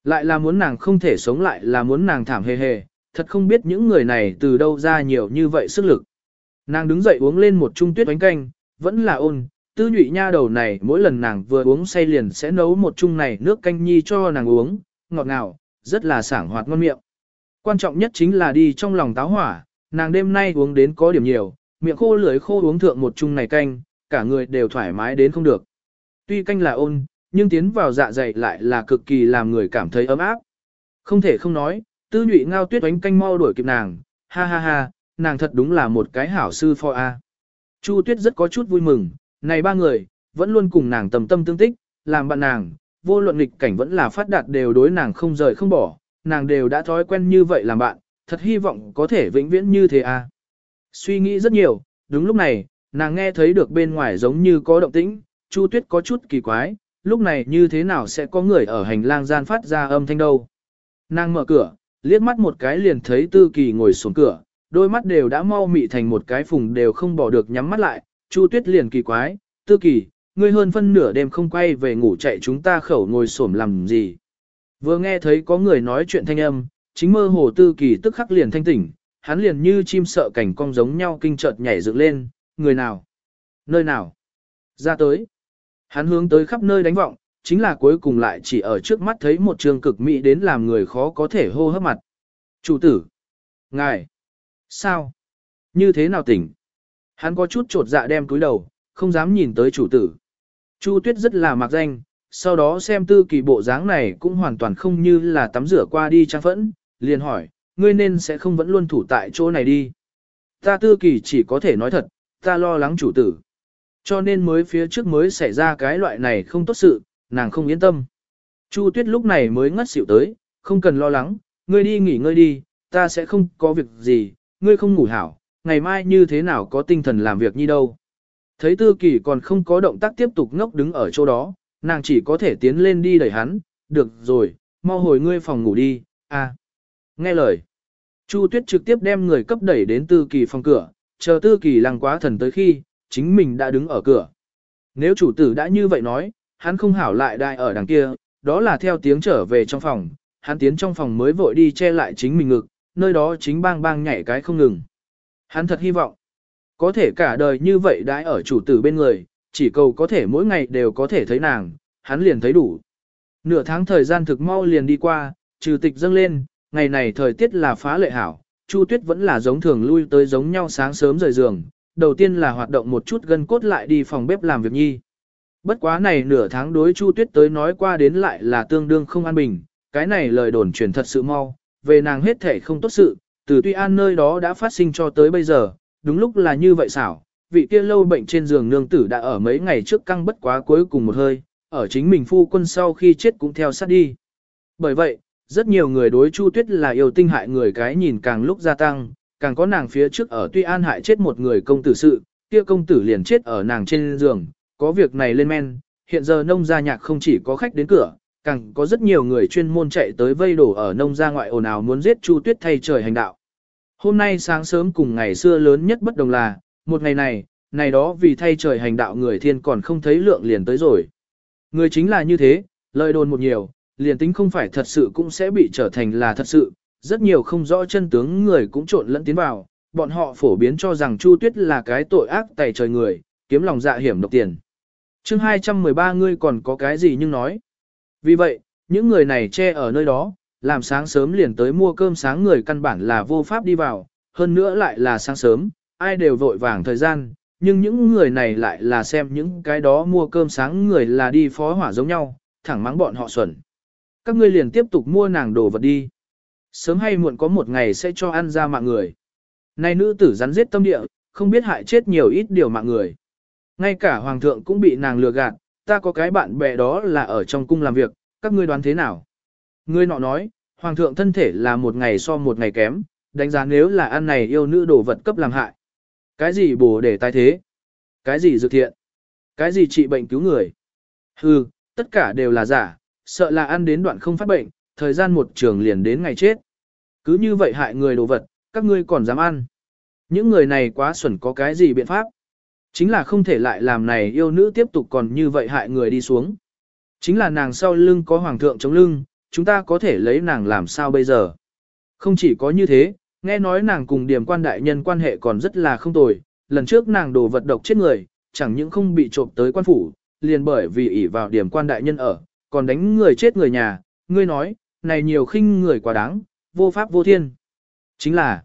A: Lại là muốn nàng không thể sống lại là muốn nàng thảm hề hề, thật không biết những người này từ đâu ra nhiều như vậy sức lực. Nàng đứng dậy uống lên một chung tuyết bánh canh, vẫn là ôn, tư nhụy nha đầu này mỗi lần nàng vừa uống say liền sẽ nấu một chung này nước canh nhi cho nàng uống, ngọt ngào, rất là sảng hoạt ngon miệng. Quan trọng nhất chính là đi trong lòng táo hỏa, nàng đêm nay uống đến có điểm nhiều, miệng khô lưỡi khô uống thượng một chung này canh, cả người đều thoải mái đến không được. Tuy canh là ôn, nhưng tiến vào dạ dày lại là cực kỳ làm người cảm thấy ấm áp. Không thể không nói, tư nhụy ngao tuyết oánh canh mau đuổi kịp nàng, ha ha ha, nàng thật đúng là một cái hảo sư pho a. Chu tuyết rất có chút vui mừng, này ba người, vẫn luôn cùng nàng tầm tâm tương tích, làm bạn nàng, vô luận nghịch cảnh vẫn là phát đạt đều đối nàng không rời không bỏ, nàng đều đã thói quen như vậy làm bạn, thật hy vọng có thể vĩnh viễn như thế a. Suy nghĩ rất nhiều, đúng lúc này, nàng nghe thấy được bên ngoài giống như có động tĩnh, Chu Tuyết có chút kỳ quái, lúc này như thế nào sẽ có người ở hành lang gian phát ra âm thanh đâu. Nàng mở cửa, liếc mắt một cái liền thấy Tư Kỳ ngồi xuống cửa, đôi mắt đều đã mau mị thành một cái phùng đều không bỏ được nhắm mắt lại, Chu Tuyết liền kỳ quái, Tư Kỳ, ngươi hơn phân nửa đêm không quay về ngủ chạy chúng ta khẩu ngồi xổm làm gì. Vừa nghe thấy có người nói chuyện thanh âm, chính mơ hồ Tư Kỳ tức khắc liền thanh tỉnh, hắn liền như chim sợ cảnh cong giống nhau kinh chợt nhảy dựng lên, người nào? Nơi nào? Ra tới. Hắn hướng tới khắp nơi đánh vọng, chính là cuối cùng lại chỉ ở trước mắt thấy một trường cực mỹ đến làm người khó có thể hô hấp mặt. Chủ tử. Ngài. Sao? Như thế nào tỉnh? Hắn có chút trột dạ đem túi đầu, không dám nhìn tới chủ tử. Chu tuyết rất là mặc danh, sau đó xem tư kỳ bộ dáng này cũng hoàn toàn không như là tắm rửa qua đi trang phẫn, liền hỏi, ngươi nên sẽ không vẫn luôn thủ tại chỗ này đi. Ta tư kỳ chỉ có thể nói thật, ta lo lắng chủ tử. Cho nên mới phía trước mới xảy ra cái loại này không tốt sự, nàng không yên tâm. Chu tuyết lúc này mới ngất xỉu tới, không cần lo lắng, ngươi đi nghỉ ngơi đi, ta sẽ không có việc gì, ngươi không ngủ hảo, ngày mai như thế nào có tinh thần làm việc như đâu. Thấy tư kỳ còn không có động tác tiếp tục ngốc đứng ở chỗ đó, nàng chỉ có thể tiến lên đi đẩy hắn, được rồi, mau hồi ngươi phòng ngủ đi, à. Nghe lời. Chu tuyết trực tiếp đem người cấp đẩy đến tư kỳ phòng cửa, chờ tư kỳ lăng quá thần tới khi, chính mình đã đứng ở cửa. Nếu chủ tử đã như vậy nói, hắn không hảo lại đại ở đằng kia, đó là theo tiếng trở về trong phòng, hắn tiến trong phòng mới vội đi che lại chính mình ngực, nơi đó chính bang bang nhảy cái không ngừng. Hắn thật hy vọng, có thể cả đời như vậy đãi ở chủ tử bên người, chỉ cầu có thể mỗi ngày đều có thể thấy nàng, hắn liền thấy đủ. Nửa tháng thời gian thực mau liền đi qua, trừ tịch dâng lên, ngày này thời tiết là phá lệ hảo, Chu Tuyết vẫn là giống thường lui tới giống nhau sáng sớm rời giường, đầu tiên là hoạt động một chút gân cốt lại đi phòng bếp làm việc nhi. Bất quá này nửa tháng đối Chu Tuyết tới nói qua đến lại là tương đương không an bình, cái này lời đồn truyền thật sự mau, về nàng hết thể không tốt sự, từ tuy an nơi đó đã phát sinh cho tới bây giờ, đúng lúc là như vậy xảo, vị kia lâu bệnh trên giường nương tử đã ở mấy ngày trước căng bất quá cuối cùng một hơi, ở chính mình phu quân sau khi chết cũng theo sát đi. Bởi vậy, rất nhiều người đối Chu Tuyết là yêu tinh hại người cái nhìn càng lúc gia tăng, càng có nàng phía trước ở tuy an hại chết một người công tử sự, kia công tử liền chết ở nàng trên giường, có việc này lên men, hiện giờ nông gia nhạc không chỉ có khách đến cửa, càng có rất nhiều người chuyên môn chạy tới vây đổ ở nông gia ngoại ồn ào muốn giết Chu Tuyết thay trời hành đạo. Hôm nay sáng sớm cùng ngày xưa lớn nhất bất đồng là, một ngày này, này đó vì thay trời hành đạo người thiên còn không thấy lượng liền tới rồi. Người chính là như thế, lời đồn một nhiều, liền tính không phải thật sự cũng sẽ bị trở thành là thật sự, rất nhiều không rõ chân tướng người cũng trộn lẫn tiến vào, bọn họ phổ biến cho rằng Chu Tuyết là cái tội ác tày trời người, kiếm lòng dạ hiểm độc tiền. chương 213 ngươi còn có cái gì nhưng nói. Vì vậy, những người này che ở nơi đó, làm sáng sớm liền tới mua cơm sáng người căn bản là vô pháp đi vào, hơn nữa lại là sáng sớm, ai đều vội vàng thời gian, nhưng những người này lại là xem những cái đó mua cơm sáng người là đi phó hỏa giống nhau, thẳng mắng bọn họ xuẩn. Các ngươi liền tiếp tục mua nàng đồ vật đi. Sớm hay muộn có một ngày sẽ cho ăn ra mạng người. Nay nữ tử rắn giết tâm địa, không biết hại chết nhiều ít điều mạng người. Ngay cả hoàng thượng cũng bị nàng lừa gạt, ta có cái bạn bè đó là ở trong cung làm việc, các ngươi đoán thế nào? Ngươi nọ nói, hoàng thượng thân thể là một ngày so một ngày kém, đánh giá nếu là ăn này yêu nữ đồ vật cấp làm hại. Cái gì bổ để tái thế? Cái gì dược thiện? Cái gì trị bệnh cứu người? Hừ, tất cả đều là giả, sợ là ăn đến đoạn không phát bệnh, thời gian một trường liền đến ngày chết. Cứ như vậy hại người đồ vật, các ngươi còn dám ăn. Những người này quá xuẩn có cái gì biện pháp? Chính là không thể lại làm này yêu nữ tiếp tục còn như vậy hại người đi xuống. Chính là nàng sau lưng có hoàng thượng chống lưng, chúng ta có thể lấy nàng làm sao bây giờ? Không chỉ có như thế, nghe nói nàng cùng điểm quan đại nhân quan hệ còn rất là không tồi, lần trước nàng đồ vật độc chết người, chẳng những không bị trộm tới quan phủ, liền bởi vì ỷ vào điểm quan đại nhân ở, còn đánh người chết người nhà, ngươi nói, này nhiều khinh người quá đáng, vô pháp vô thiên. Chính là,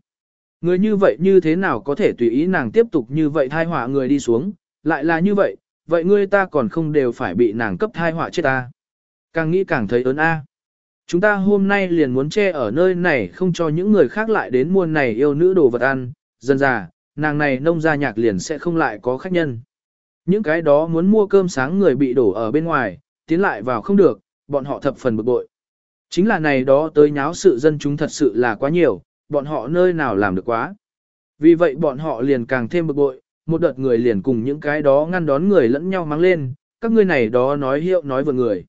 A: người như vậy như thế nào có thể tùy ý nàng tiếp tục như vậy thai họa người đi xuống, lại là như vậy, vậy ngươi ta còn không đều phải bị nàng cấp thai họa chết ta. Càng nghĩ càng thấy ớn a. Chúng ta hôm nay liền muốn che ở nơi này không cho những người khác lại đến muôn này yêu nữ đồ vật ăn, dần già, nàng này nông gia nhạc liền sẽ không lại có khách nhân. Những cái đó muốn mua cơm sáng người bị đổ ở bên ngoài, tiến lại vào không được, bọn họ thập phần bực bội. Chính là này đó tới nháo sự dân chúng thật sự là quá nhiều, bọn họ nơi nào làm được quá. Vì vậy bọn họ liền càng thêm bực bội, một đợt người liền cùng những cái đó ngăn đón người lẫn nhau mang lên, các ngươi này đó nói hiệu nói vừa người.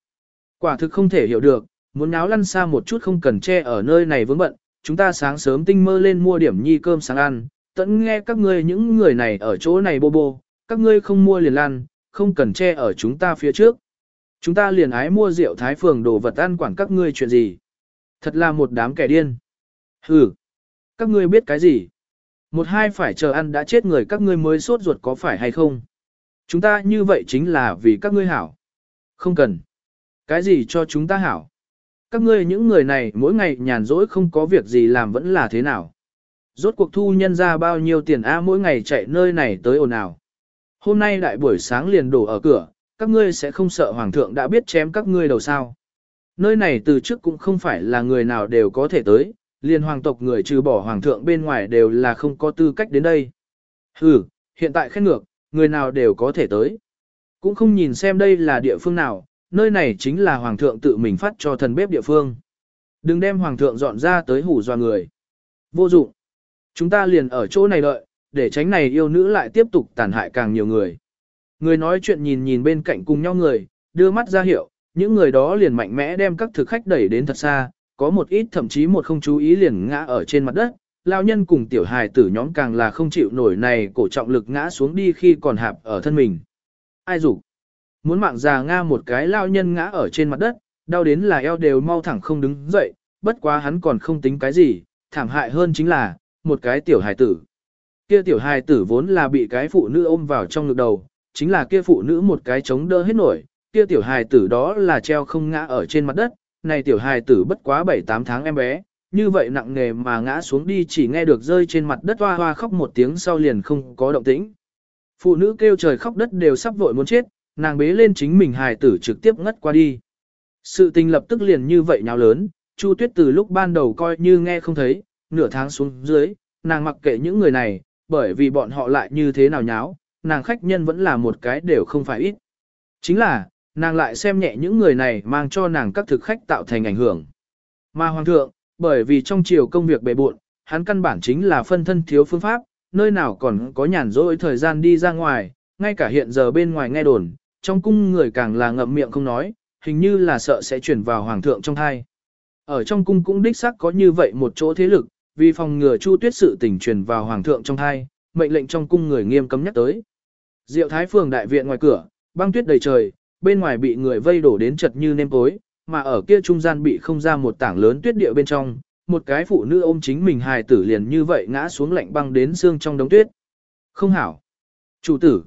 A: Quả thực không thể hiểu được, muốn nháo lăn xa một chút không cần che ở nơi này vướng bận, chúng ta sáng sớm tinh mơ lên mua điểm nhi cơm sáng ăn, tận nghe các ngươi những người này ở chỗ này bô bô, các ngươi không mua liền lăn, không cần che ở chúng ta phía trước. Chúng ta liền ái mua rượu thái phường đồ vật ăn quản các ngươi chuyện gì. Thật là một đám kẻ điên. Hừ, các ngươi biết cái gì? Một hai phải chờ ăn đã chết người các ngươi mới sốt ruột có phải hay không? Chúng ta như vậy chính là vì các ngươi hảo. Không cần. Cái gì cho chúng ta hảo? Các ngươi những người này mỗi ngày nhàn rỗi không có việc gì làm vẫn là thế nào? Rốt cuộc thu nhân ra bao nhiêu tiền A mỗi ngày chạy nơi này tới ồn ào. Hôm nay đại buổi sáng liền đổ ở cửa, các ngươi sẽ không sợ hoàng thượng đã biết chém các ngươi đầu sao. Nơi này từ trước cũng không phải là người nào đều có thể tới, liền hoàng tộc người trừ bỏ hoàng thượng bên ngoài đều là không có tư cách đến đây. Ừ, hiện tại khen ngược, người nào đều có thể tới. Cũng không nhìn xem đây là địa phương nào, nơi này chính là hoàng thượng tự mình phát cho thần bếp địa phương. Đừng đem hoàng thượng dọn ra tới hủ doa người. Vô dụng. Chúng ta liền ở chỗ này đợi, để tránh này yêu nữ lại tiếp tục tàn hại càng nhiều người. Người nói chuyện nhìn nhìn bên cạnh cùng nhau người, đưa mắt ra hiệu, những người đó liền mạnh mẽ đem các thực khách đẩy đến thật xa, có một ít thậm chí một không chú ý liền ngã ở trên mặt đất, lao nhân cùng tiểu hài tử nhóm càng là không chịu nổi này cổ trọng lực ngã xuống đi khi còn hạp ở thân mình. Ai rủ? Muốn mạng già Nga một cái lao nhân ngã ở trên mặt đất, đau đến là eo đều mau thẳng không đứng dậy, bất quá hắn còn không tính cái gì, thảm hại hơn chính là, một cái tiểu hài tử. Kia tiểu hài tử vốn là bị cái phụ nữ ôm vào trong ngực đầu, chính là kia phụ nữ một cái chống đỡ hết nổi, kia tiểu hài tử đó là treo không ngã ở trên mặt đất, này tiểu hài tử bất quá 7-8 tháng em bé, như vậy nặng nề mà ngã xuống đi chỉ nghe được rơi trên mặt đất hoa hoa khóc một tiếng sau liền không có động tĩnh. Phụ nữ kêu trời khóc đất đều sắp vội muốn chết, nàng bế lên chính mình hài tử trực tiếp ngất qua đi. Sự tình lập tức liền như vậy nhào lớn, Chu Tuyết từ lúc ban đầu coi như nghe không thấy, nửa tháng xuống dưới, nàng mặc kệ những người này, bởi vì bọn họ lại như thế nào nháo, nàng khách nhân vẫn là một cái đều không phải ít. Chính là, nàng lại xem nhẹ những người này mang cho nàng các thực khách tạo thành ảnh hưởng. Mà hoàng thượng, bởi vì trong chiều công việc bề bộn, hắn căn bản chính là phân thân thiếu phương pháp, nơi nào còn có nhàn rỗi thời gian đi ra ngoài, ngay cả hiện giờ bên ngoài nghe đồn, trong cung người càng là ngậm miệng không nói, hình như là sợ sẽ chuyển vào hoàng thượng trong thai. Ở trong cung cũng đích xác có như vậy một chỗ thế lực, vì phòng ngừa Chu Tuyết sự tình truyền vào hoàng thượng trong thai, mệnh lệnh trong cung người nghiêm cấm nhắc tới. Diệu Thái phường đại viện ngoài cửa, băng tuyết đầy trời, bên ngoài bị người vây đổ đến chật như nêm tối, mà ở kia trung gian bị không ra một tảng lớn tuyết địa bên trong, một cái phụ nữ ôm chính mình hài tử liền như vậy ngã xuống lạnh băng đến xương trong đống tuyết. Không hảo. Chủ tử.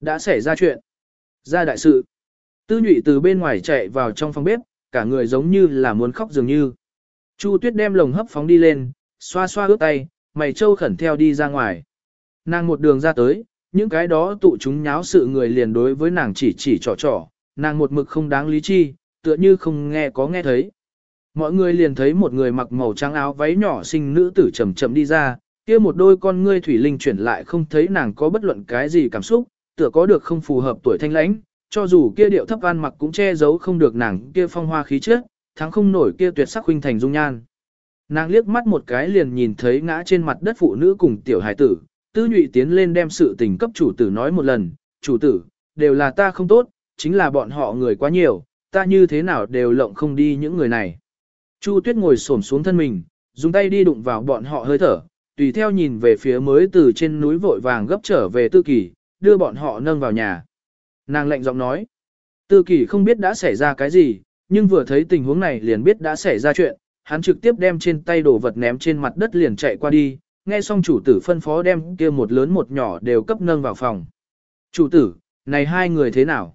A: Đã xảy ra chuyện. Ra đại sự. Tư nhụy từ bên ngoài chạy vào trong phòng bếp, cả người giống như là muốn khóc dường như. Chu tuyết đem lồng hấp phóng đi lên, xoa xoa ướt tay, mày trâu khẩn theo đi ra ngoài. Nàng một đường ra tới, những cái đó tụ chúng nháo sự người liền đối với nàng chỉ chỉ trò trò, nàng một mực không đáng lý chi, tựa như không nghe có nghe thấy. Mọi người liền thấy một người mặc màu trắng áo váy nhỏ xinh nữ tử chậm chậm đi ra, kia một đôi con ngươi thủy linh chuyển lại không thấy nàng có bất luận cái gì cảm xúc, tựa có được không phù hợp tuổi thanh lãnh, cho dù kia điệu thấp an mặc cũng che giấu không được nàng kia phong hoa khí chất, thắng không nổi kia tuyệt sắc huynh thành dung nhan. Nàng liếc mắt một cái liền nhìn thấy ngã trên mặt đất phụ nữ cùng tiểu hải tử, tư nhụy tiến lên đem sự tình cấp chủ tử nói một lần, chủ tử, đều là ta không tốt, chính là bọn họ người quá nhiều, ta như thế nào đều lộng không đi những người này. Chu tuyết ngồi xổm xuống thân mình, dùng tay đi đụng vào bọn họ hơi thở, tùy theo nhìn về phía mới từ trên núi vội vàng gấp trở về tư kỳ, đưa bọn họ nâng vào nhà. Nàng lạnh giọng nói, tư kỳ không biết đã xảy ra cái gì, nhưng vừa thấy tình huống này liền biết đã xảy ra chuyện, hắn trực tiếp đem trên tay đồ vật ném trên mặt đất liền chạy qua đi, nghe xong chủ tử phân phó đem kia một lớn một nhỏ đều cấp nâng vào phòng. Chủ tử, này hai người thế nào?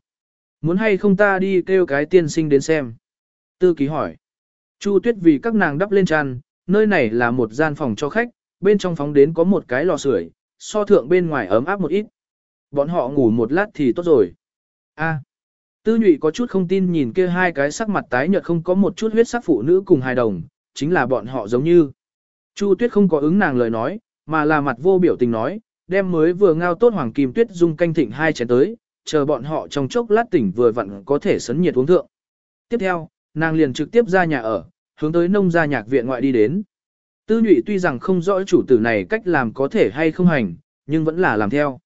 A: Muốn hay không ta đi kêu cái tiên sinh đến xem? Tư ký hỏi. Chu tuyết vì các nàng đắp lên tràn, nơi này là một gian phòng cho khách, bên trong phóng đến có một cái lò sưởi, so thượng bên ngoài ấm áp một ít. Bọn họ ngủ một lát thì tốt rồi. A. Tư nhụy có chút không tin nhìn kia hai cái sắc mặt tái nhợt không có một chút huyết sắc phụ nữ cùng hài đồng, chính là bọn họ giống như. Chu tuyết không có ứng nàng lời nói, mà là mặt vô biểu tình nói, đem mới vừa ngao tốt hoàng kim tuyết dung canh thịnh hai chén tới, chờ bọn họ trong chốc lát tỉnh vừa vặn có thể sấn nhiệt uống thượng. Tiếp theo, nàng liền trực tiếp ra nhà ở, hướng tới nông gia nhạc viện ngoại đi đến. Tư nhụy tuy rằng không rõ chủ tử này cách làm có thể hay không hành, nhưng vẫn là làm theo.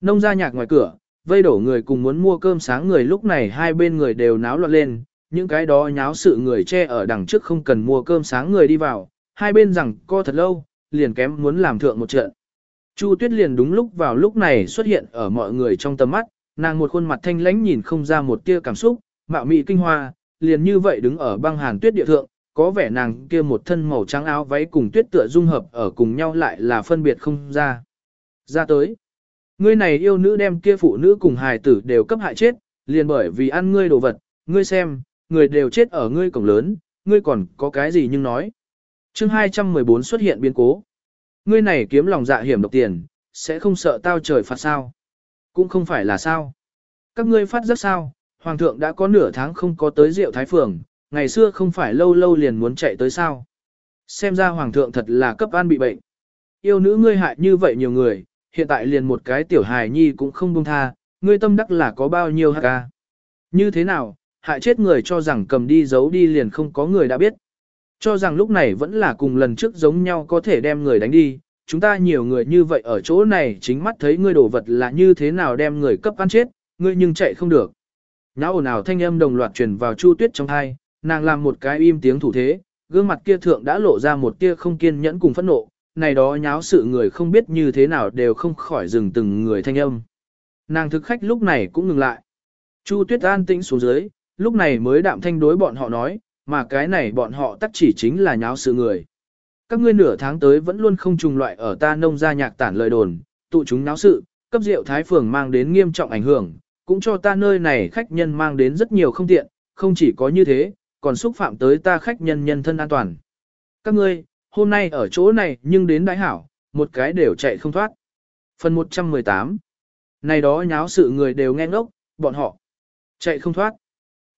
A: Nông gia nhạc ngoài cửa, vây đổ người cùng muốn mua cơm sáng người lúc này hai bên người đều náo loạn lên, những cái đó nháo sự người che ở đằng trước không cần mua cơm sáng người đi vào, hai bên rằng co thật lâu, liền kém muốn làm thượng một trận. Chu Tuyết liền đúng lúc vào lúc này xuất hiện ở mọi người trong tầm mắt, nàng một khuôn mặt thanh lãnh nhìn không ra một tia cảm xúc, mạo mị kinh hoa, liền như vậy đứng ở băng hàn tuyết địa thượng, có vẻ nàng kia một thân màu trắng áo váy cùng tuyết tựa dung hợp ở cùng nhau lại là phân biệt không ra. Ra tới. Ngươi này yêu nữ đem kia phụ nữ cùng hài tử đều cấp hại chết, liền bởi vì ăn ngươi đồ vật, ngươi xem, người đều chết ở ngươi cổng lớn, ngươi còn có cái gì nhưng nói chương 214 xuất hiện biến cố. Ngươi này kiếm lòng dạ hiểm độc tiền, sẽ không sợ tao trời phạt sao. Cũng không phải là sao. Các ngươi phát rất sao, Hoàng thượng đã có nửa tháng không có tới rượu thái phường, ngày xưa không phải lâu lâu liền muốn chạy tới sao. Xem ra Hoàng thượng thật là cấp an bị bệnh. Yêu nữ ngươi hại như vậy nhiều người, hiện tại liền một cái tiểu hài nhi cũng không buông tha, ngươi tâm đắc là có bao nhiêu hạt ca. Như thế nào, hại chết người cho rằng cầm đi giấu đi liền không có người đã biết. Cho rằng lúc này vẫn là cùng lần trước giống nhau có thể đem người đánh đi, chúng ta nhiều người như vậy ở chỗ này chính mắt thấy ngươi đổ vật là như thế nào đem người cấp ăn chết, ngươi nhưng chạy không được. Nháo ồn ào thanh âm đồng loạt truyền vào Chu Tuyết trong hai, nàng làm một cái im tiếng thủ thế, gương mặt kia thượng đã lộ ra một tia không kiên nhẫn cùng phẫn nộ, này đó nháo sự người không biết như thế nào đều không khỏi dừng từng người thanh âm. Nàng thực khách lúc này cũng ngừng lại. Chu Tuyết an tĩnh xuống dưới, lúc này mới đạm thanh đối bọn họ nói, mà cái này bọn họ tắc chỉ chính là nháo sự người. Các ngươi nửa tháng tới vẫn luôn không trùng loại ở ta nông gia nhạc tản lời đồn, tụ chúng náo sự, cấp rượu thái phường mang đến nghiêm trọng ảnh hưởng, cũng cho ta nơi này khách nhân mang đến rất nhiều không tiện, không chỉ có như thế, còn xúc phạm tới ta khách nhân nhân thân an toàn. Các ngươi, hôm nay ở chỗ này nhưng đến đại hảo, một cái đều chạy không thoát. Phần 118 Này đó nháo sự người đều nghe ngốc, bọn họ chạy không thoát.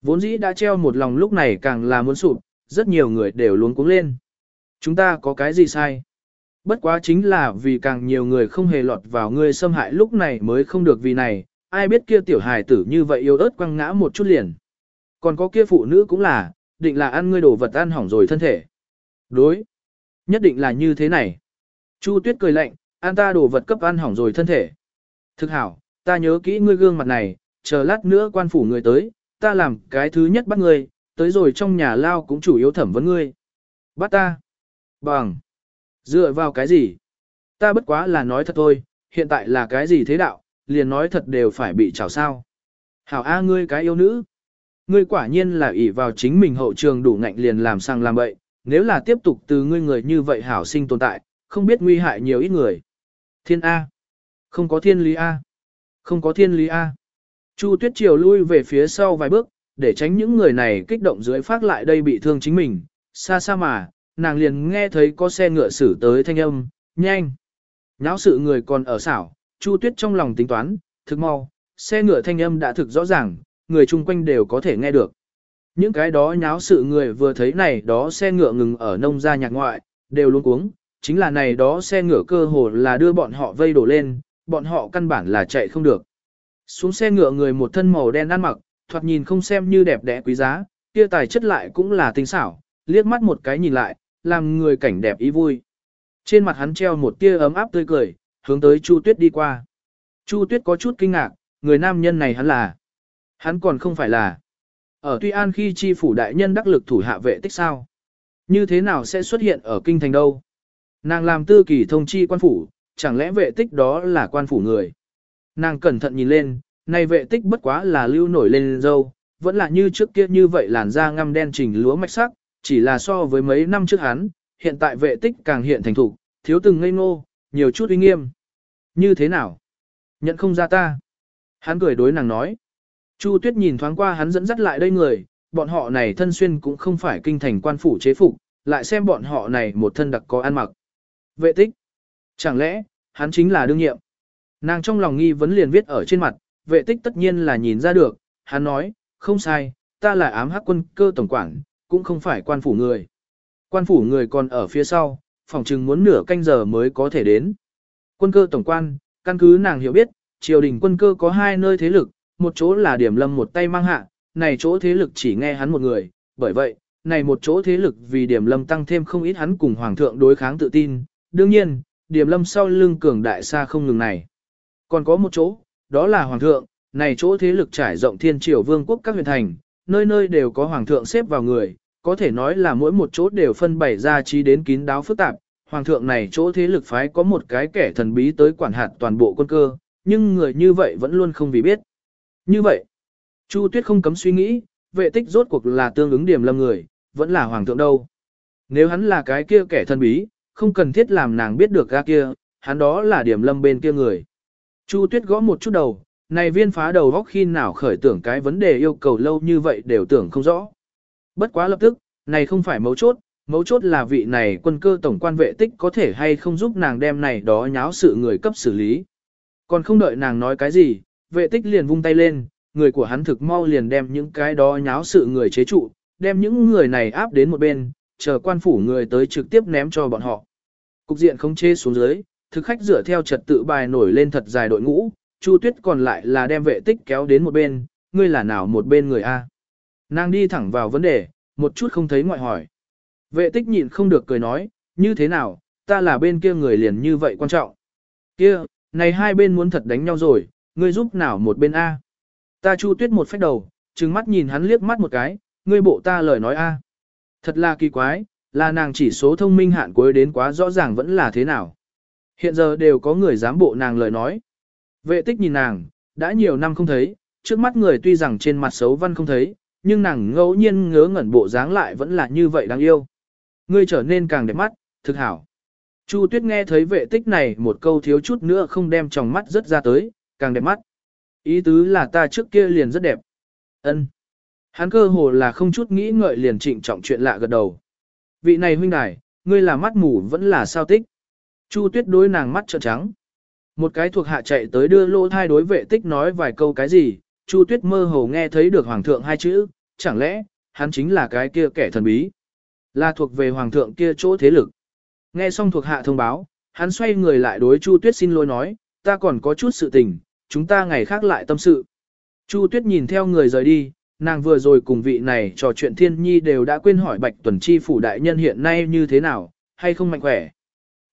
A: Vốn dĩ đã treo một lòng lúc này càng là muốn sụp, rất nhiều người đều luống cuống lên. Chúng ta có cái gì sai? Bất quá chính là vì càng nhiều người không hề lọt vào ngươi xâm hại lúc này mới không được vì này, ai biết kia tiểu hài tử như vậy yêu ớt quăng ngã một chút liền. Còn có kia phụ nữ cũng là, định là ăn ngươi đồ vật ăn hỏng rồi thân thể. Đối. Nhất định là như thế này. Chu Tuyết cười lạnh, ăn ta đồ vật cấp ăn hỏng rồi thân thể. Thực hảo, ta nhớ kỹ ngươi gương mặt này, chờ lát nữa quan phủ người tới, ta làm cái thứ nhất bắt ngươi, tới rồi trong nhà lao cũng chủ yếu thẩm vấn ngươi. Bắt ta. Bằng. Dựa vào cái gì? Ta bất quá là nói thật thôi, hiện tại là cái gì thế đạo, liền nói thật đều phải bị trào sao. Hảo A ngươi cái yêu nữ. Ngươi quả nhiên là ỷ vào chính mình hậu trường đủ ngạnh liền làm sang làm bậy, nếu là tiếp tục từ ngươi người như vậy hảo sinh tồn tại, không biết nguy hại nhiều ít người. Thiên A. Không có thiên lý A. Không có thiên lý A. Chu Tuyết Triều lui về phía sau vài bước, để tránh những người này kích động dưới phát lại đây bị thương chính mình. Xa xa mà, nàng liền nghe thấy có xe ngựa xử tới thanh âm, nhanh. náo sự người còn ở xảo, Chu Tuyết trong lòng tính toán, thực mau, xe ngựa thanh âm đã thực rõ ràng, người chung quanh đều có thể nghe được. Những cái đó nháo sự người vừa thấy này đó xe ngựa ngừng ở nông gia nhạc ngoại, đều luôn cuống, chính là này đó xe ngựa cơ hồ là đưa bọn họ vây đổ lên, bọn họ căn bản là chạy không được. Xuống xe ngựa người một thân màu đen ăn mặc, thoạt nhìn không xem như đẹp đẽ quý giá, kia tài chất lại cũng là tinh xảo, liếc mắt một cái nhìn lại, làm người cảnh đẹp ý vui. Trên mặt hắn treo một tia ấm áp tươi cười, hướng tới Chu Tuyết đi qua. Chu Tuyết có chút kinh ngạc, người nam nhân này hắn là. Hắn còn không phải là. Ở Tuy An khi chi phủ đại nhân đắc lực thủ hạ vệ tích sao? Như thế nào sẽ xuất hiện ở kinh thành đâu? Nàng làm tư kỳ thông chi quan phủ, chẳng lẽ vệ tích đó là quan phủ người? Nàng cẩn thận nhìn lên, này vệ tích bất quá là lưu nổi lên dâu, vẫn là như trước kia như vậy làn da ngăm đen chỉnh lúa mạch sắc, chỉ là so với mấy năm trước hắn, hiện tại vệ tích càng hiện thành thục, thiếu từng ngây ngô, nhiều chút uy nghiêm. Như thế nào? Nhận không ra ta. Hắn cười đối nàng nói. Chu Tuyết nhìn thoáng qua hắn dẫn dắt lại đây người, bọn họ này thân xuyên cũng không phải kinh thành quan phủ chế phục, lại xem bọn họ này một thân đặc có ăn mặc. Vệ tích. Chẳng lẽ, hắn chính là đương nhiệm. Nàng trong lòng nghi vấn liền viết ở trên mặt, vệ tích tất nhiên là nhìn ra được, hắn nói, không sai, ta là ám hắc quân cơ tổng quản, cũng không phải quan phủ người. Quan phủ người còn ở phía sau, phòng chừng muốn nửa canh giờ mới có thể đến. Quân cơ tổng quan, căn cứ nàng hiểu biết, triều đình quân cơ có hai nơi thế lực, một chỗ là điểm lâm một tay mang hạ, này chỗ thế lực chỉ nghe hắn một người, bởi vậy, này một chỗ thế lực vì điểm lâm tăng thêm không ít hắn cùng hoàng thượng đối kháng tự tin, đương nhiên, điểm lâm sau lưng cường đại xa không ngừng này. Còn có một chỗ, đó là hoàng thượng, này chỗ thế lực trải rộng thiên triều vương quốc các huyện thành, nơi nơi đều có hoàng thượng xếp vào người, có thể nói là mỗi một chỗ đều phân bày ra trí đến kín đáo phức tạp. Hoàng thượng này chỗ thế lực phái có một cái kẻ thần bí tới quản hạt toàn bộ quân cơ, nhưng người như vậy vẫn luôn không vì biết. Như vậy, Chu Tuyết không cấm suy nghĩ, vệ tích rốt cuộc là tương ứng điểm lâm người, vẫn là hoàng thượng đâu. Nếu hắn là cái kia kẻ thần bí, không cần thiết làm nàng biết được ra kia, hắn đó là điểm lâm bên kia người. Chu Tuyết gõ một chút đầu, này viên phá đầu góc khi nào khởi tưởng cái vấn đề yêu cầu lâu như vậy đều tưởng không rõ. Bất quá lập tức, này không phải mấu chốt, mấu chốt là vị này quân cơ tổng quan vệ tích có thể hay không giúp nàng đem này đó nháo sự người cấp xử lý. Còn không đợi nàng nói cái gì, vệ tích liền vung tay lên, người của hắn thực mau liền đem những cái đó nháo sự người chế trụ, đem những người này áp đến một bên, chờ quan phủ người tới trực tiếp ném cho bọn họ. Cục diện không chê xuống dưới, thực khách dựa theo trật tự bài nổi lên thật dài đội ngũ, Chu Tuyết còn lại là đem vệ tích kéo đến một bên, ngươi là nào một bên người A. Nàng đi thẳng vào vấn đề, một chút không thấy ngoại hỏi. Vệ tích nhịn không được cười nói, như thế nào, ta là bên kia người liền như vậy quan trọng. Kia, này hai bên muốn thật đánh nhau rồi, ngươi giúp nào một bên A. Ta Chu Tuyết một phách đầu, trừng mắt nhìn hắn liếc mắt một cái, ngươi bộ ta lời nói A. Thật là kỳ quái, là nàng chỉ số thông minh hạn cuối đến quá rõ ràng vẫn là thế nào. Hiện giờ đều có người dám bộ nàng lời nói. Vệ tích nhìn nàng, đã nhiều năm không thấy, trước mắt người tuy rằng trên mặt xấu văn không thấy, nhưng nàng ngẫu nhiên ngớ ngẩn bộ dáng lại vẫn là như vậy đáng yêu. Ngươi trở nên càng đẹp mắt, thực hảo. Chu Tuyết nghe thấy vệ tích này một câu thiếu chút nữa không đem tròng mắt rất ra tới, càng đẹp mắt. Ý tứ là ta trước kia liền rất đẹp. Ân. Hắn cơ hồ là không chút nghĩ ngợi liền trịnh trọng chuyện lạ gật đầu. Vị này huynh đài, ngươi là mắt mù vẫn là sao tích. Chu tuyết đối nàng mắt trợn trắng. Một cái thuộc hạ chạy tới đưa lô thai đối vệ tích nói vài câu cái gì, Chu tuyết mơ hồ nghe thấy được hoàng thượng hai chữ, chẳng lẽ, hắn chính là cái kia kẻ thần bí. Là thuộc về hoàng thượng kia chỗ thế lực. Nghe xong thuộc hạ thông báo, hắn xoay người lại đối Chu tuyết xin lỗi nói, ta còn có chút sự tình, chúng ta ngày khác lại tâm sự. Chu tuyết nhìn theo người rời đi, nàng vừa rồi cùng vị này trò chuyện thiên nhi đều đã quên hỏi bạch tuần chi phủ đại nhân hiện nay như thế nào, hay không mạnh khỏe.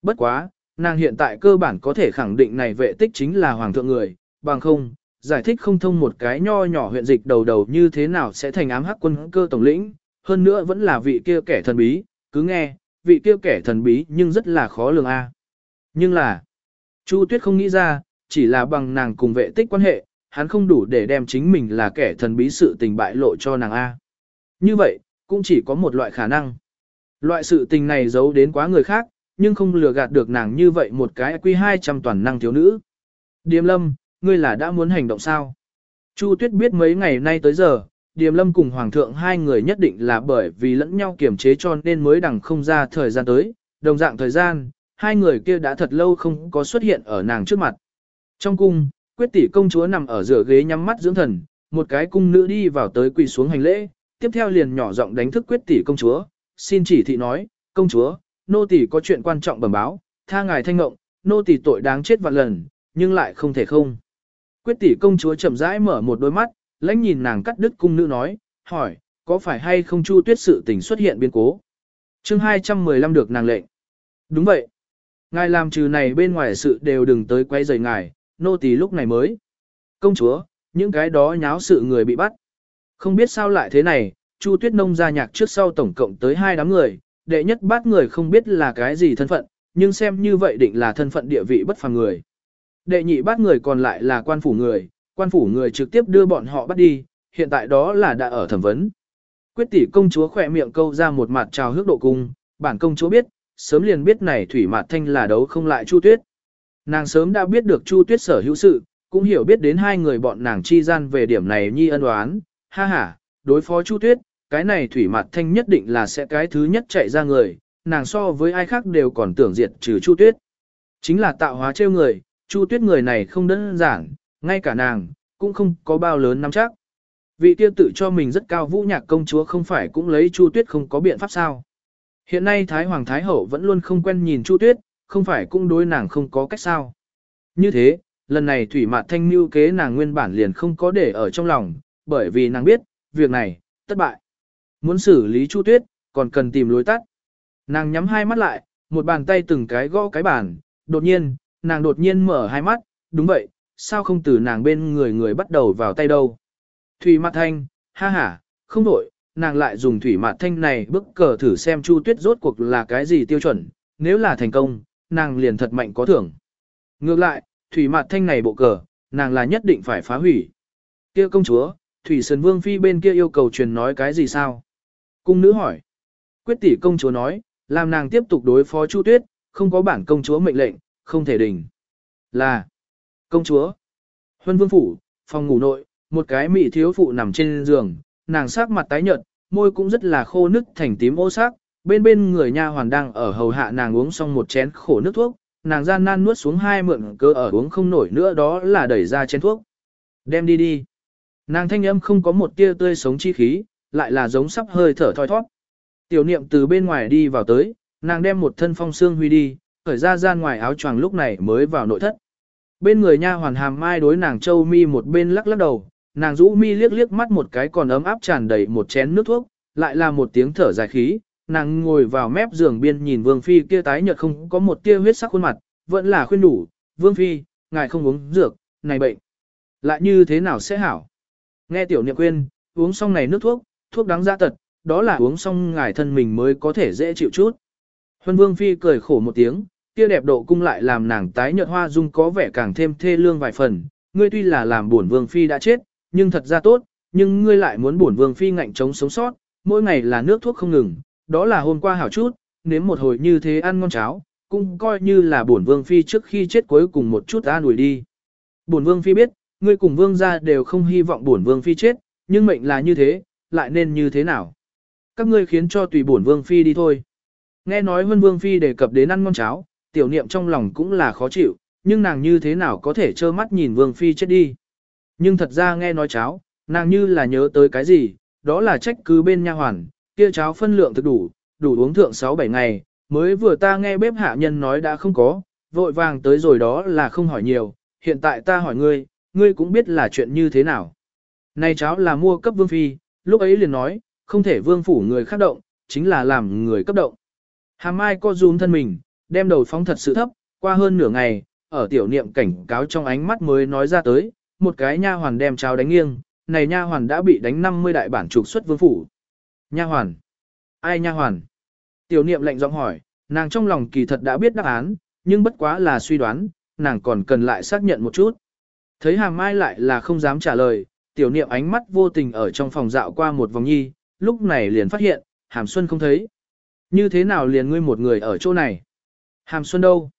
A: Bất quá, nàng hiện tại cơ bản có thể khẳng định này vệ tích chính là hoàng thượng người, bằng không, giải thích không thông một cái nho nhỏ huyện dịch đầu đầu như thế nào sẽ thành ám hắc quân cơ tổng lĩnh, hơn nữa vẫn là vị kia kẻ thần bí, cứ nghe, vị kia kẻ thần bí nhưng rất là khó lường a. Nhưng là, Chu Tuyết không nghĩ ra, chỉ là bằng nàng cùng vệ tích quan hệ, hắn không đủ để đem chính mình là kẻ thần bí sự tình bại lộ cho nàng A. Như vậy, cũng chỉ có một loại khả năng. Loại sự tình này giấu đến quá người khác, nhưng không lừa gạt được nàng như vậy một cái quy 200 toàn năng thiếu nữ. Điềm lâm, ngươi là đã muốn hành động sao? Chu Tuyết biết mấy ngày nay tới giờ, Điềm lâm cùng Hoàng thượng hai người nhất định là bởi vì lẫn nhau kiềm chế cho nên mới đằng không ra thời gian tới, đồng dạng thời gian, hai người kia đã thật lâu không có xuất hiện ở nàng trước mặt. Trong cung, Quyết tỷ công chúa nằm ở giữa ghế nhắm mắt dưỡng thần, một cái cung nữ đi vào tới quỳ xuống hành lễ, tiếp theo liền nhỏ giọng đánh thức quyết tỷ công chúa, xin chỉ thị nói, công chúa, nô tỳ có chuyện quan trọng bẩm báo, tha ngài thanh ngộng, nô tỳ tội đáng chết vạn lần, nhưng lại không thể không. Quyết tỷ công chúa chậm rãi mở một đôi mắt, lãnh nhìn nàng cắt đứt cung nữ nói, hỏi, có phải hay không chu tuyết sự tình xuất hiện biến cố? chương 215 được nàng lệnh. Đúng vậy. Ngài làm trừ này bên ngoài sự đều đừng tới quay rời ngài, nô tỳ lúc này mới. Công chúa, những cái đó nháo sự người bị bắt. Không biết sao lại thế này, Chu Tuyết Nông ra nhạc trước sau tổng cộng tới hai đám người, đệ nhất bắt người không biết là cái gì thân phận, nhưng xem như vậy định là thân phận địa vị bất phàm người. Đệ nhị bắt người còn lại là quan phủ người, quan phủ người trực tiếp đưa bọn họ bắt đi, hiện tại đó là đã ở thẩm vấn. Quyết tỷ công chúa khỏe miệng câu ra một mặt trào hước độ cung, bản công chúa biết, sớm liền biết này thủy mạt thanh là đấu không lại Chu Tuyết. Nàng sớm đã biết được Chu Tuyết sở hữu sự, cũng hiểu biết đến hai người bọn nàng chi gian về điểm này nhi ân oán, ha ha, đối phó Chu Tuyết, cái này thủy mặt thanh nhất định là sẽ cái thứ nhất chạy ra người, nàng so với ai khác đều còn tưởng diệt trừ Chu Tuyết. Chính là tạo hóa trêu người, Chu Tuyết người này không đơn giản, ngay cả nàng, cũng không có bao lớn nắm chắc. Vị tiêu tự cho mình rất cao vũ nhạc công chúa không phải cũng lấy Chu Tuyết không có biện pháp sao. Hiện nay Thái Hoàng Thái Hậu vẫn luôn không quen nhìn Chu Tuyết, không phải cũng đối nàng không có cách sao. Như thế, lần này thủy mạt thanh mưu kế nàng nguyên bản liền không có để ở trong lòng, bởi vì nàng biết, việc này, thất bại. Muốn xử lý Chu Tuyết, còn cần tìm lối tắt. Nàng nhắm hai mắt lại, một bàn tay từng cái gõ cái bàn, đột nhiên, nàng đột nhiên mở hai mắt, đúng vậy, sao không từ nàng bên người người bắt đầu vào tay đâu. Thủy mặt thanh, ha ha, không đổi, nàng lại dùng thủy mặt thanh này bức cờ thử xem Chu Tuyết rốt cuộc là cái gì tiêu chuẩn, nếu là thành công, nàng liền thật mạnh có thưởng. Ngược lại, thủy mặt thanh này bộ cờ, nàng là nhất định phải phá hủy. Kia công chúa, thủy sơn vương phi bên kia yêu cầu truyền nói cái gì sao? Cung nữ hỏi. Quyết tỷ công chúa nói, làm nàng tiếp tục đối phó Chu Tuyết, không có bản công chúa mệnh lệnh, không thể đình. Là. Công chúa. Huân vương phủ, phòng ngủ nội, một cái mỹ thiếu phụ nằm trên giường, nàng sắc mặt tái nhợt, môi cũng rất là khô nứt thành tím ô sắc, bên bên người nha hoàn đang ở hầu hạ nàng uống xong một chén khổ nước thuốc, nàng gian nan nuốt xuống hai mượn cơ ở uống không nổi nữa đó là đẩy ra chén thuốc. Đem đi đi. Nàng thanh âm không có một tia tươi sống chi khí, lại là giống sắp hơi thở thoi thoát. Tiểu niệm từ bên ngoài đi vào tới, nàng đem một thân phong xương huy đi, khởi ra gian ngoài áo choàng lúc này mới vào nội thất. Bên người nha hoàn hàm mai đối nàng châu mi một bên lắc lắc đầu, nàng rũ mi liếc liếc mắt một cái còn ấm áp tràn đầy một chén nước thuốc, lại là một tiếng thở dài khí, nàng ngồi vào mép giường biên nhìn vương phi kia tái nhợt không có một tia huyết sắc khuôn mặt, vẫn là khuyên đủ, vương phi, ngài không uống dược, này bệnh, lại như thế nào sẽ hảo. Nghe tiểu niệm khuyên, uống xong này nước thuốc, thuốc đáng ra tật, đó là uống xong ngài thân mình mới có thể dễ chịu chút. Huân vương phi cười khổ một tiếng, kia đẹp độ cung lại làm nàng tái nhợt hoa dung có vẻ càng thêm thê lương vài phần, ngươi tuy là làm buồn vương phi đã chết, nhưng thật ra tốt, nhưng ngươi lại muốn buồn vương phi ngạnh chống sống sót, mỗi ngày là nước thuốc không ngừng, đó là hôm qua hảo chút, nếm một hồi như thế ăn ngon cháo, cũng coi như là buồn vương phi trước khi chết cuối cùng một chút an ủi đi. Buồn vương phi biết, ngươi cùng vương gia đều không hy vọng buồn vương phi chết, nhưng mệnh là như thế, lại nên như thế nào? Các ngươi khiến cho tùy bổn vương phi đi thôi. Nghe nói Vân Vương Phi đề cập đến ăn ngon cháo, tiểu niệm trong lòng cũng là khó chịu, nhưng nàng như thế nào có thể trơ mắt nhìn Vương Phi chết đi. Nhưng thật ra nghe nói cháo, nàng như là nhớ tới cái gì, đó là trách cứ bên nha hoàn, kia cháo phân lượng thực đủ, đủ uống thượng 6-7 ngày, mới vừa ta nghe bếp hạ nhân nói đã không có, vội vàng tới rồi đó là không hỏi nhiều, hiện tại ta hỏi ngươi, ngươi cũng biết là chuyện như thế nào. Này cháo là mua cấp Vương Phi, lúc ấy liền nói, không thể Vương Phủ người khác động, chính là làm người cấp động. Hàm Mai co rúm thân mình, đem đầu phóng thật sự thấp, qua hơn nửa ngày, ở tiểu niệm cảnh cáo trong ánh mắt mới nói ra tới, một cái nha hoàn đem cháo đánh nghiêng, này nha hoàn đã bị đánh 50 đại bản trục xuất vương phủ. Nha hoàn? Ai nha hoàn? Tiểu niệm lạnh giọng hỏi, nàng trong lòng kỳ thật đã biết đáp án, nhưng bất quá là suy đoán, nàng còn cần lại xác nhận một chút. Thấy hàm mai lại là không dám trả lời, tiểu niệm ánh mắt vô tình ở trong phòng dạo qua một vòng nhi, lúc này liền phát hiện, hàm xuân không thấy. Như thế nào liền ngươi một người ở chỗ này? Hàm Xuân đâu?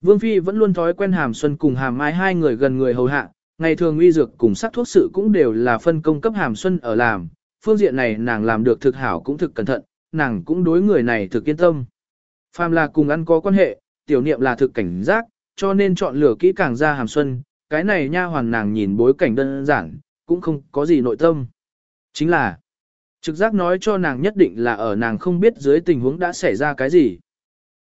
A: Vương Phi vẫn luôn thói quen Hàm Xuân cùng Hàm Mai hai người gần người hầu hạ, ngày thường uy dược cùng sắc thuốc sự cũng đều là phân công cấp Hàm Xuân ở làm, phương diện này nàng làm được thực hảo cũng thực cẩn thận, nàng cũng đối người này thực yên tâm. Phàm là cùng ăn có quan hệ, tiểu niệm là thực cảnh giác, cho nên chọn lựa kỹ càng ra Hàm Xuân, cái này nha hoàn nàng nhìn bối cảnh đơn giản, cũng không có gì nội tâm. Chính là, Trực giác nói cho nàng nhất định là ở nàng không biết dưới tình huống đã xảy ra cái gì.